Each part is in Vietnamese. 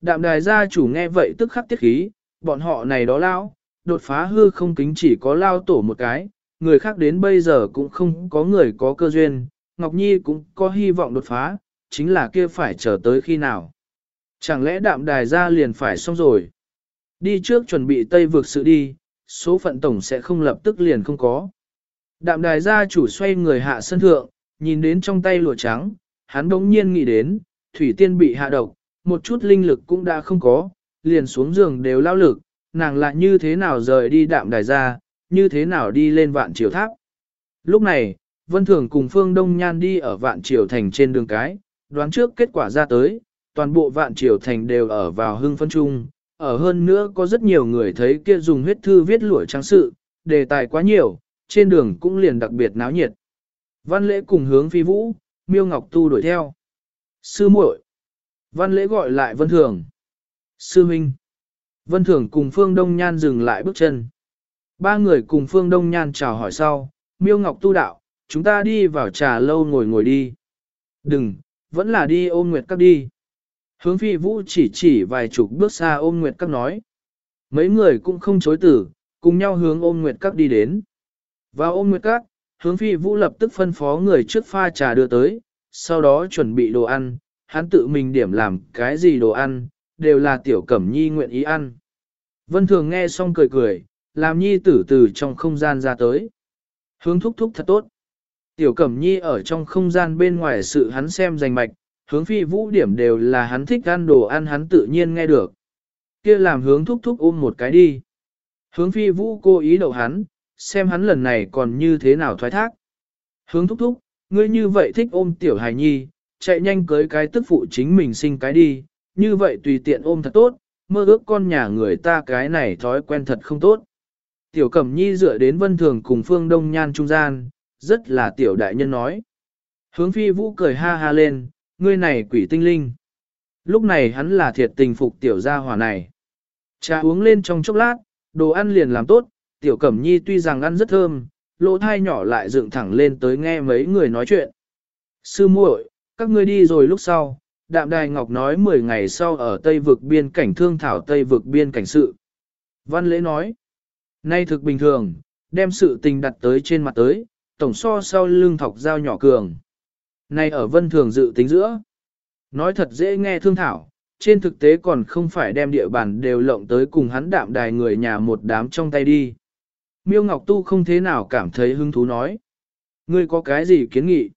Đạm đài gia chủ nghe vậy tức khắc tiết khí, bọn họ này đó lao, đột phá hư không kính chỉ có lao tổ một cái, người khác đến bây giờ cũng không có người có cơ duyên, Ngọc Nhi cũng có hy vọng đột phá, chính là kia phải chờ tới khi nào. Chẳng lẽ đạm đài gia liền phải xong rồi. Đi trước chuẩn bị tây vượt sự đi, số phận tổng sẽ không lập tức liền không có. Đạm đài gia chủ xoay người hạ sân thượng, nhìn đến trong tay lụa trắng, hắn đống nhiên nghĩ đến, thủy tiên bị hạ độc, một chút linh lực cũng đã không có, liền xuống giường đều lao lực, nàng lại như thế nào rời đi đạm đài ra, như thế nào đi lên vạn triều tháp. Lúc này, Vân Thường cùng Phương Đông Nhan đi ở vạn triều thành trên đường cái, đoán trước kết quả ra tới, toàn bộ vạn triều thành đều ở vào hưng phân trung, ở hơn nữa có rất nhiều người thấy kia dùng huyết thư viết lụa trang sự, đề tài quá nhiều, trên đường cũng liền đặc biệt náo nhiệt. Văn lễ cùng hướng phi vũ, miêu ngọc tu đuổi theo. Sư muội, Văn lễ gọi lại Vân Thường. Sư Minh. Vân Thường cùng Phương Đông Nhan dừng lại bước chân. Ba người cùng Phương Đông Nhan chào hỏi sau, miêu ngọc tu đạo, chúng ta đi vào trà lâu ngồi ngồi đi. Đừng, vẫn là đi ôm nguyệt các đi. Hướng phi vũ chỉ chỉ vài chục bước xa ôm nguyệt các nói. Mấy người cũng không chối tử, cùng nhau hướng ôm nguyệt các đi đến. Vào ôm nguyệt các, hướng phi vũ lập tức phân phó người trước pha trà đưa tới, sau đó chuẩn bị đồ ăn, hắn tự mình điểm làm cái gì đồ ăn, đều là tiểu cẩm nhi nguyện ý ăn. Vân thường nghe xong cười cười, làm nhi tử từ trong không gian ra tới. Hướng thúc thúc thật tốt. Tiểu cẩm nhi ở trong không gian bên ngoài sự hắn xem rành mạch, hướng phi vũ điểm đều là hắn thích ăn đồ ăn hắn tự nhiên nghe được. kia làm hướng thúc thúc ôm một cái đi. Hướng phi vũ cố ý đậu hắn, xem hắn lần này còn như thế nào thoái thác. Hướng thúc thúc, ngươi như vậy thích ôm tiểu hài nhi, chạy nhanh cưới cái tức phụ chính mình sinh cái đi, như vậy tùy tiện ôm thật tốt, mơ ước con nhà người ta cái này thói quen thật không tốt. Tiểu Cẩm Nhi dựa đến Vân Thường cùng Phương Đông Nhan trung gian, rất là tiểu đại nhân nói. Hướng phi vũ cười ha ha lên, ngươi này quỷ tinh linh. Lúc này hắn là thiệt tình phục tiểu gia hỏa này. Trà uống lên trong chốc lát, đồ ăn liền làm tốt, tiểu cẩm nhi tuy rằng ăn rất thơm, lỗ thai nhỏ lại dựng thẳng lên tới nghe mấy người nói chuyện. Sư muội, các ngươi đi rồi lúc sau, Đạm Đài Ngọc nói 10 ngày sau ở Tây vực biên cảnh thương thảo Tây vực biên cảnh sự. Văn lễ nói, nay thực bình thường, đem sự tình đặt tới trên mặt tới, tổng so sau lưng thọc dao nhỏ cường. Nay ở vân thường dự tính giữa. Nói thật dễ nghe thương thảo, trên thực tế còn không phải đem địa bàn đều lộng tới cùng hắn đạm đài người nhà một đám trong tay đi. Miêu Ngọc Tu không thế nào cảm thấy hứng thú nói. Ngươi có cái gì kiến nghị?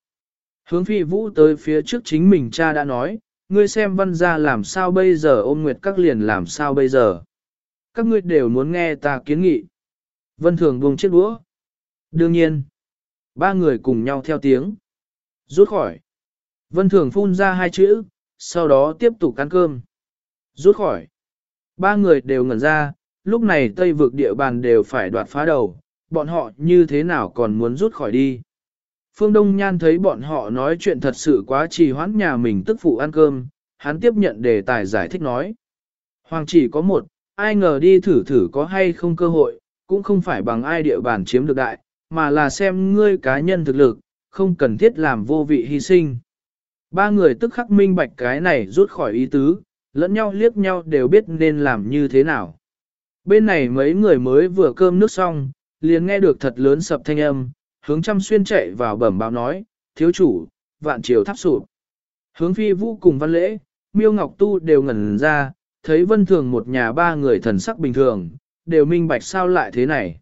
Hướng phi vũ tới phía trước chính mình cha đã nói, ngươi xem văn gia làm sao bây giờ ôm nguyệt các liền làm sao bây giờ. Các ngươi đều muốn nghe ta kiến nghị. Vân thường buông chiếc đũa. Đương nhiên, ba người cùng nhau theo tiếng. Rút khỏi. Vân thường phun ra hai chữ, sau đó tiếp tục ăn cơm. Rút khỏi. Ba người đều ngẩn ra, lúc này Tây vực địa bàn đều phải đoạt phá đầu, bọn họ như thế nào còn muốn rút khỏi đi. Phương Đông Nhan thấy bọn họ nói chuyện thật sự quá trì hoãn nhà mình tức phụ ăn cơm, hắn tiếp nhận đề tài giải thích nói. Hoàng chỉ có một, ai ngờ đi thử thử có hay không cơ hội, cũng không phải bằng ai địa bàn chiếm được đại, mà là xem ngươi cá nhân thực lực, không cần thiết làm vô vị hy sinh. Ba người tức khắc minh bạch cái này rút khỏi ý tứ, lẫn nhau liếc nhau đều biết nên làm như thế nào. Bên này mấy người mới vừa cơm nước xong, liền nghe được thật lớn sập thanh âm, hướng trăm xuyên chạy vào bẩm báo nói, thiếu chủ, vạn triều tháp sụp. Hướng phi vũ cùng văn lễ, miêu ngọc tu đều ngẩn ra, thấy vân thường một nhà ba người thần sắc bình thường, đều minh bạch sao lại thế này.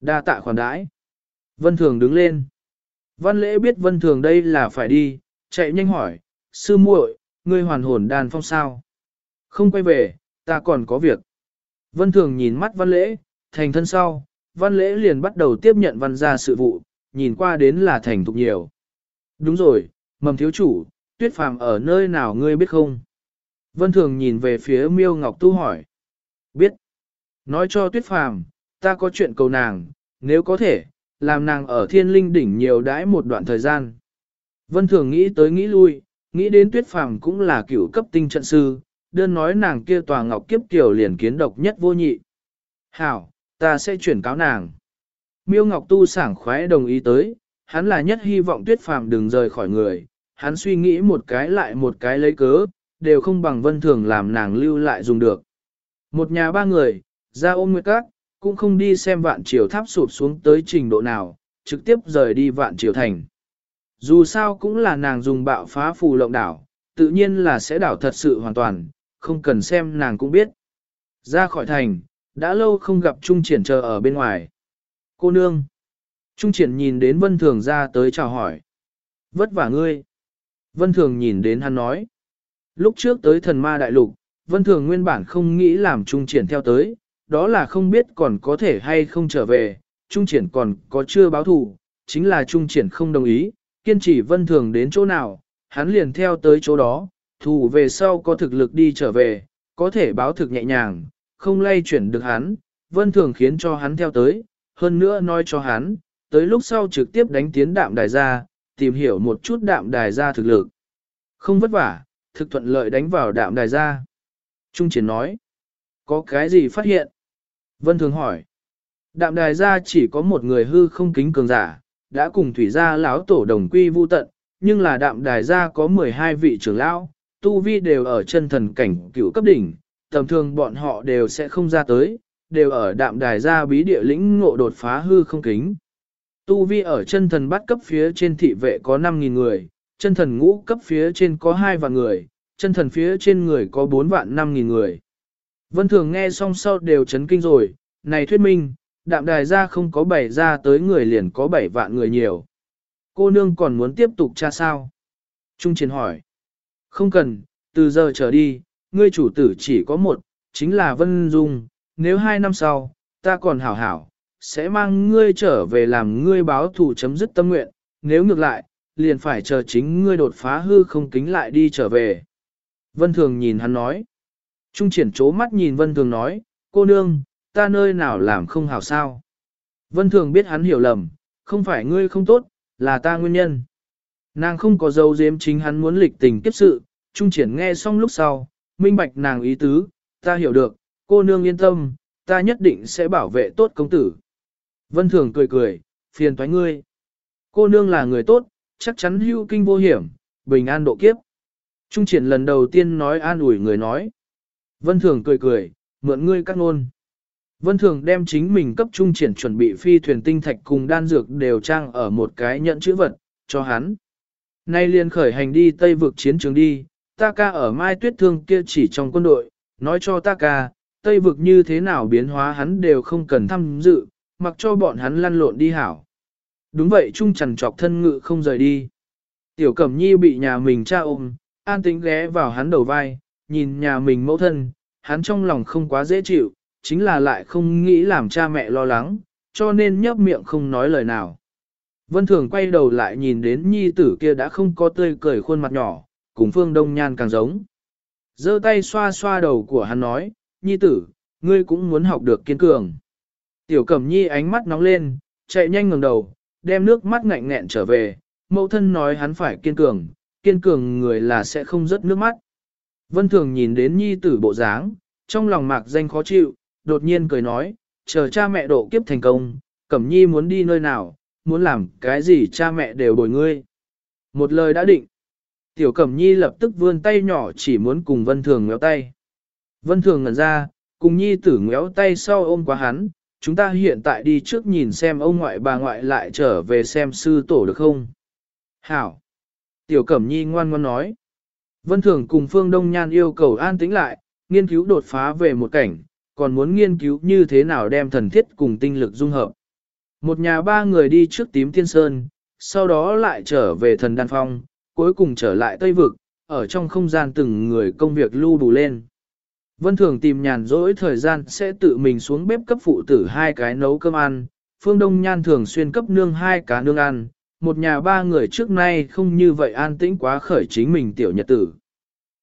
Đa tạ khoản đãi. Vân thường đứng lên. Văn lễ biết vân thường đây là phải đi, chạy nhanh hỏi, sư muội, ngươi hoàn hồn đàn phong sao? Không quay về, ta còn có việc. Vân thường nhìn mắt văn lễ, thành thân sau, văn lễ liền bắt đầu tiếp nhận văn gia sự vụ, nhìn qua đến là thành thục nhiều. Đúng rồi, mầm thiếu chủ, tuyết phàm ở nơi nào ngươi biết không? Vân thường nhìn về phía miêu ngọc tu hỏi. Biết. Nói cho tuyết phàm, ta có chuyện cầu nàng, nếu có thể, làm nàng ở thiên linh đỉnh nhiều đãi một đoạn thời gian. Vân thường nghĩ tới nghĩ lui, nghĩ đến tuyết phàm cũng là cựu cấp tinh trận sư, đơn nói nàng kia tòa ngọc kiếp tiểu liền kiến độc nhất vô nhị. Hảo, ta sẽ chuyển cáo nàng. Miêu Ngọc Tu sảng khoái đồng ý tới, hắn là nhất hy vọng tuyết phàm đừng rời khỏi người, hắn suy nghĩ một cái lại một cái lấy cớ, đều không bằng vân thường làm nàng lưu lại dùng được. Một nhà ba người, ra ôm nguyệt các, cũng không đi xem vạn triều tháp sụp xuống tới trình độ nào, trực tiếp rời đi vạn triều thành. Dù sao cũng là nàng dùng bạo phá phù lộng đảo, tự nhiên là sẽ đảo thật sự hoàn toàn, không cần xem nàng cũng biết. Ra khỏi thành, đã lâu không gặp Trung Triển chờ ở bên ngoài. Cô nương. Trung Triển nhìn đến Vân Thường ra tới chào hỏi. Vất vả ngươi. Vân Thường nhìn đến hắn nói. Lúc trước tới thần ma đại lục, Vân Thường nguyên bản không nghĩ làm Trung Triển theo tới, đó là không biết còn có thể hay không trở về, Trung Triển còn có chưa báo thù, chính là Trung Triển không đồng ý, kiên trì Vân Thường đến chỗ nào, hắn liền theo tới chỗ đó, thù về sau có thực lực đi trở về, có thể báo thực nhẹ nhàng, không lay chuyển được hắn, Vân Thường khiến cho hắn theo tới, hơn nữa nói cho hắn, tới lúc sau trực tiếp đánh tiến đạm đài gia, tìm hiểu một chút đạm đài gia thực lực. Không vất vả, thực thuận lợi đánh vào đạm đài gia. Trung triển nói, có cái gì phát hiện? Vân Thường hỏi, đạm đài gia chỉ có một người hư không kính cường giả, đã cùng thủy gia lão tổ đồng quy vu tận, nhưng là đạm đài gia có 12 vị trưởng lão, tu vi đều ở chân thần cảnh cựu cấp đỉnh, tầm thường bọn họ đều sẽ không ra tới, đều ở đạm đài gia bí địa lĩnh ngộ đột phá hư không kính. Tu vi ở chân thần bắt cấp phía trên thị vệ có 5.000 người, chân thần ngũ cấp phía trên có 2 vạn người, chân thần phía trên người có 4 vạn 5.000 người. Vân Thường nghe xong sau đều chấn kinh rồi, này thuyết minh, đạm đài ra không có bảy ra tới người liền có 7 vạn người nhiều. Cô nương còn muốn tiếp tục tra sao? Trung chiến hỏi. Không cần, từ giờ trở đi, ngươi chủ tử chỉ có một, chính là Vân Dung, nếu hai năm sau, ta còn hảo hảo, sẽ mang ngươi trở về làm ngươi báo thù chấm dứt tâm nguyện, nếu ngược lại, liền phải chờ chính ngươi đột phá hư không kính lại đi trở về. Vân Thường nhìn hắn nói. Trung triển chố mắt nhìn Vân Thường nói, cô nương, ta nơi nào làm không hảo sao. Vân Thường biết hắn hiểu lầm, không phải ngươi không tốt, là ta nguyên nhân. Nàng không có dấu dếm chính hắn muốn lịch tình kiếp sự, Trung triển nghe xong lúc sau, minh bạch nàng ý tứ, ta hiểu được, cô nương yên tâm, ta nhất định sẽ bảo vệ tốt công tử. Vân Thường cười cười, phiền toái ngươi. Cô nương là người tốt, chắc chắn hưu kinh vô hiểm, bình an độ kiếp. Trung triển lần đầu tiên nói an ủi người nói. Vân Thường cười cười, mượn ngươi cắt ngôn. Vân Thường đem chính mình cấp trung triển chuẩn bị phi thuyền tinh thạch cùng đan dược đều trang ở một cái nhận chữ vật, cho hắn. Nay liền khởi hành đi Tây vực chiến trường đi, ta ca ở Mai Tuyết Thương kia chỉ trong quân đội, nói cho ta ca, Tây vực như thế nào biến hóa hắn đều không cần tham dự, mặc cho bọn hắn lăn lộn đi hảo. Đúng vậy Trung trần trọc thân ngự không rời đi. Tiểu Cẩm Nhi bị nhà mình cha ôm, an tĩnh ghé vào hắn đầu vai, nhìn nhà mình mẫu thân, hắn trong lòng không quá dễ chịu, chính là lại không nghĩ làm cha mẹ lo lắng, cho nên nhấp miệng không nói lời nào. Vân Thường quay đầu lại nhìn đến nhi tử kia đã không có tươi cười khuôn mặt nhỏ, cùng Phương Đông Nhan càng giống. giơ tay xoa xoa đầu của hắn nói, nhi tử, ngươi cũng muốn học được kiên cường. Tiểu Cẩm Nhi ánh mắt nóng lên, chạy nhanh ngẩng đầu, đem nước mắt ngạnh nghẹn trở về, mẫu thân nói hắn phải kiên cường, kiên cường người là sẽ không rớt nước mắt. Vân Thường nhìn đến nhi tử bộ dáng, trong lòng mạc danh khó chịu, đột nhiên cười nói, chờ cha mẹ độ kiếp thành công, Cẩm Nhi muốn đi nơi nào, muốn làm cái gì cha mẹ đều bồi ngươi. Một lời đã định. Tiểu Cẩm Nhi lập tức vươn tay nhỏ chỉ muốn cùng Vân Thường ngéo tay. Vân Thường ngẩn ra, cùng Nhi tử ngéo tay sau ôm qua hắn, chúng ta hiện tại đi trước nhìn xem ông ngoại bà ngoại lại trở về xem sư tổ được không. Hảo. Tiểu Cẩm Nhi ngoan ngoan nói. Vân Thường cùng Phương Đông Nhan yêu cầu an tĩnh lại, nghiên cứu đột phá về một cảnh, còn muốn nghiên cứu như thế nào đem thần thiết cùng tinh lực dung hợp. Một nhà ba người đi trước tím tiên sơn, sau đó lại trở về thần đan phong, cuối cùng trở lại Tây Vực, ở trong không gian từng người công việc lưu đủ lên. Vân Thường tìm nhàn rỗi thời gian sẽ tự mình xuống bếp cấp phụ tử hai cái nấu cơm ăn, Phương Đông Nhan thường xuyên cấp nương hai cá nương ăn, một nhà ba người trước nay không như vậy an tĩnh quá khởi chính mình tiểu nhật tử.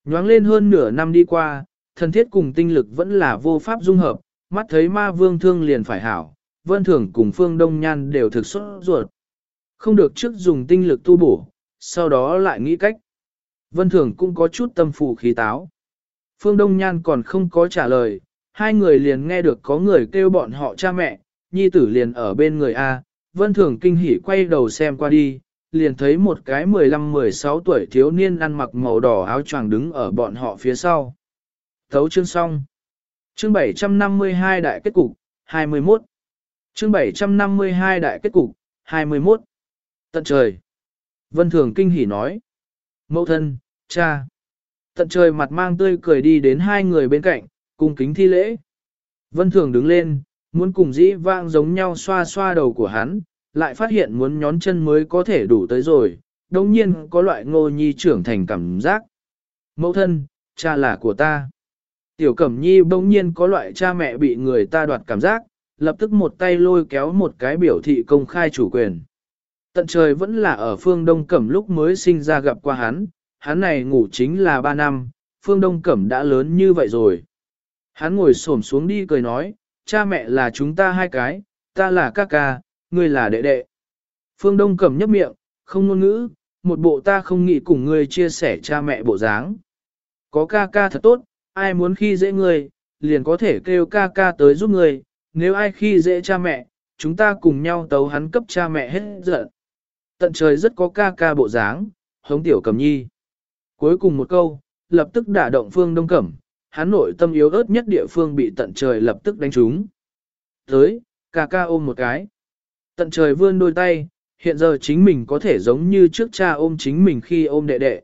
Nhoáng lên hơn nửa năm đi qua, thân thiết cùng tinh lực vẫn là vô pháp dung hợp, mắt thấy ma vương thương liền phải hảo, Vân Thường cùng Phương Đông Nhan đều thực xuất ruột. Không được trước dùng tinh lực tu bổ, sau đó lại nghĩ cách. Vân Thường cũng có chút tâm phù khí táo. Phương Đông Nhan còn không có trả lời, hai người liền nghe được có người kêu bọn họ cha mẹ, nhi tử liền ở bên người A, Vân Thường kinh hỉ quay đầu xem qua đi, liền thấy một cái 15-16 tuổi thiếu niên ăn mặc màu đỏ áo choàng đứng ở bọn họ phía sau. Thấu chương xong. Chương 752 đại kết cục, 21. Chương 752 đại kết cục, 21. Tận trời. Vân Thường kinh hỉ nói. Mẫu thân, cha. Tận trời mặt mang tươi cười đi đến hai người bên cạnh, cùng kính thi lễ. Vân Thường đứng lên, muốn cùng dĩ vang giống nhau xoa xoa đầu của hắn, lại phát hiện muốn nhón chân mới có thể đủ tới rồi, đồng nhiên có loại ngô nhi trưởng thành cảm giác. Mẫu thân, cha là của ta. Tiểu Cẩm Nhi bỗng nhiên có loại cha mẹ bị người ta đoạt cảm giác, lập tức một tay lôi kéo một cái biểu thị công khai chủ quyền. Tận trời vẫn là ở phương Đông Cẩm lúc mới sinh ra gặp qua hắn, hắn này ngủ chính là ba năm, phương Đông Cẩm đã lớn như vậy rồi. Hắn ngồi xổm xuống đi cười nói, cha mẹ là chúng ta hai cái, ta là ca ca, ngươi là đệ đệ. Phương Đông Cẩm nhấp miệng, không ngôn ngữ, một bộ ta không nghĩ cùng ngươi chia sẻ cha mẹ bộ dáng. Có ca ca thật tốt, ai muốn khi dễ ngươi, liền có thể kêu ca ca tới giúp ngươi, nếu ai khi dễ cha mẹ, chúng ta cùng nhau tấu hắn cấp cha mẹ hết giận. Tận trời rất có ca ca bộ dáng, hống tiểu cầm nhi. Cuối cùng một câu, lập tức đả động phương đông cẩm, hắn nội tâm yếu ớt nhất địa phương bị tận trời lập tức đánh trúng. Tới, ca ca ôm một cái. Tận trời vươn đôi tay, hiện giờ chính mình có thể giống như trước cha ôm chính mình khi ôm đệ đệ.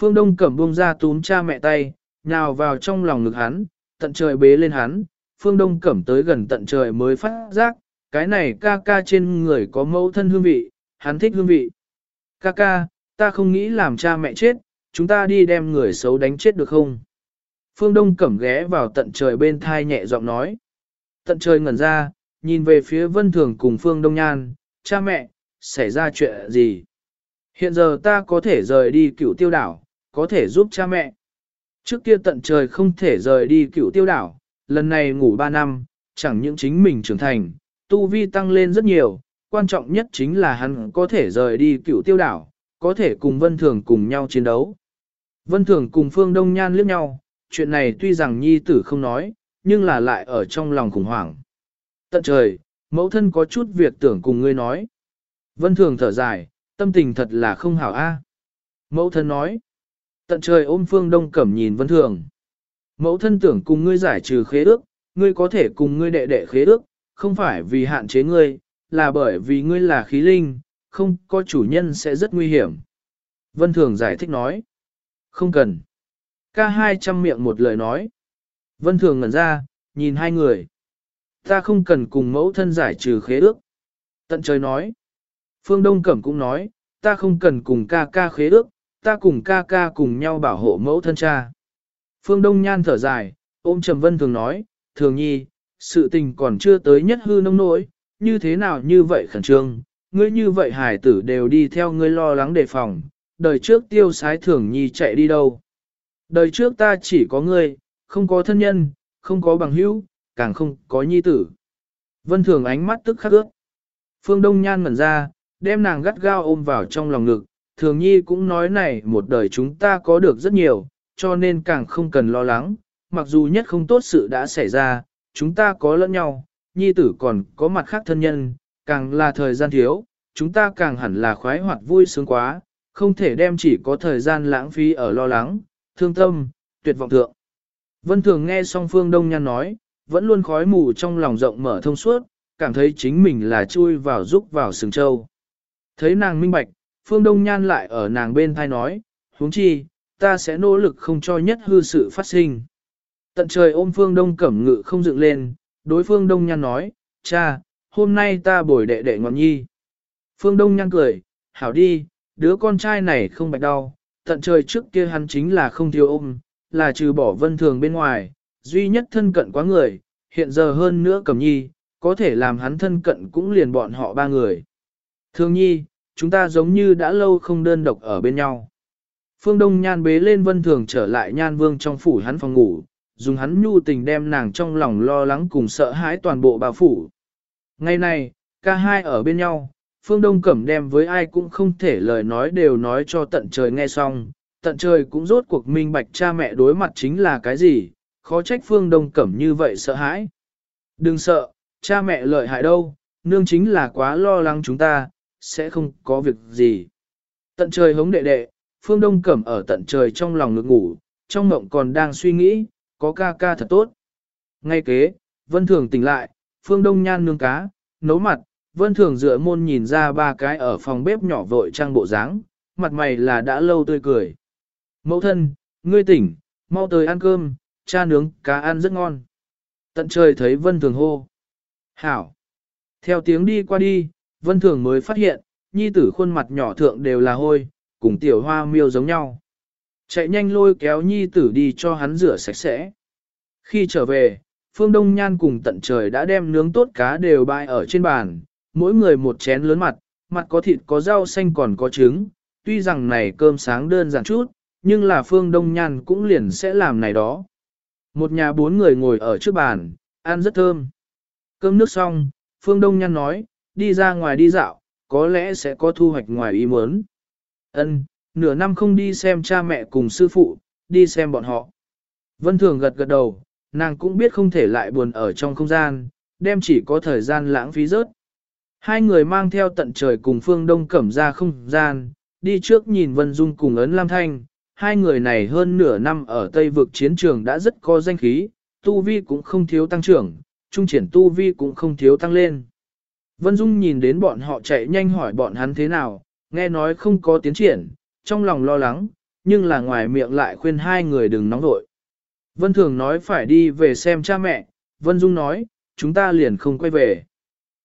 Phương Đông cẩm buông ra túm cha mẹ tay, nhào vào trong lòng ngực hắn, tận trời bế lên hắn, Phương Đông cẩm tới gần tận trời mới phát giác, cái này ca ca trên người có mẫu thân hương vị, hắn thích hương vị. Ca ca, ta không nghĩ làm cha mẹ chết, chúng ta đi đem người xấu đánh chết được không? Phương Đông cẩm ghé vào tận trời bên thai nhẹ giọng nói. Tận trời ngẩn ra, nhìn về phía Vân Thường cùng Phương Đông Nhan, cha mẹ, xảy ra chuyện gì? Hiện giờ ta có thể rời đi cựu tiêu đảo, có thể giúp cha mẹ. Trước kia tận trời không thể rời đi cựu tiêu đảo, lần này ngủ 3 năm, chẳng những chính mình trưởng thành, tu vi tăng lên rất nhiều, quan trọng nhất chính là hắn có thể rời đi cựu tiêu đảo, có thể cùng Vân Thường cùng nhau chiến đấu. Vân Thường cùng Phương Đông Nhan liếc nhau, chuyện này tuy rằng nhi tử không nói, nhưng là lại ở trong lòng khủng hoảng. Tận trời, mẫu thân có chút việc tưởng cùng ngươi nói. Vân Thường thở dài, tâm tình thật là không hảo a. Mẫu thân nói, tận trời ôm Phương Đông Cẩm nhìn Vân Thường. Mẫu thân tưởng cùng ngươi giải trừ khế ước, ngươi có thể cùng ngươi đệ đệ khế ước, không phải vì hạn chế ngươi, là bởi vì ngươi là khí linh, không có chủ nhân sẽ rất nguy hiểm. Vân Thường giải thích nói. Không cần. Ca hai trăm miệng một lời nói. Vân Thường ngẩn ra, nhìn hai người. Ta không cần cùng mẫu thân giải trừ khế ước. Tận trời nói. Phương Đông Cẩm cũng nói, ta không cần cùng ca ca khế ước, ta cùng ca ca cùng nhau bảo hộ mẫu thân cha. Phương Đông Nhan thở dài, ôm Trầm Vân Thường nói, Thường Nhi, sự tình còn chưa tới nhất hư nông nỗi, như thế nào như vậy khẩn trương, ngươi như vậy hải tử đều đi theo ngươi lo lắng đề phòng, đời trước tiêu sái Thường Nhi chạy đi đâu. Đời trước ta chỉ có ngươi, không có thân nhân, không có bằng hữu, càng không có nhi tử. Vân Thường ánh mắt tức khắc ước. Phương Đông Nhan ngẩn ra, đem nàng gắt gao ôm vào trong lòng ngực, Thường Nhi cũng nói này một đời chúng ta có được rất nhiều, cho nên càng không cần lo lắng, mặc dù nhất không tốt sự đã xảy ra, chúng ta có lẫn nhau, nhi tử còn có mặt khác thân nhân, càng là thời gian thiếu, chúng ta càng hẳn là khoái hoạt vui sướng quá, không thể đem chỉ có thời gian lãng phí ở lo lắng, thương tâm, tuyệt vọng thượng. Vân Thường nghe song phương Đông Nhan nói, vẫn luôn khói mù trong lòng rộng mở thông suốt, cảm thấy chính mình là chui vào rúc vào sừng châu. Thấy nàng minh bạch, Phương Đông Nhan lại ở nàng bên thai nói, huống chi, ta sẽ nỗ lực không cho nhất hư sự phát sinh. Tận trời ôm phương đông cẩm ngự không dựng lên, đối phương đông nhan nói, cha, hôm nay ta bồi đệ đệ ngọn nhi. Phương đông nhan cười, hảo đi, đứa con trai này không bạch đau, tận trời trước kia hắn chính là không thiếu ôm, là trừ bỏ vân thường bên ngoài, duy nhất thân cận quá người, hiện giờ hơn nữa cầm nhi, có thể làm hắn thân cận cũng liền bọn họ ba người. Thương nhi, chúng ta giống như đã lâu không đơn độc ở bên nhau. Phương Đông Nhan bế lên vân thường trở lại Nhan Vương trong phủ hắn phòng ngủ, dùng hắn nhu tình đem nàng trong lòng lo lắng cùng sợ hãi toàn bộ bà phủ. Ngày này, ca hai ở bên nhau, Phương Đông Cẩm đem với ai cũng không thể lời nói đều nói cho tận trời nghe xong, tận trời cũng rốt cuộc minh bạch cha mẹ đối mặt chính là cái gì, khó trách Phương Đông Cẩm như vậy sợ hãi. Đừng sợ, cha mẹ lợi hại đâu, nương chính là quá lo lắng chúng ta, sẽ không có việc gì. Tận trời hống đệ đệ, Phương Đông Cẩm ở tận trời trong lòng ngực ngủ, trong mộng còn đang suy nghĩ, có ca ca thật tốt. Ngay kế, Vân Thường tỉnh lại, Phương Đông Nhan nướng cá, nấu mặt, Vân Thường dựa môn nhìn ra ba cái ở phòng bếp nhỏ vội trang bộ dáng, mặt mày là đã lâu tươi cười. Mẫu thân, ngươi tỉnh, mau tới ăn cơm, cha nướng cá ăn rất ngon. Tận trời thấy Vân Thường hô. Hảo. Theo tiếng đi qua đi, Vân Thường mới phát hiện, nhi tử khuôn mặt nhỏ thượng đều là hôi, cùng tiểu hoa miêu giống nhau. Chạy nhanh lôi kéo nhi tử đi cho hắn rửa sạch sẽ. Khi trở về, Phương Đông Nhan cùng tận trời đã đem nướng tốt cá đều bày ở trên bàn, mỗi người một chén lớn mặt, mặt có thịt có rau xanh còn có trứng, tuy rằng này cơm sáng đơn giản chút, nhưng là Phương Đông Nhan cũng liền sẽ làm này đó. Một nhà bốn người ngồi ở trước bàn, ăn rất thơm. Cơm nước xong, Phương Đông Nhan nói, đi ra ngoài đi dạo, có lẽ sẽ có thu hoạch ngoài ý muốn. Ân, nửa năm không đi xem cha mẹ cùng sư phụ, đi xem bọn họ. Vân Thường gật gật đầu, nàng cũng biết không thể lại buồn ở trong không gian, đem chỉ có thời gian lãng phí rớt. Hai người mang theo tận trời cùng phương đông cẩm ra không gian, đi trước nhìn Vân Dung cùng ấn Lam Thanh, hai người này hơn nửa năm ở Tây vực chiến trường đã rất có danh khí, tu vi cũng không thiếu tăng trưởng, trung triển tu vi cũng không thiếu tăng lên. Vân Dung nhìn đến bọn họ chạy nhanh hỏi bọn hắn thế nào, nghe nói không có tiến triển, trong lòng lo lắng, nhưng là ngoài miệng lại khuyên hai người đừng nóng vội. Vân Thường nói phải đi về xem cha mẹ, Vân Dung nói, chúng ta liền không quay về.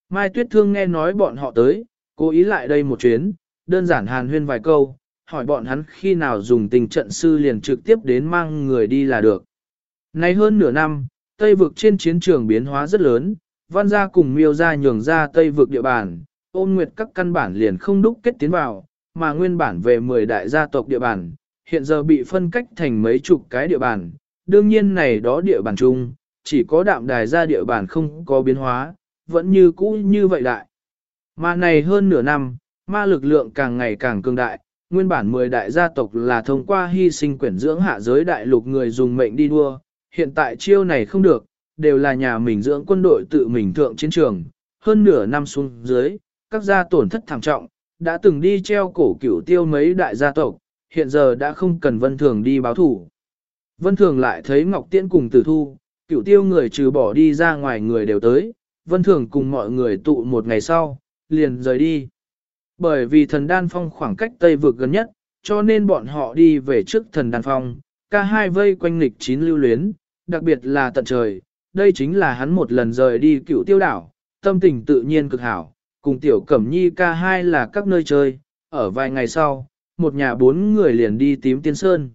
Mai Tuyết Thương nghe nói bọn họ tới, cố ý lại đây một chuyến, đơn giản hàn huyên vài câu, hỏi bọn hắn khi nào dùng tình trận sư liền trực tiếp đến mang người đi là được. Nay hơn nửa năm, Tây vực trên chiến trường biến hóa rất lớn, văn gia cùng miêu gia nhường ra Tây vực địa bàn, ôn nguyệt các căn bản liền không đúc kết tiến vào, mà nguyên bản về 10 đại gia tộc địa bàn, hiện giờ bị phân cách thành mấy chục cái địa bàn, đương nhiên này đó địa bàn chung, chỉ có đạm đài gia địa bàn không có biến hóa, vẫn như cũ như vậy đại. Mà này hơn nửa năm, ma lực lượng càng ngày càng cường đại, nguyên bản 10 đại gia tộc là thông qua hy sinh quyển dưỡng hạ giới đại lục người dùng mệnh đi đua, hiện tại chiêu này không được, đều là nhà mình dưỡng quân đội tự mình thượng chiến trường, hơn nửa năm xuống dưới, các gia tổn thất thảm trọng, đã từng đi treo cổ cửu tiêu mấy đại gia tộc, hiện giờ đã không cần vân thường đi báo thủ. Vân thường lại thấy Ngọc Tiễn cùng tử thu, cửu tiêu người trừ bỏ đi ra ngoài người đều tới, vân thường cùng mọi người tụ một ngày sau, liền rời đi. Bởi vì thần đan phong khoảng cách Tây vực gần nhất, cho nên bọn họ đi về trước thần đan phong, ca hai vây quanh lịch chín lưu luyến, đặc biệt là tận trời, đây chính là hắn một lần rời đi cựu tiêu đảo, tâm tình tự nhiên cực hảo, cùng tiểu cẩm nhi ca hai là các nơi chơi, ở vài ngày sau, một nhà bốn người liền đi tím tiên sơn.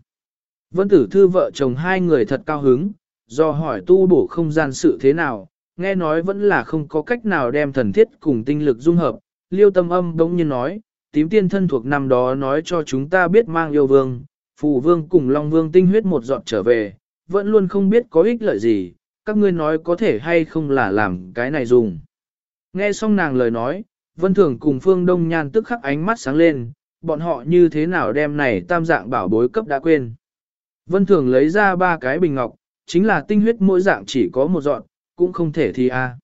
Vân tử thư vợ chồng hai người thật cao hứng, do hỏi tu bổ không gian sự thế nào, nghe nói vẫn là không có cách nào đem thần thiết cùng tinh lực dung hợp, liêu tâm âm đống nhiên nói, tím tiên thân thuộc năm đó nói cho chúng ta biết mang yêu vương, phù vương cùng long vương tinh huyết một dọn trở về, vẫn luôn không biết có ích lợi gì, các ngươi nói có thể hay không là làm cái này dùng. Nghe xong nàng lời nói, Vân Thường cùng Phương Đông Nhan tức khắc ánh mắt sáng lên, bọn họ như thế nào đem này tam dạng bảo bối cấp đã quên. Vân Thường lấy ra ba cái bình ngọc, chính là tinh huyết mỗi dạng chỉ có một dọn, cũng không thể thì a.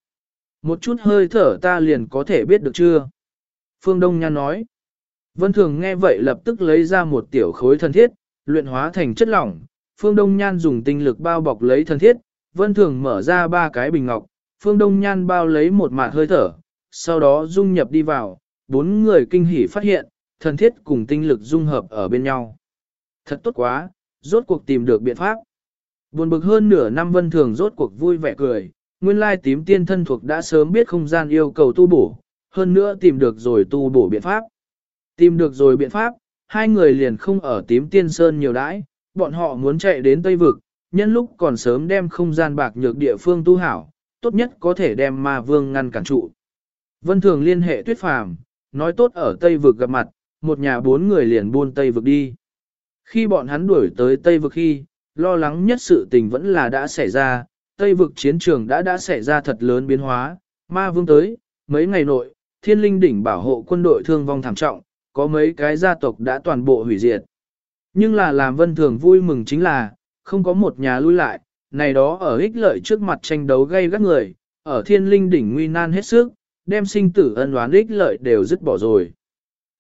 Một chút hơi thở ta liền có thể biết được chưa? Phương Đông Nhan nói. Vân Thường nghe vậy lập tức lấy ra một tiểu khối thân thiết, luyện hóa thành chất lỏng. Phương Đông Nhan dùng tinh lực bao bọc lấy thân thiết, Vân Thường mở ra ba cái bình ngọc, Phương Đông Nhan bao lấy một mạt hơi thở, sau đó dung nhập đi vào, bốn người kinh hỉ phát hiện, thân thiết cùng tinh lực dung hợp ở bên nhau. Thật tốt quá, rốt cuộc tìm được biện pháp. Buồn bực hơn nửa năm Vân Thường rốt cuộc vui vẻ cười, nguyên lai tím tiên thân thuộc đã sớm biết không gian yêu cầu tu bổ, hơn nữa tìm được rồi tu bổ biện pháp. Tìm được rồi biện pháp, hai người liền không ở tím tiên sơn nhiều đãi, bọn họ muốn chạy đến Tây Vực, nhân lúc còn sớm đem không gian bạc nhược địa phương tu hảo, tốt nhất có thể đem ma vương ngăn cản trụ. Vân Thường liên hệ tuyết phàm, nói tốt ở Tây Vực gặp mặt, một nhà bốn người liền buôn Tây Vực đi. Khi bọn hắn đuổi tới Tây Vực khi, lo lắng nhất sự tình vẫn là đã xảy ra, Tây Vực chiến trường đã đã xảy ra thật lớn biến hóa, ma vương tới, mấy ngày nội, thiên linh đỉnh bảo hộ quân đội thương vong thảm trọng, có mấy cái gia tộc đã toàn bộ hủy diệt. Nhưng là làm vân thường vui mừng chính là, không có một nhà lui lại, này đó ở ích lợi trước mặt tranh đấu gây gắt người, ở thiên linh đỉnh nguy nan hết sức, đem sinh tử ân oán ích lợi đều dứt bỏ rồi.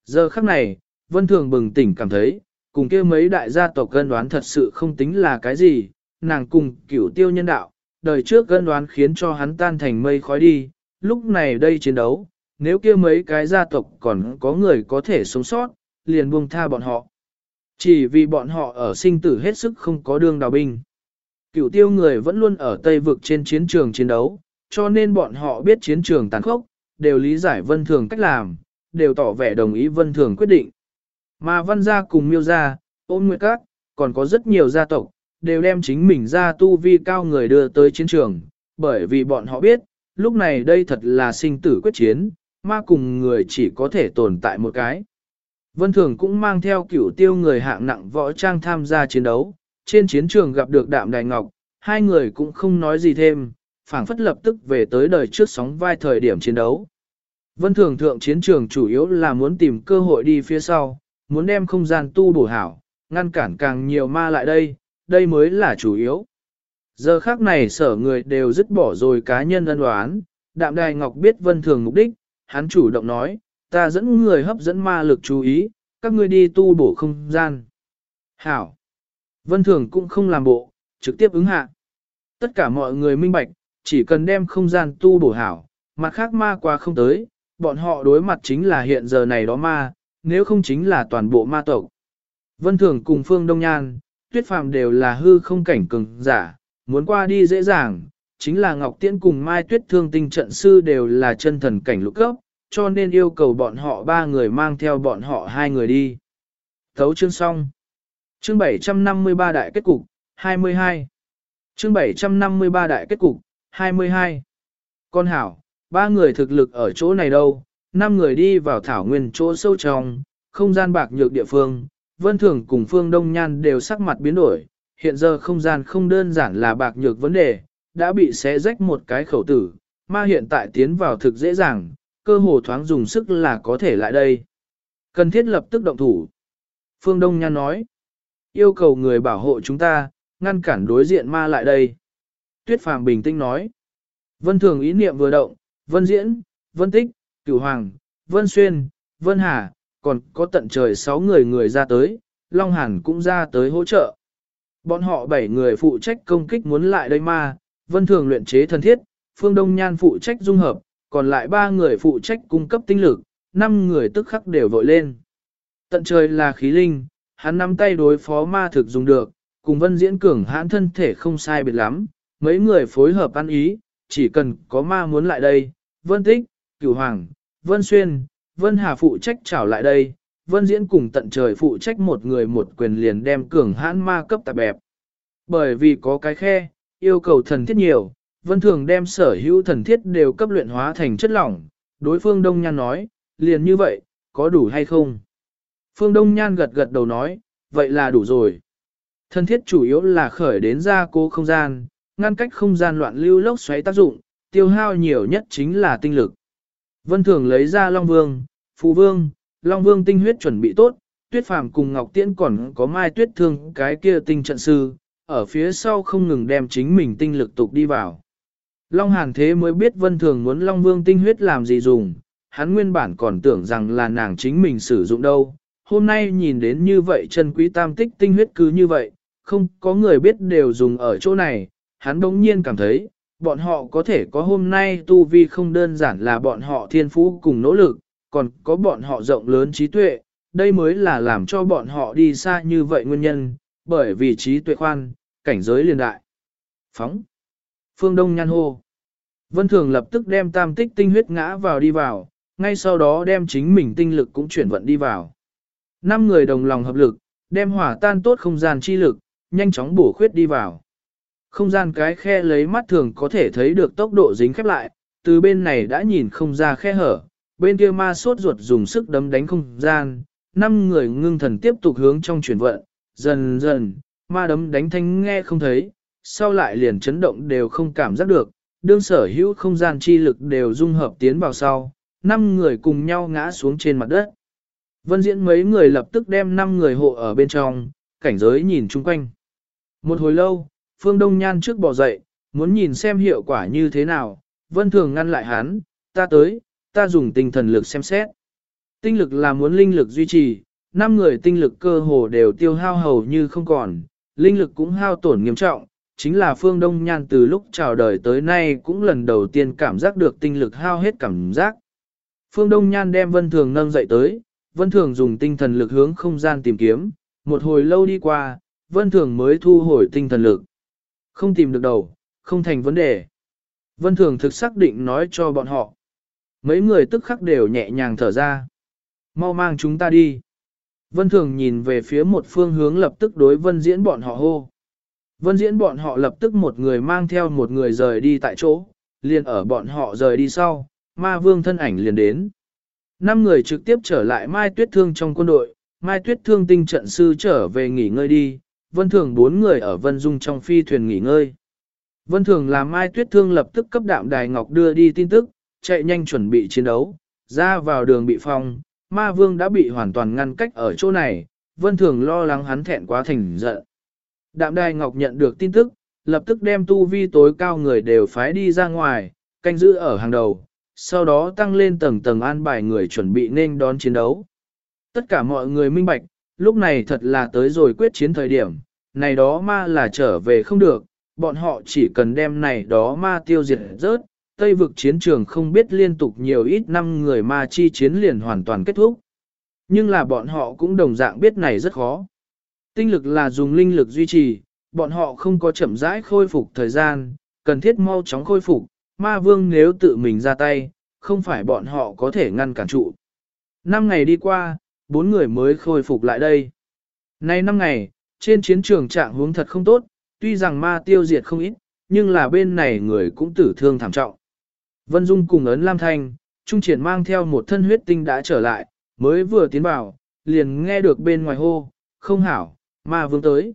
Giờ khắc này, Vân Thường bừng tỉnh cảm thấy, cùng kia mấy đại gia tộc ân đoán thật sự không tính là cái gì, nàng cùng cửu tiêu nhân đạo, đời trước ân đoán khiến cho hắn tan thành mây khói đi, lúc này đây chiến đấu, nếu kia mấy cái gia tộc còn có người có thể sống sót, liền buông tha bọn họ. Chỉ vì bọn họ ở sinh tử hết sức không có đường đào binh. Cửu tiêu người vẫn luôn ở Tây vực trên chiến trường chiến đấu, cho nên bọn họ biết chiến trường tàn khốc, đều lý giải vân thường cách làm, đều tỏ vẻ đồng ý vân thường quyết định. Mà văn gia cùng miêu gia, ôn nguyệt các, còn có rất nhiều gia tộc, đều đem chính mình ra tu vi cao người đưa tới chiến trường, bởi vì bọn họ biết, lúc này đây thật là sinh tử quyết chiến, ma cùng người chỉ có thể tồn tại một cái. Vân Thường cũng mang theo cửu tiêu người hạng nặng võ trang tham gia chiến đấu, trên chiến trường gặp được Đạm Đài Ngọc, hai người cũng không nói gì thêm, phảng phất lập tức về tới đời trước sóng vai thời điểm chiến đấu. Vân Thường thượng chiến trường chủ yếu là muốn tìm cơ hội đi phía sau, muốn đem không gian tu bổ hảo, ngăn cản càng nhiều ma lại đây, đây mới là chủ yếu. Giờ khác này sở người đều dứt bỏ rồi cá nhân ân đoán, Đạm Đài Ngọc biết Vân Thường mục đích, hắn chủ động nói, ta dẫn người hấp dẫn ma lực chú ý, các ngươi đi tu bổ không gian. Hảo. Vân Thường cũng không làm bộ, trực tiếp ứng hạ. Tất cả mọi người minh bạch, chỉ cần đem không gian tu bổ hảo, mặt khác ma qua không tới, bọn họ đối mặt chính là hiện giờ này đó ma, nếu không chính là toàn bộ ma tộc. Vân Thường cùng Phương Đông Nhan, Tuyết Phàm đều là hư không cảnh cường giả, muốn qua đi dễ dàng, chính là Ngọc Tiễn cùng Mai Tuyết Thương Tinh trận sư đều là chân thần cảnh lục cấp, cho nên yêu cầu bọn họ ba người mang theo bọn họ hai người đi. Thấu chương xong. Chương 753 đại kết cục, 22. Chương 753 đại kết cục, 22. Con hảo, ba người thực lực ở chỗ này đâu, năm người đi vào thảo nguyên chỗ sâu trong, không gian bạc nhược địa phương, vân thường cùng phương đông nhan đều sắc mặt biến đổi, hiện giờ không gian không đơn giản là bạc nhược vấn đề, đã bị xé rách một cái khẩu tử, mà hiện tại tiến vào thực dễ dàng, cơ hồ thoáng dùng sức là có thể lại đây. Cần thiết lập tức động thủ. Phương Đông Nhan nói, yêu cầu người bảo hộ chúng ta, ngăn cản đối diện ma lại đây. Tuyết Phàm bình tĩnh nói, Vân Thường ý niệm vừa động, Vân Diễn, Vân Tích, Cửu Hoàng, Vân Xuyên, Vân Hà, còn có tận trời sáu người người ra tới, Long Hàn cũng ra tới hỗ trợ. Bọn họ bảy người phụ trách công kích muốn lại đây ma, Vân Thường luyện chế thân thiết, Phương Đông Nhan phụ trách dung hợp, còn lại ba người phụ trách cung cấp tinh lực, năm người tức khắc đều vội lên. Tận trời là khí linh, hắn nắm tay đối phó ma thực dùng được, cùng vân diễn cường hãn thân thể không sai biệt lắm, mấy người phối hợp ăn ý, chỉ cần có ma muốn lại đây, vân tích, cửu hoàng, vân xuyên, vân hà phụ trách trảo lại đây, vân diễn cùng tận trời phụ trách một người một quyền liền đem cường hãn ma cấp tạp bẹp. Bởi vì có cái khe, yêu cầu thần thiết nhiều, Vân Thường đem sở hữu thần thiết đều cấp luyện hóa thành chất lỏng, đối phương Đông Nhan nói, liền như vậy, có đủ hay không? Phương Đông Nhan gật gật đầu nói, vậy là đủ rồi. Thân thiết chủ yếu là khởi đến ra cố không gian, ngăn cách không gian loạn lưu lốc xoáy tác dụng, tiêu hao nhiều nhất chính là tinh lực. Vân Thường lấy ra Long Vương, Phù Vương, Long Vương tinh huyết chuẩn bị tốt, Tuyết Phàm cùng Ngọc Tiễn còn có Mai Tuyết Thương cái kia tinh trận sư, ở phía sau không ngừng đem chính mình tinh lực tục đi vào. Long Hàn thế mới biết Vân Thường muốn Long Vương tinh huyết làm gì dùng, hắn nguyên bản còn tưởng rằng là nàng chính mình sử dụng đâu. Hôm nay nhìn đến như vậy chân quý tam tích tinh huyết cứ như vậy, không có người biết đều dùng ở chỗ này, hắn đống nhiên cảm thấy, bọn họ có thể có hôm nay tu vi không đơn giản là bọn họ thiên phú cùng nỗ lực, còn có bọn họ rộng lớn trí tuệ, đây mới là làm cho bọn họ đi xa như vậy nguyên nhân, bởi vì trí tuệ khoan, cảnh giới liên đại. Phóng Phương Đông nhan hô. Vân Thường lập tức đem tam tích tinh huyết ngã vào đi vào, ngay sau đó đem chính mình tinh lực cũng chuyển vận đi vào. Năm người đồng lòng hợp lực, đem hỏa tan tốt không gian chi lực, nhanh chóng bổ khuyết đi vào. Không gian cái khe lấy mắt thường có thể thấy được tốc độ dính khép lại, từ bên này đã nhìn không ra khe hở, bên kia ma sốt ruột dùng sức đấm đánh không gian, năm người ngưng thần tiếp tục hướng trong chuyển vận, dần dần, ma đấm đánh thanh nghe không thấy, sau lại liền chấn động đều không cảm giác được, đương sở hữu không gian chi lực đều dung hợp tiến vào sau, năm người cùng nhau ngã xuống trên mặt đất. Vân diễn mấy người lập tức đem năm người hộ ở bên trong, cảnh giới nhìn chung quanh. Một hồi lâu, Phương Đông Nhan trước bỏ dậy, muốn nhìn xem hiệu quả như thế nào, Vân Thường ngăn lại hắn, ta tới, ta dùng tinh thần lực xem xét. Tinh lực là muốn linh lực duy trì, năm người tinh lực cơ hồ đều tiêu hao hầu như không còn, linh lực cũng hao tổn nghiêm trọng, chính là Phương Đông Nhan từ lúc chào đời tới nay cũng lần đầu tiên cảm giác được tinh lực hao hết cảm giác. Phương Đông Nhan đem Vân Thường nâng dậy tới, Vân Thường dùng tinh thần lực hướng không gian tìm kiếm, một hồi lâu đi qua, Vân Thường mới thu hồi tinh thần lực. Không tìm được đầu, không thành vấn đề. Vân Thường thực xác định nói cho bọn họ. Mấy người tức khắc đều nhẹ nhàng thở ra. Mau mang chúng ta đi. Vân Thường nhìn về phía một phương hướng lập tức đối Vân Diễn bọn họ hô. Vân Diễn bọn họ lập tức một người mang theo một người rời đi tại chỗ, liền ở bọn họ rời đi sau, ma vương thân ảnh liền đến. Năm người trực tiếp trở lại Mai Tuyết Thương trong quân đội, Mai Tuyết Thương tinh trận sư trở về nghỉ ngơi đi, Vân Thường bốn người ở Vân Dung trong phi thuyền nghỉ ngơi. Vân Thường làm Mai Tuyết Thương lập tức cấp đạm Đài Ngọc đưa đi tin tức, chạy nhanh chuẩn bị chiến đấu, ra vào đường bị phong, ma vương đã bị hoàn toàn ngăn cách ở chỗ này, Vân Thường lo lắng hắn thẹn quá thành giận. Đạm Đài Ngọc nhận được tin tức, lập tức đem tu vi tối cao người đều phái đi ra ngoài, canh giữ ở hàng đầu, sau đó tăng lên tầng tầng an bài người chuẩn bị nên đón chiến đấu. Tất cả mọi người minh bạch, lúc này thật là tới rồi quyết chiến thời điểm, này đó ma là trở về không được, bọn họ chỉ cần đem này đó ma tiêu diệt rớt, Tây vực chiến trường không biết liên tục nhiều ít năm người ma chi chiến liền hoàn toàn kết thúc. Nhưng là bọn họ cũng đồng dạng biết này rất khó. Tinh lực là dùng linh lực duy trì, bọn họ không có chậm rãi khôi phục thời gian, cần thiết mau chóng khôi phục, ma vương nếu tự mình ra tay, không phải bọn họ có thể ngăn cản trụ. Năm ngày đi qua, bốn người mới khôi phục lại đây. Nay năm ngày, trên chiến trường trạng huống thật không tốt, tuy rằng ma tiêu diệt không ít, nhưng là bên này người cũng tử thương thảm trọng. Vân Dung cùng ấn Lam Thanh, Trung Triển mang theo một thân huyết tinh đã trở lại, mới vừa tiến vào, liền nghe được bên ngoài hô, không hảo, ma vương tới.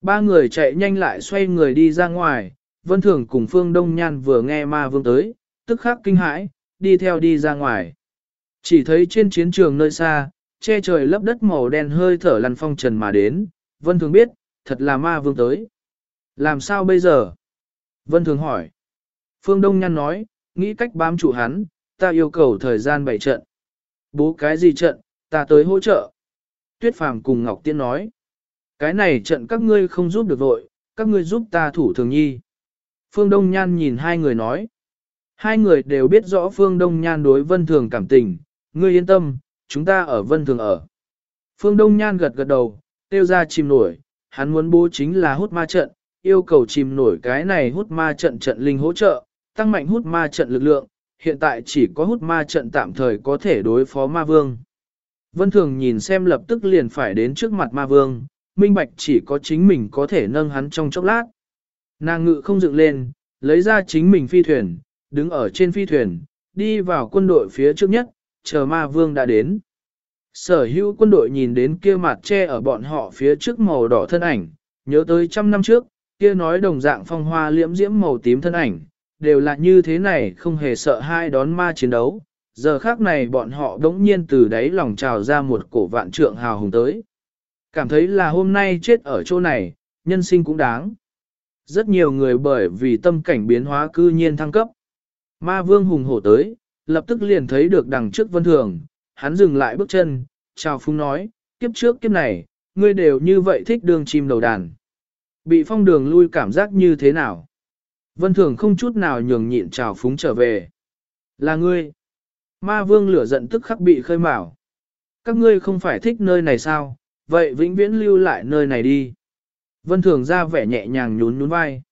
Ba người chạy nhanh lại xoay người đi ra ngoài, Vân Thường cùng Phương Đông Nhan vừa nghe ma vương tới, tức khắc kinh hãi, đi theo đi ra ngoài. Chỉ thấy trên chiến trường nơi xa, che trời lấp đất màu đen hơi thở lăn phong trần mà đến, Vân Thường biết, thật là ma vương tới. Làm sao bây giờ? Vân Thường hỏi. Phương Đông Nhan nói, nghĩ cách bám trụ hắn, ta yêu cầu thời gian bảy trận. Bố cái gì trận, ta tới hỗ trợ. Tuyết Phàm cùng Ngọc Tiên nói. Cái này trận các ngươi không giúp được vội, các ngươi giúp ta thủ thường nhi. Phương Đông Nhan nhìn hai người nói. Hai người đều biết rõ Phương Đông Nhan đối Vân Thường cảm tình, ngươi yên tâm, chúng ta ở Vân Thường ở. Phương Đông Nhan gật gật đầu, tiêu ra chìm nổi, hắn muốn bố chính là hút ma trận, yêu cầu chìm nổi cái này hút ma trận trận linh hỗ trợ, tăng mạnh hút ma trận lực lượng, hiện tại chỉ có hút ma trận tạm thời có thể đối phó ma vương. Vân Thường nhìn xem lập tức liền phải đến trước mặt ma vương, minh bạch chỉ có chính mình có thể nâng hắn trong chốc lát. Nàng ngự không dựng lên, lấy ra chính mình phi thuyền, đứng ở trên phi thuyền, đi vào quân đội phía trước nhất, chờ ma vương đã đến. Sở hữu quân đội nhìn đến kia mặt che ở bọn họ phía trước màu đỏ thân ảnh, nhớ tới trăm năm trước, kia nói đồng dạng phong hoa liễm diễm màu tím thân ảnh, đều là như thế này không hề sợ hai đón ma chiến đấu. Giờ khác này bọn họ đống nhiên từ đáy lòng trào ra một cổ vạn trượng hào hùng tới. Cảm thấy là hôm nay chết ở chỗ này, nhân sinh cũng đáng. Rất nhiều người bởi vì tâm cảnh biến hóa cư nhiên thăng cấp. Ma vương hùng hổ tới, lập tức liền thấy được đằng trước vân thường, hắn dừng lại bước chân, chào phúng nói, kiếp trước kiếp này, ngươi đều như vậy thích đường chim đầu đàn. Bị phong đường lui cảm giác như thế nào? Vân thường không chút nào nhường nhịn chào phúng trở về. Là ngươi. Ma vương lửa giận tức khắc bị khơi mào. Các ngươi không phải thích nơi này sao, vậy vĩnh viễn lưu lại nơi này đi. Vân thường ra vẻ nhẹ nhàng nhún nhún vai.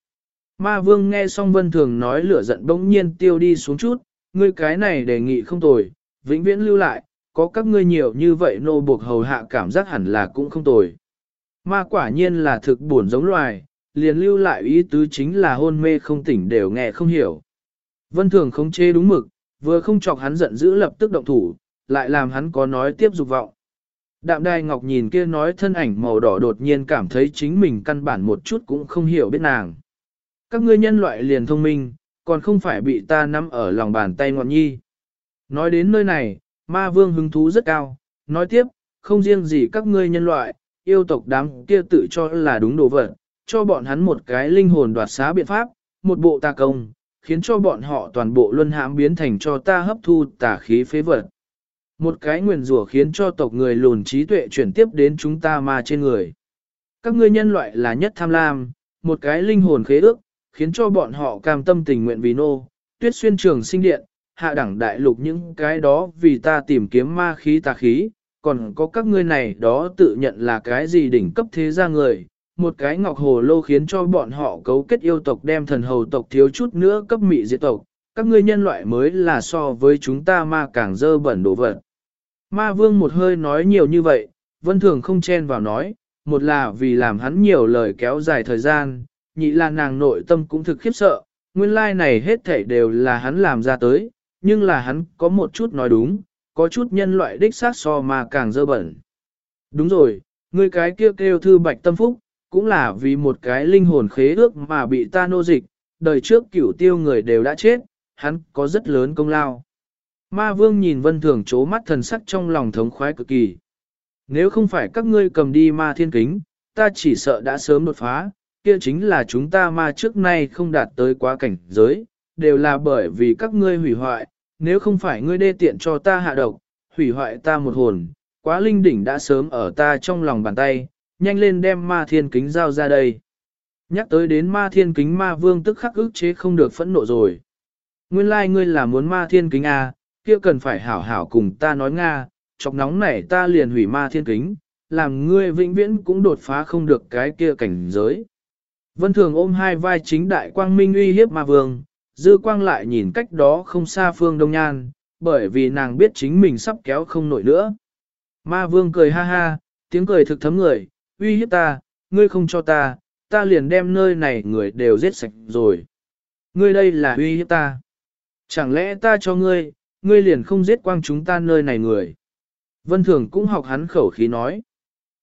Ma vương nghe xong vân thường nói lửa giận bỗng nhiên tiêu đi xuống chút, ngươi cái này đề nghị không tồi, vĩnh viễn lưu lại, có các ngươi nhiều như vậy nô buộc hầu hạ cảm giác hẳn là cũng không tồi. Ma quả nhiên là thực buồn giống loài, liền lưu lại ý tứ chính là hôn mê không tỉnh đều nghe không hiểu. Vân thường không chê đúng mực, vừa không chọc hắn giận dữ lập tức động thủ, lại làm hắn có nói tiếp dục vọng. Đạm đài ngọc nhìn kia nói thân ảnh màu đỏ đột nhiên cảm thấy chính mình căn bản một chút cũng không hiểu biết nàng. Các ngươi nhân loại liền thông minh, còn không phải bị ta nắm ở lòng bàn tay ngọn nhi. Nói đến nơi này, ma vương hứng thú rất cao, nói tiếp, không riêng gì các ngươi nhân loại, yêu tộc đám kia tự cho là đúng đồ vật, cho bọn hắn một cái linh hồn đoạt xá biện pháp, một bộ tà công, khiến cho bọn họ toàn bộ luân hãm biến thành cho ta hấp thu tà khí phế vật. Một cái nguyền rủa khiến cho tộc người lùn trí tuệ chuyển tiếp đến chúng ta ma trên người. Các ngươi nhân loại là nhất tham lam, một cái linh hồn khế ước, khiến cho bọn họ cam tâm tình nguyện vì nô, tuyết xuyên trường sinh điện, hạ đẳng đại lục những cái đó vì ta tìm kiếm ma khí tà khí, còn có các ngươi này đó tự nhận là cái gì đỉnh cấp thế gia người, một cái ngọc hồ lô khiến cho bọn họ cấu kết yêu tộc đem thần hầu tộc thiếu chút nữa cấp mị diệt tộc, các ngươi nhân loại mới là so với chúng ta ma càng dơ bẩn đồ vật. Ma vương một hơi nói nhiều như vậy, vân thường không chen vào nói, một là vì làm hắn nhiều lời kéo dài thời gian, nhị là nàng nội tâm cũng thực khiếp sợ, nguyên lai like này hết thảy đều là hắn làm ra tới, nhưng là hắn có một chút nói đúng, có chút nhân loại đích xác so mà càng dơ bẩn. Đúng rồi, ngươi cái kia kêu, kêu thư bạch tâm phúc, cũng là vì một cái linh hồn khế ước mà bị ta nô dịch, đời trước cửu tiêu người đều đã chết, hắn có rất lớn công lao. Ma vương nhìn vân thường chố mắt thần sắc trong lòng thống khoái cực kỳ. Nếu không phải các ngươi cầm đi ma thiên kính, ta chỉ sợ đã sớm đột phá, kia chính là chúng ta ma trước nay không đạt tới quá cảnh giới, đều là bởi vì các ngươi hủy hoại, nếu không phải ngươi đê tiện cho ta hạ độc, hủy hoại ta một hồn, quá linh đỉnh đã sớm ở ta trong lòng bàn tay, nhanh lên đem ma thiên kính giao ra đây. Nhắc tới đến ma thiên kính ma vương tức khắc ức chế không được phẫn nộ rồi. Nguyên lai like ngươi là muốn ma thiên kính à, kia cần phải hảo hảo cùng ta nói Nga, chọc nóng này ta liền hủy ma thiên kính, làm ngươi vĩnh viễn cũng đột phá không được cái kia cảnh giới. Vân Thường ôm hai vai chính đại quang minh uy hiếp ma vương, dư quang lại nhìn cách đó không xa phương đông nhan, bởi vì nàng biết chính mình sắp kéo không nổi nữa. Ma vương cười ha ha, tiếng cười thực thấm người, uy hiếp ta, ngươi không cho ta, ta liền đem nơi này người đều giết sạch rồi. Ngươi đây là uy hiếp ta. Chẳng lẽ ta cho ngươi, ngươi liền không giết quang chúng ta nơi này người. Vân Thường cũng học hắn khẩu khí nói.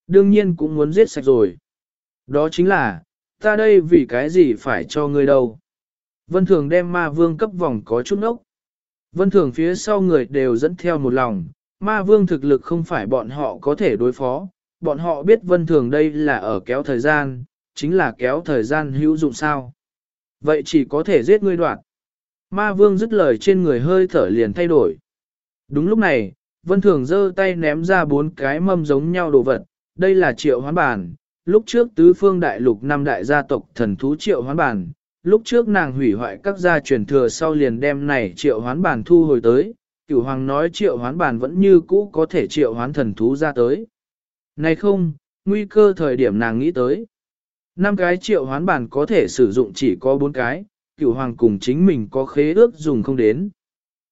Đương nhiên cũng muốn giết sạch rồi. Đó chính là, ta đây vì cái gì phải cho ngươi đâu. Vân Thường đem ma vương cấp vòng có chút ốc. Vân Thường phía sau người đều dẫn theo một lòng, ma vương thực lực không phải bọn họ có thể đối phó, bọn họ biết Vân Thường đây là ở kéo thời gian, chính là kéo thời gian hữu dụng sao. Vậy chỉ có thể giết ngươi đoạt. Ma vương dứt lời trên người hơi thở liền thay đổi. Đúng lúc này, Vân Thường giơ tay ném ra bốn cái mâm giống nhau đồ vật, đây là triệu hoán bản. Lúc trước tứ phương đại lục năm đại gia tộc thần thú triệu hoán bản, lúc trước nàng hủy hoại các gia truyền thừa sau liền đem này triệu hoán bản thu hồi tới, cửu hoàng nói triệu hoán bản vẫn như cũ có thể triệu hoán thần thú ra tới. Này không, nguy cơ thời điểm nàng nghĩ tới. Năm cái triệu hoán bản có thể sử dụng chỉ có bốn cái, cửu hoàng cùng chính mình có khế ước dùng không đến.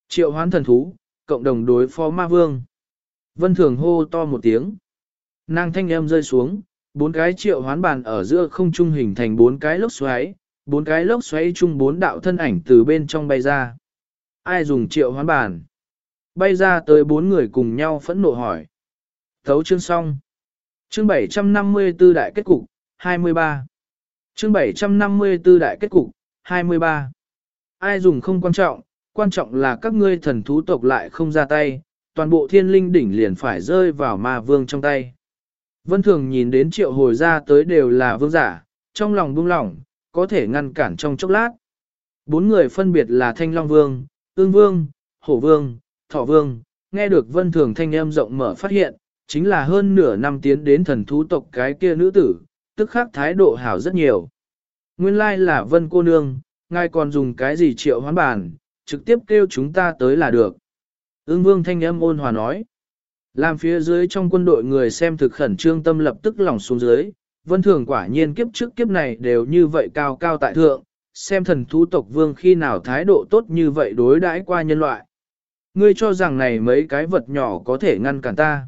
Triệu hoán thần thú, cộng đồng đối phó ma vương. Vân thường hô to một tiếng. Nàng thanh âm rơi xuống, bốn cái triệu hoán bàn ở giữa không trung hình thành bốn cái lốc xoáy, bốn cái lốc xoáy chung bốn đạo thân ảnh từ bên trong bay ra. Ai dùng triệu hoán bàn? Bay ra tới bốn người cùng nhau phẫn nộ hỏi. Thấu chương xong. Chương 754 đại kết cục, 23. Chương 754 đại kết cục, 23. Ai dùng không quan trọng, quan trọng là các ngươi thần thú tộc lại không ra tay, toàn bộ thiên linh đỉnh liền phải rơi vào ma vương trong tay. Vân Thường nhìn đến triệu hồi ra tới đều là vương giả, trong lòng buông lỏng, có thể ngăn cản trong chốc lát. Bốn người phân biệt là Thanh Long Vương, Ương Vương, Hổ Vương, Thọ Vương, nghe được Vân Thường thanh âm rộng mở phát hiện, chính là hơn nửa năm tiến đến thần thú tộc cái kia nữ tử, tức khắc thái độ hảo rất nhiều. Nguyên lai là Vân cô nương, ngài còn dùng cái gì triệu hoán bản, trực tiếp kêu chúng ta tới là được. Ưng vương thanh âm ôn hòa nói. Làm phía dưới trong quân đội người xem thực khẩn trương tâm lập tức lỏng xuống dưới, vân thường quả nhiên kiếp trước kiếp này đều như vậy cao cao tại thượng, xem thần thú tộc vương khi nào thái độ tốt như vậy đối đãi qua nhân loại. Ngươi cho rằng này mấy cái vật nhỏ có thể ngăn cản ta.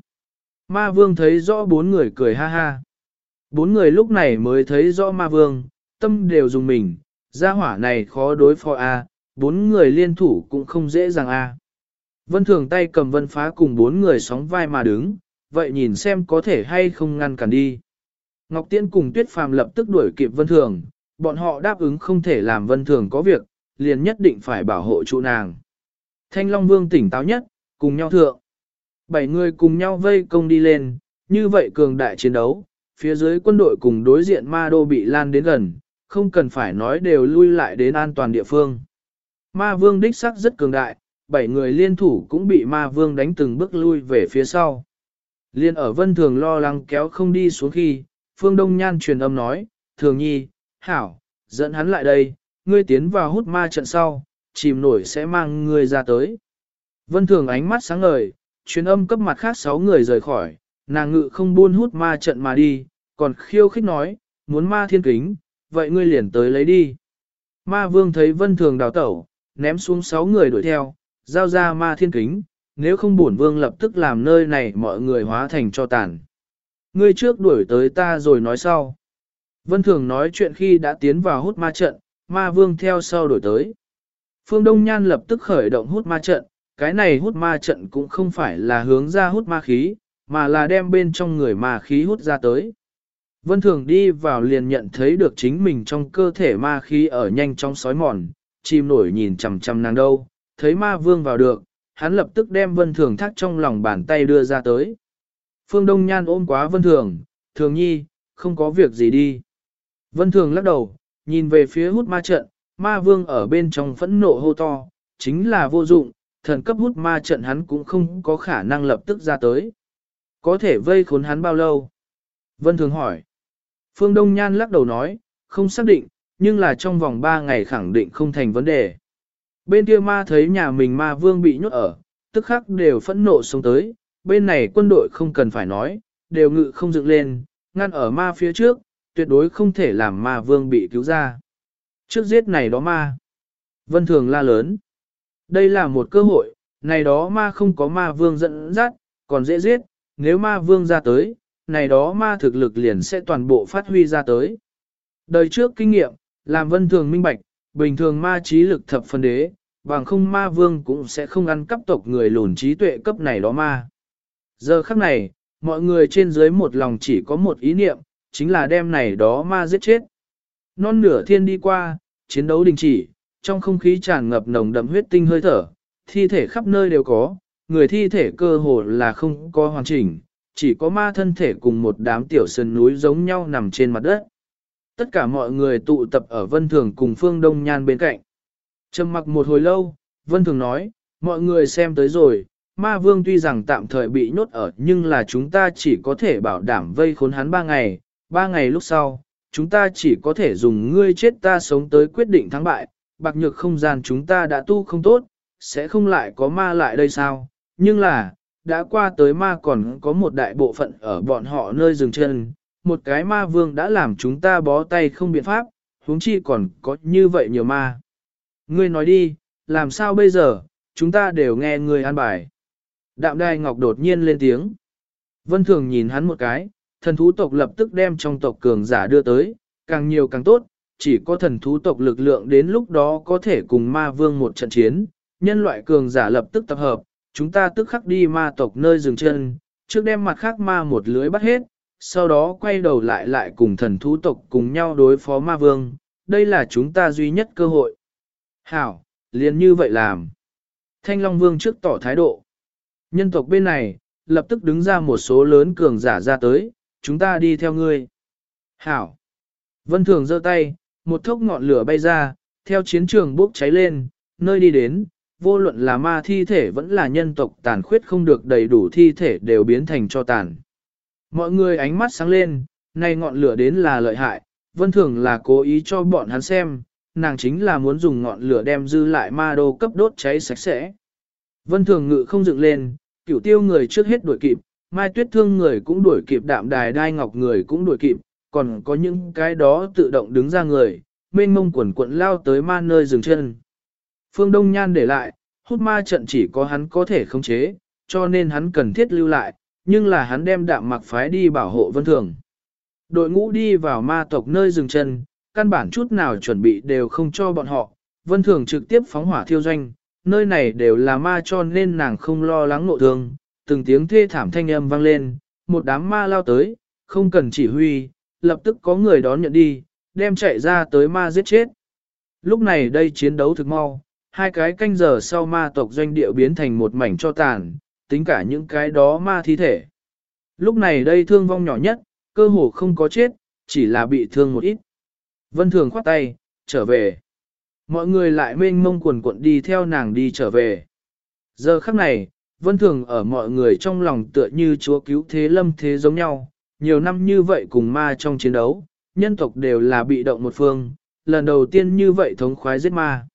Ma vương thấy rõ bốn người cười ha ha. Bốn người lúc này mới thấy rõ ma vương, tâm đều dùng mình, gia hỏa này khó đối phó a, bốn người liên thủ cũng không dễ dàng a. Vân thường tay cầm vân phá cùng bốn người sóng vai mà đứng, vậy nhìn xem có thể hay không ngăn cản đi. Ngọc Tiễn cùng Tuyết Phàm lập tức đuổi kịp Vân Thường, bọn họ đáp ứng không thể làm Vân Thường có việc, liền nhất định phải bảo hộ trụ nàng. Thanh Long Vương tỉnh táo nhất, cùng nhau thượng. Bảy người cùng nhau vây công đi lên, như vậy cường đại chiến đấu, phía dưới quân đội cùng đối diện ma đô bị lan đến gần, không cần phải nói đều lui lại đến an toàn địa phương. ma vương đích sắc rất cường đại, bảy người liên thủ cũng bị ma vương đánh từng bước lui về phía sau. Liên ở vân thường lo lắng kéo không đi xuống khi, phương đông nhan truyền âm nói, thường nhi, hảo, dẫn hắn lại đây, ngươi tiến vào hút ma trận sau, chìm nổi sẽ mang ngươi ra tới. Vân thường ánh mắt sáng ngời, truyền âm cấp mặt khác sáu người rời khỏi, nàng ngự không buôn hút ma trận mà đi, còn khiêu khích nói, muốn ma thiên kính, vậy ngươi liền tới lấy đi. Ma vương thấy vân thường đào tẩu, ném xuống sáu người đuổi theo, giao ra ma thiên kính, nếu không bổn vương lập tức làm nơi này mọi người hóa thành cho tàn. Ngươi trước đuổi tới ta rồi nói sau. Vân thường nói chuyện khi đã tiến vào hút ma trận, ma vương theo sau đuổi tới. Phương Đông Nhan lập tức khởi động hút ma trận, cái này hút ma trận cũng không phải là hướng ra hút ma khí, mà là đem bên trong người ma khí hút ra tới. Vân Thường đi vào liền nhận thấy được chính mình trong cơ thể ma khí ở nhanh chóng sói mòn, chim nổi nhìn chằm chằm nàng đâu, thấy ma vương vào được, hắn lập tức đem Vân Thường thắt trong lòng bàn tay đưa ra tới. Phương Đông Nhan ôm quá Vân Thường, Thường nhi, không có việc gì đi. Vân Thường lắc đầu, nhìn về phía hút ma trận, ma vương ở bên trong phẫn nộ hô to, chính là vô dụng, thần cấp hút ma trận hắn cũng không có khả năng lập tức ra tới. Có thể vây khốn hắn bao lâu? Vân Thường hỏi. Phương Đông Nhan lắc đầu nói, không xác định, nhưng là trong vòng 3 ngày khẳng định không thành vấn đề. Bên kia ma thấy nhà mình ma vương bị nhốt ở, tức khắc đều phẫn nộ xuống tới, bên này quân đội không cần phải nói, đều ngự không dựng lên, ngăn ở ma phía trước, tuyệt đối không thể làm ma vương bị cứu ra. Trước giết này đó ma. Vân Thường la lớn. Đây là một cơ hội, này đó ma không có ma vương dẫn dắt, còn dễ giết, nếu ma vương ra tới, này đó ma thực lực liền sẽ toàn bộ phát huy ra tới. Đời trước kinh nghiệm, làm vân thường minh bạch, bình thường ma trí lực thập phân đế, bằng không ma vương cũng sẽ không ăn cắp tộc người lùn trí tuệ cấp này đó ma. Giờ khắc này, mọi người trên dưới một lòng chỉ có một ý niệm, chính là đem này đó ma giết chết. Non nửa thiên đi qua, chiến đấu đình chỉ, trong không khí tràn ngập nồng đậm huyết tinh hơi thở, thi thể khắp nơi đều có, người thi thể cơ hồ là không có hoàn chỉnh, chỉ có ma thân thể cùng một đám tiểu sơn núi giống nhau nằm trên mặt đất. Tất cả mọi người tụ tập ở Vân Thường cùng Phương Đông Nhan bên cạnh. Trầm mặc một hồi lâu, Vân Thường nói, mọi người xem tới rồi, ma vương tuy rằng tạm thời bị nhốt ở nhưng là chúng ta chỉ có thể bảo đảm vây khốn hắn ba ngày, ba ngày lúc sau, chúng ta chỉ có thể dùng ngươi chết ta sống tới quyết định thắng bại, bạc nhược không gian chúng ta đã tu không tốt, sẽ không lại có ma lại đây sao, nhưng là, đã qua tới ma còn có một đại bộ phận ở bọn họ nơi dừng chân, một cái ma vương đã làm chúng ta bó tay không biện pháp, huống chi còn có như vậy nhiều ma. Ngươi nói đi, làm sao bây giờ, chúng ta đều nghe ngươi an bài. Đạm đai ngọc đột nhiên lên tiếng. Vân thường nhìn hắn một cái, thần thú tộc lập tức đem trong tộc cường giả đưa tới, càng nhiều càng tốt, chỉ có thần thú tộc lực lượng đến lúc đó có thể cùng ma vương một trận chiến, nhân loại cường giả lập tức tập hợp, chúng ta tức khắc đi ma tộc nơi dừng chân, trước đem mặt khác ma một lưới bắt hết, sau đó quay đầu lại lại cùng thần thú tộc cùng nhau đối phó ma vương, đây là chúng ta duy nhất cơ hội. Hảo, liền như vậy làm. Thanh Long Vương trước tỏ thái độ. Nhân tộc bên này, lập tức đứng ra một số lớn cường giả ra tới, chúng ta đi theo ngươi. Hảo. Vân Thường giơ tay, một thốc ngọn lửa bay ra, theo chiến trường bốc cháy lên, nơi đi đến, vô luận là ma thi thể vẫn là nhân tộc tàn khuyết không được đầy đủ thi thể đều biến thành cho tàn. Mọi người ánh mắt sáng lên, nay ngọn lửa đến là lợi hại, vân thường là cố ý cho bọn hắn xem, nàng chính là muốn dùng ngọn lửa đem dư lại ma đô cấp đốt cháy sạch sẽ. Vân thường ngự không dựng lên, cửu tiêu người trước hết đuổi kịp, mai tuyết thương người cũng đuổi kịp đạm đài đai ngọc người cũng đuổi kịp, còn có những cái đó tự động đứng ra người, mênh mông quần quận lao tới ma nơi dừng chân. Phương Đông Nhan để lại, hút ma trận chỉ có hắn có thể khống chế, cho nên hắn cần thiết lưu lại, nhưng là hắn đem đạm mặc phái đi bảo hộ vân thường. Đội ngũ đi vào ma tộc nơi dừng chân, căn bản chút nào chuẩn bị đều không cho bọn họ, vân thường trực tiếp phóng hỏa thiêu doanh, nơi này đều là ma cho nên nàng không lo lắng nội thương, từng tiếng thê thảm thanh âm vang lên, một đám ma lao tới, không cần chỉ huy, lập tức có người đón nhận đi, đem chạy ra tới ma giết chết. Lúc này đây chiến đấu thực mau, hai cái canh giờ sau ma tộc doanh địa biến thành một mảnh cho tàn, tính cả những cái đó ma thi thể. Lúc này đây thương vong nhỏ nhất, cơ hồ không có chết, chỉ là bị thương một ít. Vân Thường khoát tay, trở về. Mọi người lại mênh mông quần cuộn đi theo nàng đi trở về. Giờ khắc này, vân thường ở mọi người trong lòng tựa như chúa cứu thế lâm thế giống nhau, nhiều năm như vậy cùng ma trong chiến đấu, nhân tộc đều là bị động một phương, lần đầu tiên như vậy thống khoái giết ma.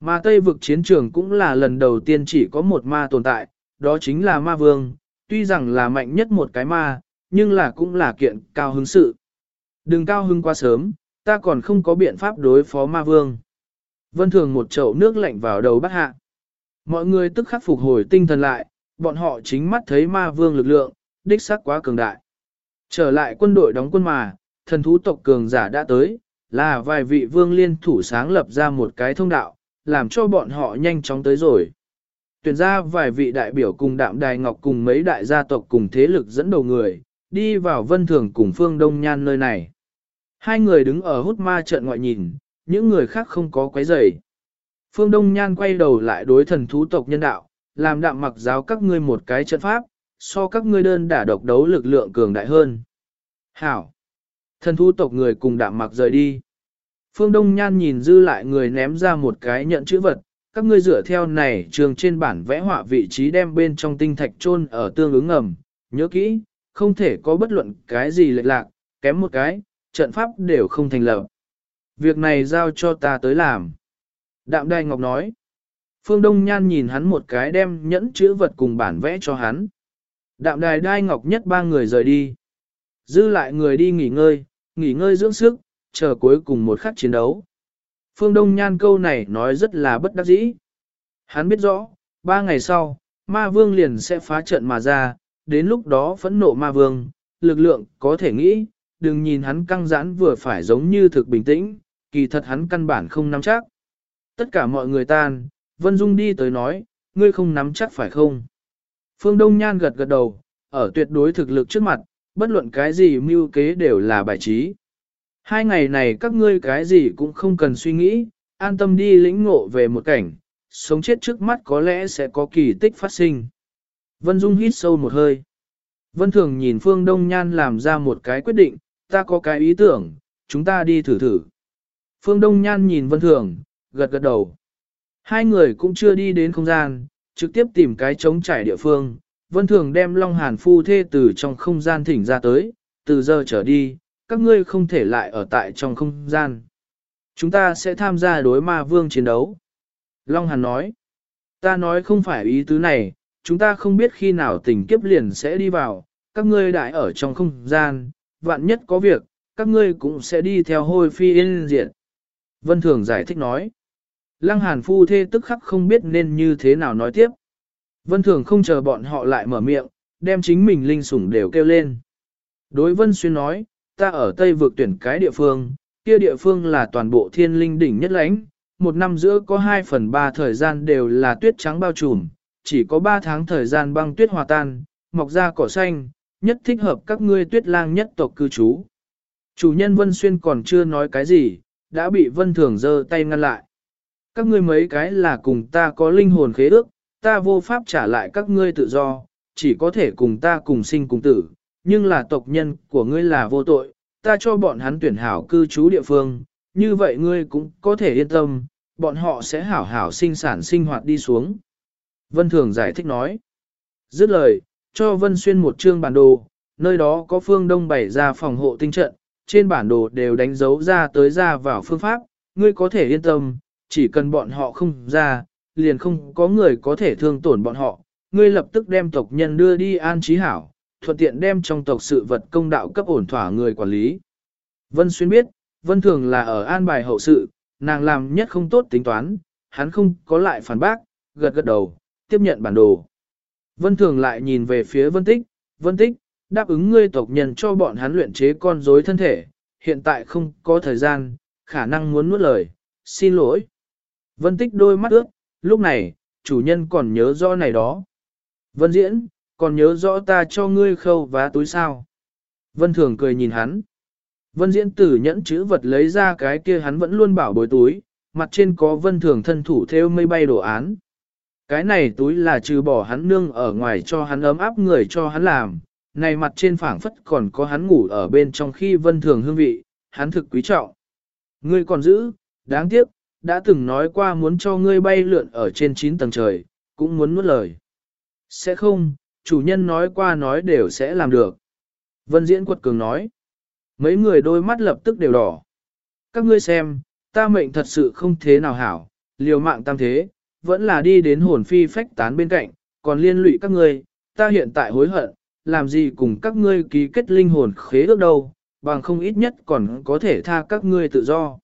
Mà Tây vực chiến trường cũng là lần đầu tiên chỉ có một ma tồn tại, đó chính là ma vương, tuy rằng là mạnh nhất một cái ma, nhưng là cũng là kiện cao hứng sự. Đừng cao hứng quá sớm, ta còn không có biện pháp đối phó ma vương. Vân thường một chậu nước lạnh vào đầu bắt hạ. Mọi người tức khắc phục hồi tinh thần lại, bọn họ chính mắt thấy ma vương lực lượng, đích xác quá cường đại. Trở lại quân đội đóng quân mà, thần thú tộc cường giả đã tới, là vài vị vương liên thủ sáng lập ra một cái thông đạo, làm cho bọn họ nhanh chóng tới rồi. Tuyển ra vài vị đại biểu cùng đạm đài ngọc cùng mấy đại gia tộc cùng thế lực dẫn đầu người, đi vào vân thường cùng phương đông nhan nơi này. Hai người đứng ở hút ma trận ngoại nhìn, những người khác không có quấy rầy. Phương Đông Nhan quay đầu lại đối thần thú tộc nhân đạo, làm đạm mặc giáo các ngươi một cái trận pháp, so các ngươi đơn đả độc đấu lực lượng cường đại hơn. Hảo! Thần thú tộc người cùng đạm mặc rời đi. Phương Đông Nhan nhìn dư lại người ném ra một cái nhận chữ vật, các ngươi dựa theo này trường trên bản vẽ họa vị trí đem bên trong tinh thạch chôn ở tương ứng ngầm, nhớ kỹ, không thể có bất luận cái gì lệch lạc, kém một cái, trận pháp đều không thành lập. Việc này giao cho ta tới làm. Đạm Đài Ngọc nói. Phương Đông Nhan nhìn hắn một cái đem nhẫn chữ vật cùng bản vẽ cho hắn. Đạm Đài Đai Ngọc nhất ba người rời đi. Dư lại người đi nghỉ ngơi, nghỉ ngơi dưỡng sức, chờ cuối cùng một khắc chiến đấu. Phương Đông Nhan câu này nói rất là bất đắc dĩ. Hắn biết rõ, ba ngày sau, ma vương liền sẽ phá trận mà ra, đến lúc đó phẫn nộ ma vương, lực lượng có thể nghĩ, đừng nhìn hắn căng giãn vừa phải giống như thực bình tĩnh, kỳ thật hắn căn bản không nắm chắc. Tất cả mọi người tan, Vân Dung đi tới nói, ngươi không nắm chắc phải không? Phương Đông Nhan gật gật đầu, ở tuyệt đối thực lực trước mặt, bất luận cái gì mưu kế đều là bài trí. Hai ngày này các ngươi cái gì cũng không cần suy nghĩ, an tâm đi lĩnh ngộ về một cảnh, sống chết trước mắt có lẽ sẽ có kỳ tích phát sinh. Vân Dung hít sâu một hơi. Vân Thường nhìn Phương Đông Nhan làm ra một cái quyết định, ta có cái ý tưởng, chúng ta đi thử thử. Phương Đông Nhan nhìn Vân Thường, gật gật đầu. Hai người cũng chưa đi đến không gian, trực tiếp tìm cái trống trải địa phương. Vân Thường đem Long Hàn phu thê từ trong không gian thỉnh ra tới, từ giờ trở đi, các ngươi không thể lại ở tại trong không gian. Chúng ta sẽ tham gia đối ma vương chiến đấu. Long Hàn nói, ta nói không phải ý tứ này, chúng ta không biết khi nào tình kiếp liền sẽ đi vào, các ngươi đại ở trong không gian, vạn nhất có việc, các ngươi cũng sẽ đi theo hôi phi yên diện. Vân Thường giải thích nói. Lăng Hàn phu thê tức khắc không biết nên như thế nào nói tiếp. Vân Thường không chờ bọn họ lại mở miệng, đem chính mình linh sủng đều kêu lên. Đối Vân Xuyên nói, ta ở Tây vực tuyển cái địa phương, kia địa phương là toàn bộ thiên linh đỉnh nhất lãnh, một năm giữa có 2 phần 3 thời gian đều là tuyết trắng bao trùm, chỉ có 3 tháng thời gian băng tuyết hòa tan, mọc ra cỏ xanh, nhất thích hợp các ngươi tuyết lang nhất tộc cư trú. Chủ nhân Vân Xuyên còn chưa nói cái gì, đã bị Vân Thường giơ tay ngăn lại. Các ngươi mấy cái là cùng ta có linh hồn khế ước, ta vô pháp trả lại các ngươi tự do, chỉ có thể cùng ta cùng sinh cùng tử, nhưng là tộc nhân của ngươi là vô tội, ta cho bọn hắn tuyển hảo cư trú địa phương, như vậy ngươi cũng có thể yên tâm, bọn họ sẽ hảo hảo sinh sản sinh hoạt đi xuống. Vân Thường giải thích nói. Dứt lời, cho Vân Xuyên một chương bản đồ, nơi đó có phương đông bày ra phòng hộ tinh trận, trên bản đồ đều đánh dấu ra tới ra vào phương pháp, ngươi có thể yên tâm, chỉ cần bọn họ không ra, liền không có người có thể thương tổn bọn họ, ngươi lập tức đem tộc nhân đưa đi an trí hảo, thuận tiện đem trong tộc sự vật công đạo cấp ổn thỏa người quản lý. Vân Xuyên biết, Vân Thường là ở an bài hậu sự, nàng làm nhất không tốt tính toán, hắn không có lại phản bác, gật gật đầu, tiếp nhận bản đồ. Vân Thường lại nhìn về phía Vân Tích, Vân Tích, đáp ứng ngươi tộc nhân cho bọn hắn luyện chế con rối thân thể, hiện tại không có thời gian, khả năng muốn nuốt lời, xin lỗi. Vân Tích đôi mắt ướt, lúc này, chủ nhân còn nhớ rõ này đó. Vân Diễn, còn nhớ rõ ta cho ngươi khâu vá túi sao. Vân Thường cười nhìn hắn. Vân Diễn tử nhẫn chữ vật lấy ra cái kia hắn vẫn luôn bảo bối túi, mặt trên có Vân Thường thân thủ theo mây bay đồ án. Cái này túi là trừ bỏ hắn nương ở ngoài cho hắn ấm áp người cho hắn làm, này mặt trên phảng phất còn có hắn ngủ ở bên trong khi Vân Thường hương vị, hắn thực quý trọng. Ngươi còn giữ, đáng tiếc, đã từng nói qua muốn cho ngươi bay lượn ở trên 9 tầng trời, cũng muốn nuốt lời. Sẽ không, chủ nhân nói qua nói đều sẽ làm được. Vân Diễn quật cường nói. Mấy người đôi mắt lập tức đều đỏ. Các ngươi xem, ta mệnh thật sự không thế nào hảo, liều mạng tam thế, vẫn là đi đến hồn phi phách tán bên cạnh, còn liên lụy các ngươi, ta hiện tại hối hận, làm gì cùng các ngươi ký kết linh hồn khế ước đâu, bằng không ít nhất còn có thể tha các ngươi tự do.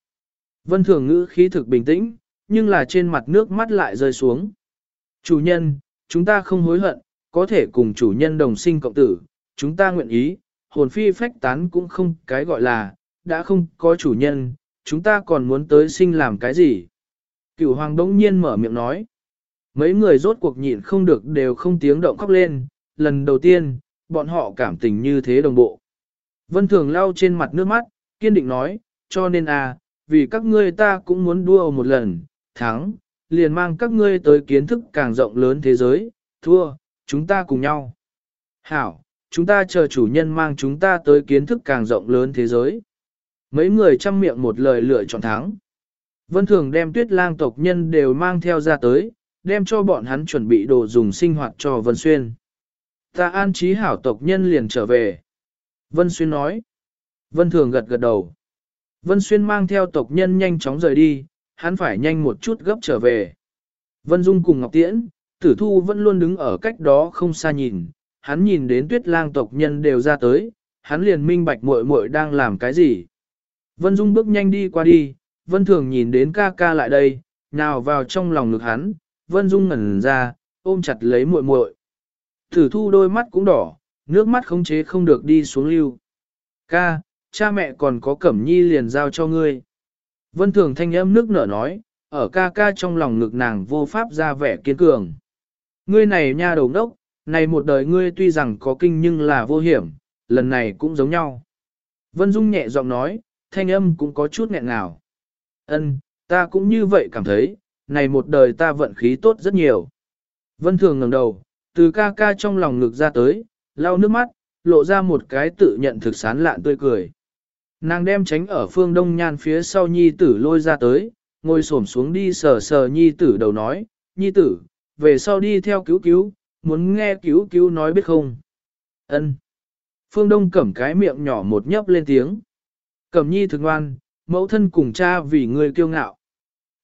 Vân Thường ngữ khí thực bình tĩnh, nhưng là trên mặt nước mắt lại rơi xuống. Chủ nhân, chúng ta không hối hận, có thể cùng chủ nhân đồng sinh cộng tử, chúng ta nguyện ý, hồn phi phách tán cũng không cái gọi là, đã không có chủ nhân, chúng ta còn muốn tới sinh làm cái gì. Cửu hoàng đống nhiên mở miệng nói. Mấy người rốt cuộc nhịn không được đều không tiếng động khóc lên, lần đầu tiên, bọn họ cảm tình như thế đồng bộ. Vân Thường lau trên mặt nước mắt, kiên định nói, cho nên à, vì các ngươi ta cũng muốn đua một lần, thắng, liền mang các ngươi tới kiến thức càng rộng lớn thế giới, thua, chúng ta cùng nhau. Hảo, chúng ta chờ chủ nhân mang chúng ta tới kiến thức càng rộng lớn thế giới. Mấy người chăm miệng một lời lựa chọn thắng. Vân Thường đem tuyết lang tộc nhân đều mang theo ra tới, đem cho bọn hắn chuẩn bị đồ dùng sinh hoạt cho Vân Xuyên. Ta an trí hảo tộc nhân liền trở về. Vân Xuyên nói. Vân Thường gật gật đầu. Vân Xuyên mang theo tộc nhân nhanh chóng rời đi, hắn phải nhanh một chút gấp trở về. Vân Dung cùng Ngọc Tiễn, tử thu vẫn luôn đứng ở cách đó không xa nhìn, hắn nhìn đến tuyết lang tộc nhân đều ra tới, hắn liền minh bạch muội muội đang làm cái gì. Vân Dung bước nhanh đi qua đi, Vân Thường nhìn đến ca ca lại đây, nào vào trong lòng ngực hắn, Vân Dung ngẩn ra, ôm chặt lấy muội muội. Tử thu đôi mắt cũng đỏ, nước mắt khống chế không được đi xuống lưu. Ca, cha mẹ còn có cẩm nhi liền giao cho ngươi. Vân Thường thanh âm nước nở nói, ở ca ca trong lòng ngực nàng vô pháp ra vẻ kiên cường. Ngươi này nha đầu đốc, này một đời ngươi tuy rằng có kinh nhưng là vô hiểm, lần này cũng giống nhau. Vân Dung nhẹ giọng nói, thanh âm cũng có chút nghẹn ngào. Ân, ta cũng như vậy cảm thấy, này một đời ta vận khí tốt rất nhiều. Vân Thường ngẩng đầu, từ ca ca trong lòng ngực ra tới, lau nước mắt, lộ ra một cái tự nhận thực sán lạn tươi cười. Nàng đem tránh ở phương đông nhan phía sau nhi tử lôi ra tới, ngồi xổm xuống đi sờ sờ nhi tử đầu nói, nhi tử, về sau đi theo cứu cứu, muốn nghe cứu cứu nói biết không? Ân. Phương Đông cẩm cái miệng nhỏ một nhấp lên tiếng. Cẩm nhi thực ngoan, mẫu thân cùng cha vì người kiêu ngạo.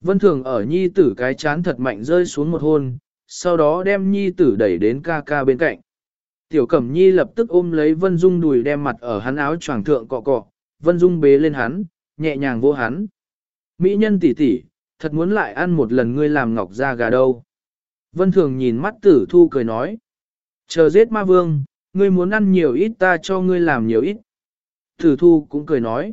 Vân Thường ở nhi tử cái chán thật mạnh rơi xuống một hôn, sau đó đem nhi tử đẩy đến ca ca bên cạnh. Tiểu Cẩm Nhi lập tức ôm lấy Vân Dung đùi đem mặt ở hắn áo choàng thượng cọ cọ, Vân Dung bế lên hắn, nhẹ nhàng vô hắn. Mỹ nhân tỷ tỷ, thật muốn lại ăn một lần ngươi làm ngọc ra gà đâu. Vân Thường nhìn mắt tử thu cười nói. Chờ giết ma vương, ngươi muốn ăn nhiều ít ta cho ngươi làm nhiều ít. Tử thu cũng cười nói.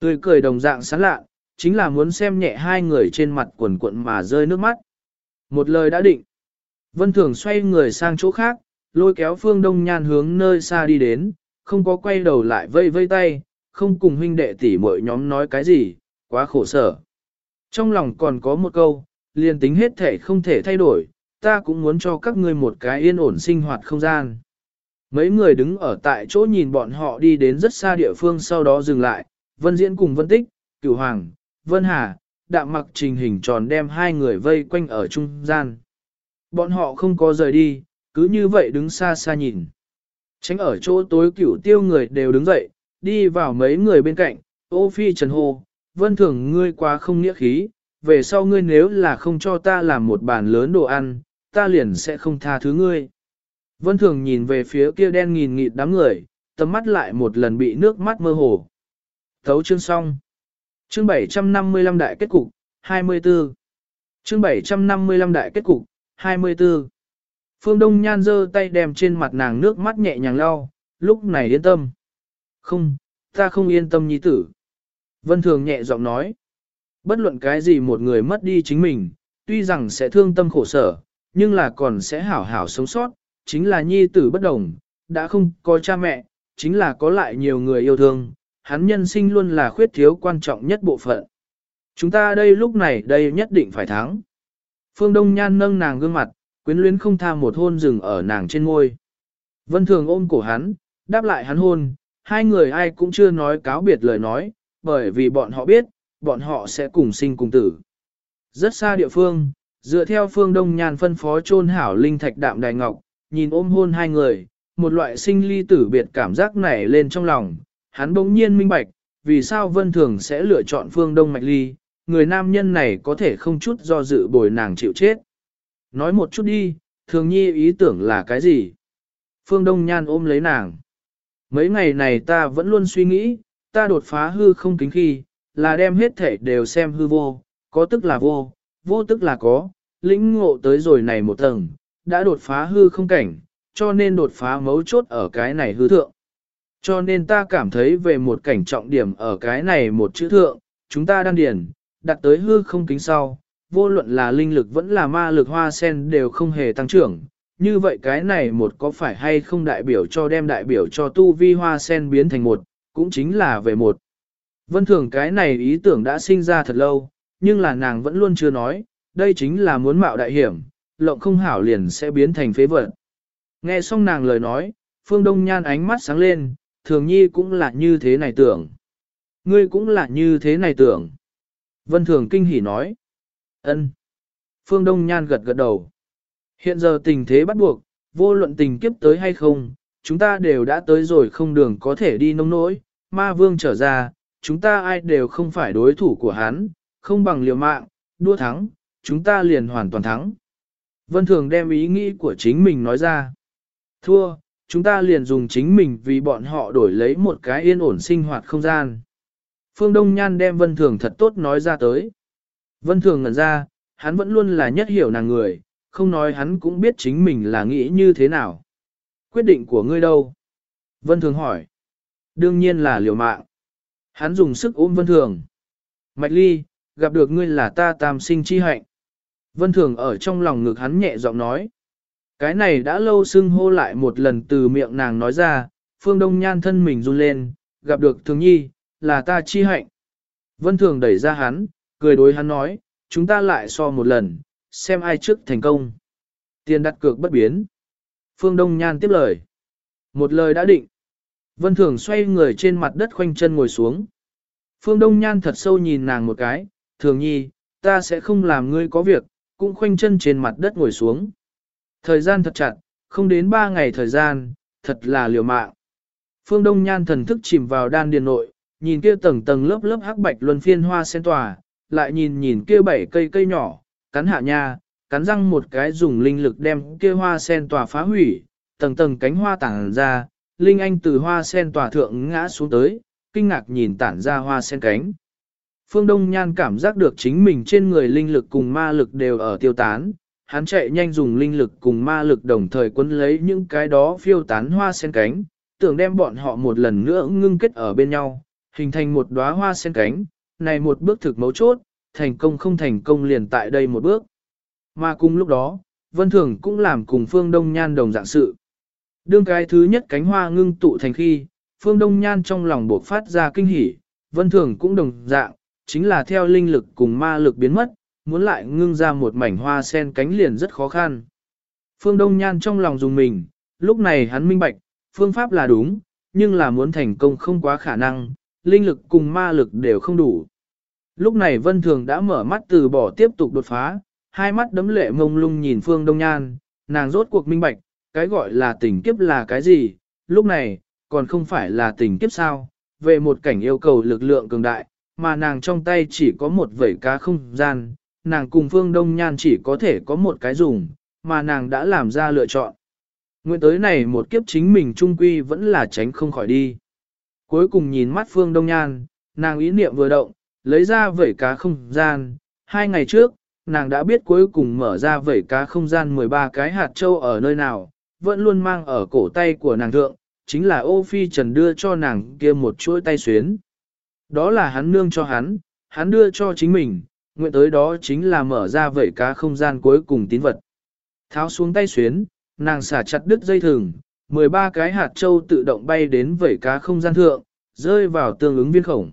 Tươi cười đồng dạng sán lạ, chính là muốn xem nhẹ hai người trên mặt quần cuộn mà rơi nước mắt. Một lời đã định. Vân Thường xoay người sang chỗ khác, lôi kéo phương đông nhan hướng nơi xa đi đến, không có quay đầu lại vây vây tay, không cùng huynh đệ tỷ muội nhóm nói cái gì, quá khổ sở. Trong lòng còn có một câu, liền tính hết thể không thể thay đổi, ta cũng muốn cho các ngươi một cái yên ổn sinh hoạt không gian. Mấy người đứng ở tại chỗ nhìn bọn họ đi đến rất xa địa phương sau đó dừng lại, Vân Diễn cùng Vân Tích, Cửu Hoàng, Vân Hà, đạm mặc trình hình tròn đem hai người vây quanh ở trung gian. Bọn họ không có rời đi, cứ như vậy đứng xa xa nhìn. Tránh ở chỗ tối cửu tiêu người đều đứng dậy, đi vào mấy người bên cạnh, ô phi trần hô, vân thường ngươi quá không nghĩa khí, về sau ngươi nếu là không cho ta làm một bàn lớn đồ ăn, ta liền sẽ không tha thứ ngươi. Vân thường nhìn về phía kia đen nghìn nghịt đám người, tầm mắt lại một lần bị nước mắt mơ hồ. Thấu chương xong. Chương 755 đại kết cục, 24. Chương 755 đại kết cục, 24. Phương Đông Nhan giơ tay đem trên mặt nàng nước mắt nhẹ nhàng lau, lúc này yên tâm. Không, ta không yên tâm nhi tử. Vân Thường nhẹ giọng nói. Bất luận cái gì một người mất đi chính mình, tuy rằng sẽ thương tâm khổ sở, nhưng là còn sẽ hảo hảo sống sót, chính là nhi tử bất đồng, đã không có cha mẹ, chính là có lại nhiều người yêu thương, hắn nhân sinh luôn là khuyết thiếu quan trọng nhất bộ phận. Chúng ta đây lúc này đây nhất định phải thắng. Phương Đông Nhan nâng nàng gương mặt, quyến luyến không tha một hôn rừng ở nàng trên ngôi. Vân Thường ôm cổ hắn, đáp lại hắn hôn, hai người ai cũng chưa nói cáo biệt lời nói, bởi vì bọn họ biết, bọn họ sẽ cùng sinh cùng tử. Rất xa địa phương, dựa theo phương đông nhàn phân phó chôn hảo linh thạch đạm đài ngọc, nhìn ôm hôn hai người, một loại sinh ly tử biệt cảm giác nảy lên trong lòng, hắn bỗng nhiên minh bạch, vì sao vân thường sẽ lựa chọn phương đông mạch ly, người nam nhân này có thể không chút do dự bồi nàng chịu chết. Nói một chút đi, thường nhi ý tưởng là cái gì? Phương Đông Nhan ôm lấy nàng. Mấy ngày này ta vẫn luôn suy nghĩ, ta đột phá hư không kính khi, là đem hết thể đều xem hư vô, có tức là vô, vô tức là có, lĩnh ngộ tới rồi này một tầng, đã đột phá hư không cảnh, cho nên đột phá mấu chốt ở cái này hư thượng. Cho nên ta cảm thấy về một cảnh trọng điểm ở cái này một chữ thượng, chúng ta đang điền, đặt tới hư không kính sau, vô luận là linh lực vẫn là ma lực hoa sen đều không hề tăng trưởng. Như vậy cái này một có phải hay không đại biểu cho đem đại biểu cho tu vi hoa sen biến thành một, cũng chính là về một. Vân thường cái này ý tưởng đã sinh ra thật lâu, nhưng là nàng vẫn luôn chưa nói, đây chính là muốn mạo đại hiểm, lộng không hảo liền sẽ biến thành phế vật. Nghe xong nàng lời nói, Phương Đông Nhan ánh mắt sáng lên, thường nhi cũng là như thế này tưởng. Ngươi cũng là như thế này tưởng. Vân Thường kinh hỉ nói. ân. Phương Đông Nhan gật gật đầu. Hiện giờ tình thế bắt buộc, vô luận tình kiếp tới hay không, chúng ta đều đã tới rồi không đường có thể đi nông nỗi, ma vương trở ra, chúng ta ai đều không phải đối thủ của hắn, không bằng liều mạng, đua thắng, chúng ta liền hoàn toàn thắng. Vân Thường đem ý nghĩ của chính mình nói ra. Thua, chúng ta liền dùng chính mình vì bọn họ đổi lấy một cái yên ổn sinh hoạt không gian. Phương Đông Nhan đem Vân Thường thật tốt nói ra tới. Vân Thường ngẩn ra, hắn vẫn luôn là nhất hiểu nàng người, không nói hắn cũng biết chính mình là nghĩ như thế nào. Quyết định của ngươi đâu? Vân Thường hỏi. Đương nhiên là liều mạng. Hắn dùng sức ôm Vân Thường. Mạch Ly, gặp được ngươi là ta tam sinh chi hạnh. Vân Thường ở trong lòng ngực hắn nhẹ giọng nói. Cái này đã lâu xưng hô lại một lần từ miệng nàng nói ra, Phương Đông Nhan thân mình run lên, gặp được Thường Nhi, là ta chi hạnh. Vân Thường đẩy ra hắn, cười đối hắn nói, chúng ta lại so một lần, xem ai trước thành công. Tiền đặt cược bất biến. Phương Đông Nhan tiếp lời. Một lời đã định. Vân Thường xoay người trên mặt đất khoanh chân ngồi xuống. Phương Đông Nhan thật sâu nhìn nàng một cái, Thường Nhi, ta sẽ không làm ngươi có việc, cũng khoanh chân trên mặt đất ngồi xuống. Thời gian thật chặt, không đến ba ngày thời gian, thật là liều mạng. Phương Đông Nhan thần thức chìm vào đan điền nội, nhìn kia tầng tầng lớp lớp hắc bạch luân phiên hoa sen tòa, lại nhìn nhìn kia bảy cây cây nhỏ, cắn hạ nha, cắn răng một cái dùng linh lực đem kia hoa sen tòa phá hủy, tầng tầng cánh hoa tảng ra, linh anh từ hoa sen tòa thượng ngã xuống tới, kinh ngạc nhìn tản ra hoa sen cánh. Phương Đông Nhan cảm giác được chính mình trên người linh lực cùng ma lực đều ở tiêu tán, hắn chạy nhanh dùng linh lực cùng ma lực đồng thời quấn lấy những cái đó phiêu tán hoa sen cánh, tưởng đem bọn họ một lần nữa ngưng kết ở bên nhau, hình thành một đóa hoa sen cánh, này một bước thực mấu chốt, thành công không thành công liền tại đây một bước. Mà cùng lúc đó, Vân Thường cũng làm cùng Phương Đông Nhan đồng dạng sự. Đương cái thứ nhất cánh hoa ngưng tụ thành khi, Phương Đông Nhan trong lòng buộc phát ra kinh hỉ, Vân Thường cũng đồng dạng, chính là theo linh lực cùng ma lực biến mất, muốn lại ngưng ra một mảnh hoa sen cánh liền rất khó khăn. Phương Đông Nhan trong lòng dùng mình, lúc này hắn minh bạch, phương pháp là đúng, nhưng là muốn thành công không quá khả năng, linh lực cùng ma lực đều không đủ. Lúc này Vân Thường đã mở mắt từ bỏ tiếp tục đột phá, hai mắt đấm lệ mông lung nhìn Phương Đông Nhan, nàng rốt cuộc minh bạch, cái gọi là tình kiếp là cái gì, lúc này, còn không phải là tình kiếp sao, về một cảnh yêu cầu lực lượng cường đại, mà nàng trong tay chỉ có một vẩy cá không gian, nàng cùng Phương Đông Nhan chỉ có thể có một cái dùng, mà nàng đã làm ra lựa chọn. Nguyện tới này một kiếp chính mình trung quy vẫn là tránh không khỏi đi. Cuối cùng nhìn mắt Phương Đông Nhan, nàng ý niệm vừa động, lấy ra vẩy cá không gian. Hai ngày trước, nàng đã biết cuối cùng mở ra vẩy cá không gian 13 cái hạt châu ở nơi nào, vẫn luôn mang ở cổ tay của nàng thượng, chính là ô phi trần đưa cho nàng kia một chuỗi tay xuyến. Đó là hắn nương cho hắn, hắn đưa cho chính mình, nguyện tới đó chính là mở ra vẩy cá không gian cuối cùng tín vật. Tháo xuống tay xuyến, nàng xả chặt đứt dây thừng, 13 cái hạt châu tự động bay đến vẩy cá không gian thượng, rơi vào tương ứng viên khổng.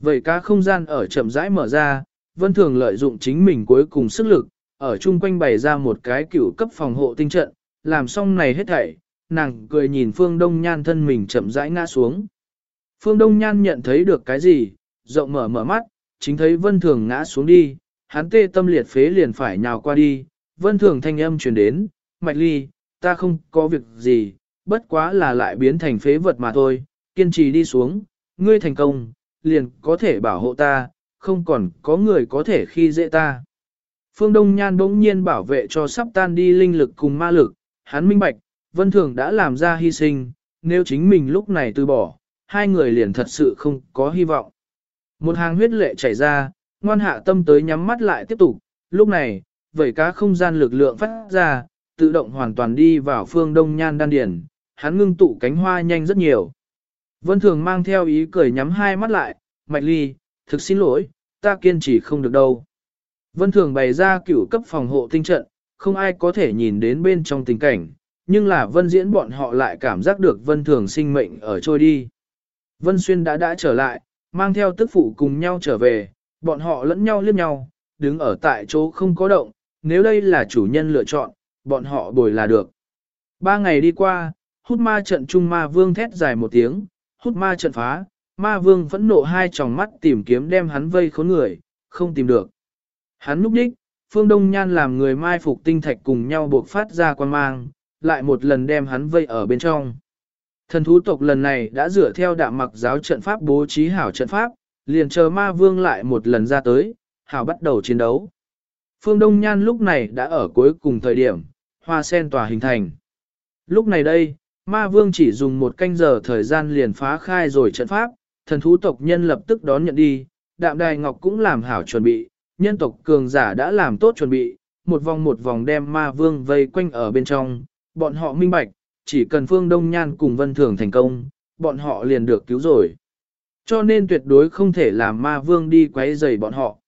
Vẩy cá không gian ở chậm rãi mở ra, vân thường lợi dụng chính mình cuối cùng sức lực, ở chung quanh bày ra một cái cựu cấp phòng hộ tinh trận, làm xong này hết thảy, nàng cười nhìn phương đông nhan thân mình chậm rãi ngã xuống. Phương đông nhan nhận thấy được cái gì, rộng mở mở mắt, chính thấy vân thường ngã xuống đi, hắn tê tâm liệt phế liền phải nhào qua đi, vân thường thanh âm truyền đến, mạch ly, ta không có việc gì, bất quá là lại biến thành phế vật mà thôi, kiên trì đi xuống, ngươi thành công, liền có thể bảo hộ ta, không còn có người có thể khi dễ ta. Phương Đông Nhan bỗng nhiên bảo vệ cho sắp tan đi linh lực cùng ma lực, hắn minh bạch, Vân Thường đã làm ra hy sinh, nếu chính mình lúc này từ bỏ, hai người liền thật sự không có hy vọng. Một hàng huyết lệ chảy ra, ngoan hạ tâm tới nhắm mắt lại tiếp tục, lúc này, vẩy cá không gian lực lượng phát ra, tự động hoàn toàn đi vào phương đông nhan đan điển, hắn ngưng tụ cánh hoa nhanh rất nhiều. Vân Thường mang theo ý cười nhắm hai mắt lại, Mạch Ly, thực xin lỗi, ta kiên trì không được đâu. Vân Thường bày ra cửu cấp phòng hộ tinh trận, không ai có thể nhìn đến bên trong tình cảnh, nhưng là Vân Diễn bọn họ lại cảm giác được Vân Thường sinh mệnh ở trôi đi. Vân Xuyên đã đã trở lại, mang theo tức phụ cùng nhau trở về, bọn họ lẫn nhau liếc nhau, đứng ở tại chỗ không có động, nếu đây là chủ nhân lựa chọn, bọn họ bồi là được. Ba ngày đi qua, hút ma trận trung ma vương thét dài một tiếng, hút ma trận phá, ma vương phẫn nộ hai tròng mắt tìm kiếm đem hắn vây khốn người, không tìm được. Hắn núp đích, phương đông nhan làm người mai phục tinh thạch cùng nhau buộc phát ra quan mang, lại một lần đem hắn vây ở bên trong. Thần thú tộc lần này đã dựa theo đạm mặc giáo trận pháp bố trí hảo trận pháp, liền chờ ma vương lại một lần ra tới, hảo bắt đầu chiến đấu. Phương Đông Nhan lúc này đã ở cuối cùng thời điểm, hoa sen tòa hình thành. Lúc này đây, ma vương chỉ dùng một canh giờ thời gian liền phá khai rồi trận pháp, thần thú tộc nhân lập tức đón nhận đi, đạm đài ngọc cũng làm hảo chuẩn bị, nhân tộc cường giả đã làm tốt chuẩn bị, một vòng một vòng đem ma vương vây quanh ở bên trong, bọn họ minh bạch, chỉ cần phương đông nhan cùng vân thường thành công, bọn họ liền được cứu rồi. Cho nên tuyệt đối không thể làm ma vương đi quấy rầy bọn họ.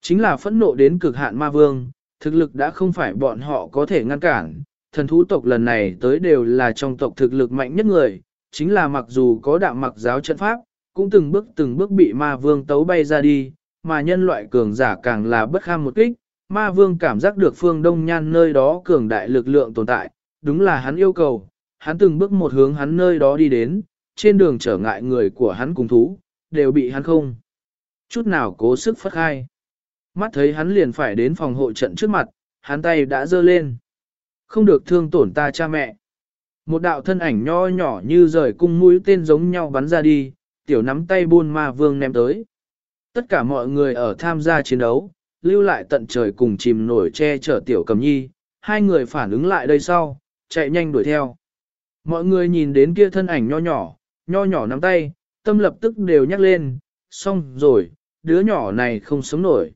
Chính là phẫn nộ đến cực hạn ma vương, thực lực đã không phải bọn họ có thể ngăn cản, thần thú tộc lần này tới đều là trong tộc thực lực mạnh nhất người, chính là mặc dù có đạo mặc giáo trận pháp, cũng từng bước từng bước bị ma vương tấu bay ra đi, mà nhân loại cường giả càng là bất kham một kích, ma vương cảm giác được phương đông nhan nơi đó cường đại lực lượng tồn tại, đúng là hắn yêu cầu, hắn từng bước một hướng hắn nơi đó đi đến, trên đường trở ngại người của hắn cùng thú, đều bị hắn không. Chút nào cố sức phất khai. Mắt thấy hắn liền phải đến phòng hộ trận trước mặt, hắn tay đã giơ lên. Không được thương tổn ta cha mẹ. Một đạo thân ảnh nho nhỏ như rời cung mũi tên giống nhau bắn ra đi, tiểu nắm tay buôn ma vương ném tới. Tất cả mọi người ở tham gia chiến đấu, lưu lại tận trời cùng chìm nổi che chở tiểu cầm nhi, hai người phản ứng lại đây sau, chạy nhanh đuổi theo. Mọi người nhìn đến kia thân ảnh nho nhỏ, nho nhỏ nắm tay, tâm lập tức đều nhắc lên, xong rồi, đứa nhỏ này không sống nổi.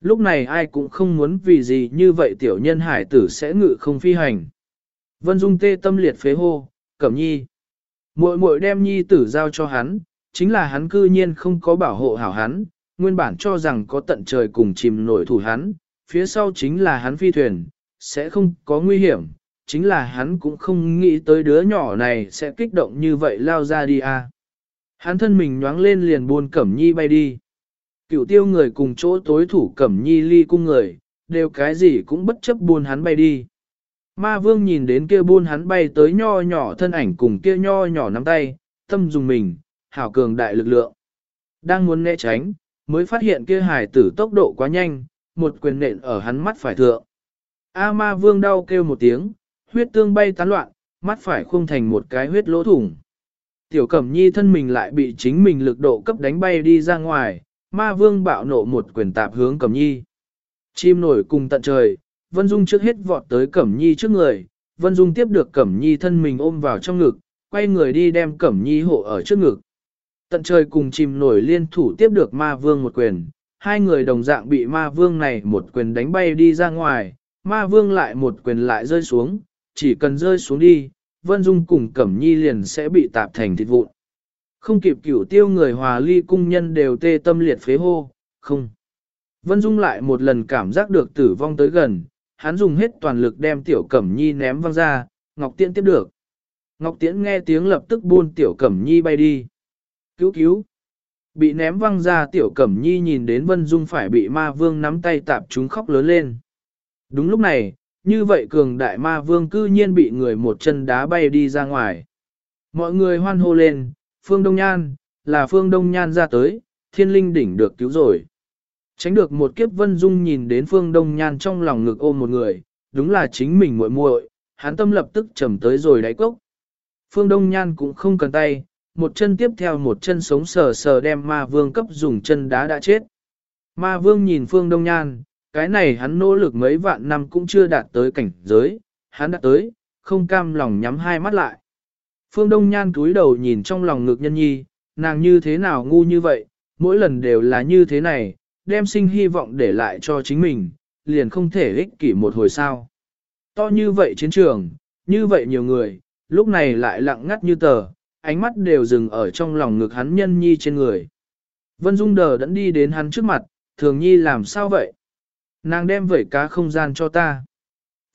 Lúc này ai cũng không muốn vì gì như vậy tiểu nhân hải tử sẽ ngự không phi hành. Vân Dung tê tâm liệt phế hô, cẩm nhi. Muội muội đem nhi tử giao cho hắn, chính là hắn cư nhiên không có bảo hộ hảo hắn, nguyên bản cho rằng có tận trời cùng chìm nổi thủ hắn, phía sau chính là hắn phi thuyền, sẽ không có nguy hiểm, chính là hắn cũng không nghĩ tới đứa nhỏ này sẽ kích động như vậy lao ra đi à. Hắn thân mình nhoáng lên liền buôn Cẩm Nhi bay đi. Cựu tiêu người cùng chỗ tối thủ Cẩm Nhi ly cung người, đều cái gì cũng bất chấp buôn hắn bay đi. Ma vương nhìn đến kia buôn hắn bay tới nho nhỏ thân ảnh cùng kia nho nhỏ nắm tay, tâm dùng mình, hảo cường đại lực lượng. Đang muốn né tránh, mới phát hiện kia hải tử tốc độ quá nhanh, một quyền nện ở hắn mắt phải thượng. A ma vương đau kêu một tiếng, huyết tương bay tán loạn, mắt phải khung thành một cái huyết lỗ thủng. Tiểu cẩm nhi thân mình lại bị chính mình lực độ cấp đánh bay đi ra ngoài, ma vương bạo nộ một quyền tạp hướng cẩm nhi. Chim nổi cùng tận trời, Vân Dung trước hết vọt tới cẩm nhi trước người, Vân Dung tiếp được cẩm nhi thân mình ôm vào trong ngực, quay người đi đem cẩm nhi hộ ở trước ngực. Tận trời cùng chim nổi liên thủ tiếp được ma vương một quyền, hai người đồng dạng bị ma vương này một quyền đánh bay đi ra ngoài, ma vương lại một quyền lại rơi xuống, chỉ cần rơi xuống đi, Vân Dung cùng Cẩm Nhi liền sẽ bị tạp thành thịt vụn. Không kịp cửu tiêu người hòa ly cung nhân đều tê tâm liệt phế hô, không. Vân Dung lại một lần cảm giác được tử vong tới gần, hắn dùng hết toàn lực đem tiểu Cẩm Nhi ném văng ra, Ngọc Tiễn tiếp được. Ngọc Tiễn nghe tiếng lập tức buôn tiểu Cẩm Nhi bay đi. Cứu cứu. Bị ném văng ra tiểu Cẩm Nhi nhìn đến Vân Dung phải bị ma vương nắm tay tạp chúng khóc lớn lên. Đúng lúc này, như vậy cường đại ma vương cư nhiên bị người một chân đá bay đi ra ngoài. Mọi người hoan hô lên, Phương Đông Nhan, là Phương Đông Nhan ra tới, thiên linh đỉnh được cứu rồi. Tránh được một kiếp Vân Dung nhìn đến Phương Đông Nhan trong lòng ngực ôm một người, đúng là chính mình muội muội, hắn tâm lập tức trầm tới rồi đáy cốc. Phương Đông Nhan cũng không cần tay, một chân tiếp theo một chân sống sờ sờ đem ma vương cấp dùng chân đá đã chết. Ma vương nhìn Phương Đông Nhan, cái này hắn nỗ lực mấy vạn năm cũng chưa đạt tới cảnh giới, hắn đã tới, không cam lòng nhắm hai mắt lại. Phương Đông Nhan cúi đầu nhìn trong lòng ngực nhân nhi, nàng như thế nào ngu như vậy, mỗi lần đều là như thế này, đem sinh hy vọng để lại cho chính mình, liền không thể ích kỷ một hồi sao. To như vậy chiến trường, như vậy nhiều người, lúc này lại lặng ngắt như tờ, ánh mắt đều dừng ở trong lòng ngực hắn nhân nhi trên người. Vân Dung đờ đẫn đi đến hắn trước mặt, thường nhi làm sao vậy? Nàng đem vẩy cá không gian cho ta.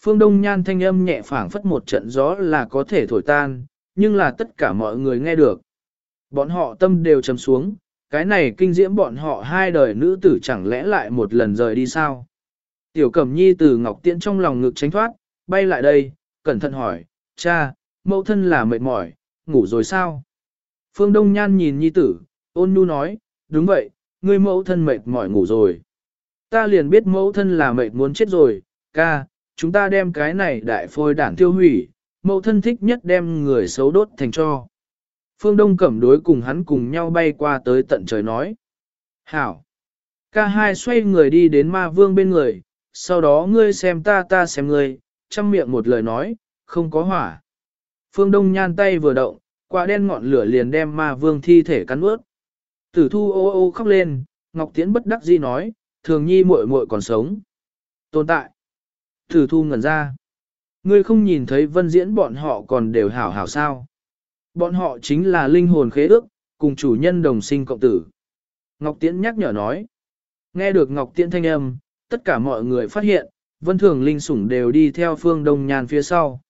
Phương Đông Nhan thanh âm nhẹ phảng phất một trận gió là có thể thổi tan, nhưng là tất cả mọi người nghe được. Bọn họ tâm đều trầm xuống, cái này kinh diễm bọn họ hai đời nữ tử chẳng lẽ lại một lần rời đi sao? Tiểu Cẩm Nhi từ Ngọc Tiễn trong lòng ngực tránh thoát, bay lại đây, cẩn thận hỏi, cha, mẫu thân là mệt mỏi, ngủ rồi sao? Phương Đông Nhan nhìn Nhi tử, ôn nhu nói, đúng vậy, ngươi mẫu thân mệt mỏi ngủ rồi. Ta liền biết mẫu thân là mệt muốn chết rồi, ca, chúng ta đem cái này đại phôi đản tiêu hủy, mẫu thân thích nhất đem người xấu đốt thành cho. Phương Đông Cẩm đối cùng hắn cùng nhau bay qua tới tận trời nói. Hảo! Ca hai xoay người đi đến ma vương bên người, sau đó ngươi xem ta ta xem ngươi, chăm miệng một lời nói, không có hỏa. Phương Đông nhan tay vừa động, quả đen ngọn lửa liền đem ma vương thi thể cắn ướt. Tử thu ô ô khóc lên, Ngọc Tiễn bất đắc dĩ nói, thường nhi muội muội còn sống. Tồn tại. Tử thu ngẩn ra. Ngươi không nhìn thấy vân diễn bọn họ còn đều hảo hảo sao. Bọn họ chính là linh hồn khế ước, cùng chủ nhân đồng sinh cộng tử. Ngọc Tiễn nhắc nhở nói. Nghe được Ngọc Tiễn thanh âm, tất cả mọi người phát hiện, vân thường linh sủng đều đi theo phương đông nhàn phía sau.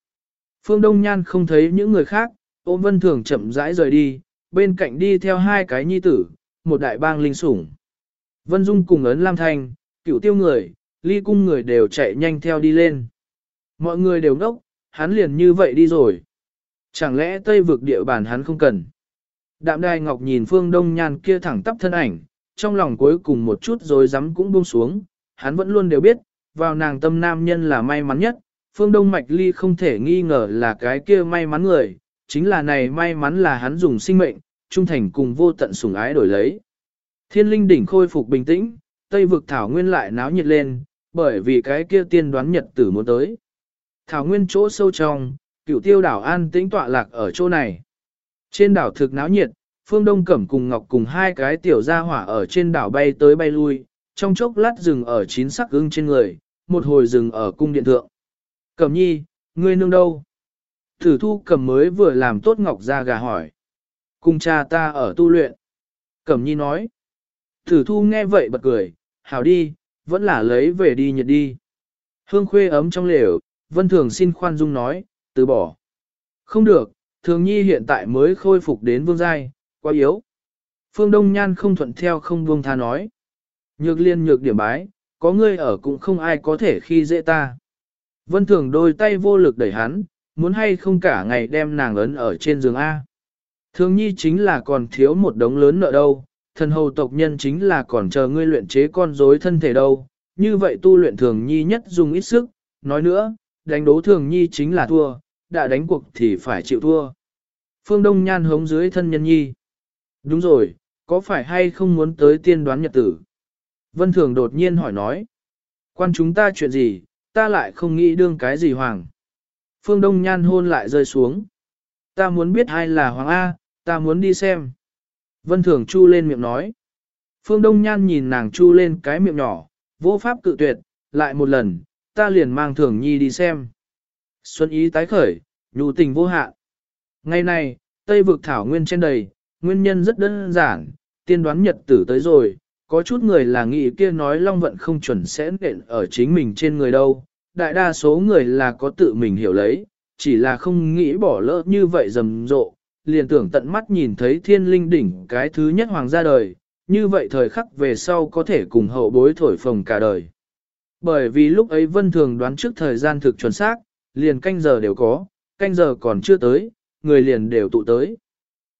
Phương đông nhan không thấy những người khác, ôm vân thường chậm rãi rời đi, bên cạnh đi theo hai cái nhi tử, một đại bang linh sủng. Vân Dung cùng ấn Lam Thanh, cựu tiêu người, ly cung người đều chạy nhanh theo đi lên. Mọi người đều ngốc, hắn liền như vậy đi rồi. Chẳng lẽ Tây vực địa bàn hắn không cần? Đạm đài ngọc nhìn phương đông nhan kia thẳng tắp thân ảnh, trong lòng cuối cùng một chút rồi dám cũng buông xuống, hắn vẫn luôn đều biết, vào nàng tâm nam nhân là may mắn nhất, phương đông mạch ly không thể nghi ngờ là cái kia may mắn người, chính là này may mắn là hắn dùng sinh mệnh, trung thành cùng vô tận sủng ái đổi lấy. Thiên linh đỉnh khôi phục bình tĩnh, Tây vực thảo nguyên lại náo nhiệt lên, bởi vì cái kia tiên đoán nhật tử muốn tới. Thảo nguyên chỗ sâu trong, cựu tiêu đảo an tĩnh tọa lạc ở chỗ này. Trên đảo thực náo nhiệt, Phương Đông Cẩm cùng Ngọc cùng hai cái tiểu gia hỏa ở trên đảo bay tới bay lui, trong chốc lát rừng ở chín sắc ưng trên người, một hồi rừng ở cung điện thượng. Cẩm nhi, ngươi nương đâu? Thử thu cầm mới vừa làm tốt Ngọc ra gà hỏi. Cùng cha ta ở tu luyện. Cẩm nhi nói. Thử thu nghe vậy bật cười, hảo đi, vẫn là lấy về đi nhật đi. Hương khuê ấm trong lều, vân thường xin khoan dung nói, từ bỏ. Không được, thường nhi hiện tại mới khôi phục đến vương giai, quá yếu. Phương Đông Nhan không thuận theo không buông tha nói. Nhược liên nhược điểm bái, có ngươi ở cũng không ai có thể khi dễ ta. Vân thường đôi tay vô lực đẩy hắn, muốn hay không cả ngày đem nàng ấn ở trên giường A. Thường nhi chính là còn thiếu một đống lớn nợ đâu, thần hầu tộc nhân chính là còn chờ ngươi luyện chế con rối thân thể đâu, như vậy tu luyện thường nhi nhất dùng ít sức, nói nữa, đánh đố thường nhi chính là thua, đã đánh cuộc thì phải chịu thua. Phương Đông Nhan hống dưới thân nhân nhi. Đúng rồi, có phải hay không muốn tới tiên đoán nhật tử? Vân Thường đột nhiên hỏi nói. Quan chúng ta chuyện gì, ta lại không nghĩ đương cái gì hoàng. Phương Đông Nhan hôn lại rơi xuống. Ta muốn biết ai là hoàng A, ta muốn đi xem. Vân Thường chu lên miệng nói. Phương Đông Nhan nhìn nàng chu lên cái miệng nhỏ, vô pháp cự tuyệt, lại một lần, ta liền mang Thường Nhi đi xem. Xuân ý tái khởi, nhu tình vô hạn. Ngày này, Tây vực thảo nguyên trên đầy, nguyên nhân rất đơn giản, tiên đoán nhật tử tới rồi, có chút người là nghĩ kia nói long vận không chuẩn sẽ nện ở chính mình trên người đâu, đại đa số người là có tự mình hiểu lấy, chỉ là không nghĩ bỏ lỡ như vậy rầm rộ, liền tưởng tận mắt nhìn thấy thiên linh đỉnh cái thứ nhất hoàng gia đời, như vậy thời khắc về sau có thể cùng hậu bối thổi phồng cả đời. Bởi vì lúc ấy vân thường đoán trước thời gian thực chuẩn xác, liền canh giờ đều có, canh giờ còn chưa tới, người liền đều tụ tới.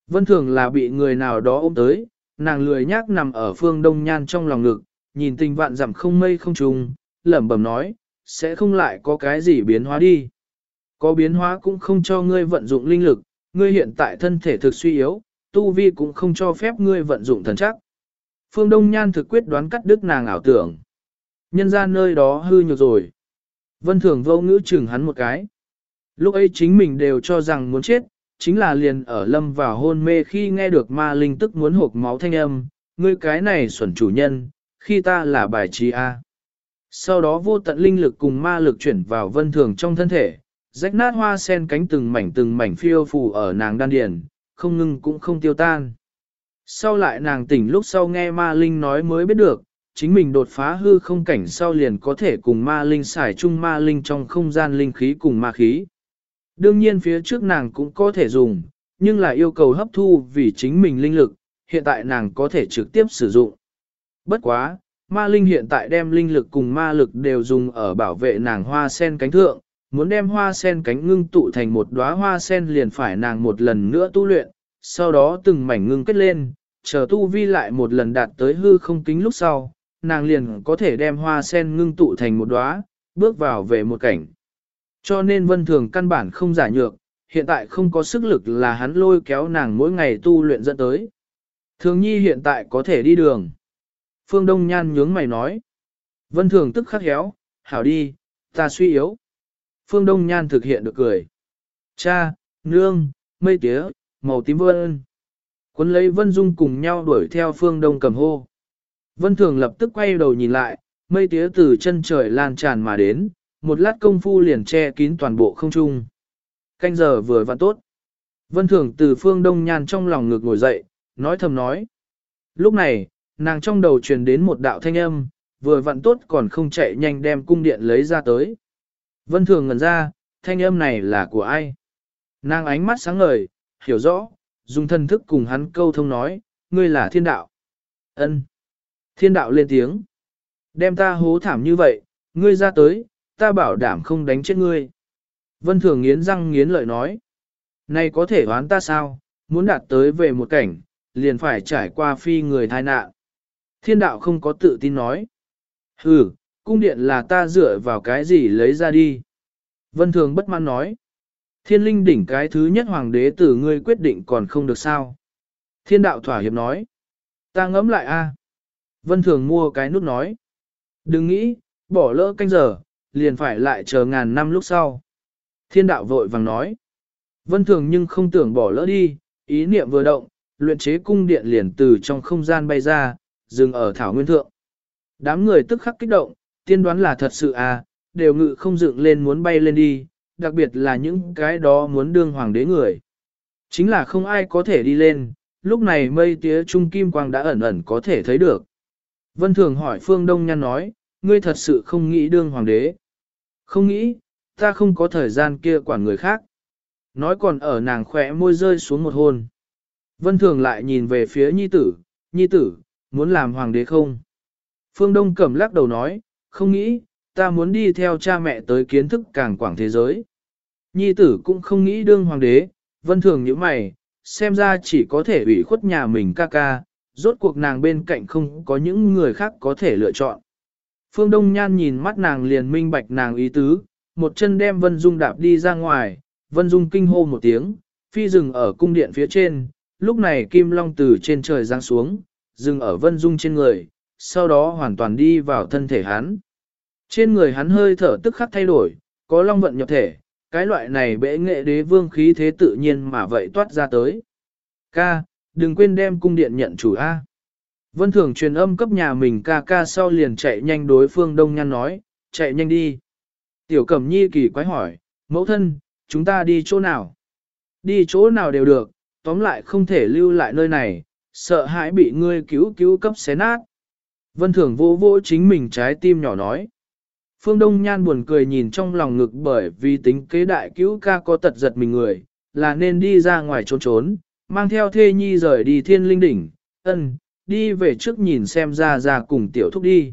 Vân thường là bị người nào đó ôm tới, nàng lười nhác nằm ở phương đông nhan trong lòng ngực, nhìn tình vạn dặm không mây không trùng, lẩm bẩm nói, sẽ không lại có cái gì biến hóa đi. Có biến hóa cũng không cho ngươi vận dụng linh lực, ngươi hiện tại thân thể thực suy yếu, tu vi cũng không cho phép ngươi vận dụng thần chắc. Phương Đông Nhan thực quyết đoán cắt đứt nàng ảo tưởng. Nhân ra nơi đó hư nhược rồi. Vân Thường vô ngữ chừng hắn một cái. Lúc ấy chính mình đều cho rằng muốn chết, chính là liền ở lâm vào hôn mê khi nghe được ma linh tức muốn hộp máu thanh âm, ngươi cái này xuẩn chủ nhân, khi ta là bài trí A. Sau đó vô tận linh lực cùng ma lực chuyển vào vân thường trong thân thể, rách nát hoa sen cánh từng mảnh từng mảnh phiêu phù ở nàng đan điền, không ngưng cũng không tiêu tan. Sau lại nàng tỉnh lúc sau nghe ma linh nói mới biết được, chính mình đột phá hư không cảnh sau liền có thể cùng ma linh xài chung ma linh trong không gian linh khí cùng ma khí. Đương nhiên phía trước nàng cũng có thể dùng, nhưng là yêu cầu hấp thu vì chính mình linh lực, hiện tại nàng có thể trực tiếp sử dụng. Bất quá, ma linh hiện tại đem linh lực cùng ma lực đều dùng ở bảo vệ nàng hoa sen cánh thượng, muốn đem hoa sen cánh ngưng tụ thành một đóa hoa sen liền phải nàng một lần nữa tu luyện, sau đó từng mảnh ngưng kết lên, chờ tu vi lại một lần đạt tới hư không kính lúc sau, nàng liền có thể đem hoa sen ngưng tụ thành một đóa, bước vào về một cảnh. Cho nên vân thường căn bản không giả nhược, hiện tại không có sức lực là hắn lôi kéo nàng mỗi ngày tu luyện dẫn tới. Thường nhi hiện tại có thể đi đường. Phương Đông Nhan nhướng mày nói. Vân thường tức khắc héo, hảo đi, ta suy yếu. Phương Đông Nhan thực hiện được cười. Cha, nương, mây tía, màu tím vân. Quân lấy Vân Dung cùng nhau đuổi theo Phương Đông cầm hô. Vân Thường lập tức quay đầu nhìn lại, mây tía từ chân trời lan tràn mà đến, một lát công phu liền che kín toàn bộ không trung. Canh giờ vừa vặn tốt. Vân Thường từ Phương Đông Nhan trong lòng ngực ngồi dậy, nói thầm nói. Lúc này, nàng trong đầu truyền đến một đạo thanh âm, vừa vặn tốt còn không chạy nhanh đem cung điện lấy ra tới. Vân Thường ngẩn ra, thanh âm này là của ai? Nàng ánh mắt sáng ngời, hiểu rõ, dùng thân thức cùng hắn câu thông nói, ngươi là thiên đạo. Ân. Thiên đạo lên tiếng. Đem ta hố thảm như vậy, ngươi ra tới, ta bảo đảm không đánh chết ngươi. Vân Thường nghiến răng nghiến lợi nói. Này có thể đoán ta sao, muốn đạt tới về một cảnh, liền phải trải qua phi người thai nạn. Thiên đạo không có tự tin nói. Hừ, cung điện là ta dựa vào cái gì lấy ra đi. Vân Thường bất mãn nói. Thiên linh đỉnh cái thứ nhất hoàng đế tử ngươi quyết định còn không được sao. Thiên đạo thỏa hiệp nói. Ta ngẫm lại a. Vân Thường mua cái nút nói. Đừng nghĩ, bỏ lỡ canh giờ, liền phải lại chờ ngàn năm lúc sau. Thiên đạo vội vàng nói. Vân Thường nhưng không tưởng bỏ lỡ đi, ý niệm vừa động, luyện chế cung điện liền từ trong không gian bay ra, dừng ở thảo nguyên thượng. Đám người tức khắc kích động, tiên đoán là thật sự à, đều ngự không dựng lên muốn bay lên đi, đặc biệt là những cái đó muốn đương hoàng đế người. Chính là không ai có thể đi lên, lúc này mây tía trung kim quang đã ẩn ẩn có thể thấy được. Vân Thường hỏi Phương Đông Nhan nói, ngươi thật sự không nghĩ đương hoàng đế. Không nghĩ, ta không có thời gian kia quản người khác. Nói còn ở nàng khỏe môi rơi xuống một hôn. Vân Thường lại nhìn về phía nhi tử, nhi tử, muốn làm hoàng đế không? Phương Đông Cẩm lắc đầu nói, không nghĩ, ta muốn đi theo cha mẹ tới kiến thức càng quảng thế giới. Nhi tử cũng không nghĩ đương hoàng đế, vân thường như mày, xem ra chỉ có thể ủy khuất nhà mình ca ca, rốt cuộc nàng bên cạnh không có những người khác có thể lựa chọn. Phương Đông Nhan nhìn mắt nàng liền minh bạch nàng ý tứ, một chân đem Vân Dung đạp đi ra ngoài, Vân Dung kinh hô một tiếng, phi rừng ở cung điện phía trên, lúc này Kim Long từ trên trời giáng xuống, dừng ở Vân Dung trên người, sau đó hoàn toàn đi vào thân thể hắn. Trên người hắn hơi thở tức khắc thay đổi, có long vận nhập thể, cái loại này bệ nghệ đế vương khí thế tự nhiên mà vậy toát ra tới. Ca, đừng quên đem cung điện nhận chủ A. Vân Thường truyền âm cấp nhà mình ca ca sau liền chạy nhanh đối phương Đông Nhan nói, chạy nhanh đi. Tiểu Cẩm Nhi kỳ quái hỏi, mẫu thân, chúng ta đi chỗ nào? Đi chỗ nào đều được, tóm lại không thể lưu lại nơi này, sợ hãi bị ngươi cứu cứu cấp xé nát. Vân Thường vô vô chính mình trái tim nhỏ nói. Phương Đông Nhan buồn cười nhìn trong lòng ngực bởi vì tính kế đại cứu ca có tật giật mình người, là nên đi ra ngoài trốn trốn, mang theo thê nhi rời đi thiên linh đỉnh, ân, đi về trước nhìn xem ra ra cùng tiểu thúc đi.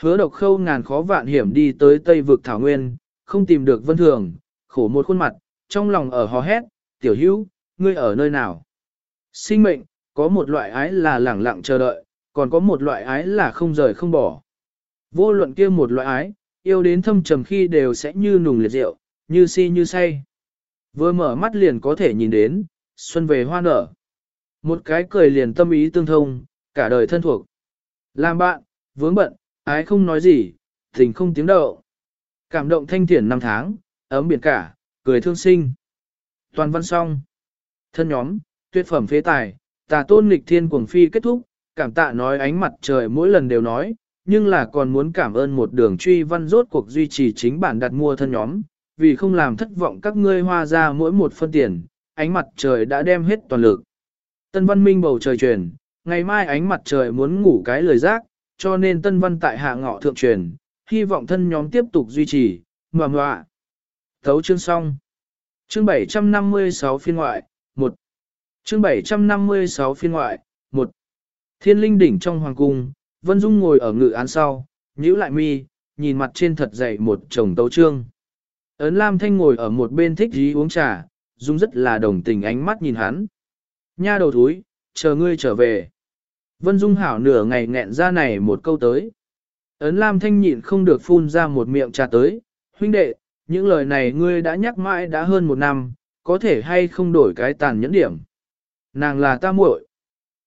Hứa độc khâu ngàn khó vạn hiểm đi tới tây vực thảo nguyên, không tìm được vân thường, khổ một khuôn mặt, trong lòng ở hò hét, tiểu hữu, ngươi ở nơi nào? Sinh mệnh, có một loại ái là lẳng lặng chờ đợi, còn có một loại ái là không rời không bỏ. Vô luận kia một loại ái, yêu đến thâm trầm khi đều sẽ như nùng liệt rượu, như si như say. Vừa mở mắt liền có thể nhìn đến, xuân về hoa nở. Một cái cười liền tâm ý tương thông, cả đời thân thuộc. Làm bạn, vướng bận, ái không nói gì, tình không tiếng đậu. Cảm động thanh thiển năm tháng, ấm biển cả, cười thương sinh. Toàn văn xong. Thân nhóm, tuyệt phẩm phế tài, tà tôn nghịch thiên cuồng phi kết thúc, cảm tạ nói ánh mặt trời mỗi lần đều nói, nhưng là còn muốn cảm ơn một đường truy văn rốt cuộc duy trì chính bản đặt mua thân nhóm, vì không làm thất vọng các ngươi hoa ra mỗi một phân tiền, ánh mặt trời đã đem hết toàn lực. Tân văn minh bầu trời truyền, ngày mai ánh mặt trời muốn ngủ cái lời giác, cho nên tân văn tại hạ ngọ thượng truyền, hy vọng thân nhóm tiếp tục duy trì, ngoà ngoạ. Thấu chương xong. Chương 756 phiên ngoại, 1. Chương 756 phiên ngoại, 1. Thiên linh đỉnh trong hoàng cung, Vân Dung ngồi ở ngự án sau, nhíu lại mi, nhìn mặt trên thật dày một chồng tấu trương. Ấn Lam Thanh ngồi ở một bên thích dí uống trà, Dung rất là đồng tình ánh mắt nhìn hắn. Nha đầu thúi, chờ ngươi trở về. Vân Dung hảo nửa ngày nghẹn ra này một câu tới. Ấn Lam Thanh nhịn không được phun ra một miệng trà tới, huynh đệ, những lời này ngươi đã nhắc mãi đã hơn một năm, có thể hay không đổi cái tàn nhẫn điểm. Nàng là ta muội.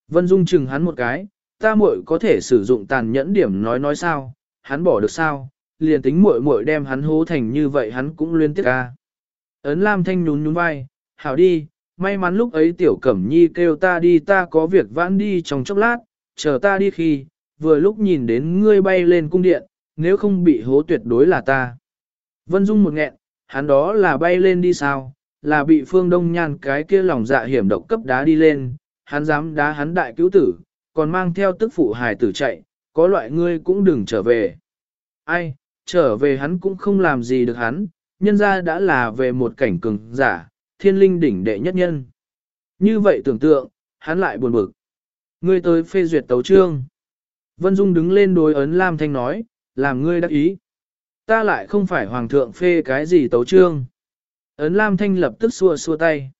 Vân Dung chừng hắn một cái, ta muội có thể sử dụng tàn nhẫn điểm nói nói sao, hắn bỏ được sao, liền tính muội muội đem hắn hố thành như vậy hắn cũng liên tiếp ca. Ấn Lam Thanh nhún nhún vai, hảo đi, may mắn lúc ấy tiểu cẩm nhi kêu ta đi ta có việc vãn đi trong chốc lát, chờ ta đi khi, vừa lúc nhìn đến ngươi bay lên cung điện, nếu không bị hố tuyệt đối là ta. Vân Dung một nghẹn, hắn đó là bay lên đi sao, là bị phương đông nhan cái kia lòng dạ hiểm độc cấp đá đi lên, hắn dám đá hắn đại cứu tử, còn mang theo tức phụ hài tử chạy, có loại ngươi cũng đừng trở về. Ai, trở về hắn cũng không làm gì được hắn, nhân ra đã là về một cảnh cường giả, thiên linh đỉnh đệ nhất nhân. Như vậy tưởng tượng, hắn lại buồn bực. Ngươi tới phê duyệt tấu trương. Vân Dung đứng lên đối ấn Lam Thanh nói, làm ngươi đắc ý. Ta lại không phải hoàng thượng phê cái gì tấu trương. Ấn Lam Thanh lập tức xua xua tay.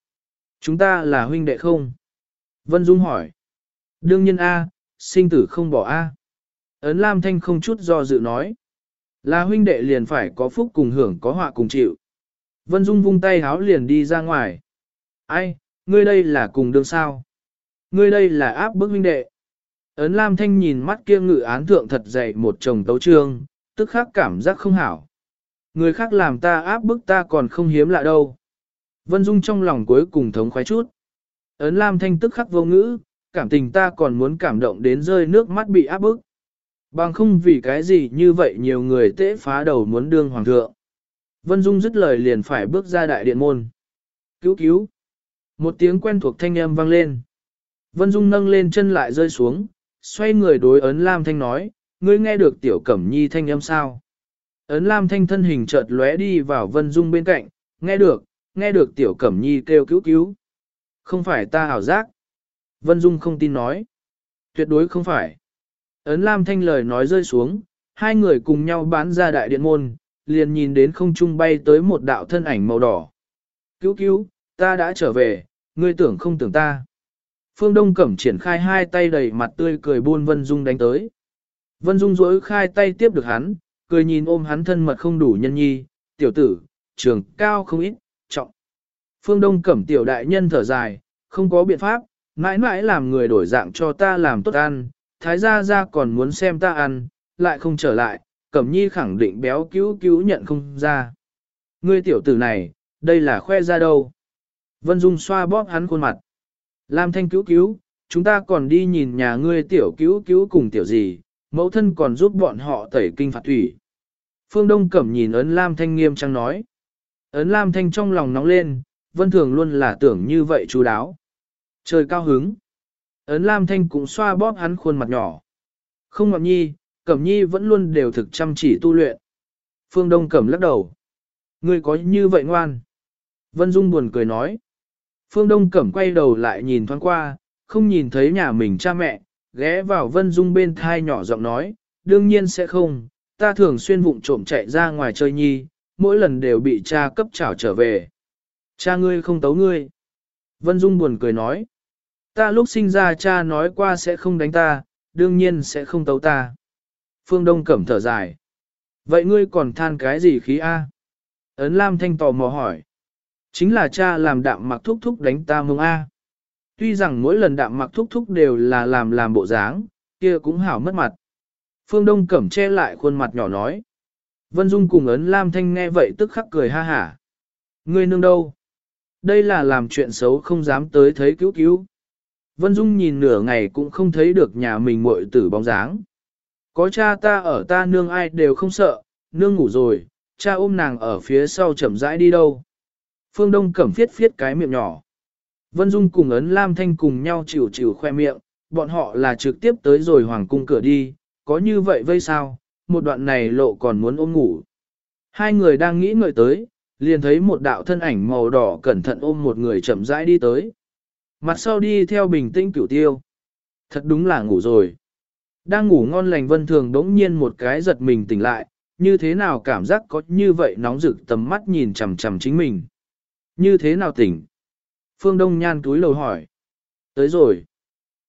Chúng ta là huynh đệ không? Vân Dung hỏi. Đương nhiên A, sinh tử không bỏ A. Ấn Lam Thanh không chút do dự nói. Là huynh đệ liền phải có phúc cùng hưởng có họa cùng chịu. Vân Dung vung tay háo liền đi ra ngoài. Ai, ngươi đây là cùng đương sao? Ngươi đây là áp bức huynh đệ. Ấn Lam Thanh nhìn mắt kia ngự án thượng thật dày một chồng tấu trương, tức khắc cảm giác không hảo. Người khác làm ta áp bức ta còn không hiếm lạ đâu. Vân Dung trong lòng cuối cùng thống khoái chút. Ấn Lam Thanh tức khắc vô ngữ, cảm tình ta còn muốn cảm động đến rơi nước mắt bị áp bức. Bằng không vì cái gì như vậy nhiều người tễ phá đầu muốn đương hoàng thượng. Vân Dung dứt lời liền phải bước ra đại điện môn. Cứu cứu. Một tiếng quen thuộc thanh âm vang lên. Vân Dung nâng lên chân lại rơi xuống, xoay người đối ấn Lam Thanh nói, ngươi nghe được tiểu cẩm nhi thanh âm sao? Ấn Lam Thanh thân hình chợt lóe đi vào Vân Dung bên cạnh, nghe được, nghe được tiểu cẩm nhi kêu cứu cứu. Không phải ta hảo giác. Vân Dung không tin nói. Tuyệt đối không phải. Ấn Lam Thanh lời nói rơi xuống, hai người cùng nhau bán ra đại điện môn, liền nhìn đến không trung bay tới một đạo thân ảnh màu đỏ. Cứu cứu, ta đã trở về, ngươi tưởng không tưởng ta. Phương Đông Cẩm triển khai hai tay đầy mặt tươi cười buôn Vân Dung đánh tới. Vân Dung dối khai tay tiếp được hắn, cười nhìn ôm hắn thân mật không đủ nhân nhi, tiểu tử, trường cao không ít, trọng. Phương Đông Cẩm tiểu đại nhân thở dài, không có biện pháp, mãi mãi làm người đổi dạng cho ta làm tốt ăn, thái gia gia còn muốn xem ta ăn, lại không trở lại, Cẩm Nhi khẳng định béo cứu cứu nhận không ra. Ngươi tiểu tử này, đây là khoe ra đâu. Vân Dung xoa bóp hắn khuôn mặt. Lam Thanh cứu cứu, chúng ta còn đi nhìn nhà ngươi tiểu cứu cứu cùng tiểu gì, mẫu thân còn giúp bọn họ tẩy kinh phạt thủy. Phương Đông Cẩm nhìn ấn Lam Thanh nghiêm trang nói. Ấn Lam Thanh trong lòng nóng lên, Vân Thường luôn là tưởng như vậy chú đáo. Trời cao hứng. Ấn Lam Thanh cũng xoa bóp hắn khuôn mặt nhỏ. Không ngọc nhi, Cẩm nhi vẫn luôn đều thực chăm chỉ tu luyện. Phương Đông Cẩm lắc đầu. Ngươi có như vậy ngoan. Vân Dung buồn cười nói. Phương Đông Cẩm quay đầu lại nhìn thoáng qua, không nhìn thấy nhà mình cha mẹ, ghé vào Vân Dung bên thai nhỏ giọng nói, đương nhiên sẽ không, ta thường xuyên vụng trộm chạy ra ngoài chơi nhi, mỗi lần đều bị cha cấp trảo trở về. Cha ngươi không tấu ngươi. Vân Dung buồn cười nói, ta lúc sinh ra cha nói qua sẽ không đánh ta, đương nhiên sẽ không tấu ta. Phương Đông Cẩm thở dài. Vậy ngươi còn than cái gì khí A? Ấn Lam Thanh tò mò hỏi. Chính là cha làm đạm mặc thúc thúc đánh ta mông A. Tuy rằng mỗi lần đạm mặc thúc thúc đều là làm làm bộ dáng, kia cũng hảo mất mặt. Phương Đông Cẩm che lại khuôn mặt nhỏ nói. Vân Dung cùng ấn Lam Thanh nghe vậy tức khắc cười ha hả. Ngươi nương đâu? Đây là làm chuyện xấu không dám tới thấy cứu cứu. Vân Dung nhìn nửa ngày cũng không thấy được nhà mình muội tử bóng dáng. Có cha ta ở ta nương ai đều không sợ, nương ngủ rồi, cha ôm nàng ở phía sau chậm rãi đi đâu. Phương Đông cẩm phiết phiết cái miệng nhỏ. Vân Dung cùng ấn Lam Thanh cùng nhau chịu chịu khoe miệng, bọn họ là trực tiếp tới rồi hoàng cung cửa đi, có như vậy vây sao, một đoạn này lộ còn muốn ôm ngủ. Hai người đang nghĩ ngợi tới, liền thấy một đạo thân ảnh màu đỏ cẩn thận ôm một người chậm rãi đi tới. Mặt sau đi theo bình tĩnh cửu tiêu. Thật đúng là ngủ rồi. Đang ngủ ngon lành vân thường đống nhiên một cái giật mình tỉnh lại, như thế nào cảm giác có như vậy nóng rực tầm mắt nhìn chằm chằm chính mình. Như thế nào tỉnh? Phương Đông Nhan túi lầu hỏi. Tới rồi.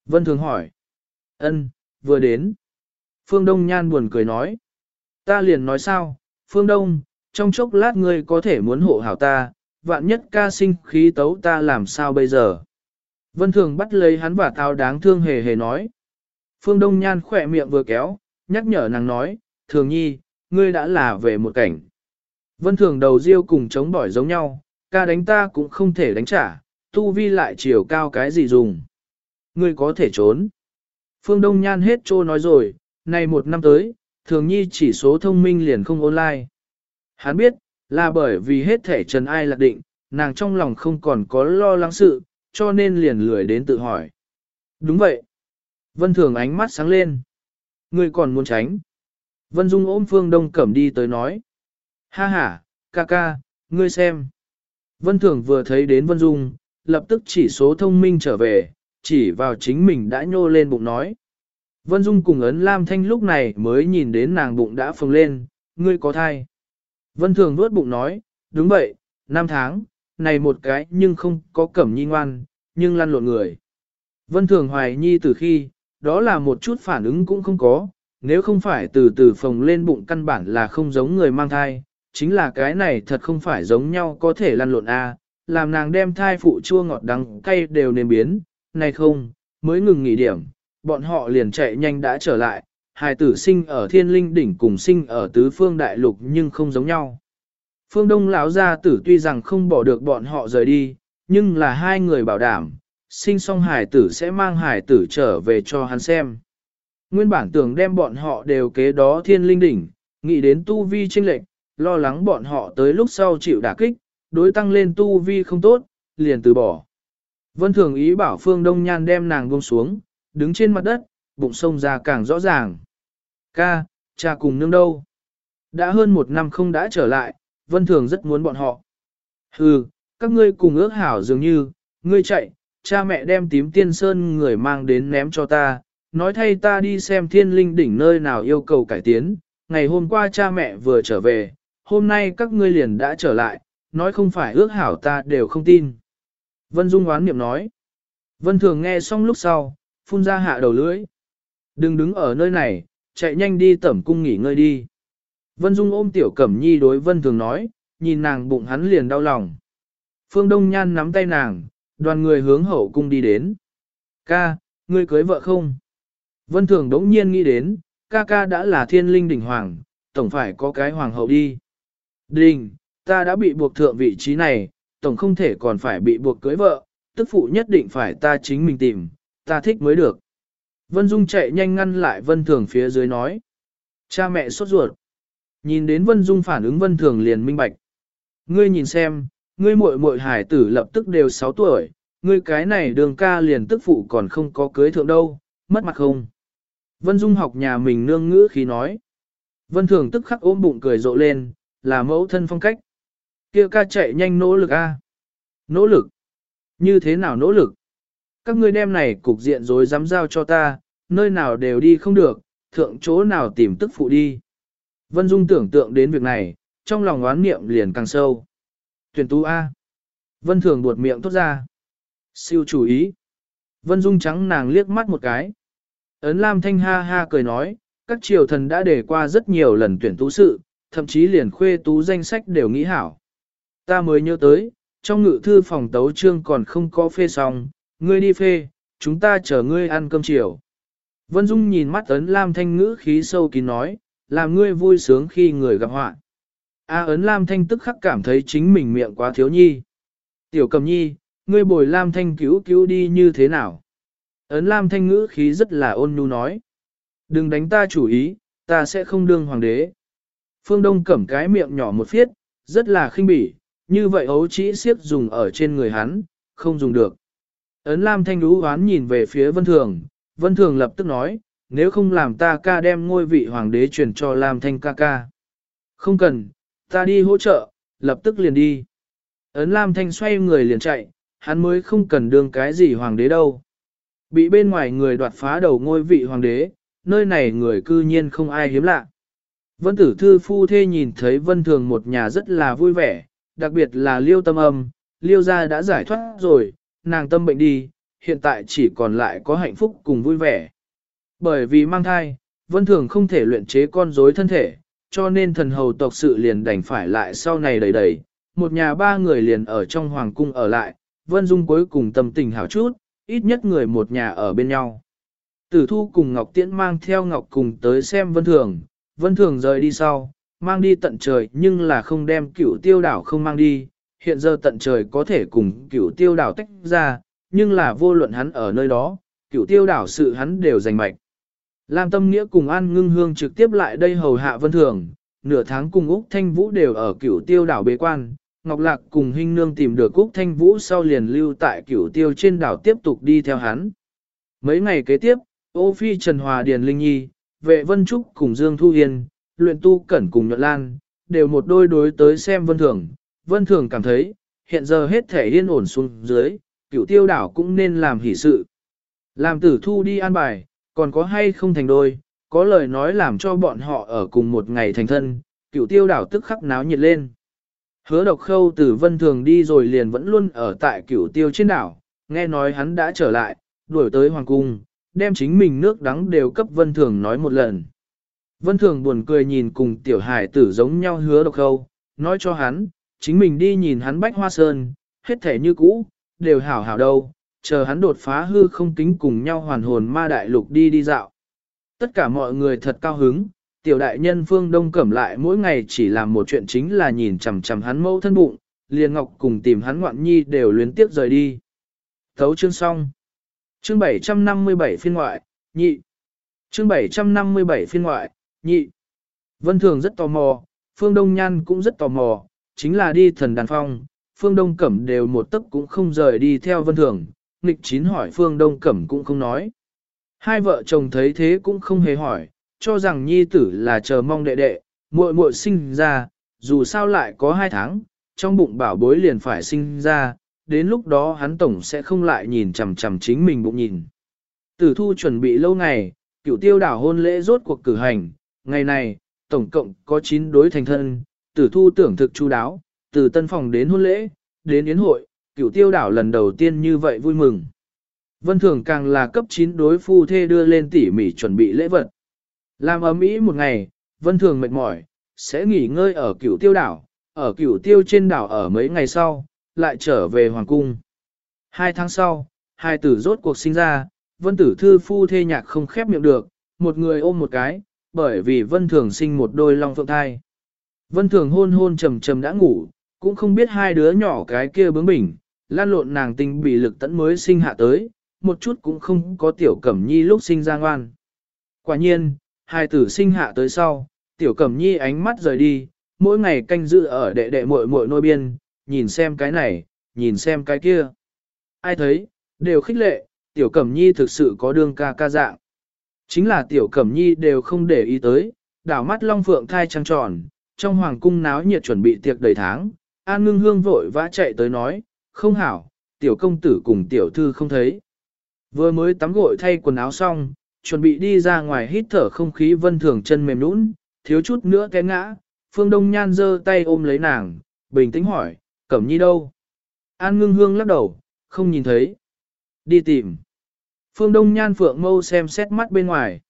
Vân thường hỏi. Ân, vừa đến. Phương Đông Nhan buồn cười nói. Ta liền nói sao, Phương Đông, trong chốc lát ngươi có thể muốn hộ hảo ta, vạn nhất ca sinh khí tấu ta làm sao bây giờ. Vân Thường bắt lấy hắn và tao đáng thương hề hề nói. Phương Đông Nhan khỏe miệng vừa kéo, nhắc nhở nàng nói, Thường Nhi, ngươi đã là về một cảnh. Vân Thường đầu riêu cùng chống bỏi giống nhau, ca đánh ta cũng không thể đánh trả, tu vi lại chiều cao cái gì dùng. Ngươi có thể trốn. Phương Đông Nhan hết trô nói rồi, này một năm tới, Thường Nhi chỉ số thông minh liền không online. Hắn biết, là bởi vì hết thể trần ai lạc định, nàng trong lòng không còn có lo lắng sự, cho nên liền lười đến tự hỏi. Đúng vậy. Vân Thường ánh mắt sáng lên. Ngươi còn muốn tránh. Vân Dung ôm Phương Đông Cẩm đi tới nói. Ha ha, ca ca, ngươi xem. Vân Thường vừa thấy đến Vân Dung, lập tức chỉ số thông minh trở về, chỉ vào chính mình đã nhô lên bụng nói. Vân Dung cùng ấn Lam Thanh lúc này mới nhìn đến nàng bụng đã phồng lên, ngươi có thai. Vân Thường nuốt bụng nói, đúng vậy, năm tháng, này một cái nhưng không có cẩm nhi ngoan, nhưng lăn lộn người. Vân Thường hoài nhi từ khi, đó là một chút phản ứng cũng không có, nếu không phải từ từ phồng lên bụng căn bản là không giống người mang thai, chính là cái này thật không phải giống nhau có thể lăn lộn a, à, làm nàng đem thai phụ chua ngọt đắng cay đều nên biến, này không, mới ngừng nghỉ điểm, bọn họ liền chạy nhanh đã trở lại, hài tử sinh ở thiên linh đỉnh cùng sinh ở tứ phương đại lục nhưng không giống nhau. Phương Đông lão gia tử tuy rằng không bỏ được bọn họ rời đi, nhưng là hai người bảo đảm, sinh xong hải tử sẽ mang hải tử trở về cho hắn xem. Nguyên bản tưởng đem bọn họ đều kế đó thiên linh đỉnh, nghĩ đến tu vi trinh lệnh, lo lắng bọn họ tới lúc sau chịu đả kích, đối tăng lên tu vi không tốt, liền từ bỏ. Vân thường ý bảo Phương Đông Nhan đem nàng buông xuống, đứng trên mặt đất, bụng sông ra càng rõ ràng. Ca, cha cùng nương đâu? Đã hơn một năm không đã trở lại, Vân Thường rất muốn bọn họ. Hừ, các ngươi cùng ước hảo dường như, ngươi chạy, cha mẹ đem tím tiên sơn người mang đến ném cho ta, nói thay ta đi xem thiên linh đỉnh nơi nào yêu cầu cải tiến. Ngày hôm qua cha mẹ vừa trở về, hôm nay các ngươi liền đã trở lại, nói không phải ước hảo ta đều không tin. Vân Dung oán niệm nói. Vân Thường nghe xong lúc sau, phun ra hạ đầu lưỡi. Đừng đứng ở nơi này, chạy nhanh đi tẩm cung nghỉ ngơi đi. Vân Dung ôm tiểu cẩm nhi đối Vân Thường nói, nhìn nàng bụng hắn liền đau lòng. Phương Đông Nhan nắm tay nàng, đoàn người hướng hậu cung đi đến. Ca, ngươi cưới vợ không? Vân Thường đống nhiên nghĩ đến, ca ca đã là thiên linh đỉnh hoàng, tổng phải có cái hoàng hậu đi. Đình, ta đã bị buộc thượng vị trí này, tổng không thể còn phải bị buộc cưới vợ, tức phụ nhất định phải ta chính mình tìm, ta thích mới được. Vân Dung chạy nhanh ngăn lại Vân Thường phía dưới nói. Cha mẹ sốt ruột. Nhìn đến Vân Dung phản ứng Vân Thường liền minh bạch. Ngươi nhìn xem, ngươi muội muội hải tử lập tức đều 6 tuổi, ngươi cái này đường ca liền tức phụ còn không có cưới thượng đâu, mất mặt không. Vân Dung học nhà mình nương ngữ khi nói. Vân Thường tức khắc ôm bụng cười rộ lên, là mẫu thân phong cách. kia ca chạy nhanh nỗ lực a Nỗ lực. Như thế nào nỗ lực? các ngươi đem này cục diện rồi dám giao cho ta, nơi nào đều đi không được, thượng chỗ nào tìm tức phụ đi. Vân Dung tưởng tượng đến việc này, trong lòng oán niệm liền càng sâu. Tuyển tú A. Vân Thường buột miệng tốt ra. Siêu chủ ý. Vân Dung trắng nàng liếc mắt một cái. Ấn Lam Thanh ha ha cười nói, các triều thần đã để qua rất nhiều lần tuyển tú sự, thậm chí liền khuê tú danh sách đều nghĩ hảo. Ta mới nhớ tới, trong ngự thư phòng tấu trương còn không có phê xong, ngươi đi phê, chúng ta chờ ngươi ăn cơm chiều. Vân Dung nhìn mắt ấn Lam Thanh ngữ khí sâu kín nói, làm ngươi vui sướng khi người gặp họa. A ấn Lam Thanh tức khắc cảm thấy chính mình miệng quá thiếu nhi. Tiểu cầm nhi, ngươi bồi Lam Thanh cứu cứu đi như thế nào? Ấn Lam Thanh ngữ khí rất là ôn nhu nói. Đừng đánh ta chủ ý, ta sẽ không đương hoàng đế. Phương Đông cẩm cái miệng nhỏ một phiết, rất là khinh bỉ, như vậy ấu chỉ siếp dùng ở trên người hắn, không dùng được. Ấn Lam Thanh đú hoán nhìn về phía Vân Thường, Vân Thường lập tức nói, nếu không làm ta ca đem ngôi vị hoàng đế truyền cho Lam Thanh ca ca. Không cần, ta đi hỗ trợ, lập tức liền đi. Ấn Lam Thanh xoay người liền chạy, hắn mới không cần đương cái gì hoàng đế đâu. Bị bên ngoài người đoạt phá đầu ngôi vị hoàng đế, nơi này người cư nhiên không ai hiếm lạ. Vân tử thư phu thê nhìn thấy vân thường một nhà rất là vui vẻ, đặc biệt là liêu tâm âm, liêu gia đã giải thoát rồi, nàng tâm bệnh đi, hiện tại chỉ còn lại có hạnh phúc cùng vui vẻ. Bởi vì mang thai, vân thường không thể luyện chế con rối thân thể, cho nên thần hầu tộc sự liền đành phải lại sau này đầy đầy, một nhà ba người liền ở trong hoàng cung ở lại, vân dung cuối cùng tâm tình hảo chút, ít nhất người một nhà ở bên nhau. Tử thu cùng Ngọc Tiễn mang theo Ngọc cùng tới xem vân thường, vân thường rời đi sau, mang đi tận trời nhưng là không đem cửu tiêu đảo không mang đi, hiện giờ tận trời có thể cùng cửu tiêu đảo tách ra, nhưng là vô luận hắn ở nơi đó, cửu tiêu đảo sự hắn đều giành mạch. Lam Tâm Nghĩa cùng An Ngưng Hương trực tiếp lại đây hầu hạ vân thường, nửa tháng cùng Úc Thanh Vũ đều ở cửu tiêu đảo bế quan, Ngọc Lạc cùng Hinh Nương tìm được Úc Thanh Vũ sau liền lưu tại cửu tiêu trên đảo tiếp tục đi theo hắn. Mấy ngày kế tiếp, Ô Phi Trần Hòa Điền Linh Nhi, Vệ Vân Trúc cùng Dương Thu Hiền, luyện tu cẩn cùng nhuận lan, đều một đôi đối tới xem vân thường. Vân thường cảm thấy, hiện giờ hết thể yên ổn xuống dưới, cửu tiêu đảo cũng nên làm hỷ sự. Làm tử thu đi an bài, còn có hay không thành đôi, có lời nói làm cho bọn họ ở cùng một ngày thành thân, Cựu tiêu đảo tức khắc náo nhiệt lên. Hứa độc khâu từ vân thường đi rồi liền vẫn luôn ở tại cửu tiêu trên đảo, nghe nói hắn đã trở lại, đuổi tới hoàng cung, đem chính mình nước đắng đều cấp vân thường nói một lần. Vân Thường buồn cười nhìn cùng tiểu hải tử giống nhau hứa độc khâu, nói cho hắn, chính mình đi nhìn hắn bách hoa sơn, hết thể như cũ, đều hảo hảo đâu, chờ hắn đột phá hư không kính cùng nhau hoàn hồn ma đại lục đi đi dạo. Tất cả mọi người thật cao hứng, tiểu đại nhân phương đông cẩm lại mỗi ngày chỉ làm một chuyện chính là nhìn chằm chằm hắn mâu thân bụng, liền ngọc cùng tìm hắn ngoạn nhi đều luyến tiếp rời đi. Thấu chương xong. Chương 757 phiên ngoại, nhị. Chương 757 phiên ngoại, nhị. Vân Thường rất tò mò, Phương Đông Nhan cũng rất tò mò, chính là đi thần đàn phong, Phương Đông Cẩm đều một tấc cũng không rời đi theo Vân Thường, nghịch chín hỏi Phương Đông Cẩm cũng không nói. Hai vợ chồng thấy thế cũng không hề hỏi, cho rằng nhi tử là chờ mong đệ đệ, muội muội sinh ra, dù sao lại có hai tháng, trong bụng bảo bối liền phải sinh ra, đến lúc đó hắn tổng sẽ không lại nhìn chằm chằm chính mình bụng nhìn. Tử thu chuẩn bị lâu ngày, cựu tiêu đảo hôn lễ rốt cuộc cử hành, ngày này, tổng cộng có 9 đối thành thân, tử thu tưởng thực chu đáo, từ tân phòng đến hôn lễ, đến yến hội, cửu tiêu đảo lần đầu tiên như vậy vui mừng. Vân Thường càng là cấp 9 đối phu thê đưa lên tỉ mỉ chuẩn bị lễ vật. Làm ấm ý một ngày, Vân Thường mệt mỏi, sẽ nghỉ ngơi ở cửu tiêu đảo, ở cửu tiêu trên đảo ở mấy ngày sau, lại trở về Hoàng Cung. Hai tháng sau, hai tử rốt cuộc sinh ra, Vân Tử Thư phu thê nhạc không khép miệng được, một người ôm một cái, bởi vì Vân Thường sinh một đôi long phượng thai. Vân Thường hôn hôn trầm trầm đã ngủ, cũng không biết hai đứa nhỏ cái kia bướng bỉnh, lan lộn nàng tinh bị lực tẫn mới sinh hạ tới, một chút cũng không có tiểu cẩm nhi lúc sinh ra ngoan. Quả nhiên, hai tử sinh hạ tới sau, tiểu cẩm nhi ánh mắt rời đi, mỗi ngày canh giữ ở đệ đệ muội muội nôi biên, nhìn xem cái này, nhìn xem cái kia. Ai thấy, đều khích lệ, tiểu cẩm nhi thực sự có đương ca ca dạng. Chính là tiểu cẩm nhi đều không để ý tới, đảo mắt long phượng thai trăng tròn, trong hoàng cung náo nhiệt chuẩn bị tiệc đầy tháng, an ngưng hương vội vã chạy tới nói, không hảo, tiểu công tử cùng tiểu thư không thấy. Vừa mới tắm gội thay quần áo xong, chuẩn bị đi ra ngoài hít thở không khí vân thường chân mềm nũng, thiếu chút nữa té ngã, phương đông nhan giơ tay ôm lấy nàng, bình tĩnh hỏi, cẩm nhi đâu? An ngưng hương lắc đầu, không nhìn thấy. Đi tìm. Phương Đông Nhan Phượng Mâu xem xét mắt bên ngoài.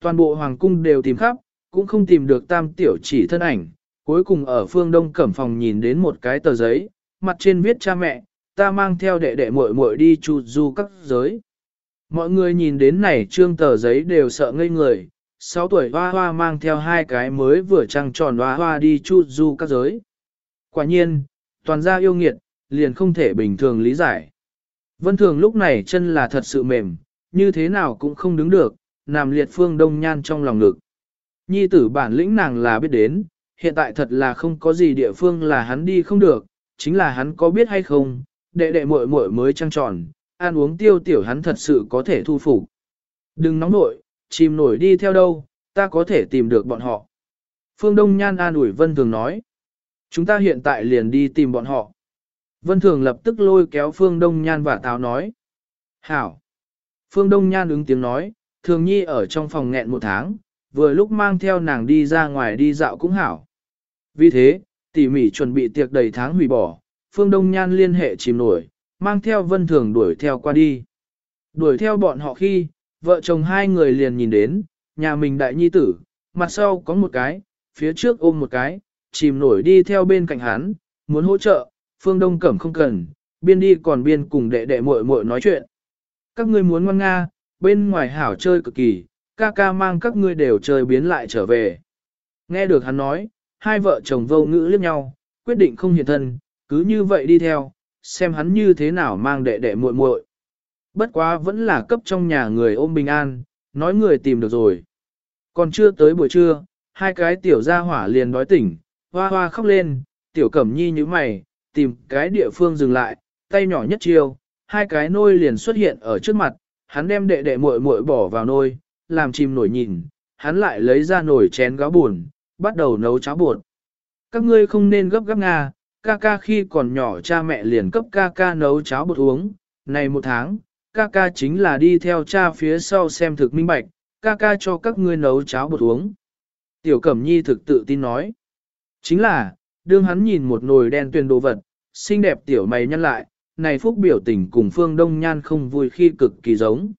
Toàn bộ hoàng cung đều tìm khắp, cũng không tìm được tam tiểu chỉ thân ảnh. Cuối cùng ở phương Đông Cẩm phòng nhìn đến một cái tờ giấy, mặt trên viết cha mẹ, ta mang theo đệ đệ muội muội đi chu du các giới. Mọi người nhìn đến này trương tờ giấy đều sợ ngây người, 6 tuổi hoa hoa mang theo hai cái mới vừa trăng tròn hoa hoa đi chu du các giới. Quả nhiên, toàn gia yêu nghiệt, liền không thể bình thường lý giải. Vân thường lúc này chân là thật sự mềm, như thế nào cũng không đứng được, nằm liệt phương đông nhan trong lòng ngực. Nhi tử bản lĩnh nàng là biết đến, hiện tại thật là không có gì địa phương là hắn đi không được, chính là hắn có biết hay không, đệ đệ muội muội mới trăng tròn, ăn uống tiêu tiểu hắn thật sự có thể thu phục. Đừng nóng nội, chìm nổi đi theo đâu, ta có thể tìm được bọn họ. Phương Đông Nhan an ủi Vân Thường nói. Chúng ta hiện tại liền đi tìm bọn họ. Vân Thường lập tức lôi kéo Phương Đông Nhan và tào nói. Hảo. Phương Đông Nhan ứng tiếng nói, Thường Nhi ở trong phòng nghẹn một tháng, vừa lúc mang theo nàng đi ra ngoài đi dạo cũng hảo. Vì thế, tỉ mỉ chuẩn bị tiệc đầy tháng hủy bỏ, Phương Đông Nhan liên hệ chìm nổi, mang theo Vân Thường đuổi theo qua đi. Đuổi theo bọn họ khi, vợ chồng hai người liền nhìn đến, nhà mình đại nhi tử, mặt sau có một cái, phía trước ôm một cái, chìm nổi đi theo bên cạnh hắn, muốn hỗ trợ, phương đông cẩm không cần, biên đi còn biên cùng đệ đệ muội muội nói chuyện. Các ngươi muốn ngoan nga, bên ngoài hảo chơi cực kỳ, ca ca mang các ngươi đều chơi biến lại trở về. Nghe được hắn nói, hai vợ chồng vô ngữ liếc nhau, quyết định không hiện thân, cứ như vậy đi theo, xem hắn như thế nào mang đệ đệ muội muội. Bất quá vẫn là cấp trong nhà người ôm bình an, nói người tìm được rồi. Còn chưa tới buổi trưa, hai cái tiểu gia hỏa liền đói tỉnh, hoa hoa khóc lên, tiểu cẩm nhi như mày, tìm cái địa phương dừng lại, tay nhỏ nhất chiêu, hai cái nôi liền xuất hiện ở trước mặt, hắn đem đệ đệ muội muội bỏ vào nôi, làm chìm nổi nhìn, hắn lại lấy ra nồi chén gáo buồn, bắt đầu nấu cháo bột. Các ngươi không nên gấp gáp nga, ca ca khi còn nhỏ cha mẹ liền cấp ca ca nấu cháo bột uống, này một tháng, ca ca chính là đi theo cha phía sau xem thực minh bạch, ca ca cho các ngươi nấu cháo bột uống. Tiểu Cẩm Nhi thực tự tin nói. Chính là, đương hắn nhìn một nồi đen tuyền đồ vật, xinh đẹp tiểu mày nhăn lại, này phúc biểu tình cùng phương đông nhan không vui khi cực kỳ giống.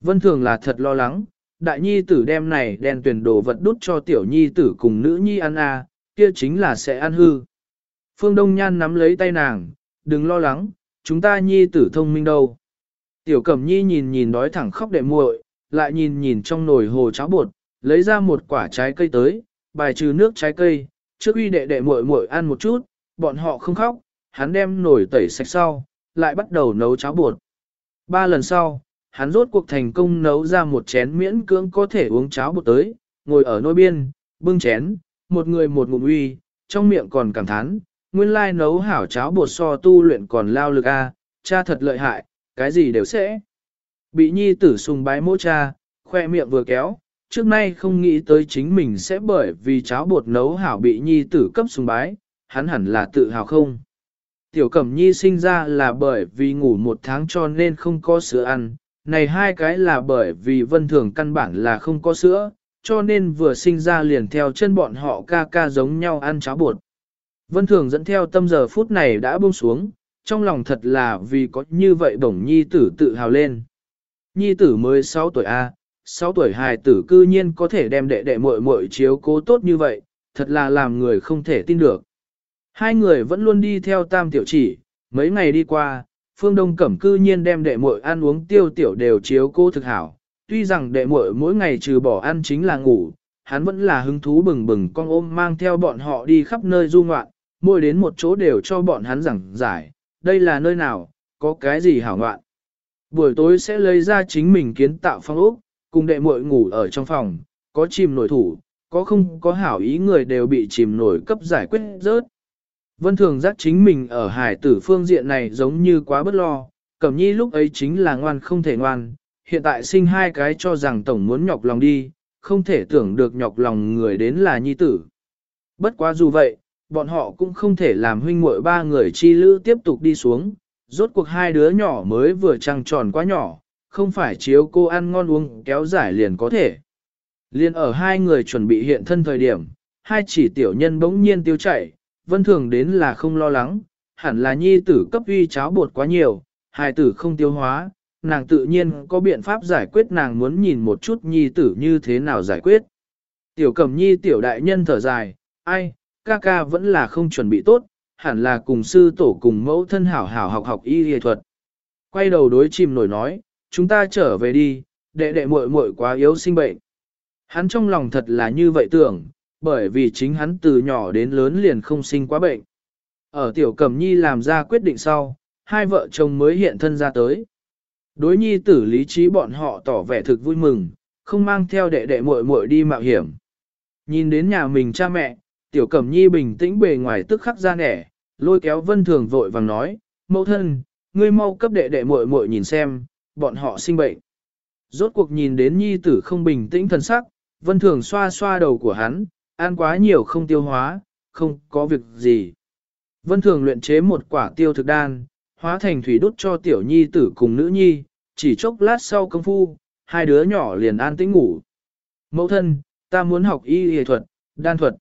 Vân thường là thật lo lắng, đại nhi tử đem này đen tuyển đồ vật đút cho tiểu nhi tử cùng nữ nhi ăn à, kia chính là sẽ ăn hư. Phương Đông Nhan nắm lấy tay nàng, đừng lo lắng, chúng ta nhi tử thông minh đâu. Tiểu Cẩm Nhi nhìn nhìn đói thẳng khóc đệ muội, lại nhìn nhìn trong nồi hồ cháo bột, lấy ra một quả trái cây tới, bài trừ nước trái cây, trước uy đệ đệ muội muội ăn một chút, bọn họ không khóc, hắn đem nồi tẩy sạch sau, lại bắt đầu nấu cháo bột. Ba lần sau, hắn rốt cuộc thành công nấu ra một chén miễn cưỡng có thể uống cháo bột tới, ngồi ở nôi biên, bưng chén, một người một ngụm uy, trong miệng còn cảm thán, nguyên lai nấu hảo cháo bột so tu luyện còn lao lực a, cha thật lợi hại, cái gì đều sẽ. Bị nhi tử sùng bái mỗ cha, khoe miệng vừa kéo, trước nay không nghĩ tới chính mình sẽ bởi vì cháo bột nấu hảo bị nhi tử cấp sùng bái, hắn hẳn là tự hào không. Tiểu cẩm nhi sinh ra là bởi vì ngủ một tháng cho nên không có sữa ăn, này hai cái là bởi vì vân thường căn bản là không có sữa, cho nên vừa sinh ra liền theo chân bọn họ ca ca giống nhau ăn cháo bột. Vân thường dẫn theo tâm giờ phút này đã buông xuống, trong lòng thật là vì có như vậy bổng nhi tử tự hào lên. Nhi tử mới 6 tuổi A, 6 tuổi hài tử cư nhiên có thể đem đệ đệ muội muội chiếu cố tốt như vậy, thật là làm người không thể tin được. Hai người vẫn luôn đi theo tam tiểu chỉ, mấy ngày đi qua, phương đông cẩm cư nhiên đem đệ muội ăn uống tiêu tiểu đều chiếu cô thực hảo. Tuy rằng đệ muội mỗi ngày trừ bỏ ăn chính là ngủ, hắn vẫn là hứng thú bừng bừng con ôm mang theo bọn họ đi khắp nơi du ngoạn, mỗi đến một chỗ đều cho bọn hắn giảng giải, đây là nơi nào, có cái gì hảo ngoạn. Buổi tối sẽ lấy ra chính mình kiến tạo phong ốc, cùng đệ muội ngủ ở trong phòng, có chìm nổi thủ, có không có hảo ý người đều bị chìm nổi cấp giải quyết rớt. Vân thường giác chính mình ở hải tử phương diện này giống như quá bất lo, cẩm nhi lúc ấy chính là ngoan không thể ngoan, hiện tại sinh hai cái cho rằng tổng muốn nhọc lòng đi, không thể tưởng được nhọc lòng người đến là nhi tử. Bất quá dù vậy, bọn họ cũng không thể làm huynh muội ba người chi lữ tiếp tục đi xuống, rốt cuộc hai đứa nhỏ mới vừa trăng tròn quá nhỏ, không phải chiếu cô ăn ngon uống kéo giải liền có thể. Liên ở hai người chuẩn bị hiện thân thời điểm, hai chỉ tiểu nhân bỗng nhiên tiêu chảy, vân thường đến là không lo lắng, hẳn là nhi tử cấp uy cháo bột quá nhiều, hài tử không tiêu hóa, nàng tự nhiên có biện pháp giải quyết nàng muốn nhìn một chút nhi tử như thế nào giải quyết. Tiểu cẩm nhi tiểu đại nhân thở dài, ai, ca ca vẫn là không chuẩn bị tốt, hẳn là cùng sư tổ cùng mẫu thân hảo hảo học học y y thuật. Quay đầu đối chìm nổi nói, chúng ta trở về đi, đệ đệ muội muội quá yếu sinh bệnh. Hắn trong lòng thật là như vậy tưởng, bởi vì chính hắn từ nhỏ đến lớn liền không sinh quá bệnh. Ở tiểu cẩm nhi làm ra quyết định sau, hai vợ chồng mới hiện thân ra tới. Đối nhi tử lý trí bọn họ tỏ vẻ thực vui mừng, không mang theo đệ đệ muội muội đi mạo hiểm. Nhìn đến nhà mình cha mẹ, tiểu cẩm nhi bình tĩnh bề ngoài tức khắc ra nẻ, lôi kéo vân thường vội vàng nói, mẫu thân, ngươi mau cấp đệ đệ muội muội nhìn xem, bọn họ sinh bệnh. Rốt cuộc nhìn đến nhi tử không bình tĩnh thần sắc, vân thường xoa xoa đầu của hắn, ăn quá nhiều không tiêu hóa, không có việc gì. Vân thường luyện chế một quả tiêu thực đan, hóa thành thủy đốt cho tiểu nhi tử cùng nữ nhi, chỉ chốc lát sau công phu, hai đứa nhỏ liền an tĩnh ngủ. Mẫu thân, ta muốn học y y thuật, đan thuật.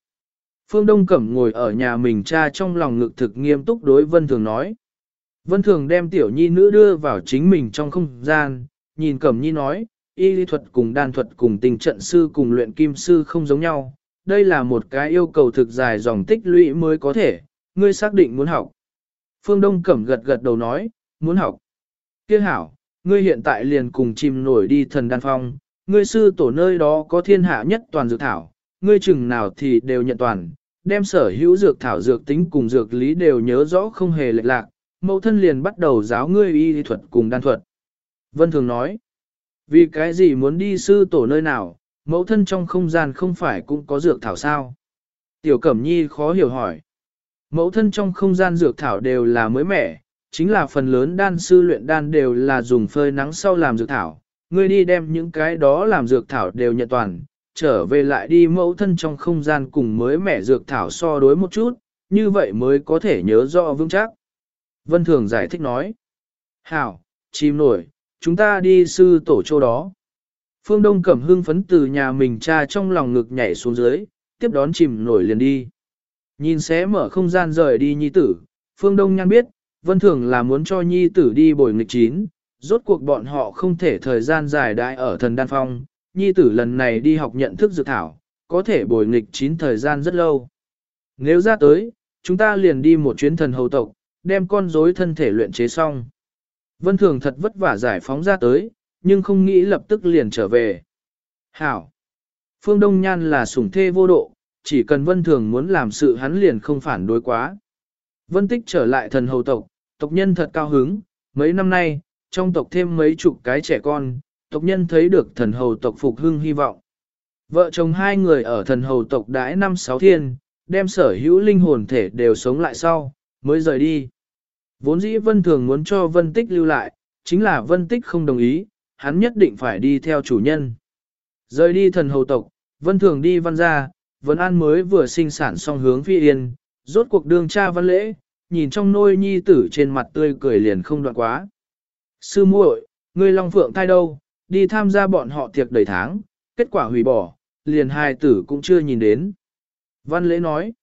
Phương Đông Cẩm ngồi ở nhà mình cha trong lòng ngực thực nghiêm túc đối Vân Thường nói. Vân Thường đem tiểu nhi nữ đưa vào chính mình trong không gian, nhìn Cẩm nhi nói, y lý thuật cùng đan thuật cùng tình trận sư cùng luyện kim sư không giống nhau. Đây là một cái yêu cầu thực dài dòng tích lũy mới có thể, ngươi xác định muốn học. Phương Đông Cẩm gật gật đầu nói, muốn học. Kia hảo, ngươi hiện tại liền cùng chìm nổi đi thần đan phong, ngươi sư tổ nơi đó có thiên hạ nhất toàn dược thảo, ngươi chừng nào thì đều nhận toàn, đem sở hữu dược thảo dược tính cùng dược lý đều nhớ rõ không hề lệch lạc, mẫu thân liền bắt đầu giáo ngươi y thuật cùng đan thuật. Vân Thường nói, vì cái gì muốn đi sư tổ nơi nào, mẫu thân trong không gian không phải cũng có dược thảo sao? Tiểu Cẩm Nhi khó hiểu hỏi. Mẫu thân trong không gian dược thảo đều là mới mẻ, chính là phần lớn đan sư luyện đan đều là dùng phơi nắng sau làm dược thảo. Ngươi đi đem những cái đó làm dược thảo đều nhận toàn, trở về lại đi mẫu thân trong không gian cùng mới mẻ dược thảo so đối một chút, như vậy mới có thể nhớ rõ vững chắc. Vân Thường giải thích nói. Hảo, chim nổi, chúng ta đi sư tổ châu đó. Phương Đông Cẩm hưng phấn từ nhà mình cha trong lòng ngực nhảy xuống dưới, tiếp đón chìm nổi liền đi. Nhìn xé mở không gian rời đi nhi tử, Phương Đông Nhan biết, Vân Thường là muốn cho nhi tử đi bồi nghịch chín, rốt cuộc bọn họ không thể thời gian dài đại ở thần đan phong, nhi tử lần này đi học nhận thức dược thảo, có thể bồi nghịch chín thời gian rất lâu. Nếu ra tới, chúng ta liền đi một chuyến thần hầu tộc, đem con rối thân thể luyện chế xong. Vân Thường thật vất vả giải phóng ra tới, nhưng không nghĩ lập tức liền trở về. Hảo! Phương Đông Nhan là sủng thê vô độ, chỉ cần Vân Thường muốn làm sự hắn liền không phản đối quá. Vân Tích trở lại thần hầu tộc, tộc nhân thật cao hứng, mấy năm nay, trong tộc thêm mấy chục cái trẻ con, tộc nhân thấy được thần hầu tộc phục hưng hy vọng. Vợ chồng hai người ở thần hầu tộc đãi năm sáu thiên, đem sở hữu linh hồn thể đều sống lại sau, mới rời đi. Vốn dĩ Vân Thường muốn cho Vân Tích lưu lại, chính là Vân Tích không đồng ý, hắn nhất định phải đi theo chủ nhân. Rời đi thần hầu tộc, Vân Thường đi văn gia, Vân An mới vừa sinh sản xong hướng phi yên, rốt cuộc đương cha văn lễ, nhìn trong nôi nhi tử trên mặt tươi cười liền không đoạn quá. Sư muội, ngươi Long Phượng thai đâu, đi tham gia bọn họ tiệc đầy tháng, kết quả hủy bỏ, liền hai tử cũng chưa nhìn đến. Văn lễ nói,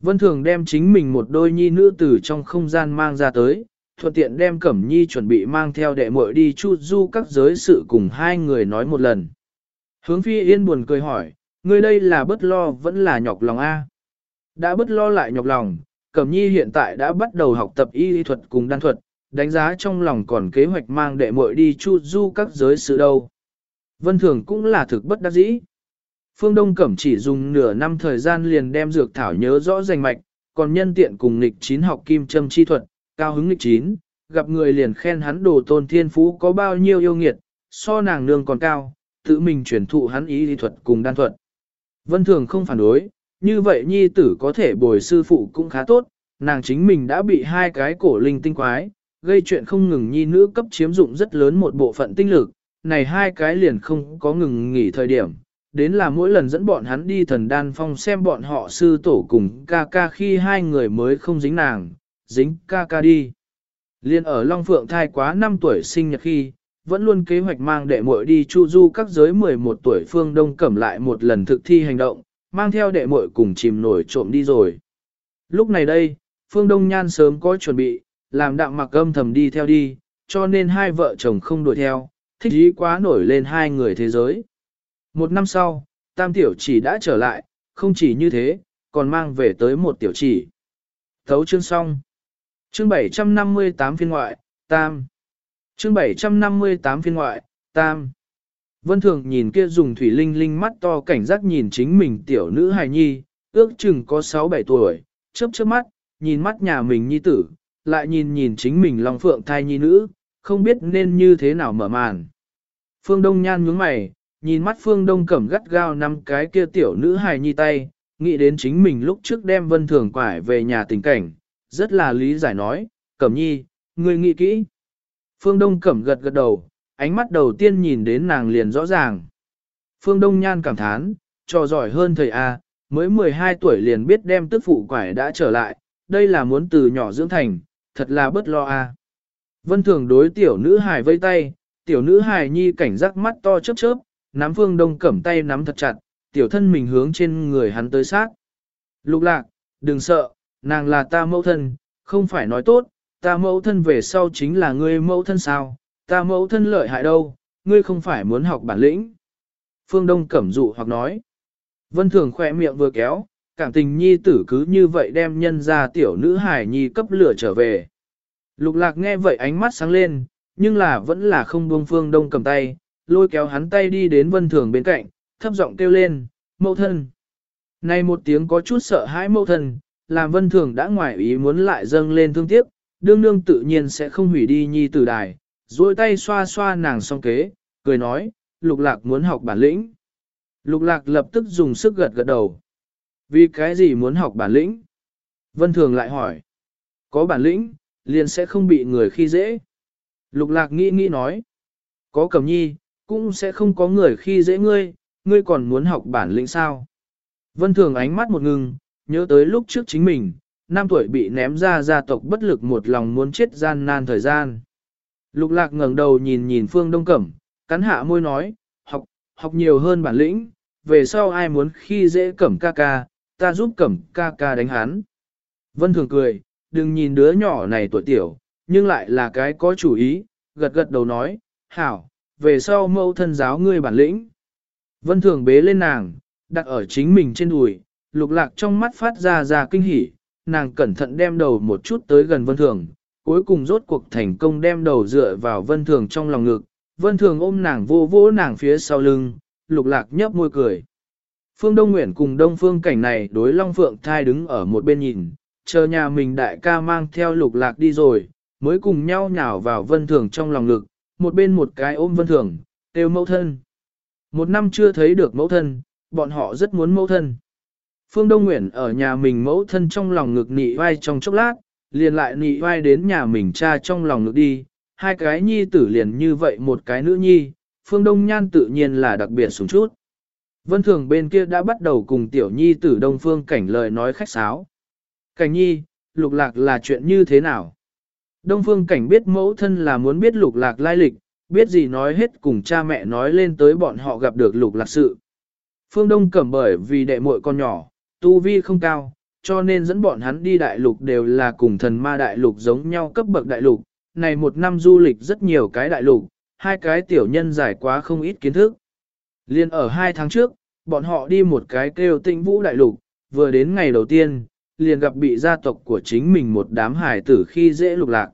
Vân Thường đem chính mình một đôi nhi nữ tử trong không gian mang ra tới, thuận tiện đem Cẩm Nhi chuẩn bị mang theo đệ muội đi chu du các giới sự cùng hai người nói một lần. Hướng Phi Yên buồn cười hỏi, ngươi đây là bất lo vẫn là nhọc lòng A. Đã bất lo lại nhọc lòng, Cẩm Nhi hiện tại đã bắt đầu học tập y lý thuật cùng đan thuật, đánh giá trong lòng còn kế hoạch mang đệ muội đi chu du các giới sự đâu. Vân Thường cũng là thực bất đắc dĩ. Phương Đông Cẩm chỉ dùng nửa năm thời gian liền đem dược thảo nhớ rõ danh mạch, còn nhân tiện cùng nghịch chín học kim châm chi thuật, cao hứng nghịch chín, gặp người liền khen hắn đồ tôn thiên phú có bao nhiêu yêu nghiệt, so nàng nương còn cao, tự mình truyền thụ hắn ý lý thuật cùng đan thuật. Vân Thường không phản đối, như vậy nhi tử có thể bồi sư phụ cũng khá tốt, nàng chính mình đã bị hai cái cổ linh tinh quái, gây chuyện không ngừng nhi nữ cấp chiếm dụng rất lớn một bộ phận tinh lực, này hai cái liền không có ngừng nghỉ thời điểm. Đến là mỗi lần dẫn bọn hắn đi thần đan phong xem bọn họ sư tổ cùng ca ca khi hai người mới không dính nàng, dính ca ca đi. Liên ở Long Phượng thai quá 5 tuổi sinh nhật khi, vẫn luôn kế hoạch mang đệ muội đi chu du các giới 11 tuổi phương đông cẩm lại một lần thực thi hành động, mang theo đệ muội cùng chìm nổi trộm đi rồi. Lúc này đây, phương đông nhan sớm có chuẩn bị, làm đặng mặc âm thầm đi theo đi, cho nên hai vợ chồng không đuổi theo, thích ý quá nổi lên hai người thế giới. Một năm sau, tam tiểu chỉ đã trở lại, không chỉ như thế, còn mang về tới một tiểu chỉ. Thấu chương xong. Chương 758 phiên ngoại, tam. Chương 758 phiên ngoại, tam. Vân Thường nhìn kia dùng thủy linh linh mắt to cảnh giác nhìn chính mình tiểu nữ hài nhi, ước chừng có 6-7 tuổi, chớp chớp mắt, nhìn mắt nhà mình nhi tử, lại nhìn nhìn chính mình lòng phượng thai nhi nữ, không biết nên như thế nào mở màn. Phương Đông nhan nhướng mày, nhìn mắt Phương Đông cẩm gắt gao năm cái kia tiểu nữ hài nhi tay, nghĩ đến chính mình lúc trước đem Vân Thường quải về nhà tình cảnh, rất là lý giải nói, cẩm nhi, ngươi nghĩ kỹ. Phương Đông cẩm gật gật đầu, ánh mắt đầu tiên nhìn đến nàng liền rõ ràng. Phương Đông Nhan cảm thán, trò giỏi hơn thầy A, mới 12 tuổi liền biết đem tức phụ quải đã trở lại, đây là muốn từ nhỏ dưỡng thành, thật là bất lo A. Vân thường đối tiểu nữ hài vây tay, tiểu nữ hài nhi cảnh giác mắt to chớp chớp, nắm Phương Đông cẩm tay nắm thật chặt, tiểu thân mình hướng trên người hắn tới sát. Lục lạc, đừng sợ, nàng là ta mẫu thân, không phải nói tốt, ta mẫu thân về sau chính là ngươi mẫu thân sao, ta mẫu thân lợi hại đâu, ngươi không phải muốn học bản lĩnh. Phương Đông cẩm dụ hoặc nói. Vân Thường khỏe miệng vừa kéo, cảm tình nhi tử cứ như vậy đem nhân ra tiểu nữ hải nhi cấp lửa trở về. Lục lạc nghe vậy ánh mắt sáng lên, nhưng là vẫn là không buông Phương Đông cầm tay, lôi kéo hắn tay đi đến Vân Thường bên cạnh, thấp giọng kêu lên, mẫu thân. Này một tiếng có chút sợ hãi mẫu thân, làm Vân Thường đã ngoài ý muốn lại dâng lên thương tiếc, đương nương tự nhiên sẽ không hủy đi nhi tử đài, duỗi tay xoa xoa nàng song kế, cười nói, lục lạc muốn học bản lĩnh. Lục lạc lập tức dùng sức gật gật đầu. Vì cái gì muốn học bản lĩnh? Vân Thường lại hỏi. Có bản lĩnh, liền sẽ không bị người khi dễ. Lục lạc nghĩ nghĩ nói. Có cầm nhi, cũng sẽ không có người khi dễ ngươi, ngươi còn muốn học bản lĩnh sao? Vân Thường ánh mắt một ngừng, nhớ tới lúc trước chính mình, năm tuổi bị ném ra gia tộc bất lực một lòng muốn chết gian nan thời gian. Lục lạc ngẩng đầu nhìn nhìn phương đông cẩm, cắn hạ môi nói, học, học nhiều hơn bản lĩnh, về sau ai muốn khi dễ cẩm ca ca, ta giúp cẩm ca ca đánh hắn. Vân thường cười, đừng nhìn đứa nhỏ này tuổi tiểu, nhưng lại là cái có chủ ý, gật gật đầu nói, hảo, về sau mẫu thân giáo ngươi bản lĩnh. Vân thường bế lên nàng, đặt ở chính mình trên đùi, lục lạc trong mắt phát ra ra kinh hỉ, nàng cẩn thận đem đầu một chút tới gần vân thường, cuối cùng rốt cuộc thành công đem đầu dựa vào vân thường trong lòng ngực, vân thường ôm nàng vô vỗ nàng phía sau lưng, lục lạc nhấp môi cười. Phương Đông Nguyễn cùng Đông Phương cảnh này đối Long Phượng thai đứng ở một bên nhìn, chờ nhà mình đại ca mang theo lục lạc đi rồi, mới cùng nhau nhào vào vân thường trong lòng ngực, một bên một cái ôm vân thường, têu mẫu thân. Một năm chưa thấy được mẫu thân, bọn họ rất muốn mẫu thân. Phương Đông Nguyễn ở nhà mình mẫu thân trong lòng ngực nị vai trong chốc lát, liền lại nị vai đến nhà mình cha trong lòng ngực đi, hai cái nhi tử liền như vậy một cái nữ nhi, phương đông nhan tự nhiên là đặc biệt xuống chút. Vân thường bên kia đã bắt đầu cùng tiểu nhi tử đông phương cảnh lời nói khách sáo. Cảnh nhi, lục lạc là chuyện như thế nào? Đông phương cảnh biết mẫu thân là muốn biết lục lạc lai lịch, biết gì nói hết cùng cha mẹ nói lên tới bọn họ gặp được lục lạc sự. Phương Đông cẩm bởi vì đệ muội con nhỏ, tu vi không cao, cho nên dẫn bọn hắn đi đại lục đều là cùng thần ma đại lục giống nhau cấp bậc đại lục. Này một năm du lịch rất nhiều cái đại lục, hai cái tiểu nhân giải quá không ít kiến thức. Liên ở hai tháng trước, bọn họ đi một cái kêu tinh vũ đại lục, vừa đến ngày đầu tiên, liền gặp bị gia tộc của chính mình một đám hải tử khi dễ lục lạc.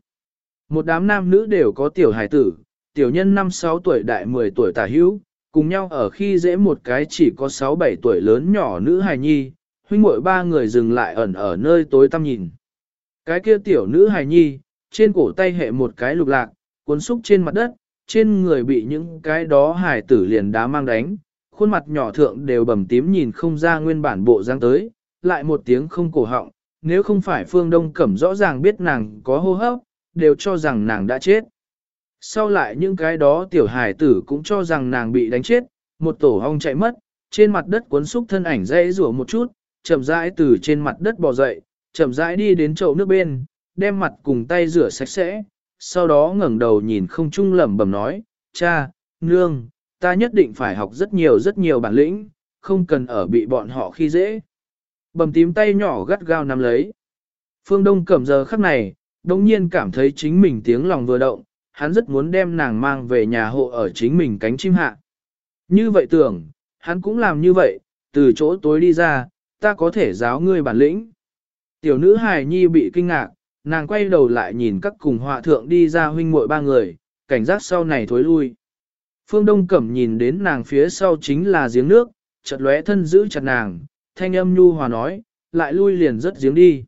Một đám nam nữ đều có tiểu hải tử, tiểu nhân 5-6 tuổi đại 10 tuổi tả hữu, cùng nhau ở khi dễ một cái chỉ có 6-7 tuổi lớn nhỏ nữ hài nhi, huynh muội ba người dừng lại ẩn ở nơi tối tăm nhìn. Cái kia tiểu nữ hài nhi, trên cổ tay hệ một cái lục lạc, cuốn xúc trên mặt đất, trên người bị những cái đó hài tử liền đá mang đánh, khuôn mặt nhỏ thượng đều bầm tím nhìn không ra nguyên bản bộ dáng tới, lại một tiếng không cổ họng, nếu không phải phương đông cẩm rõ ràng biết nàng có hô hấp, đều cho rằng nàng đã chết. Sau lại những cái đó tiểu hài tử cũng cho rằng nàng bị đánh chết, một tổ hong chạy mất, trên mặt đất cuốn xúc thân ảnh dây rủa một chút, chậm rãi từ trên mặt đất bò dậy, chậm rãi đi đến chậu nước bên, đem mặt cùng tay rửa sạch sẽ, sau đó ngẩng đầu nhìn không trung lẩm bẩm nói, cha, nương, ta nhất định phải học rất nhiều rất nhiều bản lĩnh, không cần ở bị bọn họ khi dễ. Bầm tím tay nhỏ gắt gao nắm lấy. Phương Đông cẩm giờ khắc này, đồng nhiên cảm thấy chính mình tiếng lòng vừa động, hắn rất muốn đem nàng mang về nhà hộ ở chính mình cánh chim hạ. Như vậy tưởng, hắn cũng làm như vậy, từ chỗ tối đi ra, ta có thể giáo ngươi bản lĩnh. Tiểu nữ hài nhi bị kinh ngạc, nàng quay đầu lại nhìn các cùng họa thượng đi ra huynh muội ba người, cảnh giác sau này thối lui. Phương Đông Cẩm nhìn đến nàng phía sau chính là giếng nước, chợt lóe thân giữ chặt nàng, thanh âm nhu hòa nói, lại lui liền rất giếng đi.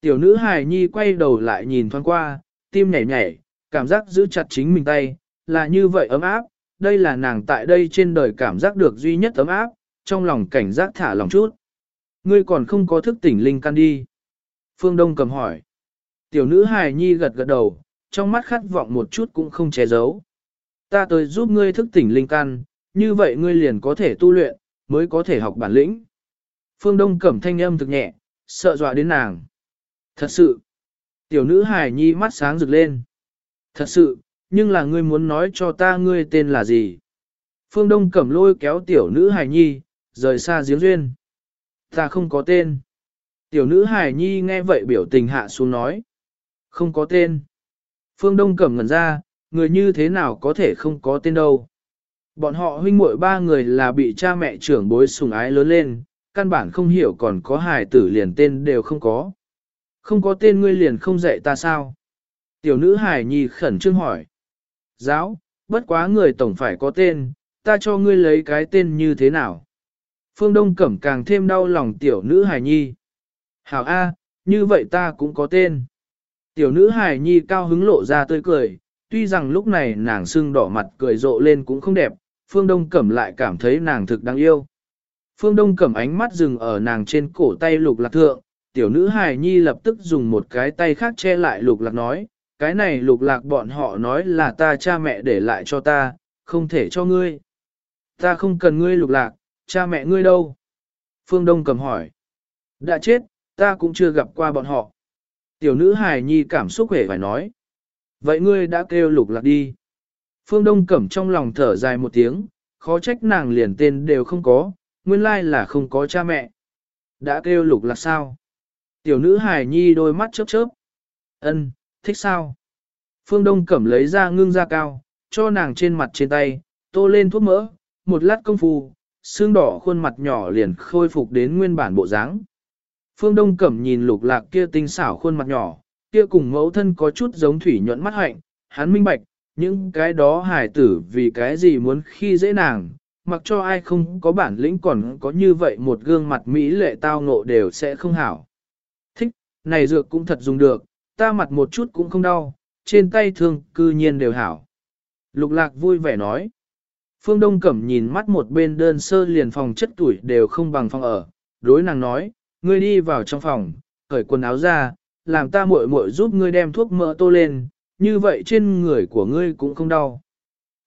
Tiểu nữ hài nhi quay đầu lại nhìn thoáng qua, tim nhảy nhảy, cảm giác giữ chặt chính mình tay, là như vậy ấm áp, đây là nàng tại đây trên đời cảm giác được duy nhất ấm áp, trong lòng cảnh giác thả lòng chút. Ngươi còn không có thức tỉnh linh căn đi. Phương Đông cầm hỏi. Tiểu nữ hài nhi gật gật đầu, trong mắt khát vọng một chút cũng không che giấu. Ta tới giúp ngươi thức tỉnh linh căn, như vậy ngươi liền có thể tu luyện, mới có thể học bản lĩnh. Phương Đông cẩm thanh âm thực nhẹ, sợ dọa đến nàng. Thật sự, tiểu nữ hài nhi mắt sáng rực lên. Thật sự, nhưng là ngươi muốn nói cho ta ngươi tên là gì? Phương Đông cẩm lôi kéo tiểu nữ hài nhi, rời xa giếng duyên. Ta không có tên. Tiểu nữ Hải nhi nghe vậy biểu tình hạ xuống nói. Không có tên. Phương Đông cẩm ngẩn ra, người như thế nào có thể không có tên đâu. Bọn họ huynh muội ba người là bị cha mẹ trưởng bối sùng ái lớn lên, căn bản không hiểu còn có hài tử liền tên đều không có. Không có tên ngươi liền không dạy ta sao? Tiểu nữ Hải nhi khẩn trương hỏi. Giáo, bất quá người tổng phải có tên, ta cho ngươi lấy cái tên như thế nào? Phương Đông Cẩm càng thêm đau lòng tiểu nữ hài nhi. Hảo A, như vậy ta cũng có tên. Tiểu nữ hài nhi cao hứng lộ ra tươi cười, tuy rằng lúc này nàng sưng đỏ mặt cười rộ lên cũng không đẹp, Phương Đông Cẩm lại cảm thấy nàng thực đáng yêu. Phương Đông Cẩm ánh mắt dừng ở nàng trên cổ tay lục lạc thượng, tiểu nữ hài nhi lập tức dùng một cái tay khác che lại lục lạc nói, cái này lục lạc bọn họ nói là ta cha mẹ để lại cho ta, không thể cho ngươi. Ta không cần ngươi lục lạc, cha mẹ ngươi đâu? Phương Đông cầm hỏi. Đã chết, ta cũng chưa gặp qua bọn họ. Tiểu nữ hài nhi cảm xúc hề phải nói. Vậy ngươi đã kêu lục lạc đi. Phương Đông cẩm trong lòng thở dài một tiếng, khó trách nàng liền tên đều không có, nguyên lai là không có cha mẹ. Đã kêu lục lạc sao? Tiểu nữ hài nhi đôi mắt chớp chớp. Ân, thích sao? Phương Đông cẩm lấy ra ngưng ra cao, cho nàng trên mặt trên tay, tô lên thuốc mỡ, một lát công phu, xương đỏ khuôn mặt nhỏ liền khôi phục đến nguyên bản bộ dáng. Phương Đông Cẩm nhìn lục lạc kia tinh xảo khuôn mặt nhỏ, kia cùng mẫu thân có chút giống thủy nhuận mắt hạnh, hắn minh bạch, những cái đó hài tử vì cái gì muốn khi dễ nàng, mặc cho ai không có bản lĩnh còn có như vậy một gương mặt mỹ lệ tao ngộ đều sẽ không hảo. Thích, này dược cũng thật dùng được, ta mặt một chút cũng không đau, trên tay thương cư nhiên đều hảo. Lục lạc vui vẻ nói. Phương Đông Cẩm nhìn mắt một bên đơn sơ liền phòng chất tuổi đều không bằng phòng ở, đối nàng nói, ngươi đi vào trong phòng, cởi quần áo ra, làm ta muội muội giúp ngươi đem thuốc mỡ tô lên, như vậy trên người của ngươi cũng không đau.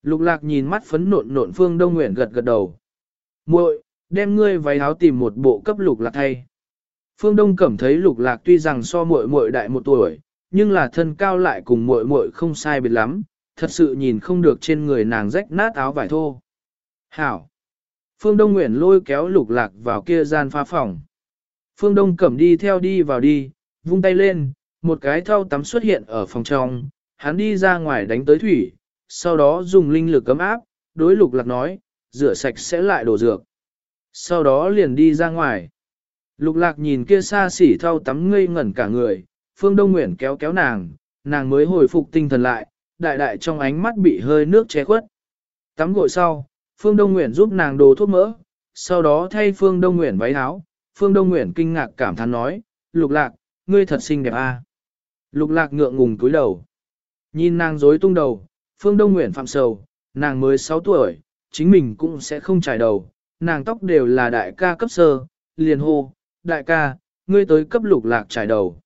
Lục lạc nhìn mắt phấn nộn nộn Phương Đông Nguyện gật gật đầu. muội đem ngươi váy áo tìm một bộ cấp lục lạc thay. Phương Đông Cẩm thấy lục lạc tuy rằng so muội muội đại một tuổi, nhưng là thân cao lại cùng muội muội không sai biệt lắm, thật sự nhìn không được trên người nàng rách nát áo vải thô. Hảo! Phương Đông Nguyễn lôi kéo lục lạc vào kia gian pha phòng. Phương Đông cẩm đi theo đi vào đi, vung tay lên, một cái thau tắm xuất hiện ở phòng trong, hắn đi ra ngoài đánh tới thủy, sau đó dùng linh lực cấm áp, đối lục lạc nói, rửa sạch sẽ lại đổ dược. Sau đó liền đi ra ngoài. Lục lạc nhìn kia xa xỉ thau tắm ngây ngẩn cả người, Phương Đông Nguyễn kéo kéo nàng, nàng mới hồi phục tinh thần lại, đại đại trong ánh mắt bị hơi nước che khuất. Tắm gội sau, Phương Đông Nguyễn giúp nàng đồ thuốc mỡ, sau đó thay Phương Đông Nguyễn váy áo. Phương Đông Nguyễn kinh ngạc cảm thán nói, lục lạc, ngươi thật xinh đẹp a. À? Lục lạc ngượng ngùng cúi đầu. Nhìn nàng rối tung đầu, Phương Đông Nguyễn phạm sầu, nàng mới 6 tuổi, chính mình cũng sẽ không trải đầu, nàng tóc đều là đại ca cấp sơ, liền hô, đại ca, ngươi tới cấp lục lạc trải đầu.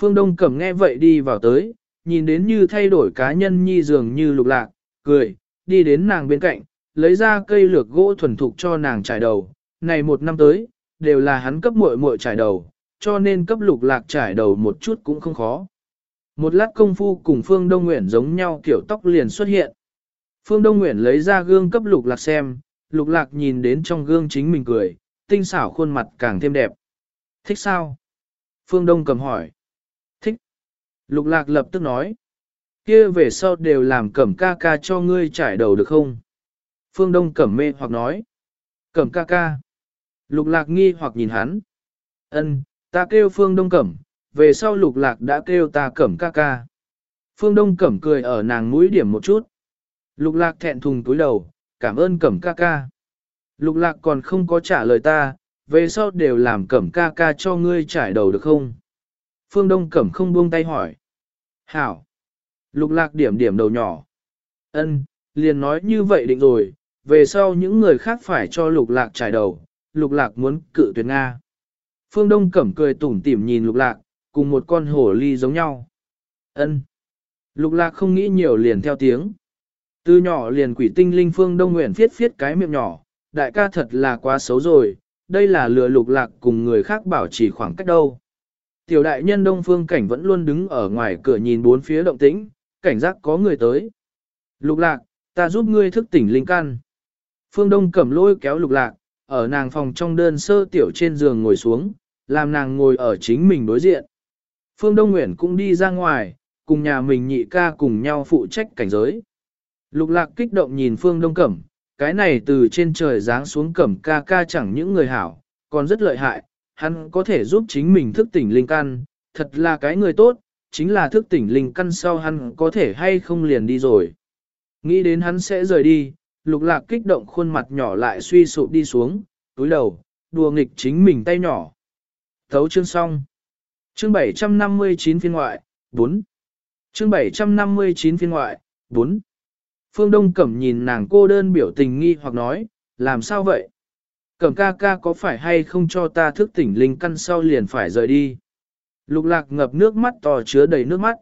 Phương Đông Cẩm nghe vậy đi vào tới, nhìn đến như thay đổi cá nhân nhi dường như lục lạc, cười, đi đến nàng bên cạnh, lấy ra cây lược gỗ thuần thục cho nàng trải đầu. Này một năm tới, đều là hắn cấp muội muội trải đầu, cho nên cấp lục lạc trải đầu một chút cũng không khó. Một lát công phu cùng Phương Đông Nguyễn giống nhau kiểu tóc liền xuất hiện. Phương Đông Nguyễn lấy ra gương cấp lục lạc xem, lục lạc nhìn đến trong gương chính mình cười, tinh xảo khuôn mặt càng thêm đẹp. Thích sao? Phương Đông cầm hỏi. Lục lạc lập tức nói. kia về sau đều làm cẩm ca ca cho ngươi trải đầu được không? Phương Đông cẩm mê hoặc nói. Cẩm ca ca. Lục lạc nghi hoặc nhìn hắn. ân ta kêu Phương Đông cẩm, về sau lục lạc đã kêu ta cẩm ca ca. Phương Đông cẩm cười ở nàng mũi điểm một chút. Lục lạc thẹn thùng túi đầu, cảm ơn cẩm ca ca. Lục lạc còn không có trả lời ta, về sau đều làm cẩm ca ca cho ngươi trải đầu được không? Phương Đông cẩm không buông tay hỏi. Hảo. Lục lạc điểm điểm đầu nhỏ. Ân, liền nói như vậy định rồi, về sau những người khác phải cho lục lạc trải đầu, lục lạc muốn cự tuyệt Nga. Phương Đông cẩm cười tủm tỉm nhìn lục lạc, cùng một con hổ ly giống nhau. Ân. Lục lạc không nghĩ nhiều liền theo tiếng. Từ nhỏ liền quỷ tinh linh Phương Đông nguyện phiết phiết cái miệng nhỏ, đại ca thật là quá xấu rồi, đây là lừa lục lạc cùng người khác bảo trì khoảng cách đâu. Tiểu đại nhân Đông Phương Cảnh vẫn luôn đứng ở ngoài cửa nhìn bốn phía động tĩnh, cảnh giác có người tới. Lục lạc, ta giúp ngươi thức tỉnh linh căn. Phương Đông cầm lôi kéo lục lạc, ở nàng phòng trong đơn sơ tiểu trên giường ngồi xuống, làm nàng ngồi ở chính mình đối diện. Phương Đông Nguyễn cũng đi ra ngoài, cùng nhà mình nhị ca cùng nhau phụ trách cảnh giới. Lục lạc kích động nhìn Phương Đông Cẩm, cái này từ trên trời giáng xuống Cẩm ca ca chẳng những người hảo, còn rất lợi hại, hắn có thể giúp chính mình thức tỉnh linh căn, thật là cái người tốt, chính là thức tỉnh linh căn sau hắn có thể hay không liền đi rồi. Nghĩ đến hắn sẽ rời đi, lục lạc kích động khuôn mặt nhỏ lại suy sụp đi xuống, túi đầu, đùa nghịch chính mình tay nhỏ. Thấu chương xong. Chương 759 phiên ngoại, 4. Chương 759 phiên ngoại, 4. Phương Đông Cẩm nhìn nàng cô đơn biểu tình nghi hoặc nói, làm sao vậy? Cẩm ca ca có phải hay không cho ta thức tỉnh linh căn sau liền phải rời đi? Lục lạc ngập nước mắt to chứa đầy nước mắt.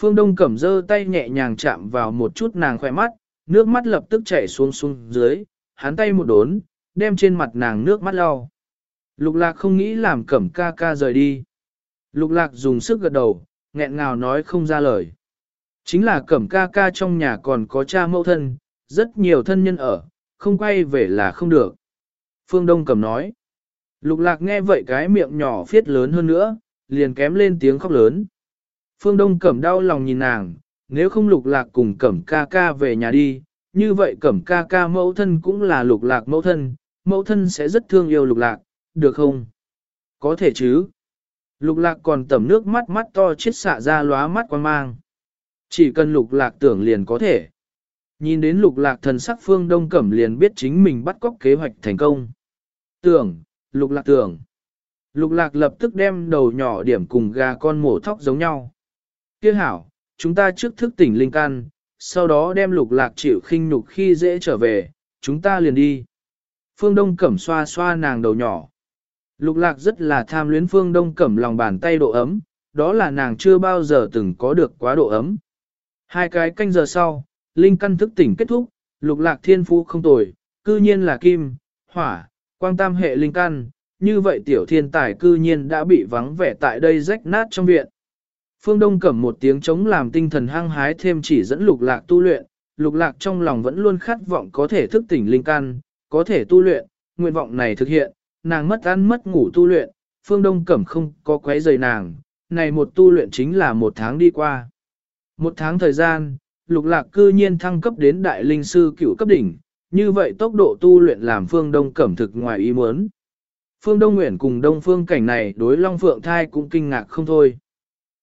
Phương Đông Cẩm giơ tay nhẹ nhàng chạm vào một chút nàng khỏe mắt, nước mắt lập tức chảy xuống xuống dưới, hắn tay một đốn, đem trên mặt nàng nước mắt lau. Lục lạc không nghĩ làm Cẩm ca ca rời đi. Lục lạc dùng sức gật đầu, nghẹn ngào nói không ra lời. Chính là Cẩm ca ca trong nhà còn có cha mẫu thân, rất nhiều thân nhân ở, không quay về là không được. Phương Đông Cẩm nói. Lục lạc nghe vậy cái miệng nhỏ phiết lớn hơn nữa, liền kém lên tiếng khóc lớn. Phương Đông Cẩm đau lòng nhìn nàng, nếu không lục lạc cùng Cẩm ca ca về nhà đi, như vậy Cẩm ca ca mẫu thân cũng là lục lạc mẫu thân, mẫu thân sẽ rất thương yêu lục lạc, được không? Có thể chứ. Lục lạc còn tẩm nước mắt mắt to chết xạ ra lóa mắt quan mang. Chỉ cần lục lạc tưởng liền có thể. Nhìn đến lục lạc thần sắc phương đông cẩm liền biết chính mình bắt cóc kế hoạch thành công. Tưởng, lục lạc tưởng. Lục lạc lập tức đem đầu nhỏ điểm cùng gà con mổ thóc giống nhau. Kia hảo, chúng ta trước thức tỉnh linh can, sau đó đem lục lạc chịu khinh nhục khi dễ trở về, chúng ta liền đi. Phương Đông Cẩm xoa xoa nàng đầu nhỏ. Lục lạc rất là tham luyến Phương Đông Cẩm lòng bàn tay độ ấm, đó là nàng chưa bao giờ từng có được quá độ ấm. Hai cái canh giờ sau, linh căn thức tỉnh kết thúc, lục lạc thiên phú không tồi, cư nhiên là kim, hỏa, quang tam hệ linh căn, như vậy tiểu thiên tài cư nhiên đã bị vắng vẻ tại đây rách nát trong viện. Phương Đông cẩm một tiếng chống làm tinh thần hăng hái thêm chỉ dẫn lục lạc tu luyện, lục lạc trong lòng vẫn luôn khát vọng có thể thức tỉnh linh căn, có thể tu luyện, nguyện vọng này thực hiện, nàng mất ăn mất ngủ tu luyện, Phương Đông cẩm không có quấy rầy nàng, này một tu luyện chính là một tháng đi qua. Một tháng thời gian, lục lạc cư nhiên thăng cấp đến đại linh sư cựu cấp đỉnh, như vậy tốc độ tu luyện làm Phương Đông cẩm thực ngoài ý muốn. Phương Đông Nguyện cùng Đông Phương cảnh này đối Long Phượng thai cũng kinh ngạc không thôi.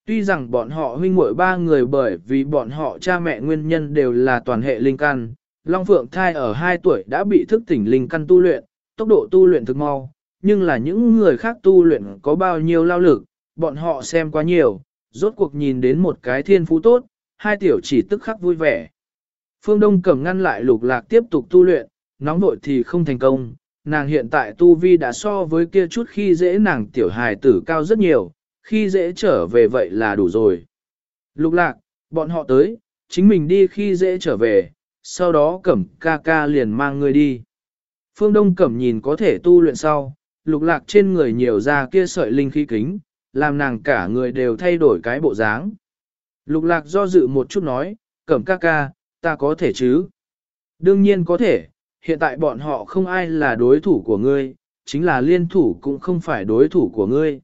Tuy rằng bọn họ huynh muội ba người bởi vì bọn họ cha mẹ nguyên nhân đều là toàn hệ linh căn, Long Phượng thai ở 2 tuổi đã bị thức tỉnh linh căn tu luyện, tốc độ tu luyện thực mau, nhưng là những người khác tu luyện có bao nhiêu lao lực, bọn họ xem quá nhiều, rốt cuộc nhìn đến một cái thiên phú tốt, hai tiểu chỉ tức khắc vui vẻ. Phương Đông cầm ngăn lại lục lạc tiếp tục tu luyện, nóng vội thì không thành công, nàng hiện tại tu vi đã so với kia chút khi dễ nàng tiểu hài tử cao rất nhiều, khi dễ trở về vậy là đủ rồi. Lục lạc, bọn họ tới, chính mình đi khi dễ trở về, sau đó cẩm ca ca liền mang người đi. Phương Đông cẩm nhìn có thể tu luyện sau, lục lạc trên người nhiều ra kia sợi linh khí kính, làm nàng cả người đều thay đổi cái bộ dáng. Lục lạc do dự một chút nói, cẩm ca ca, ta có thể chứ? Đương nhiên có thể, hiện tại bọn họ không ai là đối thủ của ngươi, chính là liên thủ cũng không phải đối thủ của ngươi.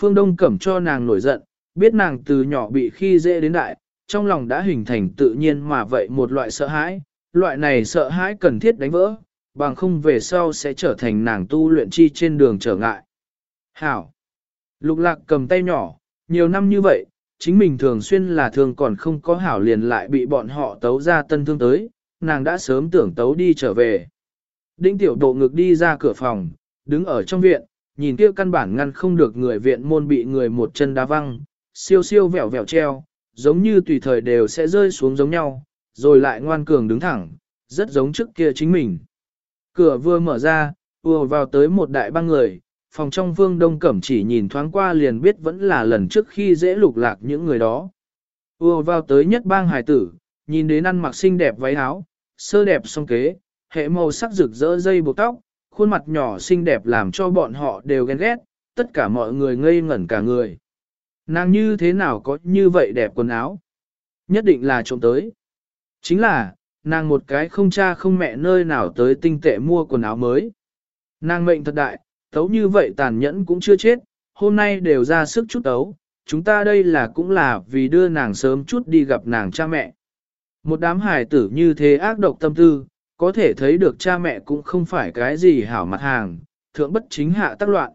Phương Đông cẩm cho nàng nổi giận, biết nàng từ nhỏ bị khi dễ đến đại, trong lòng đã hình thành tự nhiên mà vậy một loại sợ hãi, loại này sợ hãi cần thiết đánh vỡ, bằng không về sau sẽ trở thành nàng tu luyện chi trên đường trở ngại. Hảo! Lục lạc cầm tay nhỏ, nhiều năm như vậy, chính mình thường xuyên là thường còn không có hảo liền lại bị bọn họ tấu ra tân thương tới, nàng đã sớm tưởng tấu đi trở về. Đinh tiểu độ ngực đi ra cửa phòng, đứng ở trong viện, nhìn kia căn bản ngăn không được người viện môn bị người một chân đá văng, siêu siêu vẹo vẹo treo, giống như tùy thời đều sẽ rơi xuống giống nhau, rồi lại ngoan cường đứng thẳng, rất giống trước kia chính mình. Cửa vừa mở ra, ùa vào tới một đại băng người, phòng trong vương đông cẩm chỉ nhìn thoáng qua liền biết vẫn là lần trước khi dễ lục lạc những người đó. Ua vào tới nhất bang hải tử, nhìn đến ăn mặc xinh đẹp váy áo, sơ đẹp song kế, hệ màu sắc rực rỡ dây buộc tóc, khuôn mặt nhỏ xinh đẹp làm cho bọn họ đều ghen ghét, tất cả mọi người ngây ngẩn cả người. Nàng như thế nào có như vậy đẹp quần áo? Nhất định là trộm tới. Chính là, nàng một cái không cha không mẹ nơi nào tới tinh tệ mua quần áo mới. Nàng mệnh thật đại, tấu như vậy tàn nhẫn cũng chưa chết, hôm nay đều ra sức chút tấu, chúng ta đây là cũng là vì đưa nàng sớm chút đi gặp nàng cha mẹ. Một đám hài tử như thế ác độc tâm tư, có thể thấy được cha mẹ cũng không phải cái gì hảo mặt hàng, thượng bất chính hạ tác loạn.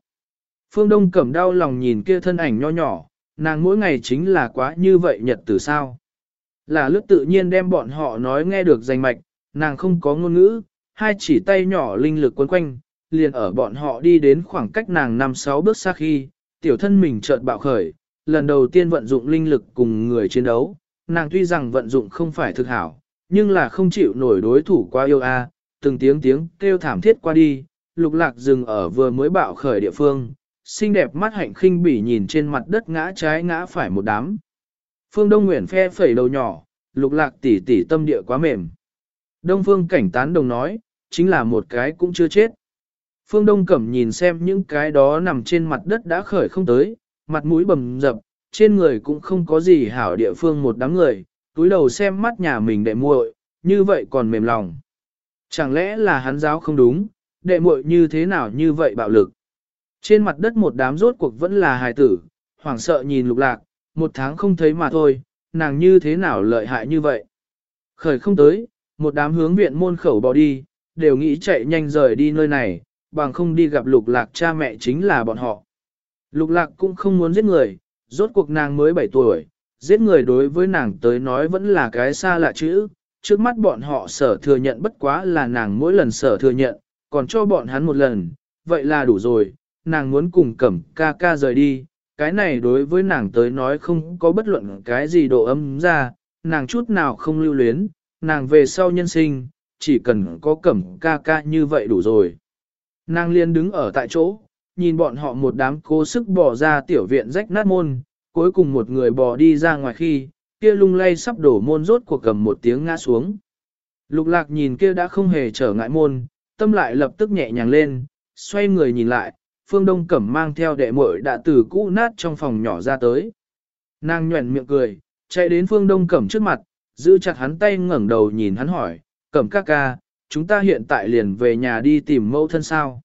Phương Đông cẩm đau lòng nhìn kia thân ảnh nho nhỏ, nàng mỗi ngày chính là quá như vậy nhật từ sao. Là lướt tự nhiên đem bọn họ nói nghe được danh mạch, nàng không có ngôn ngữ, hai chỉ tay nhỏ linh lực quấn quanh, liền ở bọn họ đi đến khoảng cách nàng 5-6 bước xa khi, tiểu thân mình chợt bạo khởi, lần đầu tiên vận dụng linh lực cùng người chiến đấu, nàng tuy rằng vận dụng không phải thực hảo, nhưng là không chịu nổi đối thủ qua yêu a, từng tiếng tiếng kêu thảm thiết qua đi, lục lạc dừng ở vừa mới bạo khởi địa phương, xinh đẹp mắt hạnh khinh bỉ nhìn trên mặt đất ngã trái ngã phải một đám. Phương Đông Nguyễn phe phẩy đầu nhỏ, lục lạc tỉ tỉ tâm địa quá mềm. Đông Phương cảnh tán đồng nói, chính là một cái cũng chưa chết. Phương Đông Cẩm nhìn xem những cái đó nằm trên mặt đất đã khởi không tới, mặt mũi bầm dập, trên người cũng không có gì hảo địa phương một đám người, túi đầu xem mắt nhà mình đệ muội, như vậy còn mềm lòng. Chẳng lẽ là hắn giáo không đúng, đệ muội như thế nào như vậy bạo lực. Trên mặt đất một đám rốt cuộc vẫn là hài tử, hoảng sợ nhìn lục lạc, một tháng không thấy mà thôi, nàng như thế nào lợi hại như vậy. Khởi không tới, một đám hướng viện môn khẩu bỏ đi, đều nghĩ chạy nhanh rời đi nơi này, bằng không đi gặp lục lạc cha mẹ chính là bọn họ. Lục lạc cũng không muốn giết người, rốt cuộc nàng mới 7 tuổi, giết người đối với nàng tới nói vẫn là cái xa lạ chữ, trước mắt bọn họ sở thừa nhận bất quá là nàng mỗi lần sở thừa nhận, còn cho bọn hắn một lần, vậy là đủ rồi, nàng muốn cùng cẩm ca ca rời đi, cái này đối với nàng tới nói không có bất luận cái gì độ âm ra, nàng chút nào không lưu luyến, nàng về sau nhân sinh, chỉ cần có cẩm ca ca như vậy đủ rồi. Nàng liền đứng ở tại chỗ, nhìn bọn họ một đám cố sức bỏ ra tiểu viện rách nát môn, cuối cùng một người bò đi ra ngoài khi, kia lung lay sắp đổ môn rốt cuộc cầm một tiếng ngã xuống. Lục lạc nhìn kia đã không hề trở ngại môn, tâm lại lập tức nhẹ nhàng lên, xoay người nhìn lại, phương đông cẩm mang theo đệ muội đã từ cũ nát trong phòng nhỏ ra tới. Nàng nhuẩn miệng cười, chạy đến phương đông cẩm trước mặt, giữ chặt hắn tay ngẩng đầu nhìn hắn hỏi, cẩm ca ca, chúng ta hiện tại liền về nhà đi tìm mẫu thân sao.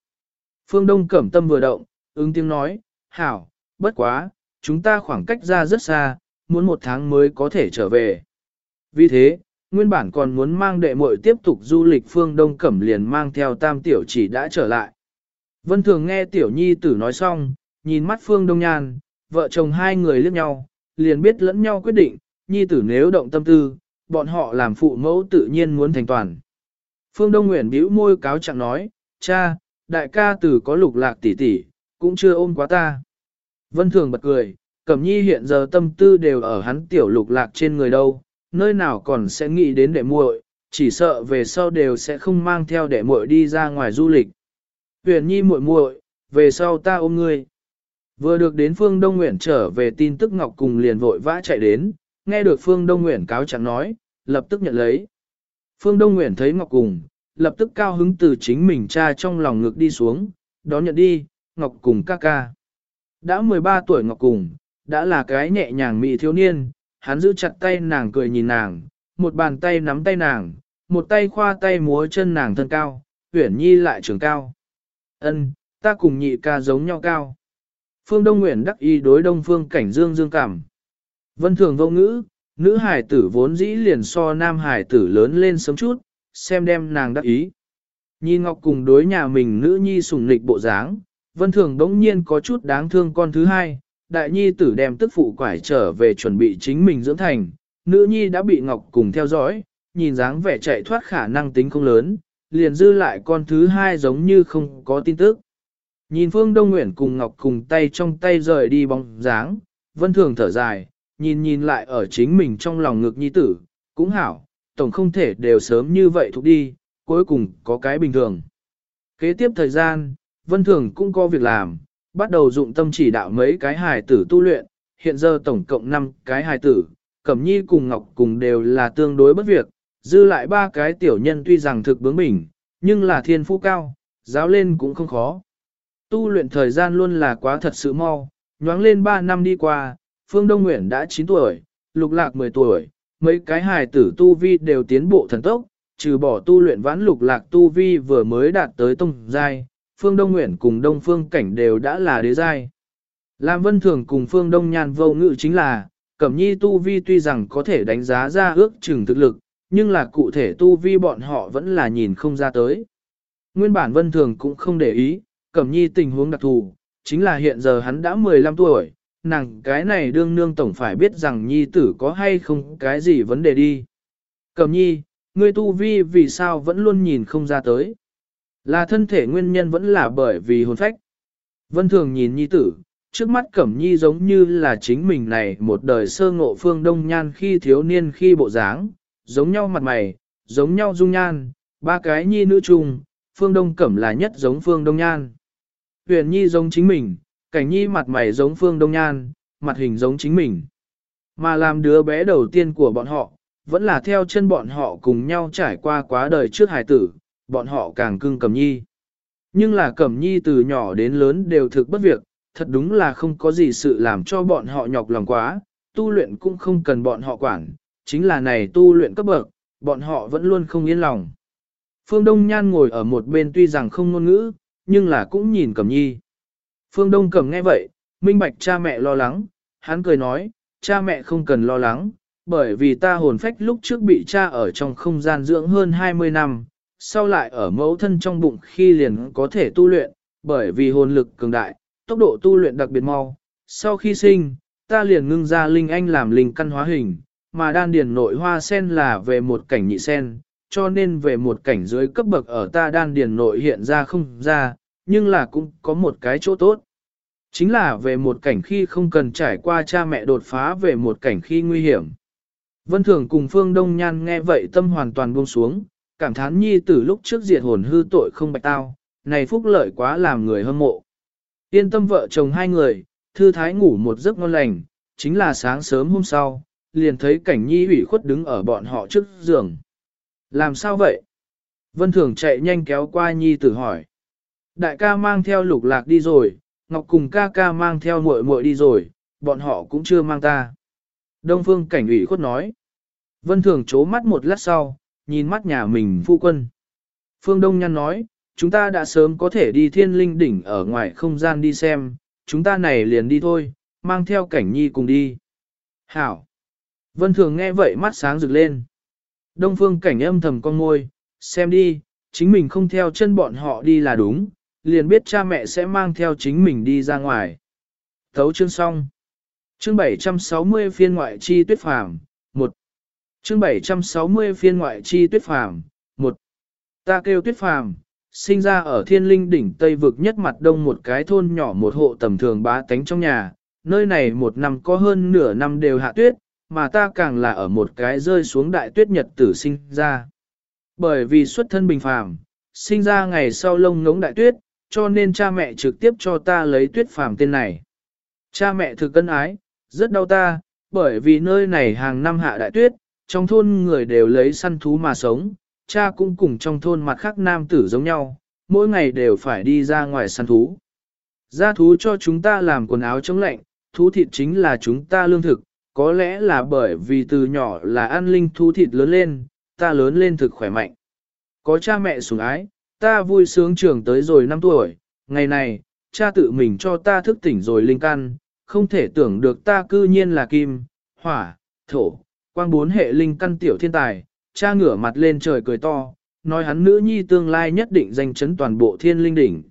Phương đông cẩm tâm vừa động, ứng tiếng nói, hảo, bất quá, chúng ta khoảng cách ra rất xa, muốn một tháng mới có thể trở về. Vì thế, nguyên bản còn muốn mang đệ muội tiếp tục du lịch phương Đông Cẩm liền mang theo tam tiểu chỉ đã trở lại. Vân Thường nghe tiểu nhi tử nói xong, nhìn mắt phương Đông Nhan, vợ chồng hai người liếc nhau, liền biết lẫn nhau quyết định, nhi tử nếu động tâm tư, bọn họ làm phụ mẫu tự nhiên muốn thành toàn. Phương Đông Nguyễn bĩu môi cáo chẳng nói, cha, đại ca tử có lục lạc tỷ tỷ, cũng chưa ôm quá ta. Vân Thường bật cười, Cẩm Nhi hiện giờ tâm tư đều ở hắn tiểu lục lạc trên người đâu, nơi nào còn sẽ nghĩ đến đệ muội, chỉ sợ về sau đều sẽ không mang theo đệ muội đi ra ngoài du lịch. Huyền Nhi muội muội, về sau ta ôm ngươi. Vừa được đến Phương Đông Nguyễn trở về tin tức Ngọc cùng liền vội vã chạy đến, nghe được Phương Đông Nguyễn cáo chẳng nói, lập tức nhận lấy. Phương Đông Nguyễn thấy Ngọc cùng, lập tức cao hứng từ chính mình cha trong lòng ngực đi xuống, đón nhận đi, Ngọc cùng ca ca. Đã 13 tuổi Ngọc cùng, đã là cái nhẹ nhàng mị thiếu niên, hắn giữ chặt tay nàng cười nhìn nàng, một bàn tay nắm tay nàng, một tay khoa tay múa chân nàng thân cao, huyển nhi lại trường cao. Ân, ta cùng nhị ca giống nhau cao. Phương Đông Nguyễn đắc y đối Đông Phương Cảnh Dương Dương cảm. Vân Thường vô ngữ, nữ hải tử vốn dĩ liền so nam hải tử lớn lên sớm chút, xem đem nàng đắc ý. Nhìn Ngọc cùng đối nhà mình nữ nhi sùng nịch bộ dáng, vân thường đống nhiên có chút đáng thương con thứ hai, đại nhi tử đem tức phụ quải trở về chuẩn bị chính mình dưỡng thành, nữ nhi đã bị Ngọc cùng theo dõi, nhìn dáng vẻ chạy thoát khả năng tính không lớn, liền dư lại con thứ hai giống như không có tin tức. Nhìn Phương Đông Nguyễn cùng Ngọc cùng tay trong tay rời đi bóng dáng, vân thường thở dài, nhìn nhìn lại ở chính mình trong lòng ngực nhi tử, cũng hảo, tổng không thể đều sớm như vậy thuộc đi, cuối cùng có cái bình thường. Kế tiếp thời gian, vân thường cũng có việc làm, bắt đầu dụng tâm chỉ đạo mấy cái hài tử tu luyện, hiện giờ tổng cộng 5 cái hài tử, Cẩm Nhi cùng Ngọc cùng đều là tương đối bất việc, dư lại ba cái tiểu nhân tuy rằng thực bướng bỉnh, nhưng là thiên phú cao, giáo lên cũng không khó. Tu luyện thời gian luôn là quá thật sự mau, nhoáng lên 3 năm đi qua, Phương Đông Nguyễn đã 9 tuổi, Lục Lạc 10 tuổi, mấy cái hài tử tu vi đều tiến bộ thần tốc, trừ bỏ tu luyện vãn Lục Lạc tu vi vừa mới đạt tới tông giai, Phương Đông Nguyễn cùng Đông Phương Cảnh đều đã là đế giai. Lam Vân Thường cùng Phương Đông Nhan vô ngự chính là, Cẩm Nhi tu vi tuy rằng có thể đánh giá ra ước chừng thực lực, nhưng là cụ thể tu vi bọn họ vẫn là nhìn không ra tới. Nguyên bản Vân Thường cũng không để ý, Cẩm Nhi tình huống đặc thù, chính là hiện giờ hắn đã 15 tuổi, nàng cái này đương nương tổng phải biết rằng Nhi tử có hay không cái gì vấn đề đi. Cẩm Nhi, ngươi tu vi vì sao vẫn luôn nhìn không ra tới. Là thân thể nguyên nhân vẫn là bởi vì hồn phách. Vân Thường nhìn Nhi tử, trước mắt Cẩm Nhi giống như là chính mình này một đời sơ ngộ phương đông nhan khi thiếu niên khi bộ dáng, giống nhau mặt mày, giống nhau dung nhan, ba cái Nhi nữ chung, phương đông Cẩm là nhất giống phương đông nhan. Huyền Nhi giống chính mình, Cảnh Nhi mặt mày giống phương đông nhan, mặt hình giống chính mình. Mà làm đứa bé đầu tiên của bọn họ, vẫn là theo chân bọn họ cùng nhau trải qua quá đời trước hải tử, bọn họ càng cưng Cẩm Nhi. Nhưng là Cẩm Nhi từ nhỏ đến lớn đều thực bất việc, thật đúng là không có gì sự làm cho bọn họ nhọc lòng quá, tu luyện cũng không cần bọn họ quản, chính là này tu luyện cấp bậc, bọn họ vẫn luôn không yên lòng. Phương Đông Nhan ngồi ở một bên tuy rằng không ngôn ngữ, nhưng là cũng nhìn Cẩm Nhi. Phương Đông Cẩm nghe vậy, minh bạch cha mẹ lo lắng, hắn cười nói, cha mẹ không cần lo lắng, bởi vì ta hồn phách lúc trước bị cha ở trong không gian dưỡng hơn 20 năm, sau lại ở mẫu thân trong bụng khi liền có thể tu luyện, bởi vì hồn lực cường đại, tốc độ tu luyện đặc biệt mau. Sau khi sinh, ta liền ngưng ra linh anh làm linh căn hóa hình, mà đan điền nội hoa sen là về một cảnh nhị sen, cho nên về một cảnh dưới cấp bậc ở ta đan điền nội hiện ra không ra, nhưng là cũng có một cái chỗ tốt. Chính là về một cảnh khi không cần trải qua cha mẹ đột phá về một cảnh khi nguy hiểm. Vân Thường cùng Phương Đông Nhan nghe vậy tâm hoàn toàn buông xuống, cảm thán nhi Tử lúc trước diệt hồn hư tội không bạch tao, này phúc lợi quá làm người hâm mộ. Yên tâm vợ chồng hai người, thư thái ngủ một giấc ngon lành, chính là sáng sớm hôm sau, liền thấy cảnh nhi ủy khuất đứng ở bọn họ trước giường. Làm sao vậy? Vân Thường chạy nhanh kéo qua nhi tử hỏi. Đại ca mang theo lục lạc đi rồi, Ngọc cùng ca ca mang theo muội muội đi rồi, bọn họ cũng chưa mang ta. Đông Phương cảnh ủy khuất nói. Vân Thường chố mắt một lát sau, nhìn mắt nhà mình phu quân. Phương Đông Nhan nói, chúng ta đã sớm có thể đi thiên linh đỉnh ở ngoài không gian đi xem, chúng ta này liền đi thôi, mang theo cảnh nhi cùng đi. Hảo! Vân Thường nghe vậy mắt sáng rực lên. Đông phương cảnh âm thầm con môi, xem đi, chính mình không theo chân bọn họ đi là đúng, liền biết cha mẹ sẽ mang theo chính mình đi ra ngoài. Thấu chương xong. Chương 760 phiên ngoại chi tuyết phàm, 1. Chương 760 phiên ngoại chi tuyết phàm, 1. Ta kêu tuyết phàm, sinh ra ở thiên linh đỉnh Tây vực nhất mặt đông một cái thôn nhỏ một hộ tầm thường bá tánh trong nhà, nơi này một năm có hơn nửa năm đều hạ tuyết, mà ta càng là ở một cái rơi xuống đại tuyết nhật tử sinh ra. Bởi vì xuất thân bình phàm, sinh ra ngày sau lông ngống đại tuyết, cho nên cha mẹ trực tiếp cho ta lấy tuyết phàm tên này. Cha mẹ thực cân ái, rất đau ta, bởi vì nơi này hàng năm hạ đại tuyết, trong thôn người đều lấy săn thú mà sống, cha cũng cùng trong thôn mặt khác nam tử giống nhau, mỗi ngày đều phải đi ra ngoài săn thú. Gia thú cho chúng ta làm quần áo chống lạnh, thú thịt chính là chúng ta lương thực, có lẽ là bởi vì từ nhỏ là ăn linh thú thịt lớn lên, ta lớn lên thực khỏe mạnh. Có cha mẹ sủng ái, ta vui sướng trưởng tới rồi 5 tuổi, ngày này, cha tự mình cho ta thức tỉnh rồi linh căn, không thể tưởng được ta cư nhiên là kim, hỏa, thổ, Quang bốn hệ linh căn tiểu thiên tài, cha ngửa mặt lên trời cười to, nói hắn nữ nhi tương lai nhất định danh chấn toàn bộ thiên linh đỉnh.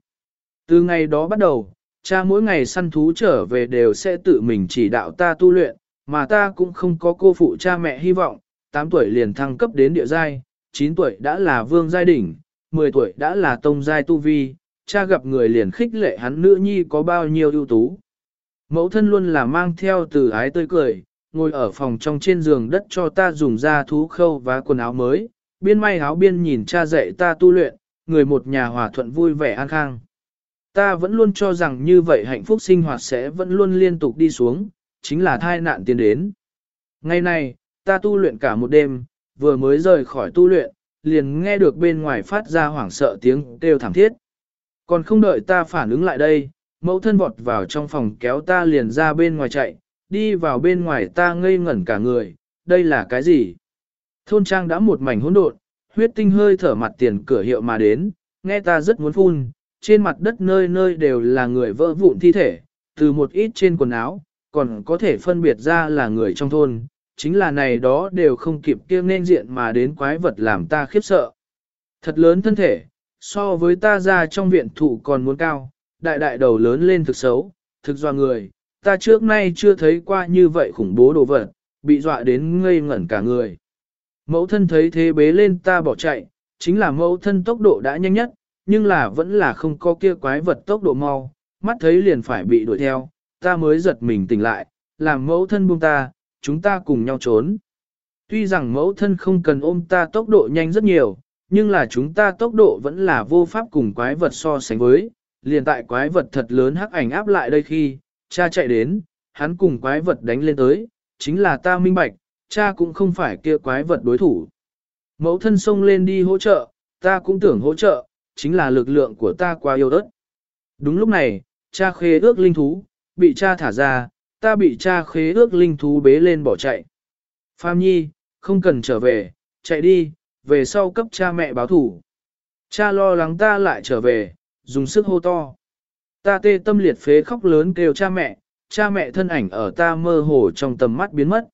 Từ ngày đó bắt đầu, cha mỗi ngày săn thú trở về đều sẽ tự mình chỉ đạo ta tu luyện, mà ta cũng không có cô phụ cha mẹ hy vọng, 8 tuổi liền thăng cấp đến địa giai, 9 tuổi đã là vương giai đỉnh, 10 tuổi đã là tông giai tu vi, cha gặp người liền khích lệ hắn nữ nhi có bao nhiêu ưu tú. Mẫu thân luôn là mang theo từ ái tươi cười, ngồi ở phòng trong trên giường đất cho ta dùng da thú khâu và quần áo mới, biên may áo biên nhìn cha dạy ta tu luyện, người một nhà hòa thuận vui vẻ an khang. Ta vẫn luôn cho rằng như vậy hạnh phúc sinh hoạt sẽ vẫn luôn liên tục đi xuống, chính là thai nạn tiến đến. Ngày nay, ta tu luyện cả một đêm, vừa mới rời khỏi tu luyện, liền nghe được bên ngoài phát ra hoảng sợ tiếng kêu thảm thiết. Còn không đợi ta phản ứng lại đây, mẫu thân vọt vào trong phòng kéo ta liền ra bên ngoài chạy, đi vào bên ngoài ta ngây ngẩn cả người, đây là cái gì? Thôn trang đã một mảnh hỗn độn, huyết tinh hơi thở mặt tiền cửa hiệu mà đến, nghe ta rất muốn phun, trên mặt đất nơi nơi đều là người vỡ vụn thi thể, từ một ít trên quần áo, còn có thể phân biệt ra là người trong thôn, chính là này đó đều không kịp kia nên diện mà đến quái vật làm ta khiếp sợ. Thật lớn thân thể, so với ta ra trong viện thụ còn muốn cao, đại đại đầu lớn lên thực xấu, thực do người, ta trước nay chưa thấy qua như vậy khủng bố đồ vật, bị dọa đến ngây ngẩn cả người. Mẫu thân thấy thế bế lên ta bỏ chạy, chính là mẫu thân tốc độ đã nhanh nhất, nhưng là vẫn là không có kia quái vật tốc độ mau, mắt thấy liền phải bị đuổi theo, ta mới giật mình tỉnh lại, làm mẫu thân buông ta, chúng ta cùng nhau trốn. Tuy rằng mẫu thân không cần ôm ta tốc độ nhanh rất nhiều, nhưng là chúng ta tốc độ vẫn là vô pháp cùng quái vật so sánh với, liền tại quái vật thật lớn hắc ảnh áp lại đây khi, cha chạy đến, hắn cùng quái vật đánh lên tới, chính là ta minh bạch, cha cũng không phải kia quái vật đối thủ. Mẫu thân xông lên đi hỗ trợ, ta cũng tưởng hỗ trợ, chính là lực lượng của ta quá yêu đất. Đúng lúc này, cha khê ước linh thú, bị cha thả ra, ta bị cha khế ước linh thú bế lên bỏ chạy. Pham nhi, không cần trở về, chạy đi, về sau cấp cha mẹ báo thủ. Cha lo lắng ta lại trở về, dùng sức hô to. Ta tê tâm liệt phế khóc lớn kêu cha mẹ, cha mẹ thân ảnh ở ta mơ hồ trong tầm mắt biến mất.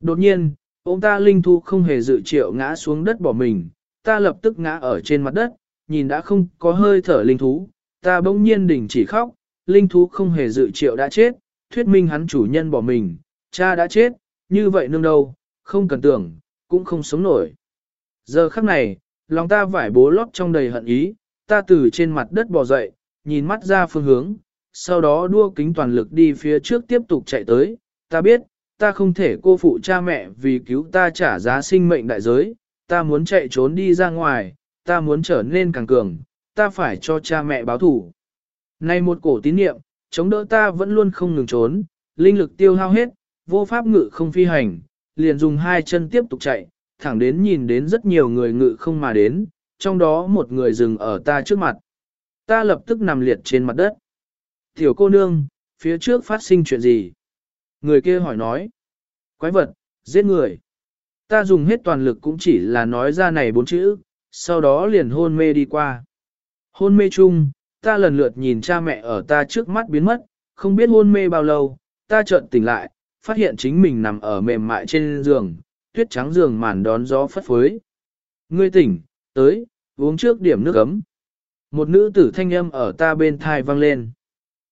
Đột nhiên, ông ta linh thu không hề dự triệu ngã xuống đất bỏ mình, ta lập tức ngã ở trên mặt đất, nhìn đã không có hơi thở linh thú, ta bỗng nhiên đình chỉ khóc, linh thú không hề dự triệu đã chết, thuyết minh hắn chủ nhân bỏ mình, cha đã chết, như vậy nương đâu, không cần tưởng, cũng không sống nổi. Giờ khắc này, lòng ta vải bố lót trong đầy hận ý, ta từ trên mặt đất bò dậy, nhìn mắt ra phương hướng, sau đó đua kính toàn lực đi phía trước tiếp tục chạy tới, ta biết, ta không thể cô phụ cha mẹ vì cứu ta trả giá sinh mệnh đại giới, ta muốn chạy trốn đi ra ngoài, ta muốn trở nên càng cường, ta phải cho cha mẹ báo thủ. Này một cổ tín niệm, chống đỡ ta vẫn luôn không ngừng trốn, linh lực tiêu hao hết, vô pháp ngự không phi hành, liền dùng hai chân tiếp tục chạy, thẳng đến nhìn đến rất nhiều người ngự không mà đến, trong đó một người dừng ở ta trước mặt. Ta lập tức nằm liệt trên mặt đất. Tiểu cô nương, phía trước phát sinh chuyện gì? Người kia hỏi nói. Quái vật, giết người. Ta dùng hết toàn lực cũng chỉ là nói ra này bốn chữ, sau đó liền hôn mê đi qua. Hôn mê chung, ta lần lượt nhìn cha mẹ ở ta trước mắt biến mất, không biết hôn mê bao lâu, ta chợt tỉnh lại, phát hiện chính mình nằm ở mềm mại trên giường, tuyết trắng giường màn đón gió phất phới. Ngươi tỉnh, tới, uống trước điểm nước ấm. Một nữ tử thanh âm ở ta bên thai vang lên.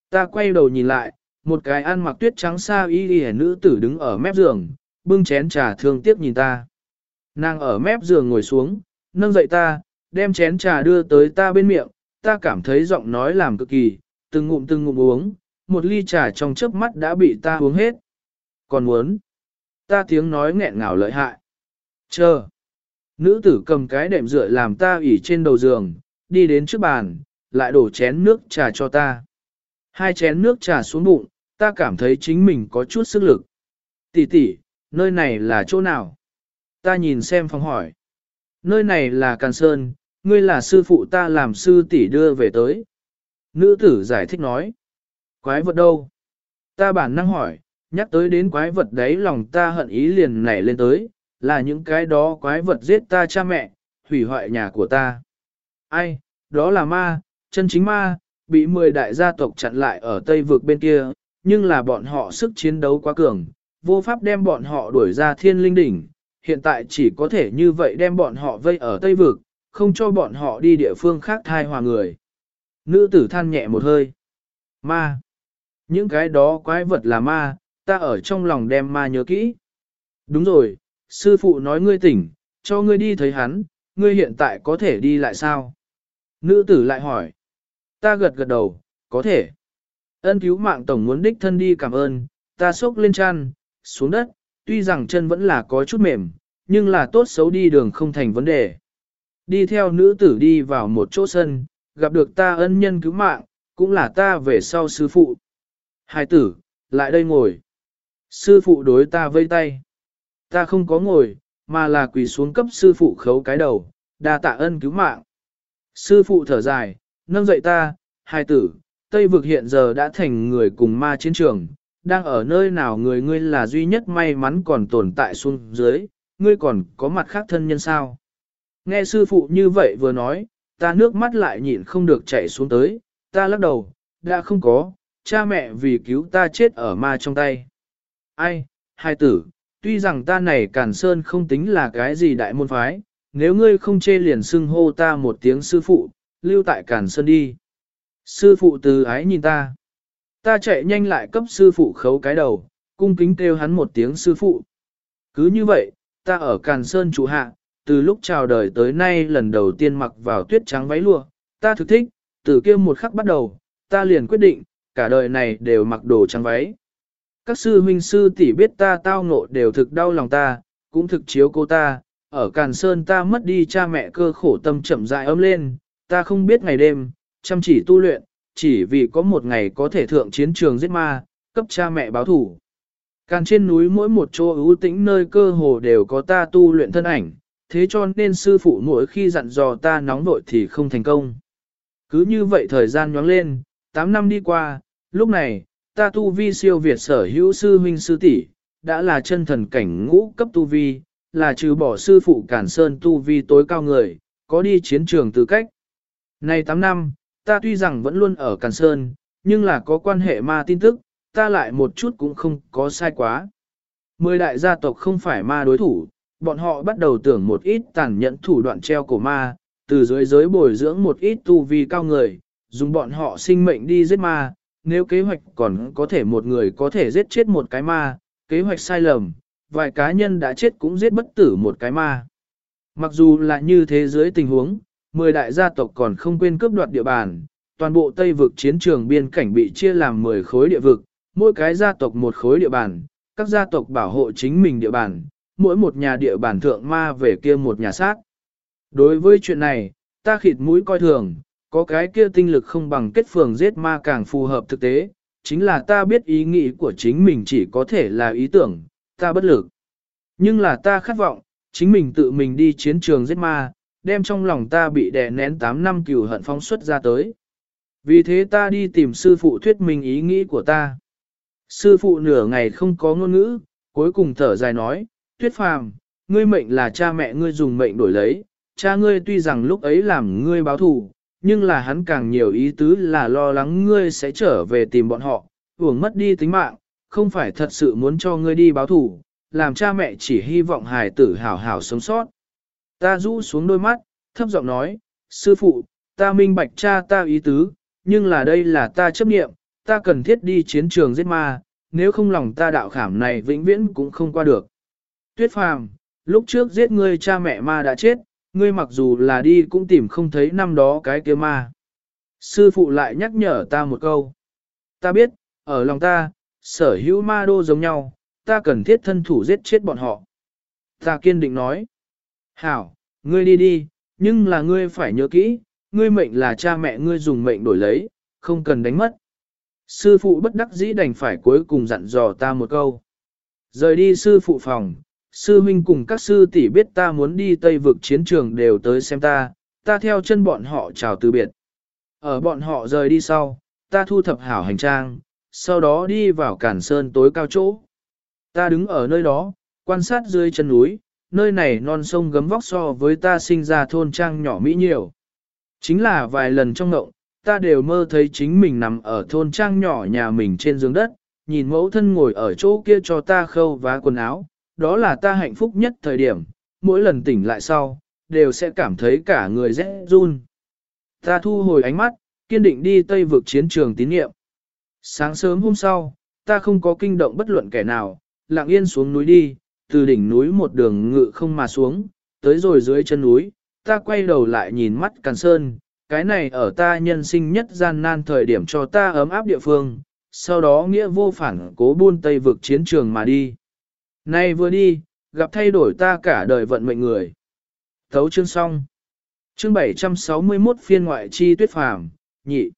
Ta quay đầu nhìn lại, một cái ăn mặc tuyết trắng xa y y nữ tử đứng ở mép giường, bưng chén trà thương tiếc nhìn ta. Nàng ở mép giường ngồi xuống, nâng dậy ta, đem chén trà đưa tới ta bên miệng, ta cảm thấy giọng nói làm cực kỳ, từng ngụm từng ngụm uống, một ly trà trong chớp mắt đã bị ta uống hết. Còn muốn, ta tiếng nói nghẹn ngào lợi hại. Chờ. Nữ tử cầm cái đệm dựa làm ta ủy trên đầu giường, đi đến trước bàn, lại đổ chén nước trà cho ta. Hai chén nước trà xuống bụng, ta cảm thấy chính mình có chút sức lực. Tỷ tỷ, nơi này là chỗ nào? Ta nhìn xem phòng hỏi. Nơi này là Càn Sơn, ngươi là sư phụ ta làm sư tỷ đưa về tới. Nữ tử giải thích nói. Quái vật đâu? Ta bản năng hỏi, nhắc tới đến quái vật đấy lòng ta hận ý liền nảy lên tới, là những cái đó quái vật giết ta cha mẹ, hủy hoại nhà của ta. Ai, đó là ma, chân chính ma, bị 10 đại gia tộc chặn lại ở Tây vực bên kia, nhưng là bọn họ sức chiến đấu quá cường, vô pháp đem bọn họ đuổi ra thiên linh đỉnh, hiện tại chỉ có thể như vậy đem bọn họ vây ở Tây Vực, không cho bọn họ đi địa phương khác thai hòa người. Nữ tử than nhẹ một hơi. Ma. Những cái đó quái vật là ma, ta ở trong lòng đem ma nhớ kỹ. Đúng rồi, sư phụ nói ngươi tỉnh, cho ngươi đi thấy hắn, ngươi hiện tại có thể đi lại sao? Nữ tử lại hỏi. Ta gật gật đầu, có thể. Ân cứu mạng tổng muốn đích thân đi cảm ơn, ta sốc lên chăn, xuống đất, tuy rằng chân vẫn là có chút mềm, nhưng là tốt xấu đi đường không thành vấn đề. Đi theo nữ tử đi vào một chỗ sân, gặp được ta ân nhân cứu mạng, cũng là ta về sau sư phụ. Hai tử, lại đây ngồi. Sư phụ đối ta vây tay. Ta không có ngồi, mà là quỳ xuống cấp sư phụ khấu cái đầu, đa tạ ân cứu mạng. Sư phụ thở dài, nâng dậy ta, hai tử, Tây vực hiện giờ đã thành người cùng ma chiến trường, đang ở nơi nào người ngươi là duy nhất may mắn còn tồn tại xuống dưới, ngươi còn có mặt khác thân nhân sao. Nghe sư phụ như vậy vừa nói, ta nước mắt lại nhịn không được chảy xuống tới, ta lắc đầu, đã không có, cha mẹ vì cứu ta chết ở ma trong tay. Ai, hai tử, tuy rằng ta này càn sơn không tính là cái gì đại môn phái, nếu ngươi không chê liền xưng hô ta một tiếng sư phụ, lưu tại càn sơn đi. Sư phụ từ ái nhìn ta. Ta chạy nhanh lại cấp sư phụ khấu cái đầu, cung kính kêu hắn một tiếng sư phụ. Cứ như vậy, ta ở Càn Sơn trụ hạ, từ lúc chào đời tới nay lần đầu tiên mặc vào tuyết trắng váy lụa, ta thực thích, từ kia một khắc bắt đầu, ta liền quyết định, cả đời này đều mặc đồ trắng váy. Các sư huynh sư tỷ biết ta tao ngộ đều thực đau lòng ta, cũng thực chiếu cô ta, ở Càn Sơn ta mất đi cha mẹ cơ khổ tâm chậm rãi ấm lên, ta không biết ngày đêm, chăm chỉ tu luyện, chỉ vì có một ngày có thể thượng chiến trường giết ma, cấp cha mẹ báo thủ. Càn trên núi mỗi một chỗ ưu tĩnh nơi cơ hồ đều có ta tu luyện thân ảnh, thế cho nên sư phụ mỗi khi dặn dò ta nóng vội thì không thành công. Cứ như vậy thời gian nhoáng lên, 8 năm đi qua, lúc này, ta tu vi siêu việt sở hữu sư huynh sư tỷ đã là chân thần cảnh ngũ cấp tu vi, là trừ bỏ sư phụ cản sơn tu vi tối cao người, có đi chiến trường tư cách. Này 8 năm, ta tuy rằng vẫn luôn ở cản sơn, nhưng là có quan hệ ma tin tức, ta lại một chút cũng không có sai quá. Mười đại gia tộc không phải ma đối thủ, bọn họ bắt đầu tưởng một ít tàn nhẫn thủ đoạn treo cổ ma, từ dưới giới bồi dưỡng một ít tu vi cao người, dùng bọn họ sinh mệnh đi giết ma, nếu kế hoạch còn có thể một người có thể giết chết một cái ma, kế hoạch sai lầm, vài cá nhân đã chết cũng giết bất tử một cái ma. Mặc dù là như thế giới tình huống, mười đại gia tộc còn không quên cướp đoạt địa bàn, toàn bộ Tây vực chiến trường biên cảnh bị chia làm 10 khối địa vực, mỗi cái gia tộc một khối địa bàn, các gia tộc bảo hộ chính mình địa bàn, mỗi một nhà địa bàn thượng ma về kia một nhà sát. Đối với chuyện này, ta khịt mũi coi thường, có cái kia tinh lực không bằng kết phường giết ma càng phù hợp thực tế, chính là ta biết ý nghĩ của chính mình chỉ có thể là ý tưởng, ta bất lực. Nhưng là ta khát vọng, chính mình tự mình đi chiến trường giết ma, đem trong lòng ta bị đè nén 8 năm cừu hận phóng xuất ra tới. Vì thế ta đi tìm sư phụ thuyết minh ý nghĩ của ta. Sư phụ nửa ngày không có ngôn ngữ, cuối cùng thở dài nói, tuyết phàm, ngươi mệnh là cha mẹ ngươi dùng mệnh đổi lấy, cha ngươi tuy rằng lúc ấy làm ngươi báo thù, nhưng là hắn càng nhiều ý tứ là lo lắng ngươi sẽ trở về tìm bọn họ, uổng mất đi tính mạng, không phải thật sự muốn cho ngươi đi báo thù, làm cha mẹ chỉ hy vọng hài tử hảo hảo sống sót. Ta rũ xuống đôi mắt, thấp giọng nói, sư phụ, ta minh bạch cha ta ý tứ, nhưng là đây là ta chấp nghiệm, ta cần thiết đi chiến trường giết ma, nếu không lòng ta đạo khảm này vĩnh viễn cũng không qua được. Tuyết phàm, lúc trước giết ngươi cha mẹ ma đã chết, ngươi mặc dù là đi cũng tìm không thấy năm đó cái kia ma. Sư phụ lại nhắc nhở ta một câu. Ta biết, ở lòng ta, sở hữu ma đô giống nhau, ta cần thiết thân thủ giết chết bọn họ. Ta kiên định nói. Hảo, ngươi đi đi, nhưng là ngươi phải nhớ kỹ, ngươi mệnh là cha mẹ ngươi dùng mệnh đổi lấy, không cần đánh mất. Sư phụ bất đắc dĩ đành phải cuối cùng dặn dò ta một câu. Rời đi sư phụ phòng, sư huynh cùng các sư tỷ biết ta muốn đi Tây vực chiến trường đều tới xem ta, ta theo chân bọn họ chào từ biệt. Ở bọn họ rời đi sau, ta thu thập hảo hành trang, sau đó đi vào cản sơn tối cao chỗ. Ta đứng ở nơi đó, quan sát dưới chân núi, nơi này non sông gấm vóc so với ta sinh ra thôn trang nhỏ mỹ nhiều. Chính là vài lần trong ngộng, ta đều mơ thấy chính mình nằm ở thôn trang nhỏ nhà mình trên giường đất, nhìn mẫu thân ngồi ở chỗ kia cho ta khâu vá quần áo, đó là ta hạnh phúc nhất thời điểm, mỗi lần tỉnh lại sau, đều sẽ cảm thấy cả người rẽ run. Ta thu hồi ánh mắt, kiên định đi tây vực chiến trường tín nhiệm. Sáng sớm hôm sau, ta không có kinh động bất luận kẻ nào, lặng yên xuống núi đi, từ đỉnh núi một đường ngự không mà xuống, tới rồi dưới chân núi, ta quay đầu lại nhìn mắt Càn Sơn, cái này ở ta nhân sinh nhất gian nan thời điểm cho ta ấm áp địa phương, sau đó nghĩa vô phản cố buôn tây vực chiến trường mà đi. Nay vừa đi, gặp thay đổi ta cả đời vận mệnh người. Thấu chương xong. Chương 761 phiên ngoại chi tuyết phàm, nhị.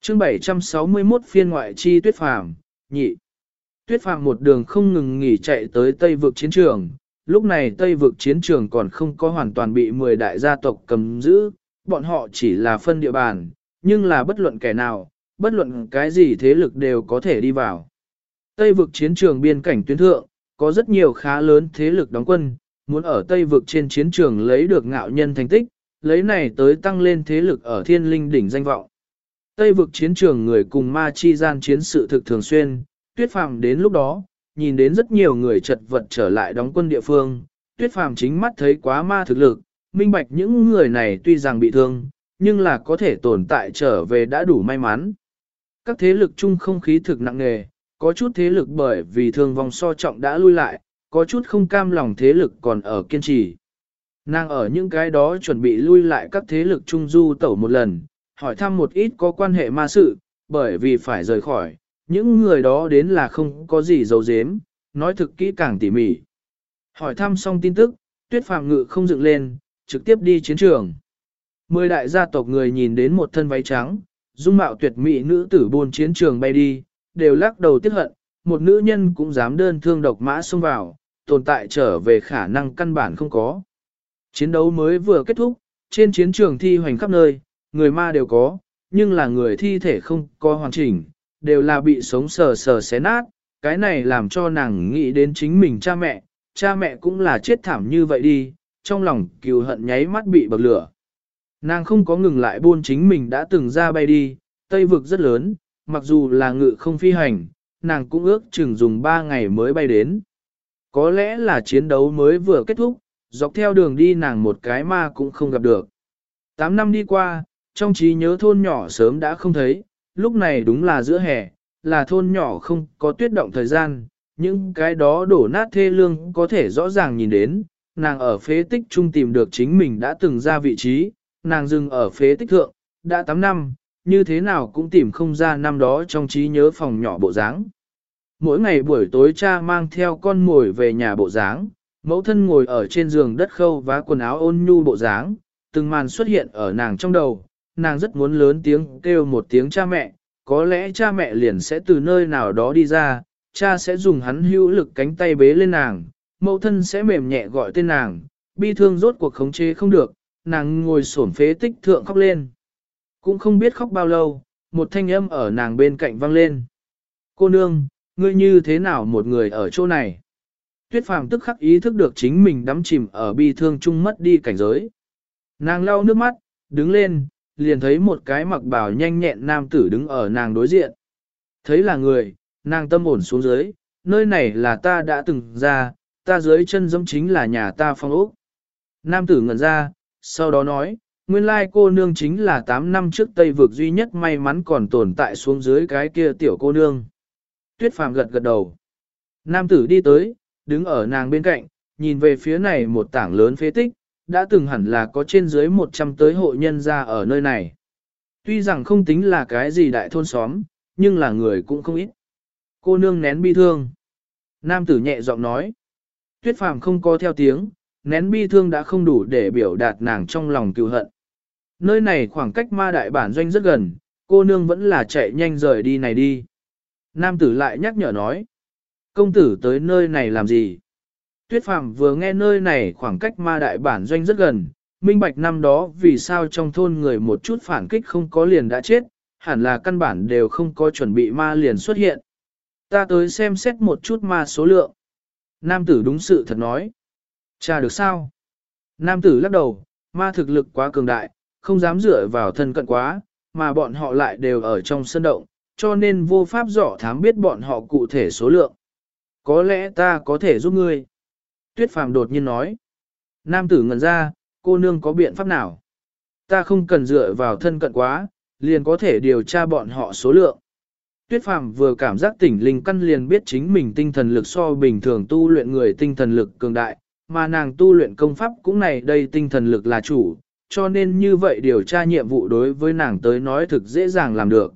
Chương 761 phiên ngoại chi tuyết phàm, nhị. Tuyết phàm một đường không ngừng nghỉ chạy tới Tây vực chiến trường. Lúc này Tây vực chiến trường còn không có hoàn toàn bị 10 đại gia tộc cầm giữ, bọn họ chỉ là phân địa bàn, nhưng là bất luận kẻ nào, bất luận cái gì thế lực đều có thể đi vào. Tây vực chiến trường biên cảnh tuyến thượng, có rất nhiều khá lớn thế lực đóng quân, muốn ở Tây vực trên chiến trường lấy được ngạo nhân thành tích, lấy này tới tăng lên thế lực ở thiên linh đỉnh danh vọng. Tây vực chiến trường người cùng ma chi gian chiến sự thực thường xuyên, tuyết phàm đến lúc đó, nhìn đến rất nhiều người chật vật trở lại đóng quân địa phương, tuyết phàm chính mắt thấy quá ma thực lực, minh bạch những người này tuy rằng bị thương, nhưng là có thể tồn tại trở về đã đủ may mắn. Các thế lực chung không khí thực nặng nề, có chút thế lực bởi vì thương vong so trọng đã lui lại, có chút không cam lòng thế lực còn ở kiên trì. Nàng ở những cái đó chuẩn bị lui lại các thế lực trung du tẩu một lần, hỏi thăm một ít có quan hệ ma sự, bởi vì phải rời khỏi, những người đó đến là không có gì dấu dếm, nói thực kỹ càng tỉ mỉ. Hỏi thăm xong tin tức, tuyết phàm ngự không dựng lên, trực tiếp đi chiến trường. Mười đại gia tộc người nhìn đến một thân váy trắng, dung mạo tuyệt mỹ nữ tử buôn chiến trường bay đi, đều lắc đầu tiếc hận, một nữ nhân cũng dám đơn thương độc mã xông vào, tồn tại trở về khả năng căn bản không có. Chiến đấu mới vừa kết thúc, trên chiến trường thi hoành khắp nơi, người ma đều có, nhưng là người thi thể không có hoàn chỉnh, đều là bị sống sờ sờ xé nát, cái này làm cho nàng nghĩ đến chính mình cha mẹ, cha mẹ cũng là chết thảm như vậy đi, trong lòng cừu hận nháy mắt bị bậc lửa. Nàng không có ngừng lại buôn chính mình đã từng ra bay đi, tây vực rất lớn, mặc dù là ngự không phi hành, nàng cũng ước chừng dùng 3 ngày mới bay đến. Có lẽ là chiến đấu mới vừa kết thúc, dọc theo đường đi nàng một cái ma cũng không gặp được. 8 năm đi qua, trong trí nhớ thôn nhỏ sớm đã không thấy, lúc này đúng là giữa hè, là thôn nhỏ không có tuyết động thời gian, những cái đó đổ nát thê lương có thể rõ ràng nhìn đến, nàng ở phế tích trung tìm được chính mình đã từng ra vị trí, nàng dừng ở phế tích thượng, đã 8 năm, như thế nào cũng tìm không ra năm đó trong trí nhớ phòng nhỏ bộ dáng. Mỗi ngày buổi tối cha mang theo con mồi về nhà bộ dáng, mẫu thân ngồi ở trên giường đất khâu vá quần áo ôn nhu bộ dáng, từng màn xuất hiện ở nàng trong đầu, nàng rất muốn lớn tiếng kêu một tiếng cha mẹ, có lẽ cha mẹ liền sẽ từ nơi nào đó đi ra, cha sẽ dùng hắn hữu lực cánh tay bế lên nàng, mẫu thân sẽ mềm nhẹ gọi tên nàng, bi thương rốt cuộc khống chế không được, nàng ngồi xổm phế tích thượng khóc lên. Cũng không biết khóc bao lâu, một thanh âm ở nàng bên cạnh vang lên. Cô nương, ngươi như thế nào một người ở chỗ này? Tuyết phàm tức khắc ý thức được chính mình đắm chìm ở bi thương chung mất đi cảnh giới. Nàng lau nước mắt, đứng lên, liền thấy một cái mặc bào nhanh nhẹn nam tử đứng ở nàng đối diện. Thấy là người, nàng tâm ổn xuống dưới, nơi này là ta đã từng ra, ta dưới chân giống chính là nhà ta phong ốc. Nam tử ngẩn ra, sau đó nói, nguyên lai cô nương chính là 8 năm trước Tây vực duy nhất may mắn còn tồn tại xuống dưới cái kia tiểu cô nương. Tuyết phàm gật gật đầu. Nam tử đi tới, đứng ở nàng bên cạnh, nhìn về phía này một tảng lớn phế tích, đã từng hẳn là có trên dưới 100 tới hộ nhân ra ở nơi này. Tuy rằng không tính là cái gì đại thôn xóm, nhưng là người cũng không ít. Cô nương nén bi thương. Nam tử nhẹ giọng nói. Tuyết phàm không có theo tiếng, nén bi thương đã không đủ để biểu đạt nàng trong lòng cựu hận. Nơi này khoảng cách ma đại bản doanh rất gần, cô nương vẫn là chạy nhanh rời đi này đi. Nam tử lại nhắc nhở nói. Công tử tới nơi này làm gì? Tuyết Phạm vừa nghe nơi này khoảng cách ma đại bản doanh rất gần, minh bạch năm đó vì sao trong thôn người một chút phản kích không có liền đã chết, hẳn là căn bản đều không có chuẩn bị ma liền xuất hiện. Ta tới xem xét một chút ma số lượng. Nam tử đúng sự thật nói. Cha được sao? Nam tử lắc đầu, ma thực lực quá cường đại, không dám dựa vào thân cận quá, mà bọn họ lại đều ở trong sân động, cho nên vô pháp rõ thám biết bọn họ cụ thể số lượng. Có lẽ ta có thể giúp ngươi. Tuyết phàm đột nhiên nói. Nam tử ngẩn ra, cô nương có biện pháp nào? Ta không cần dựa vào thân cận quá, liền có thể điều tra bọn họ số lượng. Tuyết Phàm vừa cảm giác tỉnh linh căn liền biết chính mình tinh thần lực so bình thường tu luyện người tinh thần lực cường đại, mà nàng tu luyện công pháp cũng này đây tinh thần lực là chủ, cho nên như vậy điều tra nhiệm vụ đối với nàng tới nói thực dễ dàng làm được.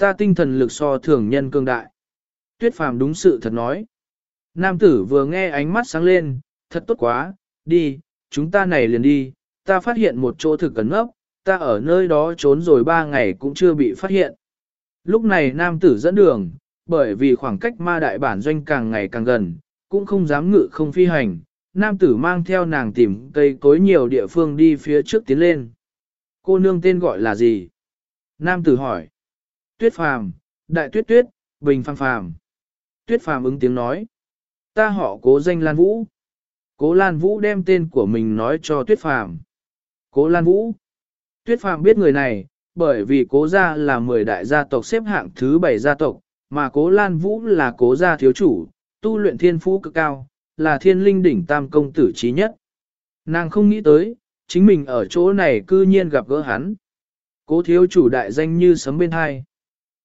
Ta tinh thần lực so thường nhân cường đại. Tuyết Phàm đúng sự thật nói. Nam tử vừa nghe ánh mắt sáng lên, thật tốt quá, đi, chúng ta này liền đi, ta phát hiện một chỗ thực cấn ngốc, ta ở nơi đó trốn rồi ba ngày cũng chưa bị phát hiện. Lúc này nam tử dẫn đường, bởi vì khoảng cách ma đại bản doanh càng ngày càng gần, cũng không dám ngự không phi hành, nam tử mang theo nàng tìm cây cối nhiều địa phương đi phía trước tiến lên. Cô nương tên gọi là gì? Nam tử hỏi. Tuyết phàm, đại tuyết tuyết, bình phàm phàm. Tuyết phàm ứng tiếng nói. Ta họ cố danh Lan Vũ. Cố Lan Vũ đem tên của mình nói cho Tuyết phàm. Cố Lan Vũ. Tuyết phàm biết người này, bởi vì cố gia là 10 đại gia tộc xếp hạng thứ 7 gia tộc, mà cố Lan Vũ là cố gia thiếu chủ, tu luyện thiên phú cực cao, là thiên linh đỉnh tam công tử trí nhất. Nàng không nghĩ tới, chính mình ở chỗ này cư nhiên gặp gỡ hắn. Cố thiếu chủ đại danh như sấm bên hai.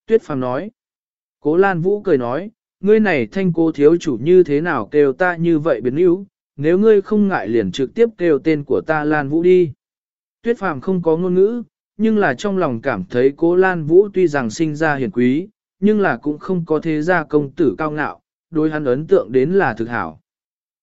Tuyết phàm nói. Cố Lan Vũ cười nói, ngươi này thanh cố thiếu chủ như thế nào kêu ta như vậy biến yếu, nếu ngươi không ngại liền trực tiếp kêu tên của ta Lan Vũ đi. Tuyết phàm không có ngôn ngữ, nhưng là trong lòng cảm thấy cố Lan Vũ tuy rằng sinh ra hiền quý, nhưng là cũng không có thế gia công tử cao ngạo, đối hắn ấn tượng đến là thực hảo.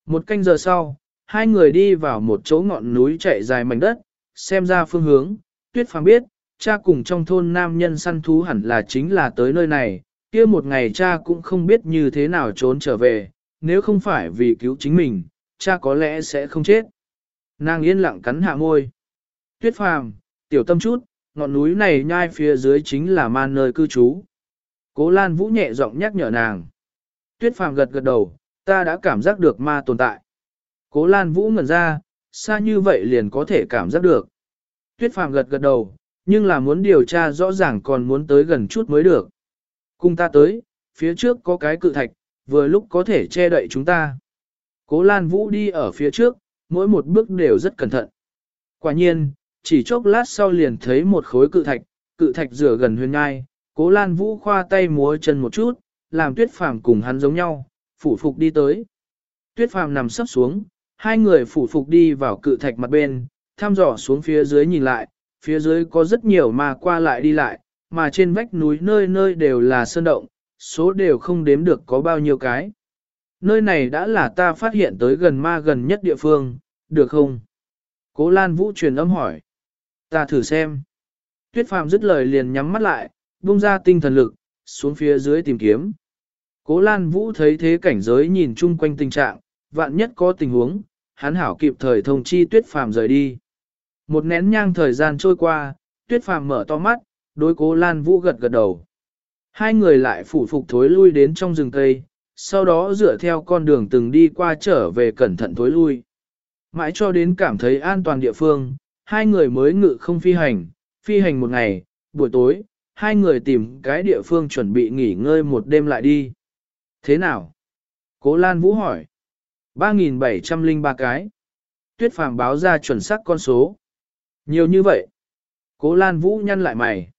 Một canh giờ sau, hai người đi vào một chỗ ngọn núi chạy dài mảnh đất, xem ra phương hướng, tuyết phàm biết, cha cùng trong thôn nam nhân săn thú hẳn là chính là tới nơi này, kia một ngày cha cũng không biết như thế nào trốn trở về, nếu không phải vì cứu chính mình, cha có lẽ sẽ không chết. Nàng yên lặng cắn hạ môi. Tuyết phàm, tiểu tâm chút, ngọn núi này nhai phía dưới chính là man nơi cư trú. Cố Lan Vũ nhẹ giọng nhắc nhở nàng. Tuyết phàm gật gật đầu, ta đã cảm giác được ma tồn tại. Cố Lan Vũ ngẩn ra, xa như vậy liền có thể cảm giác được. Tuyết phàm gật gật đầu, nhưng là muốn điều tra rõ ràng còn muốn tới gần chút mới được. Cùng ta tới, phía trước có cái cự thạch, vừa lúc có thể che đậy chúng ta. Cố Lan Vũ đi ở phía trước, mỗi một bước đều rất cẩn thận. Quả nhiên, chỉ chốc lát sau liền thấy một khối cự thạch, cự thạch rửa gần huyền ngai, cố Lan Vũ khoa tay múa chân một chút, làm tuyết phàm cùng hắn giống nhau, phủ phục đi tới. Tuyết phàm nằm sấp xuống, hai người phủ phục đi vào cự thạch mặt bên, thăm dò xuống phía dưới nhìn lại, phía dưới có rất nhiều ma qua lại đi lại, mà trên vách núi nơi nơi đều là sơn động, số đều không đếm được có bao nhiêu cái. Nơi này đã là ta phát hiện tới gần ma gần nhất địa phương, được không? Cố Lan Vũ truyền âm hỏi. Ta thử xem. Tuyết Phàm dứt lời liền nhắm mắt lại, buông ra tinh thần lực, xuống phía dưới tìm kiếm. Cố Lan Vũ thấy thế cảnh giới nhìn chung quanh tình trạng, vạn nhất có tình huống, hắn hảo kịp thời thông chi Tuyết Phàm rời đi. Một nén nhang thời gian trôi qua, Tuyết Phàm mở to mắt, đối Cố Lan Vũ gật gật đầu. Hai người lại phủ phục thối lui đến trong rừng cây, sau đó dựa theo con đường từng đi qua trở về cẩn thận thối lui. Mãi cho đến cảm thấy an toàn địa phương, hai người mới ngự không phi hành, phi hành một ngày, buổi tối, hai người tìm cái địa phương chuẩn bị nghỉ ngơi một đêm lại đi. Thế nào? Cố Lan Vũ hỏi. 3.703 cái. Tuyết Phàm báo ra chuẩn xác con số. Nhiều như vậy. Cố Lan Vũ nhăn lại mày.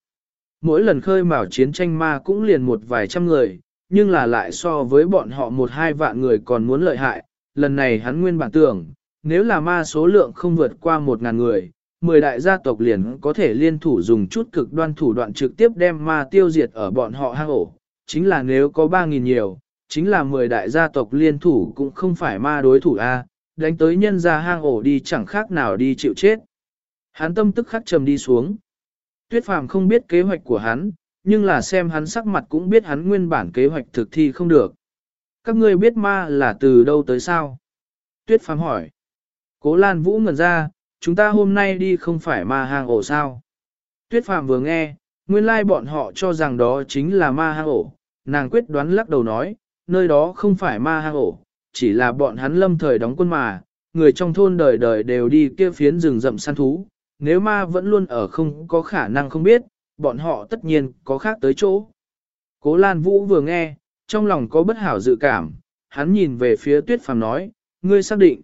Mỗi lần khơi mào chiến tranh ma cũng liền một vài trăm người, nhưng là lại so với bọn họ một hai vạn người còn muốn lợi hại. Lần này hắn nguyên bản tưởng, nếu là ma số lượng không vượt qua một ngàn người, mười đại gia tộc liền có thể liên thủ dùng chút cực đoan thủ đoạn trực tiếp đem ma tiêu diệt ở bọn họ hang ổ. Chính là nếu có ba nghìn nhiều, chính là mười đại gia tộc liên thủ cũng không phải ma đối thủ A, đánh tới nhân ra hang ổ đi chẳng khác nào đi chịu chết. Hắn tâm tức khắc trầm đi xuống. Tuyết phàm không biết kế hoạch của hắn, nhưng là xem hắn sắc mặt cũng biết hắn nguyên bản kế hoạch thực thi không được. Các ngươi biết ma là từ đâu tới sao? Tuyết phàm hỏi. Cố Lan Vũ ngẩn ra, chúng ta hôm nay đi không phải ma hang ổ sao. Tuyết phàm vừa nghe, nguyên lai bọn họ cho rằng đó chính là ma hang ổ, nàng quyết đoán lắc đầu nói, nơi đó không phải ma hang ổ, chỉ là bọn hắn lâm thời đóng quân mà, người trong thôn đời đời đều đi kia phiến rừng rậm săn thú, nếu ma vẫn luôn ở không có khả năng không biết, bọn họ tất nhiên có khác tới chỗ. Cố Lan Vũ vừa nghe, trong lòng có bất hảo dự cảm, hắn nhìn về phía tuyết phàm nói, ngươi xác định.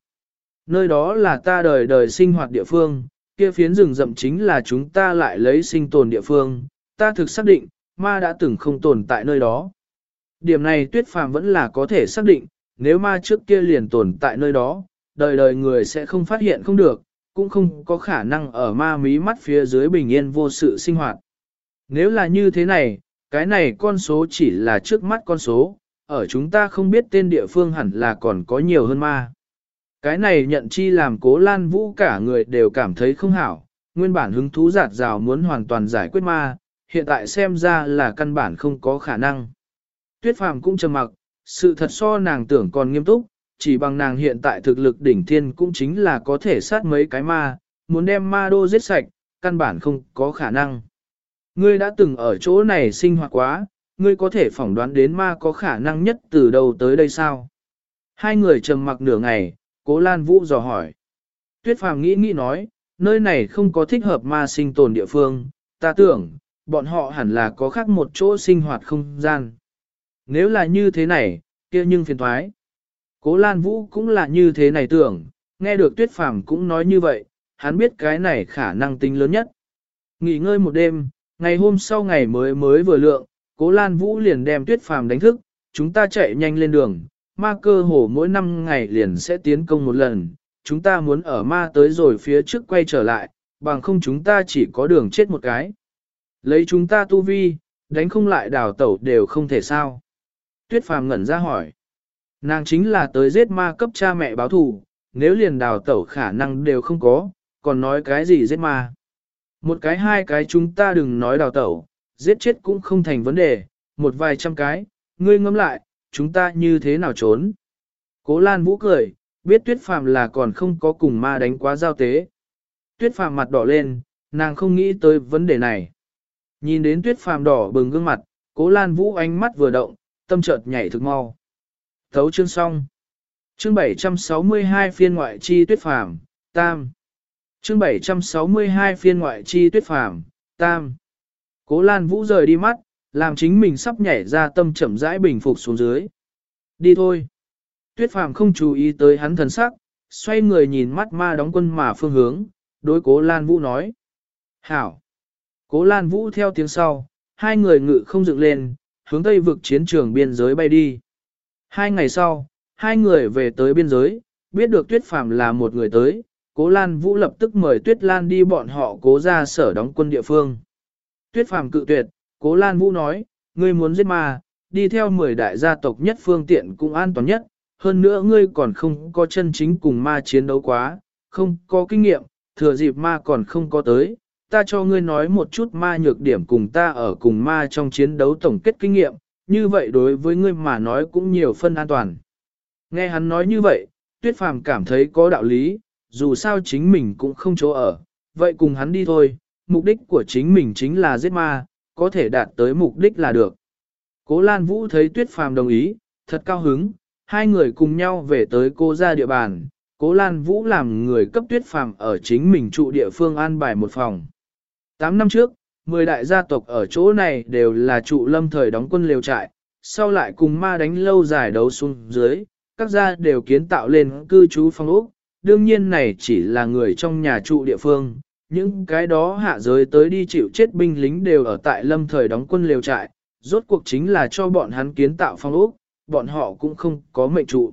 Nơi đó là ta đời đời sinh hoạt địa phương, kia phiến rừng rậm chính là chúng ta lại lấy sinh tồn địa phương, ta thực xác định, ma đã từng không tồn tại nơi đó. Điểm này tuyết phàm vẫn là có thể xác định, nếu ma trước kia liền tồn tại nơi đó, đời đời người sẽ không phát hiện không được, cũng không có khả năng ở ma mí mắt phía dưới bình yên vô sự sinh hoạt. Nếu là như thế này, cái này con số chỉ là trước mắt con số, ở chúng ta không biết tên địa phương hẳn là còn có nhiều hơn ma. Cái này nhận chi làm cố lan vũ cả người đều cảm thấy không hảo, nguyên bản hứng thú giạt rào muốn hoàn toàn giải quyết ma, hiện tại xem ra là căn bản không có khả năng. Tuyết phàm cũng trầm mặc, sự thật so nàng tưởng còn nghiêm túc, chỉ bằng nàng hiện tại thực lực đỉnh thiên cũng chính là có thể sát mấy cái ma, muốn đem ma đô giết sạch, căn bản không có khả năng. Ngươi đã từng ở chỗ này sinh hoạt quá, ngươi có thể phỏng đoán đến ma có khả năng nhất từ đầu tới đây sao? Hai người trầm mặc nửa ngày, cố Lan Vũ dò hỏi. Tuyết Phàm nghĩ nghĩ nói, nơi này không có thích hợp ma sinh tồn địa phương, ta tưởng, bọn họ hẳn là có khác một chỗ sinh hoạt không gian. Nếu là như thế này, kia nhưng phiền thoái. Cố Lan Vũ cũng là như thế này tưởng, nghe được Tuyết Phàm cũng nói như vậy, hắn biết cái này khả năng tính lớn nhất. Nghỉ ngơi một đêm, ngày hôm sau ngày mới mới vừa lượng, Cố Lan Vũ liền đem Tuyết Phàm đánh thức, chúng ta chạy nhanh lên đường, ma cơ hồ mỗi năm ngày liền sẽ tiến công một lần, chúng ta muốn ở ma tới rồi phía trước quay trở lại, bằng không chúng ta chỉ có đường chết một cái. Lấy chúng ta tu vi, đánh không lại đào tẩu đều không thể sao. Tuyết phàm ngẩn ra hỏi. Nàng chính là tới giết ma cấp cha mẹ báo thù, nếu liền đào tẩu khả năng đều không có, còn nói cái gì giết ma. Một cái hai cái chúng ta đừng nói đào tẩu, giết chết cũng không thành vấn đề, một vài trăm cái, ngươi ngẫm lại, chúng ta như thế nào trốn. Cố Lan Vũ cười, biết tuyết phàm là còn không có cùng ma đánh quá giao tế. Tuyết phàm mặt đỏ lên, nàng không nghĩ tới vấn đề này. Nhìn đến tuyết phàm đỏ bừng gương mặt, cố Lan Vũ ánh mắt vừa động, tâm chợt nhảy thực mau. Thấu chương xong. Chương 762 phiên ngoại chi tuyết phàm, tam. Chương 762 phiên ngoại chi tuyết phàm, tam. Cố Lan Vũ rời đi mắt, làm chính mình sắp nhảy ra tâm chậm rãi bình phục xuống dưới. Đi thôi. Tuyết phàm không chú ý tới hắn thần sắc, xoay người nhìn mắt ma đóng quân mà phương hướng, đối cố Lan Vũ nói. Hảo. Cố Lan Vũ theo tiếng sau, hai người ngự không dựng lên, hướng tây vực chiến trường biên giới bay đi. Hai ngày sau, hai người về tới biên giới, biết được Tuyết Phàm là một người tới, Cố Lan Vũ lập tức mời Tuyết Lan đi bọn họ cố ra sở đóng quân địa phương. Tuyết Phàm cự tuyệt, Cố Lan Vũ nói, ngươi muốn giết ma, đi theo 10 đại gia tộc nhất phương tiện cũng an toàn nhất, hơn nữa ngươi còn không có chân chính cùng ma chiến đấu quá, không có kinh nghiệm, thừa dịp ma còn không có tới, ta cho ngươi nói một chút ma nhược điểm cùng ta ở cùng ma trong chiến đấu tổng kết kinh nghiệm, như vậy đối với ngươi mà nói cũng nhiều phân an toàn. Nghe hắn nói như vậy, tuyết phàm cảm thấy có đạo lý, dù sao chính mình cũng không chỗ ở, vậy cùng hắn đi thôi, mục đích của chính mình chính là giết ma, có thể đạt tới mục đích là được. Cố Lan Vũ thấy tuyết phàm đồng ý, thật cao hứng, hai người cùng nhau về tới cô ra địa bàn, Cố Lan Vũ làm người cấp tuyết phàm ở chính mình trụ địa phương an bài một phòng. Tám năm trước, mười đại gia tộc ở chỗ này đều là trụ lâm thời đóng quân liều trại, sau lại cùng ma đánh lâu dài đấu xuống dưới, các gia đều kiến tạo lên cư trú phong ốc. Đương nhiên này chỉ là người trong nhà trụ địa phương, những cái đó hạ giới tới đi chịu chết binh lính đều ở tại lâm thời đóng quân liều trại, rốt cuộc chính là cho bọn hắn kiến tạo phong ốc, bọn họ cũng không có mệnh trụ.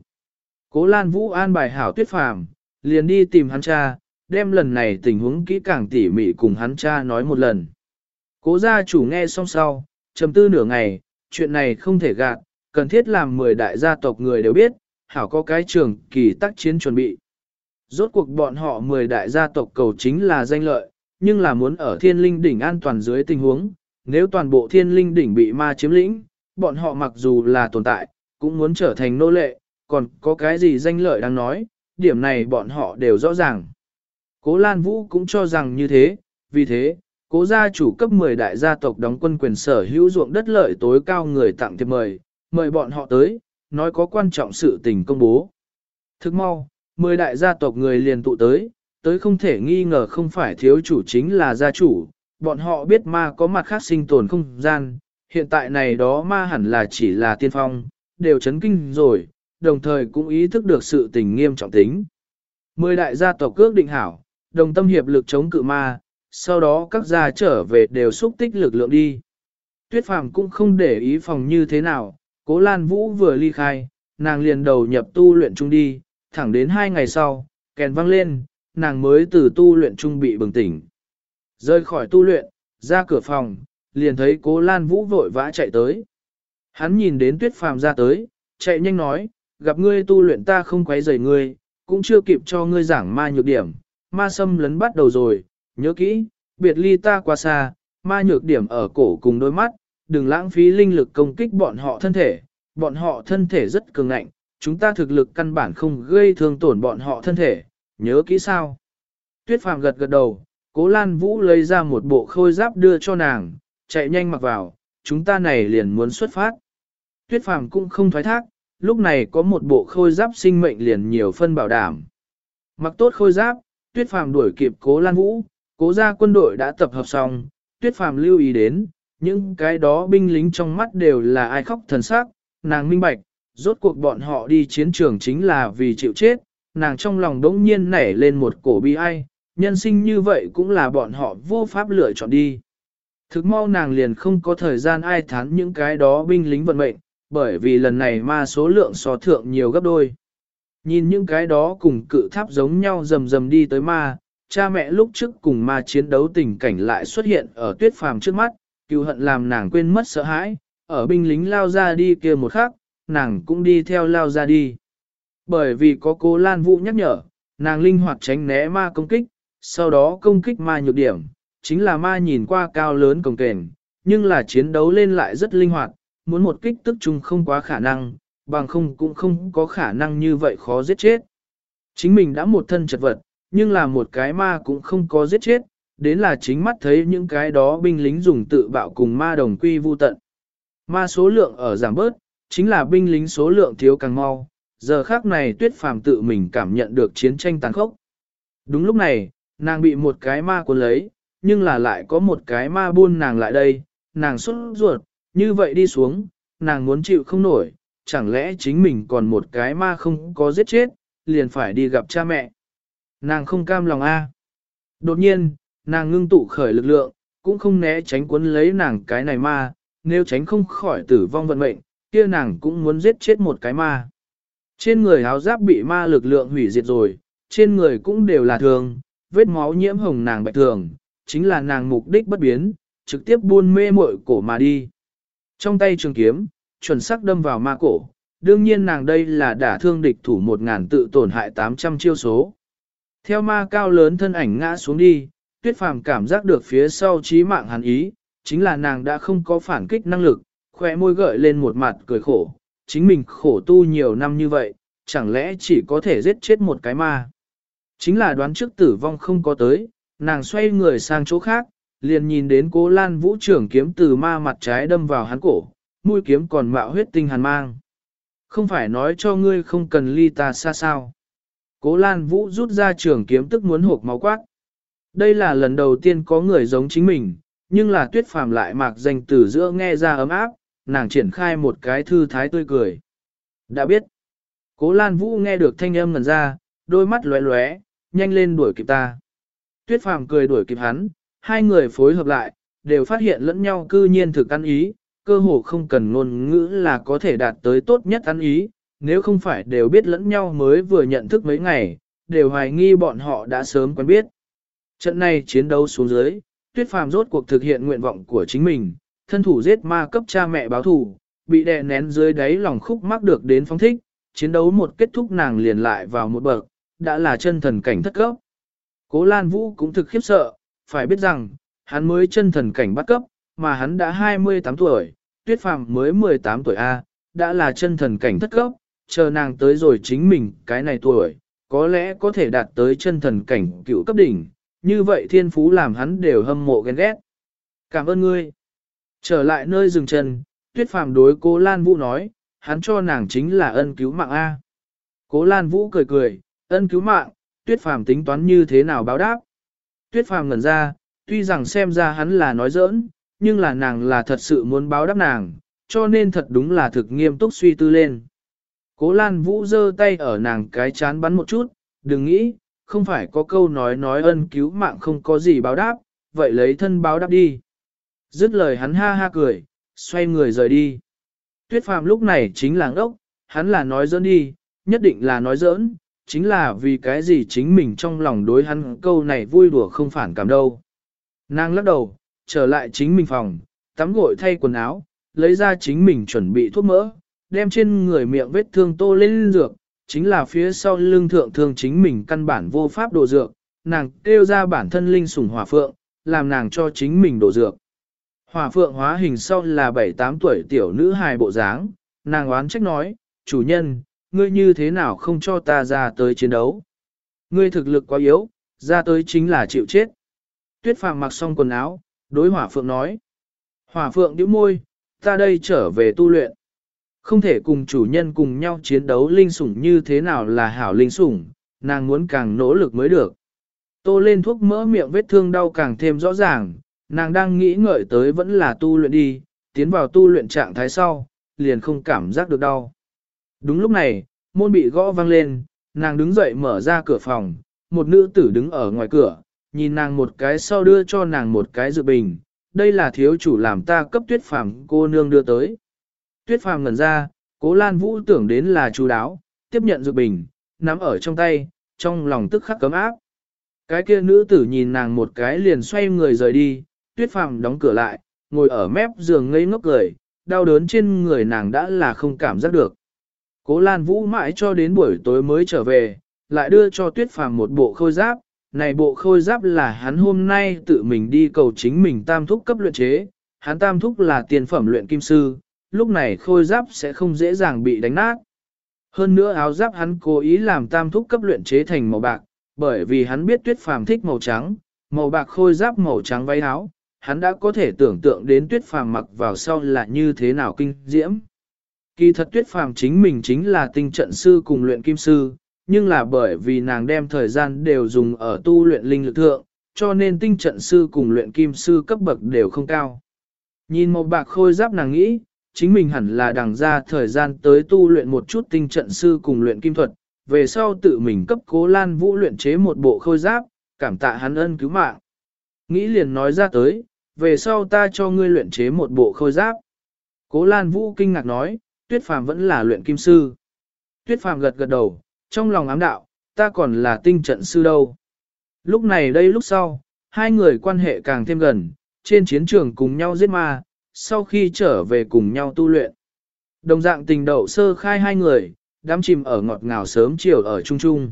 Cố Lan Vũ an bài hảo tuyết phàm, liền đi tìm hắn cha, đem lần này tình huống kỹ càng tỉ mỉ cùng hắn cha nói một lần. Cố gia chủ nghe xong sau, trầm tư nửa ngày, chuyện này không thể gạt, cần thiết làm 10 đại gia tộc người đều biết, hảo có cái trường kỳ tác chiến chuẩn bị. Rốt cuộc bọn họ 10 đại gia tộc cầu chính là danh lợi, nhưng là muốn ở thiên linh đỉnh an toàn dưới tình huống, nếu toàn bộ thiên linh đỉnh bị ma chiếm lĩnh, bọn họ mặc dù là tồn tại, cũng muốn trở thành nô lệ, còn có cái gì danh lợi đang nói, điểm này bọn họ đều rõ ràng. Cố Lan Vũ cũng cho rằng như thế, vì thế, cố gia chủ cấp 10 đại gia tộc đóng quân quyền sở hữu ruộng đất lợi tối cao người tặng thiệp mời, mời bọn họ tới, nói có quan trọng sự tình công bố. Thức mau, 10 đại gia tộc người liền tụ tới, tới không thể nghi ngờ không phải thiếu chủ chính là gia chủ, bọn họ biết ma có mặt khác sinh tồn không gian, Hiện tại này đó ma hẳn là chỉ là tiên phong, đều chấn kinh rồi, đồng thời cũng ý thức được sự tình nghiêm trọng tính. Mười đại gia tộc cước định hảo, đồng tâm hiệp lực chống cự ma, sau đó các gia trở về đều xúc tích lực lượng đi. Tuyết phàm cũng không để ý phòng như thế nào, cố Lan Vũ vừa ly khai, nàng liền đầu nhập tu luyện chung đi, thẳng đến hai ngày sau, kèn vang lên, nàng mới từ tu luyện chung bị bừng tỉnh. Rơi khỏi tu luyện, ra cửa phòng, liền thấy cố Lan Vũ vội vã chạy tới. Hắn nhìn đến tuyết phàm ra tới, chạy nhanh nói, gặp ngươi tu luyện ta không quấy rầy ngươi, cũng chưa kịp cho ngươi giảng ma nhược điểm, ma xâm lấn bắt đầu rồi, nhớ kỹ, biệt ly ta quá xa, ma nhược điểm ở cổ cùng đôi mắt, đừng lãng phí linh lực công kích bọn họ thân thể, bọn họ thân thể rất cường ngạnh, chúng ta thực lực căn bản không gây thương tổn bọn họ thân thể, nhớ kỹ sao. Tuyết phàm gật gật đầu, cố Lan Vũ lấy ra một bộ khôi giáp đưa cho nàng, chạy nhanh mặc vào, chúng ta này liền muốn xuất phát. Tuyết phàm cũng không thoái thác, lúc này có một bộ khôi giáp sinh mệnh liền nhiều phân bảo đảm. Mặc tốt khôi giáp, tuyết phàm đuổi kịp cố Lan Vũ, cố gia quân đội đã tập hợp xong, tuyết phàm lưu ý đến, những cái đó binh lính trong mắt đều là ai khóc thần sắc, nàng minh bạch, rốt cuộc bọn họ đi chiến trường chính là vì chịu chết, nàng trong lòng đống nhiên nảy lên một cổ bi ai, nhân sinh như vậy cũng là bọn họ vô pháp lựa chọn đi. Thực mau nàng liền không có thời gian ai thán những cái đó binh lính vận mệnh, bởi vì lần này ma số lượng so thượng nhiều gấp đôi. Nhìn những cái đó cùng cự tháp giống nhau rầm rầm đi tới ma, cha mẹ lúc trước cùng ma chiến đấu tình cảnh lại xuất hiện ở tuyết phàm trước mắt, cứu hận làm nàng quên mất sợ hãi, ở binh lính lao ra đi kia một khắc, nàng cũng đi theo lao ra đi. Bởi vì có cô Lan Vũ nhắc nhở, nàng linh hoạt tránh né ma công kích, sau đó công kích ma nhược điểm, chính là ma nhìn qua cao lớn cồng kềnh, nhưng là chiến đấu lên lại rất linh hoạt, muốn một kích tức chung không quá khả năng, bằng không cũng không có khả năng như vậy khó giết chết. Chính mình đã một thân chật vật, nhưng là một cái ma cũng không có giết chết, đến là chính mắt thấy những cái đó binh lính dùng tự bạo cùng ma đồng quy vu tận. Ma số lượng ở giảm bớt, chính là binh lính số lượng thiếu càng mau, giờ khác này tuyết phàm tự mình cảm nhận được chiến tranh tàn khốc. Đúng lúc này, nàng bị một cái ma cuốn lấy, nhưng là lại có một cái ma buôn nàng lại đây, nàng xuất ruột, như vậy đi xuống, nàng muốn chịu không nổi, chẳng lẽ chính mình còn một cái ma không có giết chết, liền phải đi gặp cha mẹ. Nàng không cam lòng a. À. Đột nhiên, nàng ngưng tụ khởi lực lượng, cũng không né tránh cuốn lấy nàng cái này ma, nếu tránh không khỏi tử vong vận mệnh, kia nàng cũng muốn giết chết một cái ma. Trên người áo giáp bị ma lực lượng hủy diệt rồi, trên người cũng đều là thường, vết máu nhiễm hồng nàng bạch thường, chính là nàng mục đích bất biến, trực tiếp buôn mê muội cổ mà đi. Trong tay trường kiếm, chuẩn xác đâm vào ma cổ, đương nhiên nàng đây là đả thương địch thủ một ngàn tự tổn hại 800 chiêu số. Theo ma cao lớn thân ảnh ngã xuống đi, tuyết phàm cảm giác được phía sau trí mạng hắn ý, chính là nàng đã không có phản kích năng lực, khỏe môi gợi lên một mặt cười khổ, chính mình khổ tu nhiều năm như vậy, chẳng lẽ chỉ có thể giết chết một cái ma. Chính là đoán trước tử vong không có tới, nàng xoay người sang chỗ khác, liền nhìn đến cố lan vũ trưởng kiếm từ ma mặt trái đâm vào hắn cổ, mũi kiếm còn mạo huyết tinh hàn mang. Không phải nói cho ngươi không cần ly ta xa sao. Cố lan vũ rút ra trường kiếm tức muốn hộp máu quát. Đây là lần đầu tiên có người giống chính mình, nhưng là tuyết phàm lại mạc danh từ giữa nghe ra ấm áp, nàng triển khai một cái thư thái tươi cười. Đã biết. Cố Lan Vũ nghe được thanh âm ngần ra, đôi mắt lóe lóe, nhanh lên đuổi kịp ta. Tuyết phàm cười đuổi kịp hắn, hai người phối hợp lại, đều phát hiện lẫn nhau cư nhiên thực ăn ý, cơ hồ không cần ngôn ngữ là có thể đạt tới tốt nhất ăn ý, nếu không phải đều biết lẫn nhau mới vừa nhận thức mấy ngày, đều hoài nghi bọn họ đã sớm quen biết. Trận này chiến đấu xuống dưới, tuyết phàm rốt cuộc thực hiện nguyện vọng của chính mình, thân thủ giết ma cấp cha mẹ báo thù, bị đè nén dưới đáy lòng khúc mắc được đến phóng thích, chiến đấu một kết thúc nàng liền lại vào một bậc, đã là chân thần cảnh thất cấp. Cố Lan Vũ cũng thực khiếp sợ, phải biết rằng, hắn mới chân thần cảnh bắt cấp, mà hắn đã 28 tuổi, tuyết phàm mới 18 tuổi A, đã là chân thần cảnh thất cấp, chờ nàng tới rồi chính mình cái này tuổi, có lẽ có thể đạt tới chân thần cảnh cựu cấp đỉnh, như vậy thiên phú làm hắn đều hâm mộ ghen ghét. Cảm ơn ngươi. Trở lại nơi dừng chân, tuyết phàm đối cố Lan Vũ nói, hắn cho nàng chính là ân cứu mạng A. Cố Lan Vũ cười cười, ân cứu mạng, tuyết phàm tính toán như thế nào báo đáp. Tuyết phàm ngẩn ra, tuy rằng xem ra hắn là nói giỡn, nhưng là nàng là thật sự muốn báo đáp nàng, cho nên thật đúng là thực nghiêm túc suy tư lên. Cố Lan Vũ giơ tay ở nàng cái chán bắn một chút, đừng nghĩ, không phải có câu nói nói ân cứu mạng không có gì báo đáp, vậy lấy thân báo đáp đi. Dứt lời hắn ha ha cười, xoay người rời đi. Tuyết phàm lúc này chính là ngốc, hắn là nói giỡn đi, nhất định là nói giỡn, chính là vì cái gì chính mình trong lòng đối hắn câu này vui đùa không phản cảm đâu. Nàng lắc đầu, trở lại chính mình phòng, tắm gội thay quần áo, lấy ra chính mình chuẩn bị thuốc mỡ, đem trên người miệng vết thương tô lên dược, chính là phía sau lưng thượng thương chính mình căn bản vô pháp đổ dược, nàng kêu ra bản thân linh sủng hỏa phượng, làm nàng cho chính mình đổ dược. Hỏa phượng hóa hình sau là 7-8 tuổi tiểu nữ hài bộ dáng, nàng oán trách nói, chủ nhân, ngươi như thế nào không cho ta ra tới chiến đấu? Ngươi thực lực quá yếu, ra tới chính là chịu chết. Tuyết phàm mặc xong quần áo, đối hỏa phượng nói. Hỏa phượng điếu môi, ta đây trở về tu luyện. Không thể cùng chủ nhân cùng nhau chiến đấu linh sủng như thế nào là hảo linh sủng, nàng muốn càng nỗ lực mới được. Tô lên thuốc mỡ miệng vết thương đau càng thêm rõ ràng, nàng đang nghĩ ngợi tới vẫn là tu luyện đi, tiến vào tu luyện trạng thái sau, liền không cảm giác được đau. Đúng lúc này, môn bị gõ vang lên, nàng đứng dậy mở ra cửa phòng, một nữ tử đứng ở ngoài cửa, nhìn nàng một cái sau đưa cho nàng một cái dự bình, đây là thiếu chủ làm ta cấp tuyết phàm cô nương đưa tới. Tuyết phàm ngẩn ra, cố lan vũ tưởng đến là chú đáo, tiếp nhận dự bình, nắm ở trong tay, trong lòng tức khắc cấm áp. Cái kia nữ tử nhìn nàng một cái liền xoay người rời đi, tuyết phàm đóng cửa lại, ngồi ở mép giường ngây ngốc cười, đau đớn trên người nàng đã là không cảm giác được. Cố Lan Vũ mãi cho đến buổi tối mới trở về, lại đưa cho tuyết phàm một bộ khôi giáp, này bộ khôi giáp là hắn hôm nay tự mình đi cầu chính mình tam thúc cấp luyện chế, hắn tam thúc là tiền phẩm luyện kim sư, lúc này khôi giáp sẽ không dễ dàng bị đánh nát. Hơn nữa áo giáp hắn cố ý làm tam thúc cấp luyện chế thành màu bạc, bởi vì hắn biết tuyết phàm thích màu trắng, màu bạc khôi giáp màu trắng váy áo, hắn đã có thể tưởng tượng đến tuyết phàm mặc vào sau là như thế nào kinh diễm. Kỳ thật tuyết phàm chính mình chính là tinh trận sư cùng luyện kim sư, nhưng là bởi vì nàng đem thời gian đều dùng ở tu luyện linh lực thượng, cho nên tinh trận sư cùng luyện kim sư cấp bậc đều không cao. Nhìn một bạc khôi giáp nàng nghĩ, chính mình hẳn là đằng ra thời gian tới tu luyện một chút tinh trận sư cùng luyện kim thuật, về sau tự mình cấp cố lan vũ luyện chế một bộ khôi giáp, cảm tạ hắn ân cứu mạng. Nghĩ liền nói ra tới, về sau ta cho ngươi luyện chế một bộ khôi giáp. Cố lan vũ kinh ngạc nói, tuyết phàm vẫn là luyện kim sư. Tuyết phàm gật gật đầu, trong lòng ám đạo, ta còn là tinh trận sư đâu. Lúc này đây lúc sau, hai người quan hệ càng thêm gần, trên chiến trường cùng nhau giết ma, sau khi trở về cùng nhau tu luyện. Đồng dạng tình đậu sơ khai hai người, đám chìm ở ngọt ngào sớm chiều ở chung chung.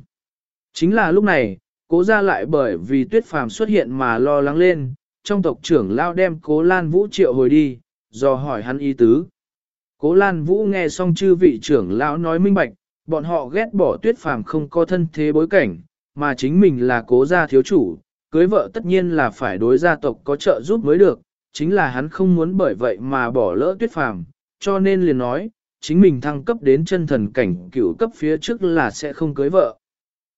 Chính là lúc này, cố ra lại bởi vì tuyết phàm xuất hiện mà lo lắng lên, trong tộc trưởng lao đem cố lan vũ triệu hồi đi, do hỏi hắn ý tứ. Cố lan vũ nghe xong chư vị trưởng lão nói minh bạch, bọn họ ghét bỏ tuyết phàm không có thân thế bối cảnh, mà chính mình là cố gia thiếu chủ, cưới vợ tất nhiên là phải đối gia tộc có trợ giúp mới được, chính là hắn không muốn bởi vậy mà bỏ lỡ tuyết phàm, cho nên liền nói, chính mình thăng cấp đến chân thần cảnh cửu cấp phía trước là sẽ không cưới vợ.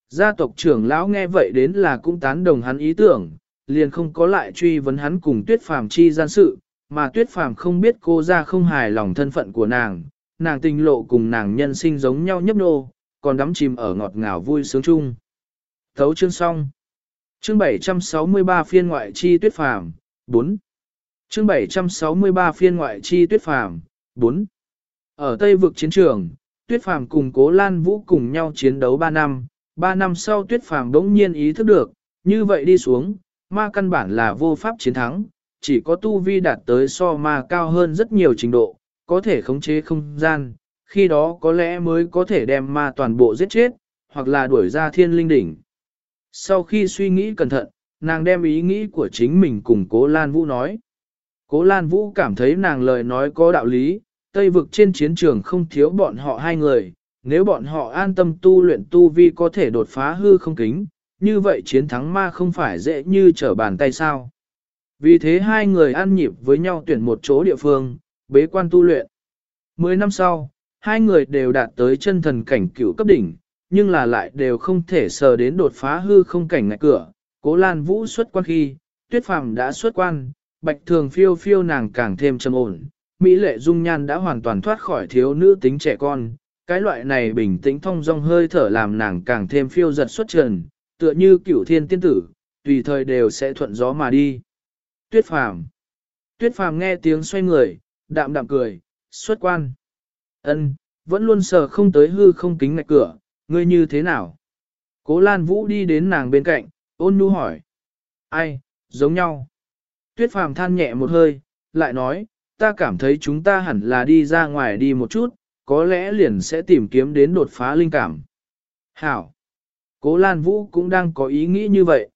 Gia tộc trưởng lão nghe vậy đến là cũng tán đồng hắn ý tưởng, liền không có lại truy vấn hắn cùng tuyết phàm chi gian sự, mà tuyết phàm không biết cô ra không hài lòng thân phận của nàng, nàng tình lộ cùng nàng nhân sinh giống nhau nhấp nô, còn đắm chìm ở ngọt ngào vui sướng chung. Thấu chương xong. Chương 763 phiên ngoại chi tuyết phàm, 4. Chương 763 phiên ngoại chi tuyết phàm, 4. Ở Tây vực chiến trường, tuyết phàm cùng cố Lan Vũ cùng nhau chiến đấu 3 năm, 3 năm sau tuyết phàm đống nhiên ý thức được, như vậy đi xuống, ma căn bản là vô pháp chiến thắng, chỉ có tu vi đạt tới so ma cao hơn rất nhiều trình độ, có thể khống chế không gian, khi đó có lẽ mới có thể đem ma toàn bộ giết chết, hoặc là đuổi ra thiên linh đỉnh. Sau khi suy nghĩ cẩn thận, nàng đem ý nghĩ của chính mình cùng Cố Lan Vũ nói. Cố Lan Vũ cảm thấy nàng lời nói có đạo lý, Tây vực trên chiến trường không thiếu bọn họ hai người, nếu bọn họ an tâm tu luyện tu vi có thể đột phá hư không kính, như vậy chiến thắng ma không phải dễ như trở bàn tay sao. Vì thế hai người ăn nhịp với nhau tuyển một chỗ địa phương, bế quan tu luyện. Mười năm sau, hai người đều đạt tới chân thần cảnh cửu cấp đỉnh, nhưng là lại đều không thể sờ đến đột phá hư không cảnh ngại cửa. Cố Lan Vũ xuất quan khi, Tuyết Phàm đã xuất quan, bạch thường phiêu phiêu nàng càng thêm trầm ổn, Mỹ lệ dung nhan đã hoàn toàn thoát khỏi thiếu nữ tính trẻ con, cái loại này bình tĩnh thông dong hơi thở làm nàng càng thêm phiêu giật xuất trần, tựa như cửu thiên tiên tử, tùy thời đều sẽ thuận gió mà đi. Tuyết phàm. Tuyết phàm nghe tiếng xoay người, đạm đạm cười, xuất quan. ân vẫn luôn sờ không tới hư không kính ngạch cửa, ngươi như thế nào? Cố Lan Vũ đi đến nàng bên cạnh, ôn nhu hỏi. Ai, giống nhau. Tuyết phàm than nhẹ một hơi, lại nói, ta cảm thấy chúng ta hẳn là đi ra ngoài đi một chút, có lẽ liền sẽ tìm kiếm đến đột phá linh cảm. Hảo. Cố Lan Vũ cũng đang có ý nghĩ như vậy.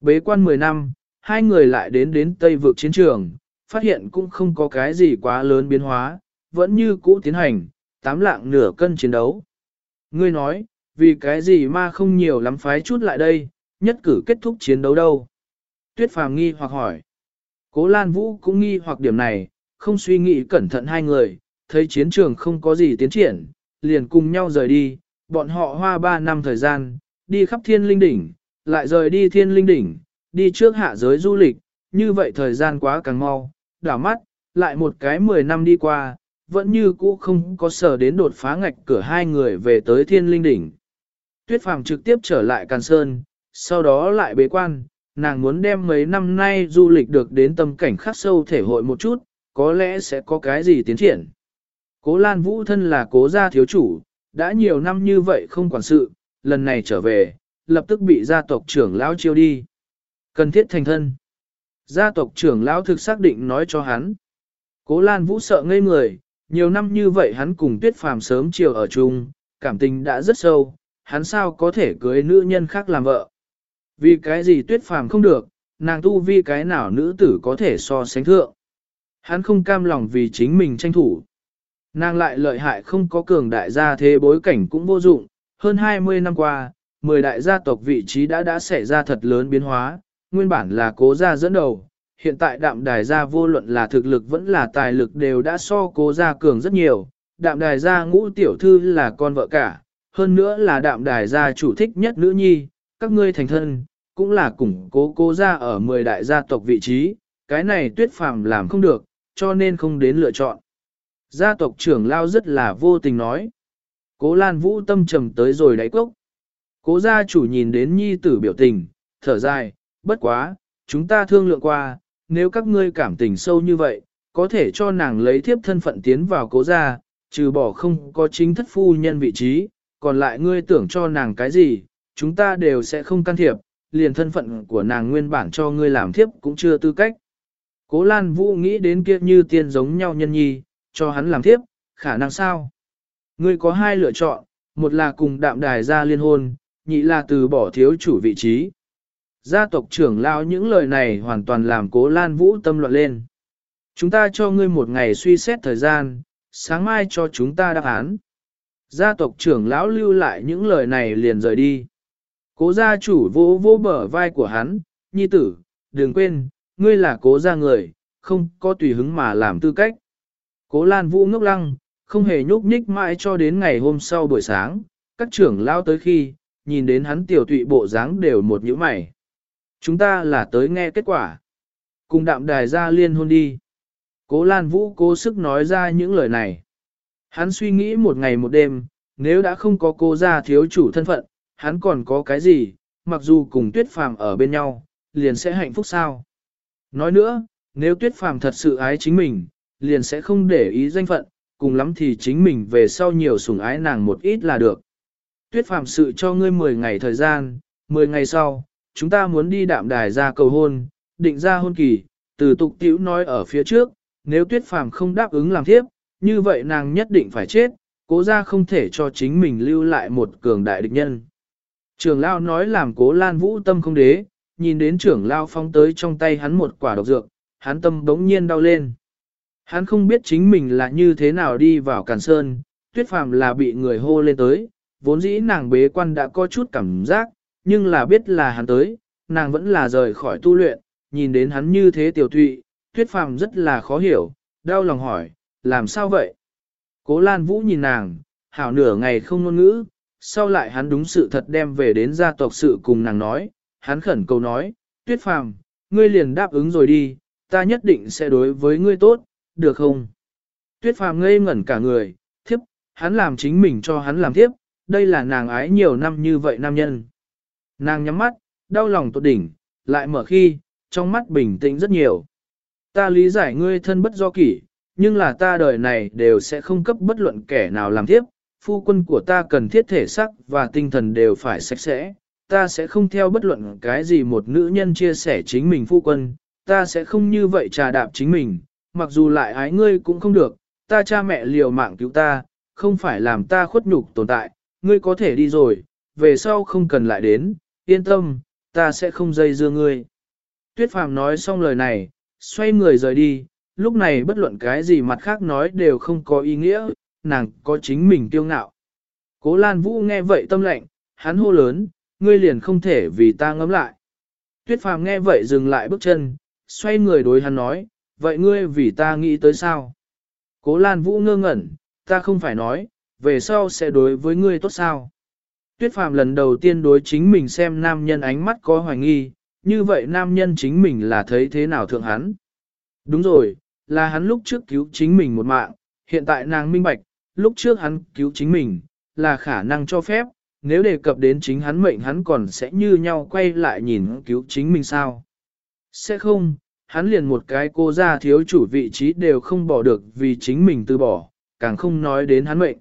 Bế quan 10 năm, hai người lại đến đến Tây vực chiến trường, phát hiện cũng không có cái gì quá lớn biến hóa, vẫn như cũ tiến hành, tám lạng nửa cân chiến đấu. Ngươi nói, vì cái gì mà không nhiều lắm phái chút lại đây, nhất cử kết thúc chiến đấu đâu. Tuyết phàm nghi hoặc hỏi. Cố Lan Vũ cũng nghi hoặc điểm này, không suy nghĩ cẩn thận hai người, thấy chiến trường không có gì tiến triển, liền cùng nhau rời đi, bọn họ hoa ba năm thời gian, đi khắp thiên linh đỉnh, lại rời đi thiên linh đỉnh, đi trước hạ giới du lịch, như vậy thời gian quá càng mau, đảo mắt, lại một cái 10 năm đi qua, vẫn như cũ không có sở đến đột phá ngạch cửa hai người về tới thiên linh đỉnh. Tuyết phàm trực tiếp trở lại Càn Sơn, sau đó lại bế quan, nàng muốn đem mấy năm nay du lịch được đến tâm cảnh khắc sâu thể hội một chút, có lẽ sẽ có cái gì tiến triển. Cố Lan Vũ thân là cố gia thiếu chủ, đã nhiều năm như vậy không quản sự, lần này trở về, lập tức bị gia tộc trưởng lão chiêu đi. Cần thiết thành thân. Gia tộc trưởng lão thực xác định nói cho hắn. Cố Lan Vũ sợ ngây người, nhiều năm như vậy hắn cùng tuyết phàm sớm chiều ở chung, cảm tình đã rất sâu, hắn sao có thể cưới nữ nhân khác làm vợ. Vì cái gì tuyết phàm không được, nàng tu vi cái nào nữ tử có thể so sánh thượng. Hắn không cam lòng vì chính mình tranh thủ. Nàng lại lợi hại không có cường đại gia thế bối cảnh cũng vô dụng, hơn 20 năm qua, 10 đại gia tộc vị trí đã đã xảy ra thật lớn biến hóa, nguyên bản là cố gia dẫn đầu, hiện tại đạm đài gia vô luận là thực lực vẫn là tài lực đều đã so cố gia cường rất nhiều, đạm đài gia ngũ tiểu thư là con vợ cả, hơn nữa là đạm đài gia chủ thích nhất nữ nhi, các ngươi thành thân, cũng là củng cố cố gia ở 10 đại gia tộc vị trí, cái này tuyết phàm làm không được, cho nên không đến lựa chọn. Gia tộc trưởng lao rất là vô tình nói. Cố Lan Vũ tâm trầm tới rồi đáy cốc. Cố gia chủ nhìn đến nhi tử biểu tình, thở dài, bất quá, chúng ta thương lượng qua, nếu các ngươi cảm tình sâu như vậy, có thể cho nàng lấy thiếp thân phận tiến vào cố gia, trừ bỏ không có chính thất phu nhân vị trí, còn lại ngươi tưởng cho nàng cái gì, chúng ta đều sẽ không can thiệp, liền thân phận của nàng nguyên bản cho ngươi làm thiếp cũng chưa tư cách. Cố Lan Vũ nghĩ đến kia như tiên giống nhau nhân nhi, cho hắn làm thiếp, khả năng sao? Ngươi có hai lựa chọn, một là cùng đạm đài ra liên hôn, nhị là từ bỏ thiếu chủ vị trí. Gia tộc trưởng lao những lời này hoàn toàn làm cố Lan Vũ tâm loạn lên. Chúng ta cho ngươi một ngày suy xét thời gian, sáng mai cho chúng ta đáp án. Gia tộc trưởng lão lưu lại những lời này liền rời đi. Cố gia chủ vô vô bờ vai của hắn, nhi tử, đừng quên, ngươi là cố gia người, không có tùy hứng mà làm tư cách. Cố Lan Vũ ngốc lăng, không hề nhúc nhích mãi cho đến ngày hôm sau buổi sáng, các trưởng lao tới khi, nhìn đến hắn tiểu tụy bộ dáng đều một nhíu mày. Chúng ta là tới nghe kết quả. Cùng đạm đài ra liên hôn đi. Cố Lan Vũ cố sức nói ra những lời này. Hắn suy nghĩ một ngày một đêm, nếu đã không có cô gia thiếu chủ thân phận, hắn còn có cái gì, mặc dù cùng tuyết phàm ở bên nhau, liền sẽ hạnh phúc sao. Nói nữa, nếu tuyết phàm thật sự ái chính mình, liền sẽ không để ý danh phận, cùng lắm thì chính mình về sau nhiều sủng ái nàng một ít là được. Tuyết phàm sự cho ngươi 10 ngày thời gian, 10 ngày sau, chúng ta muốn đi đạm đài ra cầu hôn, định ra hôn kỳ, từ tục tiểu nói ở phía trước, nếu tuyết phàm không đáp ứng làm thiếp, như vậy nàng nhất định phải chết, cố ra không thể cho chính mình lưu lại một cường đại địch nhân. Trường Lao nói làm cố lan vũ tâm không đế, nhìn đến trưởng Lao phong tới trong tay hắn một quả độc dược, hắn tâm bỗng nhiên đau lên. Hắn không biết chính mình là như thế nào đi vào càn sơn, tuyết phàm là bị người hô lên tới, vốn dĩ nàng bế quan đã có chút cảm giác, nhưng là biết là hắn tới, nàng vẫn là rời khỏi tu luyện, nhìn đến hắn như thế tiểu thụy, tuyết phàm rất là khó hiểu, đau lòng hỏi, làm sao vậy? Cố Lan Vũ nhìn nàng, hảo nửa ngày không ngôn ngữ, sau lại hắn đúng sự thật đem về đến gia tộc sự cùng nàng nói, hắn khẩn cầu nói, tuyết phàm, ngươi liền đáp ứng rồi đi, ta nhất định sẽ đối với ngươi tốt, được không? Tuyết phàm ngây ngẩn cả người, thiếp, hắn làm chính mình cho hắn làm thiếp, đây là nàng ái nhiều năm như vậy nam nhân. Nàng nhắm mắt, đau lòng tột đỉnh, lại mở khi, trong mắt bình tĩnh rất nhiều. Ta lý giải ngươi thân bất do kỷ, nhưng là ta đời này đều sẽ không cấp bất luận kẻ nào làm tiếp, phu quân của ta cần thiết thể sắc và tinh thần đều phải sạch sẽ, ta sẽ không theo bất luận cái gì một nữ nhân chia sẻ chính mình phu quân, ta sẽ không như vậy trà đạp chính mình, mặc dù lại ái ngươi cũng không được, ta cha mẹ liều mạng cứu ta, không phải làm ta khuất nhục tồn tại, ngươi có thể đi rồi, về sau không cần lại đến, yên tâm, ta sẽ không dây dưa ngươi. Tuyết Phàm nói xong lời này, xoay người rời đi, lúc này bất luận cái gì mặt khác nói đều không có ý nghĩa, nàng có chính mình tiêu ngạo. Cố Lan Vũ nghe vậy tâm lệnh, hắn hô lớn, ngươi liền không thể vì ta ngấm lại. Tuyết Phàm nghe vậy dừng lại bước chân, xoay người đối hắn nói, vậy ngươi vì ta nghĩ tới sao? Cố Lan Vũ ngơ ngẩn, ta không phải nói, về sau sẽ đối với ngươi tốt sao? Tuyết Phàm lần đầu tiên đối chính mình xem nam nhân ánh mắt có hoài nghi, như vậy nam nhân chính mình là thấy thế nào thượng hắn? Đúng rồi, là hắn lúc trước cứu chính mình một mạng, hiện tại nàng minh bạch, lúc trước hắn cứu chính mình, là khả năng cho phép, nếu đề cập đến chính hắn mệnh hắn còn sẽ như nhau quay lại nhìn cứu chính mình sao. Sẽ không, hắn liền một cái cô ra thiếu chủ vị trí đều không bỏ được vì chính mình từ bỏ, càng không nói đến hắn mệnh.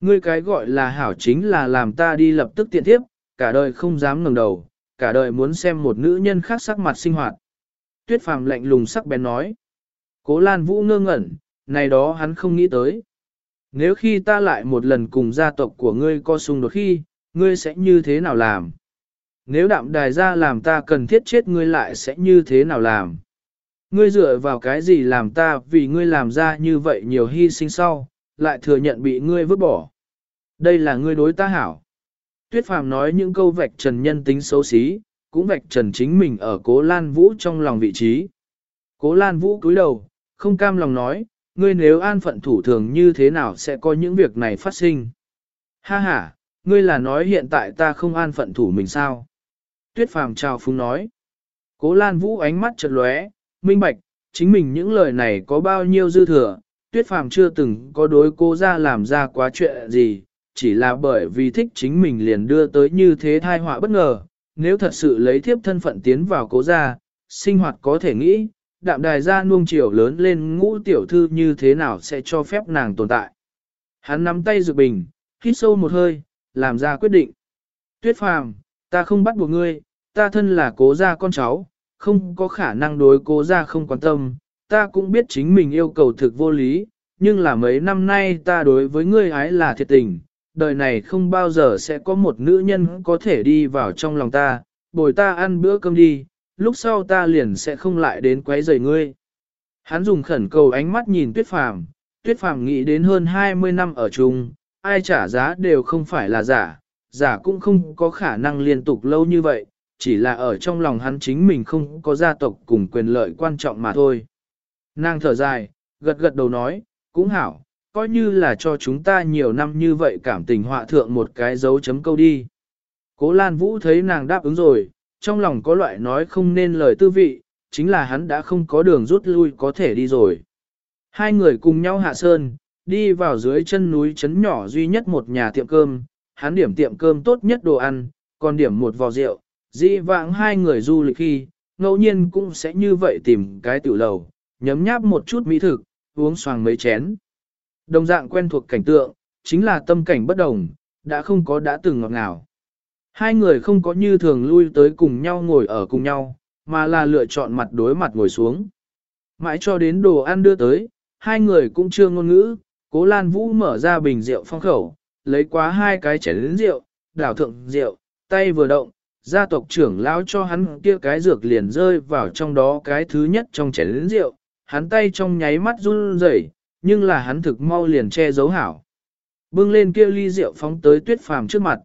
Ngươi cái gọi là hảo chính là làm ta đi lập tức tiện tiếp, cả đời không dám ngẩng đầu, cả đời muốn xem một nữ nhân khác sắc mặt sinh hoạt. Tuyết phàm lạnh lùng sắc bén nói. Cố Lan Vũ ngơ ngẩn, này đó hắn không nghĩ tới. Nếu khi ta lại một lần cùng gia tộc của ngươi co xung đột khi, ngươi sẽ như thế nào làm? Nếu đạm đài ra làm ta cần thiết chết ngươi lại sẽ như thế nào làm? Ngươi dựa vào cái gì làm ta vì ngươi làm ra như vậy nhiều hy sinh sau, lại thừa nhận bị ngươi vứt bỏ. Đây là ngươi đối ta hảo. Tuyết Phàm nói những câu vạch trần nhân tính xấu xí, cũng vạch trần chính mình ở cố Lan Vũ trong lòng vị trí. Cố Lan Vũ cúi đầu, không cam lòng nói, ngươi nếu an phận thủ thường như thế nào sẽ có những việc này phát sinh. Ha ha, ngươi là nói hiện tại ta không an phận thủ mình sao? Tuyết Phàm chào phúng nói. Cố Lan Vũ ánh mắt chợt lóe, minh bạch, chính mình những lời này có bao nhiêu dư thừa, Tuyết Phàm chưa từng có đối cô ra làm ra quá chuyện gì, chỉ là bởi vì thích chính mình liền đưa tới như thế thai họa bất ngờ, nếu thật sự lấy thiếp thân phận tiến vào cố gia, sinh hoạt có thể nghĩ, đạm đài gia nuông chiều lớn lên ngũ tiểu thư như thế nào sẽ cho phép nàng tồn tại. Hắn nắm tay dự bình, hít sâu một hơi, làm ra quyết định. Tuyết phàm, ta không bắt buộc ngươi, ta thân là cố gia con cháu, không có khả năng đối cố gia không quan tâm, ta cũng biết chính mình yêu cầu thực vô lý, nhưng là mấy năm nay ta đối với ngươi ái là thiệt tình, đời này không bao giờ sẽ có một nữ nhân có thể đi vào trong lòng ta, bồi ta ăn bữa cơm đi, lúc sau ta liền sẽ không lại đến quấy rầy ngươi. Hắn dùng khẩn cầu ánh mắt nhìn tuyết phàm, tuyết phàm nghĩ đến hơn 20 năm ở chung, ai trả giá đều không phải là giả, giả cũng không có khả năng liên tục lâu như vậy, chỉ là ở trong lòng hắn chính mình không có gia tộc cùng quyền lợi quan trọng mà thôi. Nàng thở dài, gật gật đầu nói, cũng hảo, coi như là cho chúng ta nhiều năm như vậy cảm tình họa thượng một cái dấu chấm câu đi. Cố Lan Vũ thấy nàng đáp ứng rồi, trong lòng có loại nói không nên lời tư vị, chính là hắn đã không có đường rút lui có thể đi rồi. Hai người cùng nhau hạ sơn, đi vào dưới chân núi trấn nhỏ duy nhất một nhà tiệm cơm, hắn điểm tiệm cơm tốt nhất đồ ăn, còn điểm một vò rượu, dị vãng hai người du lịch khi, ngẫu nhiên cũng sẽ như vậy tìm cái tiểu lầu, nhấm nháp một chút mỹ thực, uống xoàng mấy chén. Đồng dạng quen thuộc cảnh tượng, chính là tâm cảnh bất đồng, đã không có đã từng ngọt ngào. Hai người không có như thường lui tới cùng nhau ngồi ở cùng nhau, mà là lựa chọn mặt đối mặt ngồi xuống. Mãi cho đến đồ ăn đưa tới, hai người cũng chưa ngôn ngữ, cố Lan Vũ mở ra bình rượu phong khẩu, lấy quá hai cái chén rượu, đảo thượng rượu, tay vừa động, gia tộc trưởng lão cho hắn kia cái dược liền rơi vào trong đó cái thứ nhất trong chén rượu, hắn tay trong nháy mắt run rẩy, nhưng là hắn thực mau liền che giấu hảo. Bưng lên kia ly rượu phóng tới tuyết phàm trước mặt.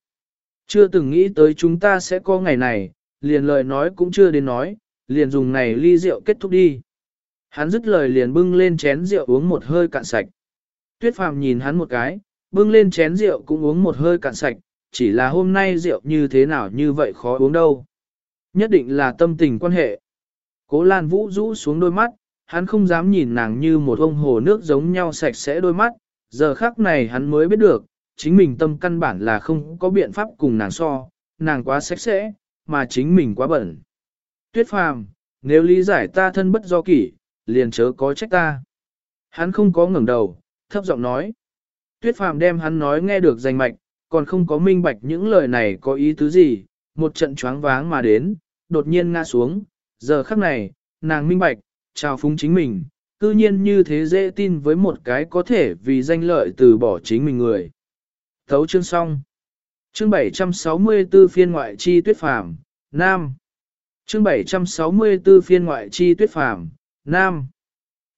Chưa từng nghĩ tới chúng ta sẽ có ngày này, liền lời nói cũng chưa đến nói, liền dùng này ly rượu kết thúc đi. Hắn dứt lời liền bưng lên chén rượu uống một hơi cạn sạch. Tuyết phàm nhìn hắn một cái, bưng lên chén rượu cũng uống một hơi cạn sạch, chỉ là hôm nay rượu như thế nào như vậy khó uống đâu. Nhất định là tâm tình quan hệ. Cố Lan Vũ rũ xuống đôi mắt, hắn không dám nhìn nàng như một ông hồ nước giống nhau sạch sẽ đôi mắt, giờ khắc này hắn mới biết được, chính mình tâm căn bản là không có biện pháp cùng nàng so, nàng quá sạch sẽ, mà chính mình quá bẩn. Tuyết phàm, nếu lý giải ta thân bất do kỷ, liền chớ có trách ta. Hắn không có ngẩng đầu, thấp giọng nói. Tuyết phàm đem hắn nói nghe được danh mạch, còn không có minh bạch những lời này có ý tứ gì, một trận choáng váng mà đến, đột nhiên ngã xuống, giờ khắc này, nàng minh bạch, trao phúng chính mình, cư nhiên như thế dễ tin với một cái có thể vì danh lợi từ bỏ chính mình người. Thấu chương xong. Chương 764 phiên ngoại chi tuyết phàm, Nam. Chương 764 phiên ngoại chi tuyết phàm, Nam.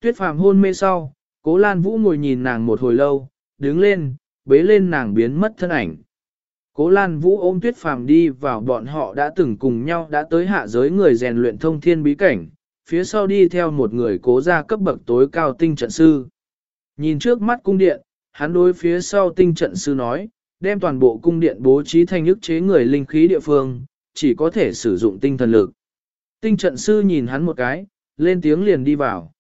Tuyết phàm hôn mê sau, cố Lan Vũ ngồi nhìn nàng một hồi lâu, đứng lên, bế lên nàng biến mất thân ảnh. Cố Lan Vũ ôm tuyết phàm đi vào bọn họ đã từng cùng nhau đã tới hạ giới người rèn luyện thông thiên bí cảnh, phía sau đi theo một người cố gia cấp bậc tối cao tinh trận sư. Nhìn trước mắt cung điện, hắn đối phía sau tinh trận sư nói, đem toàn bộ cung điện bố trí thành ức chế người linh khí địa phương, chỉ có thể sử dụng tinh thần lực. Tinh trận sư nhìn hắn một cái, lên tiếng liền đi vào.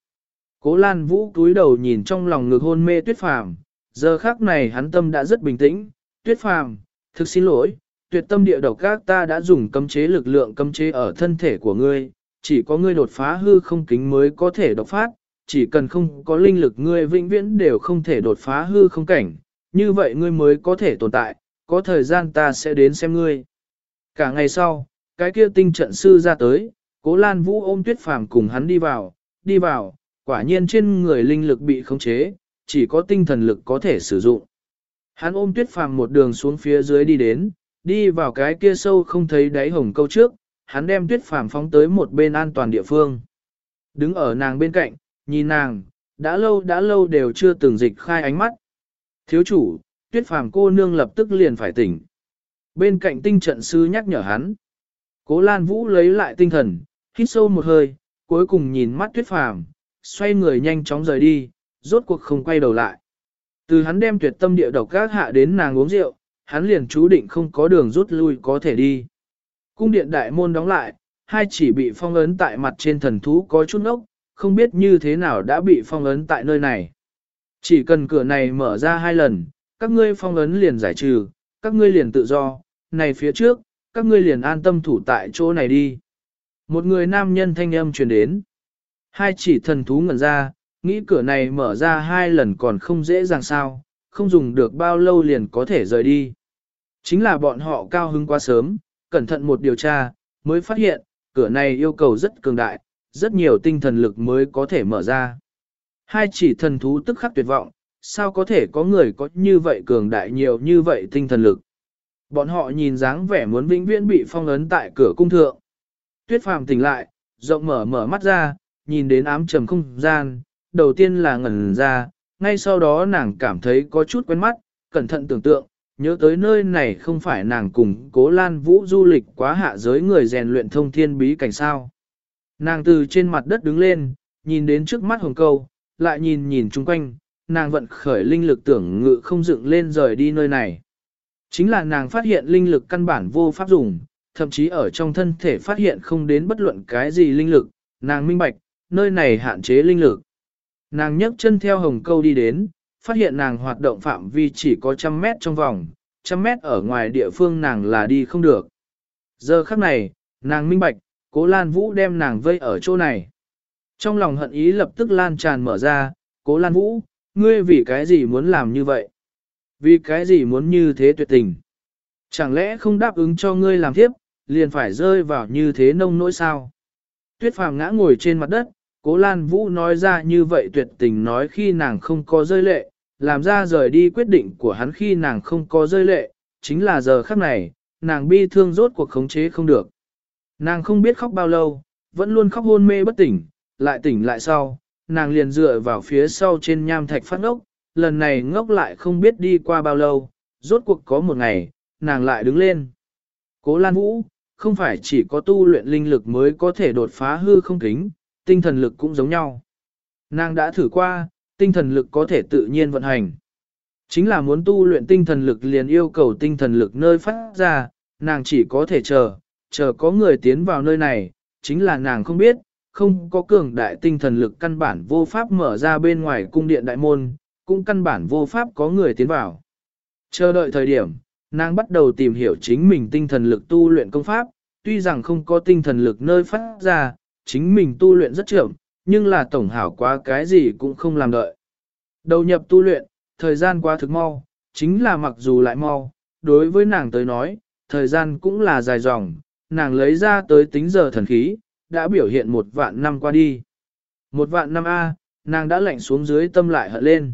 Cố Lan Vũ cúi đầu nhìn trong lòng ngực hôn mê tuyết phàm, giờ khác này hắn tâm đã rất bình tĩnh, tuyết phàm, thực xin lỗi, tuyệt tâm địa độc các ta đã dùng cấm chế lực lượng cấm chế ở thân thể của ngươi, chỉ có ngươi đột phá hư không kính mới có thể đột phát, chỉ cần không có linh lực ngươi vĩnh viễn đều không thể đột phá hư không cảnh, như vậy ngươi mới có thể tồn tại, có thời gian ta sẽ đến xem ngươi. Cả ngày sau, cái kia tinh trận sư ra tới, cố Lan Vũ ôm tuyết phàm cùng hắn đi vào, đi vào, quả nhiên trên người linh lực bị khống chế, chỉ có tinh thần lực có thể sử dụng. Hắn ôm tuyết phàm một đường xuống phía dưới đi đến, đi vào cái kia sâu không thấy đáy hồng câu trước, hắn đem tuyết phàm phóng tới một bên an toàn địa phương. Đứng ở nàng bên cạnh, nhìn nàng, đã lâu đã lâu đều chưa từng dịch khai ánh mắt. Thiếu chủ, tuyết phàm cô nương lập tức liền phải tỉnh. Bên cạnh tinh trận sư nhắc nhở hắn. Cố Lan Vũ lấy lại tinh thần, hít sâu một hơi, cuối cùng nhìn mắt tuyết phàm, xoay người nhanh chóng rời đi, rốt cuộc không quay đầu lại. Từ hắn đem tuyệt tâm địa độc gác hạ đến nàng uống rượu, hắn liền chú định không có đường rút lui có thể đi. Cung điện đại môn đóng lại, hai chỉ bị phong ấn tại mặt trên thần thú có chút ốc, không biết như thế nào đã bị phong ấn tại nơi này. Chỉ cần cửa này mở ra hai lần, các ngươi phong ấn liền giải trừ, các ngươi liền tự do, này phía trước, các ngươi liền an tâm thủ tại chỗ này đi. Một người nam nhân thanh âm truyền đến. Hai chỉ thần thú ngẩn ra, nghĩ cửa này mở ra hai lần còn không dễ dàng sao, không dùng được bao lâu liền có thể rời đi. Chính là bọn họ cao hứng quá sớm, cẩn thận một điều tra, mới phát hiện, cửa này yêu cầu rất cường đại, rất nhiều tinh thần lực mới có thể mở ra. Hai chỉ thần thú tức khắc tuyệt vọng, sao có thể có người có như vậy cường đại nhiều như vậy tinh thần lực. Bọn họ nhìn dáng vẻ muốn vĩnh viễn bị phong ấn tại cửa cung thượng. Tuyết phàm tỉnh lại, rộng mở mở mắt ra, nhìn đến ám trầm không gian, đầu tiên là ngẩn ra, ngay sau đó nàng cảm thấy có chút quen mắt, cẩn thận tưởng tượng, nhớ tới nơi này không phải nàng cùng cố lan vũ du lịch quá hạ giới người rèn luyện thông thiên bí cảnh sao. Nàng từ trên mặt đất đứng lên, nhìn đến trước mắt hồng câu, lại nhìn nhìn chung quanh, nàng vận khởi linh lực tưởng ngự không dựng lên rời đi nơi này. Chính là nàng phát hiện linh lực căn bản vô pháp dùng, thậm chí ở trong thân thể phát hiện không đến bất luận cái gì linh lực, nàng minh bạch, nơi này hạn chế linh lực. Nàng nhấc chân theo hồng câu đi đến, phát hiện nàng hoạt động phạm vi chỉ có trăm mét trong vòng, trăm mét ở ngoài địa phương nàng là đi không được. Giờ khắc này, nàng minh bạch, cố Lan Vũ đem nàng vây ở chỗ này. Trong lòng hận ý lập tức lan tràn mở ra, cố Lan Vũ, ngươi vì cái gì muốn làm như vậy? Vì cái gì muốn như thế tuyệt tình? Chẳng lẽ không đáp ứng cho ngươi làm tiếp, liền phải rơi vào như thế nông nỗi sao? Tuyết phàm ngã ngồi trên mặt đất, cố Lan Vũ nói ra như vậy tuyệt tình nói khi nàng không có rơi lệ, làm ra rời đi quyết định của hắn khi nàng không có rơi lệ, chính là giờ khắc này, nàng bi thương rốt cuộc khống chế không được. Nàng không biết khóc bao lâu, vẫn luôn khóc hôn mê bất tỉnh, lại tỉnh lại sau, nàng liền dựa vào phía sau trên nham thạch phát ngốc, lần này ngốc lại không biết đi qua bao lâu, rốt cuộc có một ngày, nàng lại đứng lên. Cố Lan Vũ, không phải chỉ có tu luyện linh lực mới có thể đột phá hư không kính, tinh thần lực cũng giống nhau. Nàng đã thử qua, tinh thần lực có thể tự nhiên vận hành. Chính là muốn tu luyện tinh thần lực liền yêu cầu tinh thần lực nơi phát ra, nàng chỉ có thể chờ, chờ có người tiến vào nơi này, chính là nàng không biết, không có cường đại tinh thần lực căn bản vô pháp mở ra bên ngoài cung điện đại môn, cũng căn bản vô pháp có người tiến vào. Chờ đợi thời điểm, nàng bắt đầu tìm hiểu chính mình tinh thần lực tu luyện công pháp, tuy rằng không có tinh thần lực nơi phát ra, chính mình tu luyện rất chậm, nhưng là tổng hảo quá cái gì cũng không làm đợi. Đầu nhập tu luyện, thời gian quá thực mau, chính là mặc dù lại mau, đối với nàng tới nói, thời gian cũng là dài dòng, nàng lấy ra tới tính giờ thần khí, đã biểu hiện một vạn năm qua đi. Một vạn năm A, nàng đã lạnh xuống dưới tâm lại hận lên.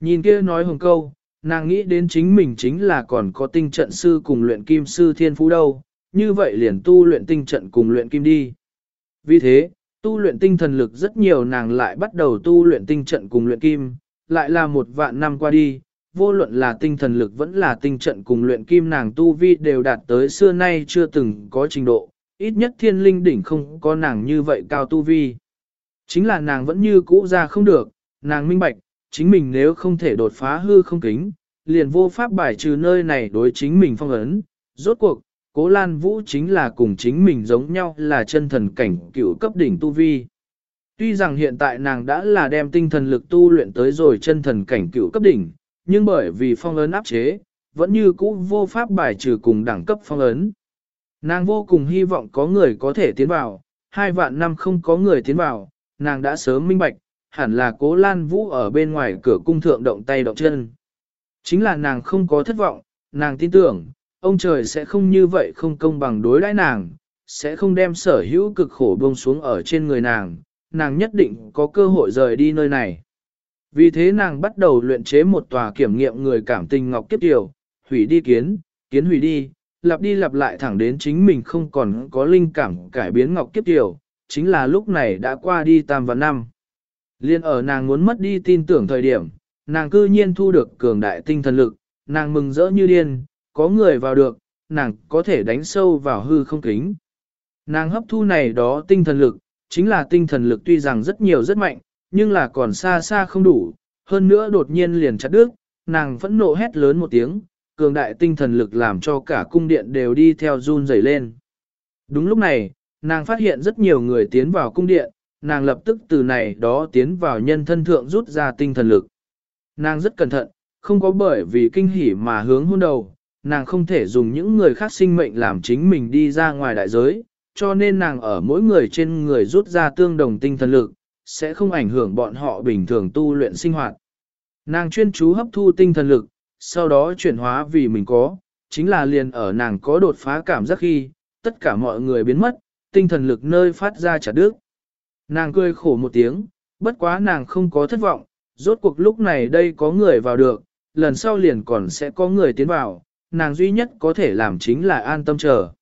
Nhìn kia nói hồng câu, nàng nghĩ đến chính mình chính là còn có tinh trận sư cùng luyện kim sư thiên phú đâu, như vậy liền tu luyện tinh trận cùng luyện kim đi. Vì thế, tu luyện tinh thần lực rất nhiều nàng lại bắt đầu tu luyện tinh trận cùng luyện kim, lại là một vạn năm qua đi, vô luận là tinh thần lực vẫn là tinh trận cùng luyện kim nàng tu vi đều đạt tới xưa nay chưa từng có trình độ, ít nhất thiên linh đỉnh không có nàng như vậy cao tu vi. Chính là nàng vẫn như cũ ra không được, nàng minh bạch, chính mình nếu không thể đột phá hư không kính, liền vô pháp bài trừ nơi này đối chính mình phong ấn. Rốt cuộc, Cố Lan Vũ chính là cùng chính mình giống nhau là chân thần cảnh cựu cấp đỉnh tu vi. Tuy rằng hiện tại nàng đã là đem tinh thần lực tu luyện tới rồi chân thần cảnh cựu cấp đỉnh, nhưng bởi vì phong ấn áp chế, vẫn như cũ vô pháp bài trừ cùng đẳng cấp phong ấn. Nàng vô cùng hy vọng có người có thể tiến vào, hai vạn năm không có người tiến vào, nàng đã sớm minh bạch, hẳn là cố Lan Vũ ở bên ngoài cửa cung thượng động tay động chân. Chính là nàng không có thất vọng, nàng tin tưởng, ông trời sẽ không như vậy không công bằng đối đãi nàng, sẽ không đem sở hữu cực khổ buông xuống ở trên người nàng, nàng nhất định có cơ hội rời đi nơi này. Vì thế nàng bắt đầu luyện chế một tòa kiểm nghiệm người cảm tình ngọc kiếp tiểu, hủy đi kiến, kiến hủy đi, lặp đi lặp lại thẳng đến chính mình không còn có linh cảm cải biến ngọc kiếp tiểu, chính là lúc này đã qua đi tam và năm. Liên ở nàng muốn mất đi tin tưởng thời điểm, nàng cư nhiên thu được cường đại tinh thần lực, nàng mừng rỡ như điên, có người vào được, nàng có thể đánh sâu vào hư không kính. Nàng hấp thu này đó tinh thần lực, chính là tinh thần lực tuy rằng rất nhiều rất mạnh, nhưng là còn xa xa không đủ, hơn nữa đột nhiên liền chặt đứt, nàng phẫn nộ hét lớn một tiếng, cường đại tinh thần lực làm cho cả cung điện đều đi theo run rẩy lên. Đúng lúc này, nàng phát hiện rất nhiều người tiến vào cung điện, nàng lập tức từ này đó tiến vào nhân thân thượng rút ra tinh thần lực. Nàng rất cẩn thận, không có bởi vì kinh hỉ mà hướng hôn đầu, nàng không thể dùng những người khác sinh mệnh làm chính mình đi ra ngoài đại giới, cho nên nàng ở mỗi người trên người rút ra tương đồng tinh thần lực, sẽ không ảnh hưởng bọn họ bình thường tu luyện sinh hoạt. Nàng chuyên chú hấp thu tinh thần lực, sau đó chuyển hóa vì mình có, chính là liền ở nàng có đột phá cảm giác khi, tất cả mọi người biến mất, tinh thần lực nơi phát ra chặt đứt. Nàng cười khổ một tiếng, bất quá nàng không có thất vọng, rốt cuộc lúc này đây có người vào được, lần sau liền còn sẽ có người tiến vào, nàng duy nhất có thể làm chính là an tâm chờ.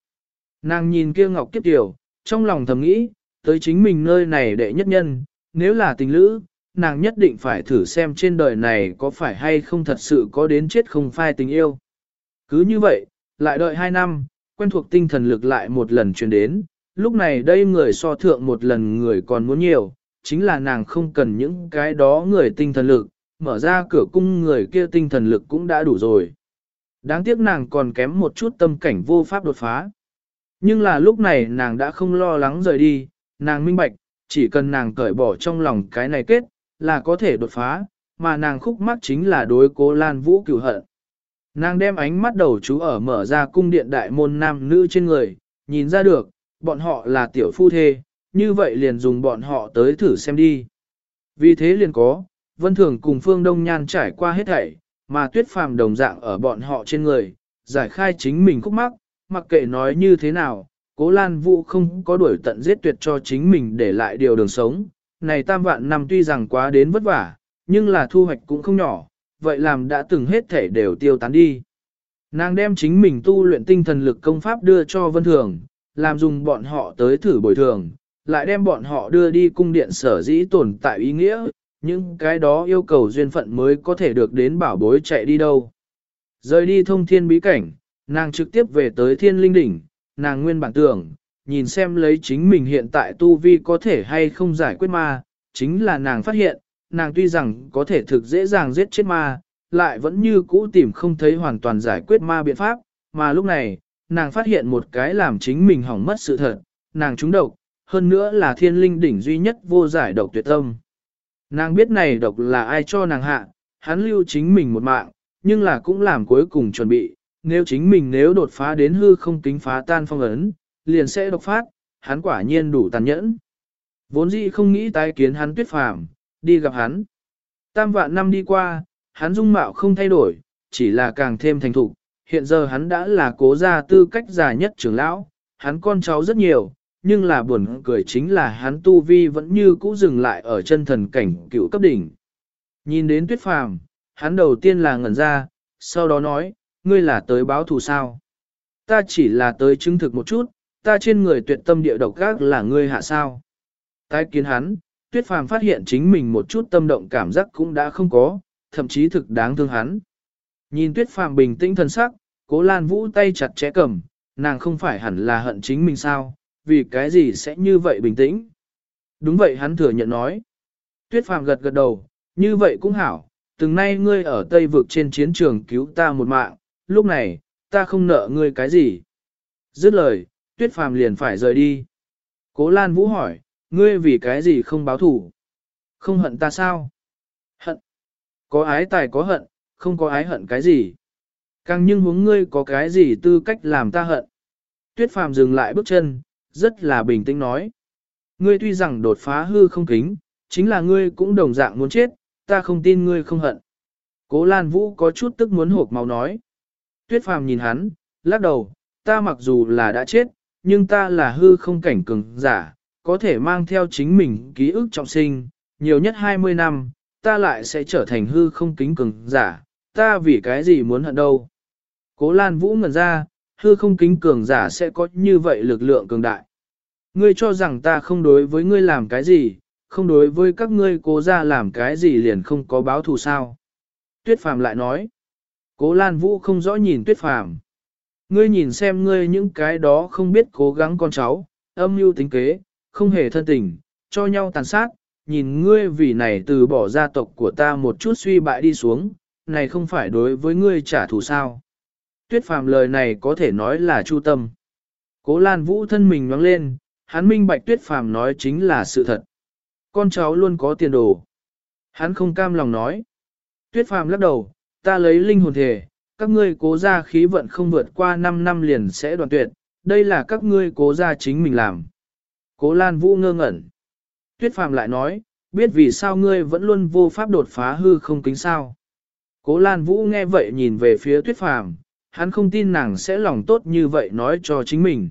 Nàng nhìn kia ngọc kiếp tiểu, trong lòng thầm nghĩ, tới chính mình nơi này đệ nhất nhân, nếu là tình lữ, nàng nhất định phải thử xem trên đời này có phải hay không thật sự có đến chết không phai tình yêu. Cứ như vậy, lại đợi hai năm, quen thuộc tinh thần lực lại một lần truyền đến, lúc này đây người so thượng một lần người còn muốn nhiều, chính là nàng không cần những cái đó người tinh thần lực, mở ra cửa cung người kia tinh thần lực cũng đã đủ rồi. Đáng tiếc nàng còn kém một chút tâm cảnh vô pháp đột phá. Nhưng là lúc này nàng đã không lo lắng rời đi, nàng minh bạch, chỉ cần nàng cởi bỏ trong lòng cái này kết, là có thể đột phá, mà nàng khúc mắc chính là đối cố Lan Vũ cửu hận. Nàng đem ánh mắt đầu chú ở mở ra cung điện đại môn nam nữ trên người, nhìn ra được, bọn họ là tiểu phu thê, như vậy liền dùng bọn họ tới thử xem đi. Vì thế liền có, Vân Thường cùng Phương Đông Nhan trải qua hết thảy, mà tuyết phàm đồng dạng ở bọn họ trên người, giải khai chính mình khúc mắc, mặc kệ nói như thế nào, cố Lan Vũ không có đuổi tận giết tuyệt cho chính mình để lại điều đường sống. Này tam vạn năm tuy rằng quá đến vất vả, nhưng là thu hoạch cũng không nhỏ, vậy làm đã từng hết thể đều tiêu tán đi. Nàng đem chính mình tu luyện tinh thần lực công pháp đưa cho Vân Thường, làm dùng bọn họ tới thử bồi thường, lại đem bọn họ đưa đi cung điện sở dĩ tồn tại ý nghĩa, những cái đó yêu cầu duyên phận mới có thể được đến bảo bối chạy đi đâu. Rời đi thông thiên bí cảnh, nàng trực tiếp về tới thiên linh đỉnh, nàng nguyên bản tưởng, nhìn xem lấy chính mình hiện tại tu vi có thể hay không giải quyết ma, chính là nàng phát hiện, nàng tuy rằng có thể thực dễ dàng giết chết ma, lại vẫn như cũ tìm không thấy hoàn toàn giải quyết ma biện pháp, mà lúc này, nàng phát hiện một cái làm chính mình hỏng mất sự thật, nàng trúng độc, hơn nữa là thiên linh đỉnh duy nhất vô giải độc tuyệt tâm. Nàng biết này độc là ai cho nàng hạ, hắn lưu chính mình một mạng, nhưng là cũng làm cuối cùng chuẩn bị, nếu chính mình nếu đột phá đến hư không kính phá tan phong ấn, liền sẽ độc phát, hắn quả nhiên đủ tàn nhẫn. Vốn dĩ không nghĩ tái kiến hắn tuyết phàm, đi gặp hắn. Tam vạn năm đi qua, hắn dung mạo không thay đổi, chỉ là càng thêm thành thục. Hiện giờ hắn đã là cố gia tư cách già nhất trưởng lão, hắn con cháu rất nhiều, nhưng là buồn cười chính là hắn tu vi vẫn như cũ dừng lại ở chân thần cảnh cựu cấp đỉnh. Nhìn đến tuyết phàm, hắn đầu tiên là ngẩn ra, sau đó nói, ngươi là tới báo thù sao. Ta chỉ là tới chứng thực một chút, ta trên người tuyệt tâm địa độc gác là ngươi hạ sao. Tái kiến hắn, tuyết phàm phát hiện chính mình một chút tâm động cảm giác cũng đã không có, thậm chí thực đáng thương hắn. Nhìn tuyết phàm bình tĩnh thân sắc, cố lan vũ tay chặt chẽ cầm, nàng không phải hẳn là hận chính mình sao, vì cái gì sẽ như vậy bình tĩnh. Đúng vậy hắn thừa nhận nói. Tuyết phàm gật gật đầu, như vậy cũng hảo, từng nay ngươi ở Tây vực trên chiến trường cứu ta một mạng, lúc này, ta không nợ ngươi cái gì. Dứt lời, tuyết phàm liền phải rời đi. Cố Lan Vũ hỏi, ngươi vì cái gì không báo thủ? Không hận ta sao? Hận. Có ái tài có hận, không có ái hận cái gì? Càng nhưng huống ngươi có cái gì tư cách làm ta hận? Tuyết phàm dừng lại bước chân, rất là bình tĩnh nói. Ngươi tuy rằng đột phá hư không kính, chính là ngươi cũng đồng dạng muốn chết, ta không tin ngươi không hận. Cố Lan Vũ có chút tức muốn hộp máu nói. Tuyết phàm nhìn hắn, lắc đầu, ta mặc dù là đã chết, nhưng ta là hư không cảnh cường giả, có thể mang theo chính mình ký ức trọng sinh, nhiều nhất 20 năm, ta lại sẽ trở thành hư không kính cường giả, ta vì cái gì muốn hận đâu. Cố Lan Vũ ngẩn ra, hư không kính cường giả sẽ có như vậy lực lượng cường đại. Ngươi cho rằng ta không đối với ngươi làm cái gì, không đối với các ngươi cố ra làm cái gì liền không có báo thù sao. Tuyết Phàm lại nói, cố Lan Vũ không rõ nhìn Tuyết Phàm Ngươi nhìn xem ngươi những cái đó không biết cố gắng con cháu, âm mưu tính kế, không hề thân tình, cho nhau tàn sát, nhìn ngươi vì này từ bỏ gia tộc của ta một chút suy bại đi xuống, này không phải đối với ngươi trả thù sao. Tuyết phàm lời này có thể nói là chu tâm. Cố Lan Vũ thân mình nhoáng lên, hắn minh bạch tuyết phàm nói chính là sự thật. Con cháu luôn có tiền đồ. Hắn không cam lòng nói. Tuyết phàm lắc đầu, ta lấy linh hồn thể, các ngươi cố ra khí vận không vượt qua 5 năm liền sẽ đoạn tuyệt, đây là các ngươi cố ra chính mình làm. Cố Lan Vũ ngơ ngẩn. Tuyết Phàm lại nói, biết vì sao ngươi vẫn luôn vô pháp đột phá hư không kính sao. Cố Lan Vũ nghe vậy nhìn về phía Tuyết Phàm, hắn không tin nàng sẽ lòng tốt như vậy nói cho chính mình.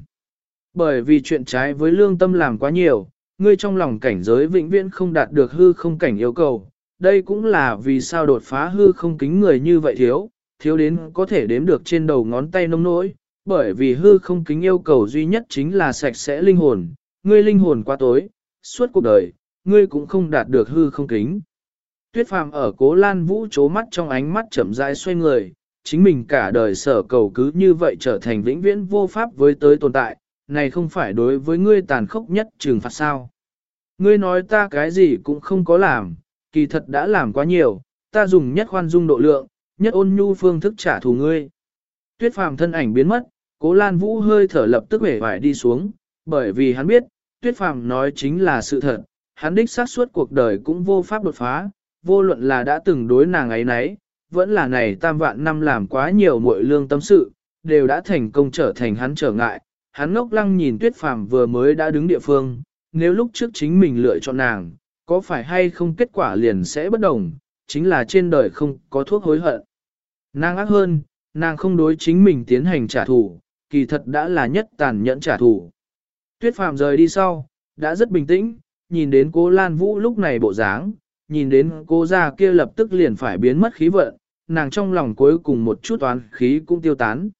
Bởi vì chuyện trái với lương tâm làm quá nhiều, ngươi trong lòng cảnh giới vĩnh viễn không đạt được hư không cảnh yêu cầu. Đây cũng là vì sao đột phá hư không kính người như vậy thiếu, thiếu đến có thể đếm được trên đầu ngón tay nông nỗi, bởi vì hư không kính yêu cầu duy nhất chính là sạch sẽ linh hồn, ngươi linh hồn quá tối, suốt cuộc đời, ngươi cũng không đạt được hư không kính. Tuyết phàm ở cố lan vũ chố mắt trong ánh mắt chậm rãi xoay người, chính mình cả đời sở cầu cứ như vậy trở thành vĩnh viễn vô pháp với tới tồn tại, này không phải đối với ngươi tàn khốc nhất trừng phạt sao. Ngươi nói ta cái gì cũng không có làm, kỳ thật đã làm quá nhiều, ta dùng nhất khoan dung độ lượng, nhất ôn nhu phương thức trả thù ngươi. Tuyết phàm thân ảnh biến mất, cố lan vũ hơi thở lập tức vẻ vải đi xuống, bởi vì hắn biết, tuyết phàm nói chính là sự thật, hắn đích xác suốt cuộc đời cũng vô pháp đột phá, vô luận là đã từng đối nàng ấy nấy, vẫn là này tam vạn năm làm quá nhiều muội lương tâm sự, đều đã thành công trở thành hắn trở ngại. Hắn ngốc lăng nhìn tuyết phàm vừa mới đã đứng địa phương, nếu lúc trước chính mình lựa chọn nàng, có phải hay không kết quả liền sẽ bất đồng, chính là trên đời không có thuốc hối hận. Nàng ác hơn, nàng không đối chính mình tiến hành trả thù, kỳ thật đã là nhất tàn nhẫn trả thù. Tuyết phàm rời đi sau, đã rất bình tĩnh, nhìn đến cô Lan Vũ lúc này bộ dáng, nhìn đến cô già kia lập tức liền phải biến mất khí vận, nàng trong lòng cuối cùng một chút toán khí cũng tiêu tán.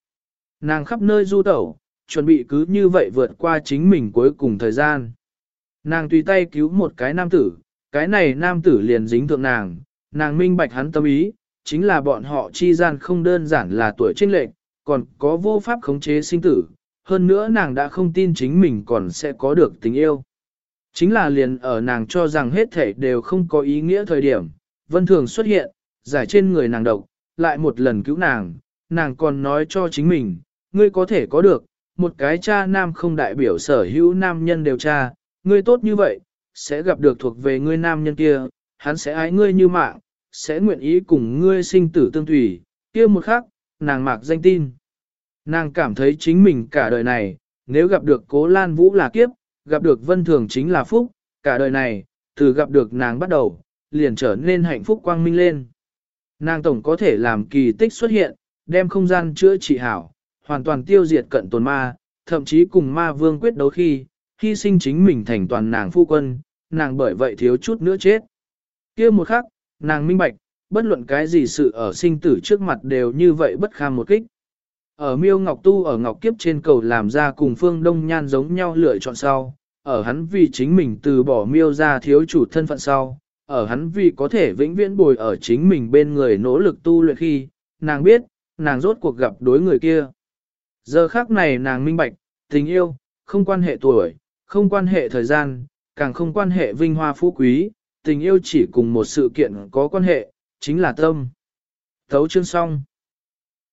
Nàng khắp nơi du tẩu, chuẩn bị cứ như vậy vượt qua chính mình cuối cùng thời gian. Nàng tùy tay cứu một cái nam tử, cái này nam tử liền dính thượng nàng, nàng minh bạch hắn tâm ý, chính là bọn họ chi gian không đơn giản là tuổi trinh lệch, còn có vô pháp khống chế sinh tử, hơn nữa nàng đã không tin chính mình còn sẽ có được tình yêu. Chính là liền ở nàng cho rằng hết thể đều không có ý nghĩa thời điểm, vân thường xuất hiện, giải trên người nàng độc, lại một lần cứu nàng, nàng còn nói cho chính mình, ngươi có thể có được, một cái cha nam không đại biểu sở hữu nam nhân đều cha, ngươi tốt như vậy, sẽ gặp được thuộc về ngươi nam nhân kia, hắn sẽ ái ngươi như mạng, sẽ nguyện ý cùng ngươi sinh tử tương thủy, kia một khắc, nàng mạc danh tin. Nàng cảm thấy chính mình cả đời này, nếu gặp được cố Lan Vũ là kiếp, gặp được Vân Thường chính là phúc, cả đời này, từ gặp được nàng bắt đầu, liền trở nên hạnh phúc quang minh lên. Nàng tổng có thể làm kỳ tích xuất hiện, đem không gian chữa trị hảo, hoàn toàn tiêu diệt cận tồn ma, thậm chí cùng ma vương quyết đấu khi, hy sinh chính mình thành toàn nàng phu quân, nàng bởi vậy thiếu chút nữa chết. kia một khắc, nàng minh bạch, bất luận cái gì sự ở sinh tử trước mặt đều như vậy bất kham một kích. Ở miêu ngọc tu ở ngọc kiếp trên cầu làm ra cùng phương đông nhan giống nhau lựa chọn sau, ở hắn vì chính mình từ bỏ miêu ra thiếu chủ thân phận sau, ở hắn vì có thể vĩnh viễn bồi ở chính mình bên người nỗ lực tu luyện khi, nàng biết, nàng rốt cuộc gặp đối người kia. Giờ khác này nàng minh bạch, tình yêu, không quan hệ tuổi, không quan hệ thời gian, càng không quan hệ vinh hoa phú quý, tình yêu chỉ cùng một sự kiện có quan hệ, chính là tâm. Thấu chương xong.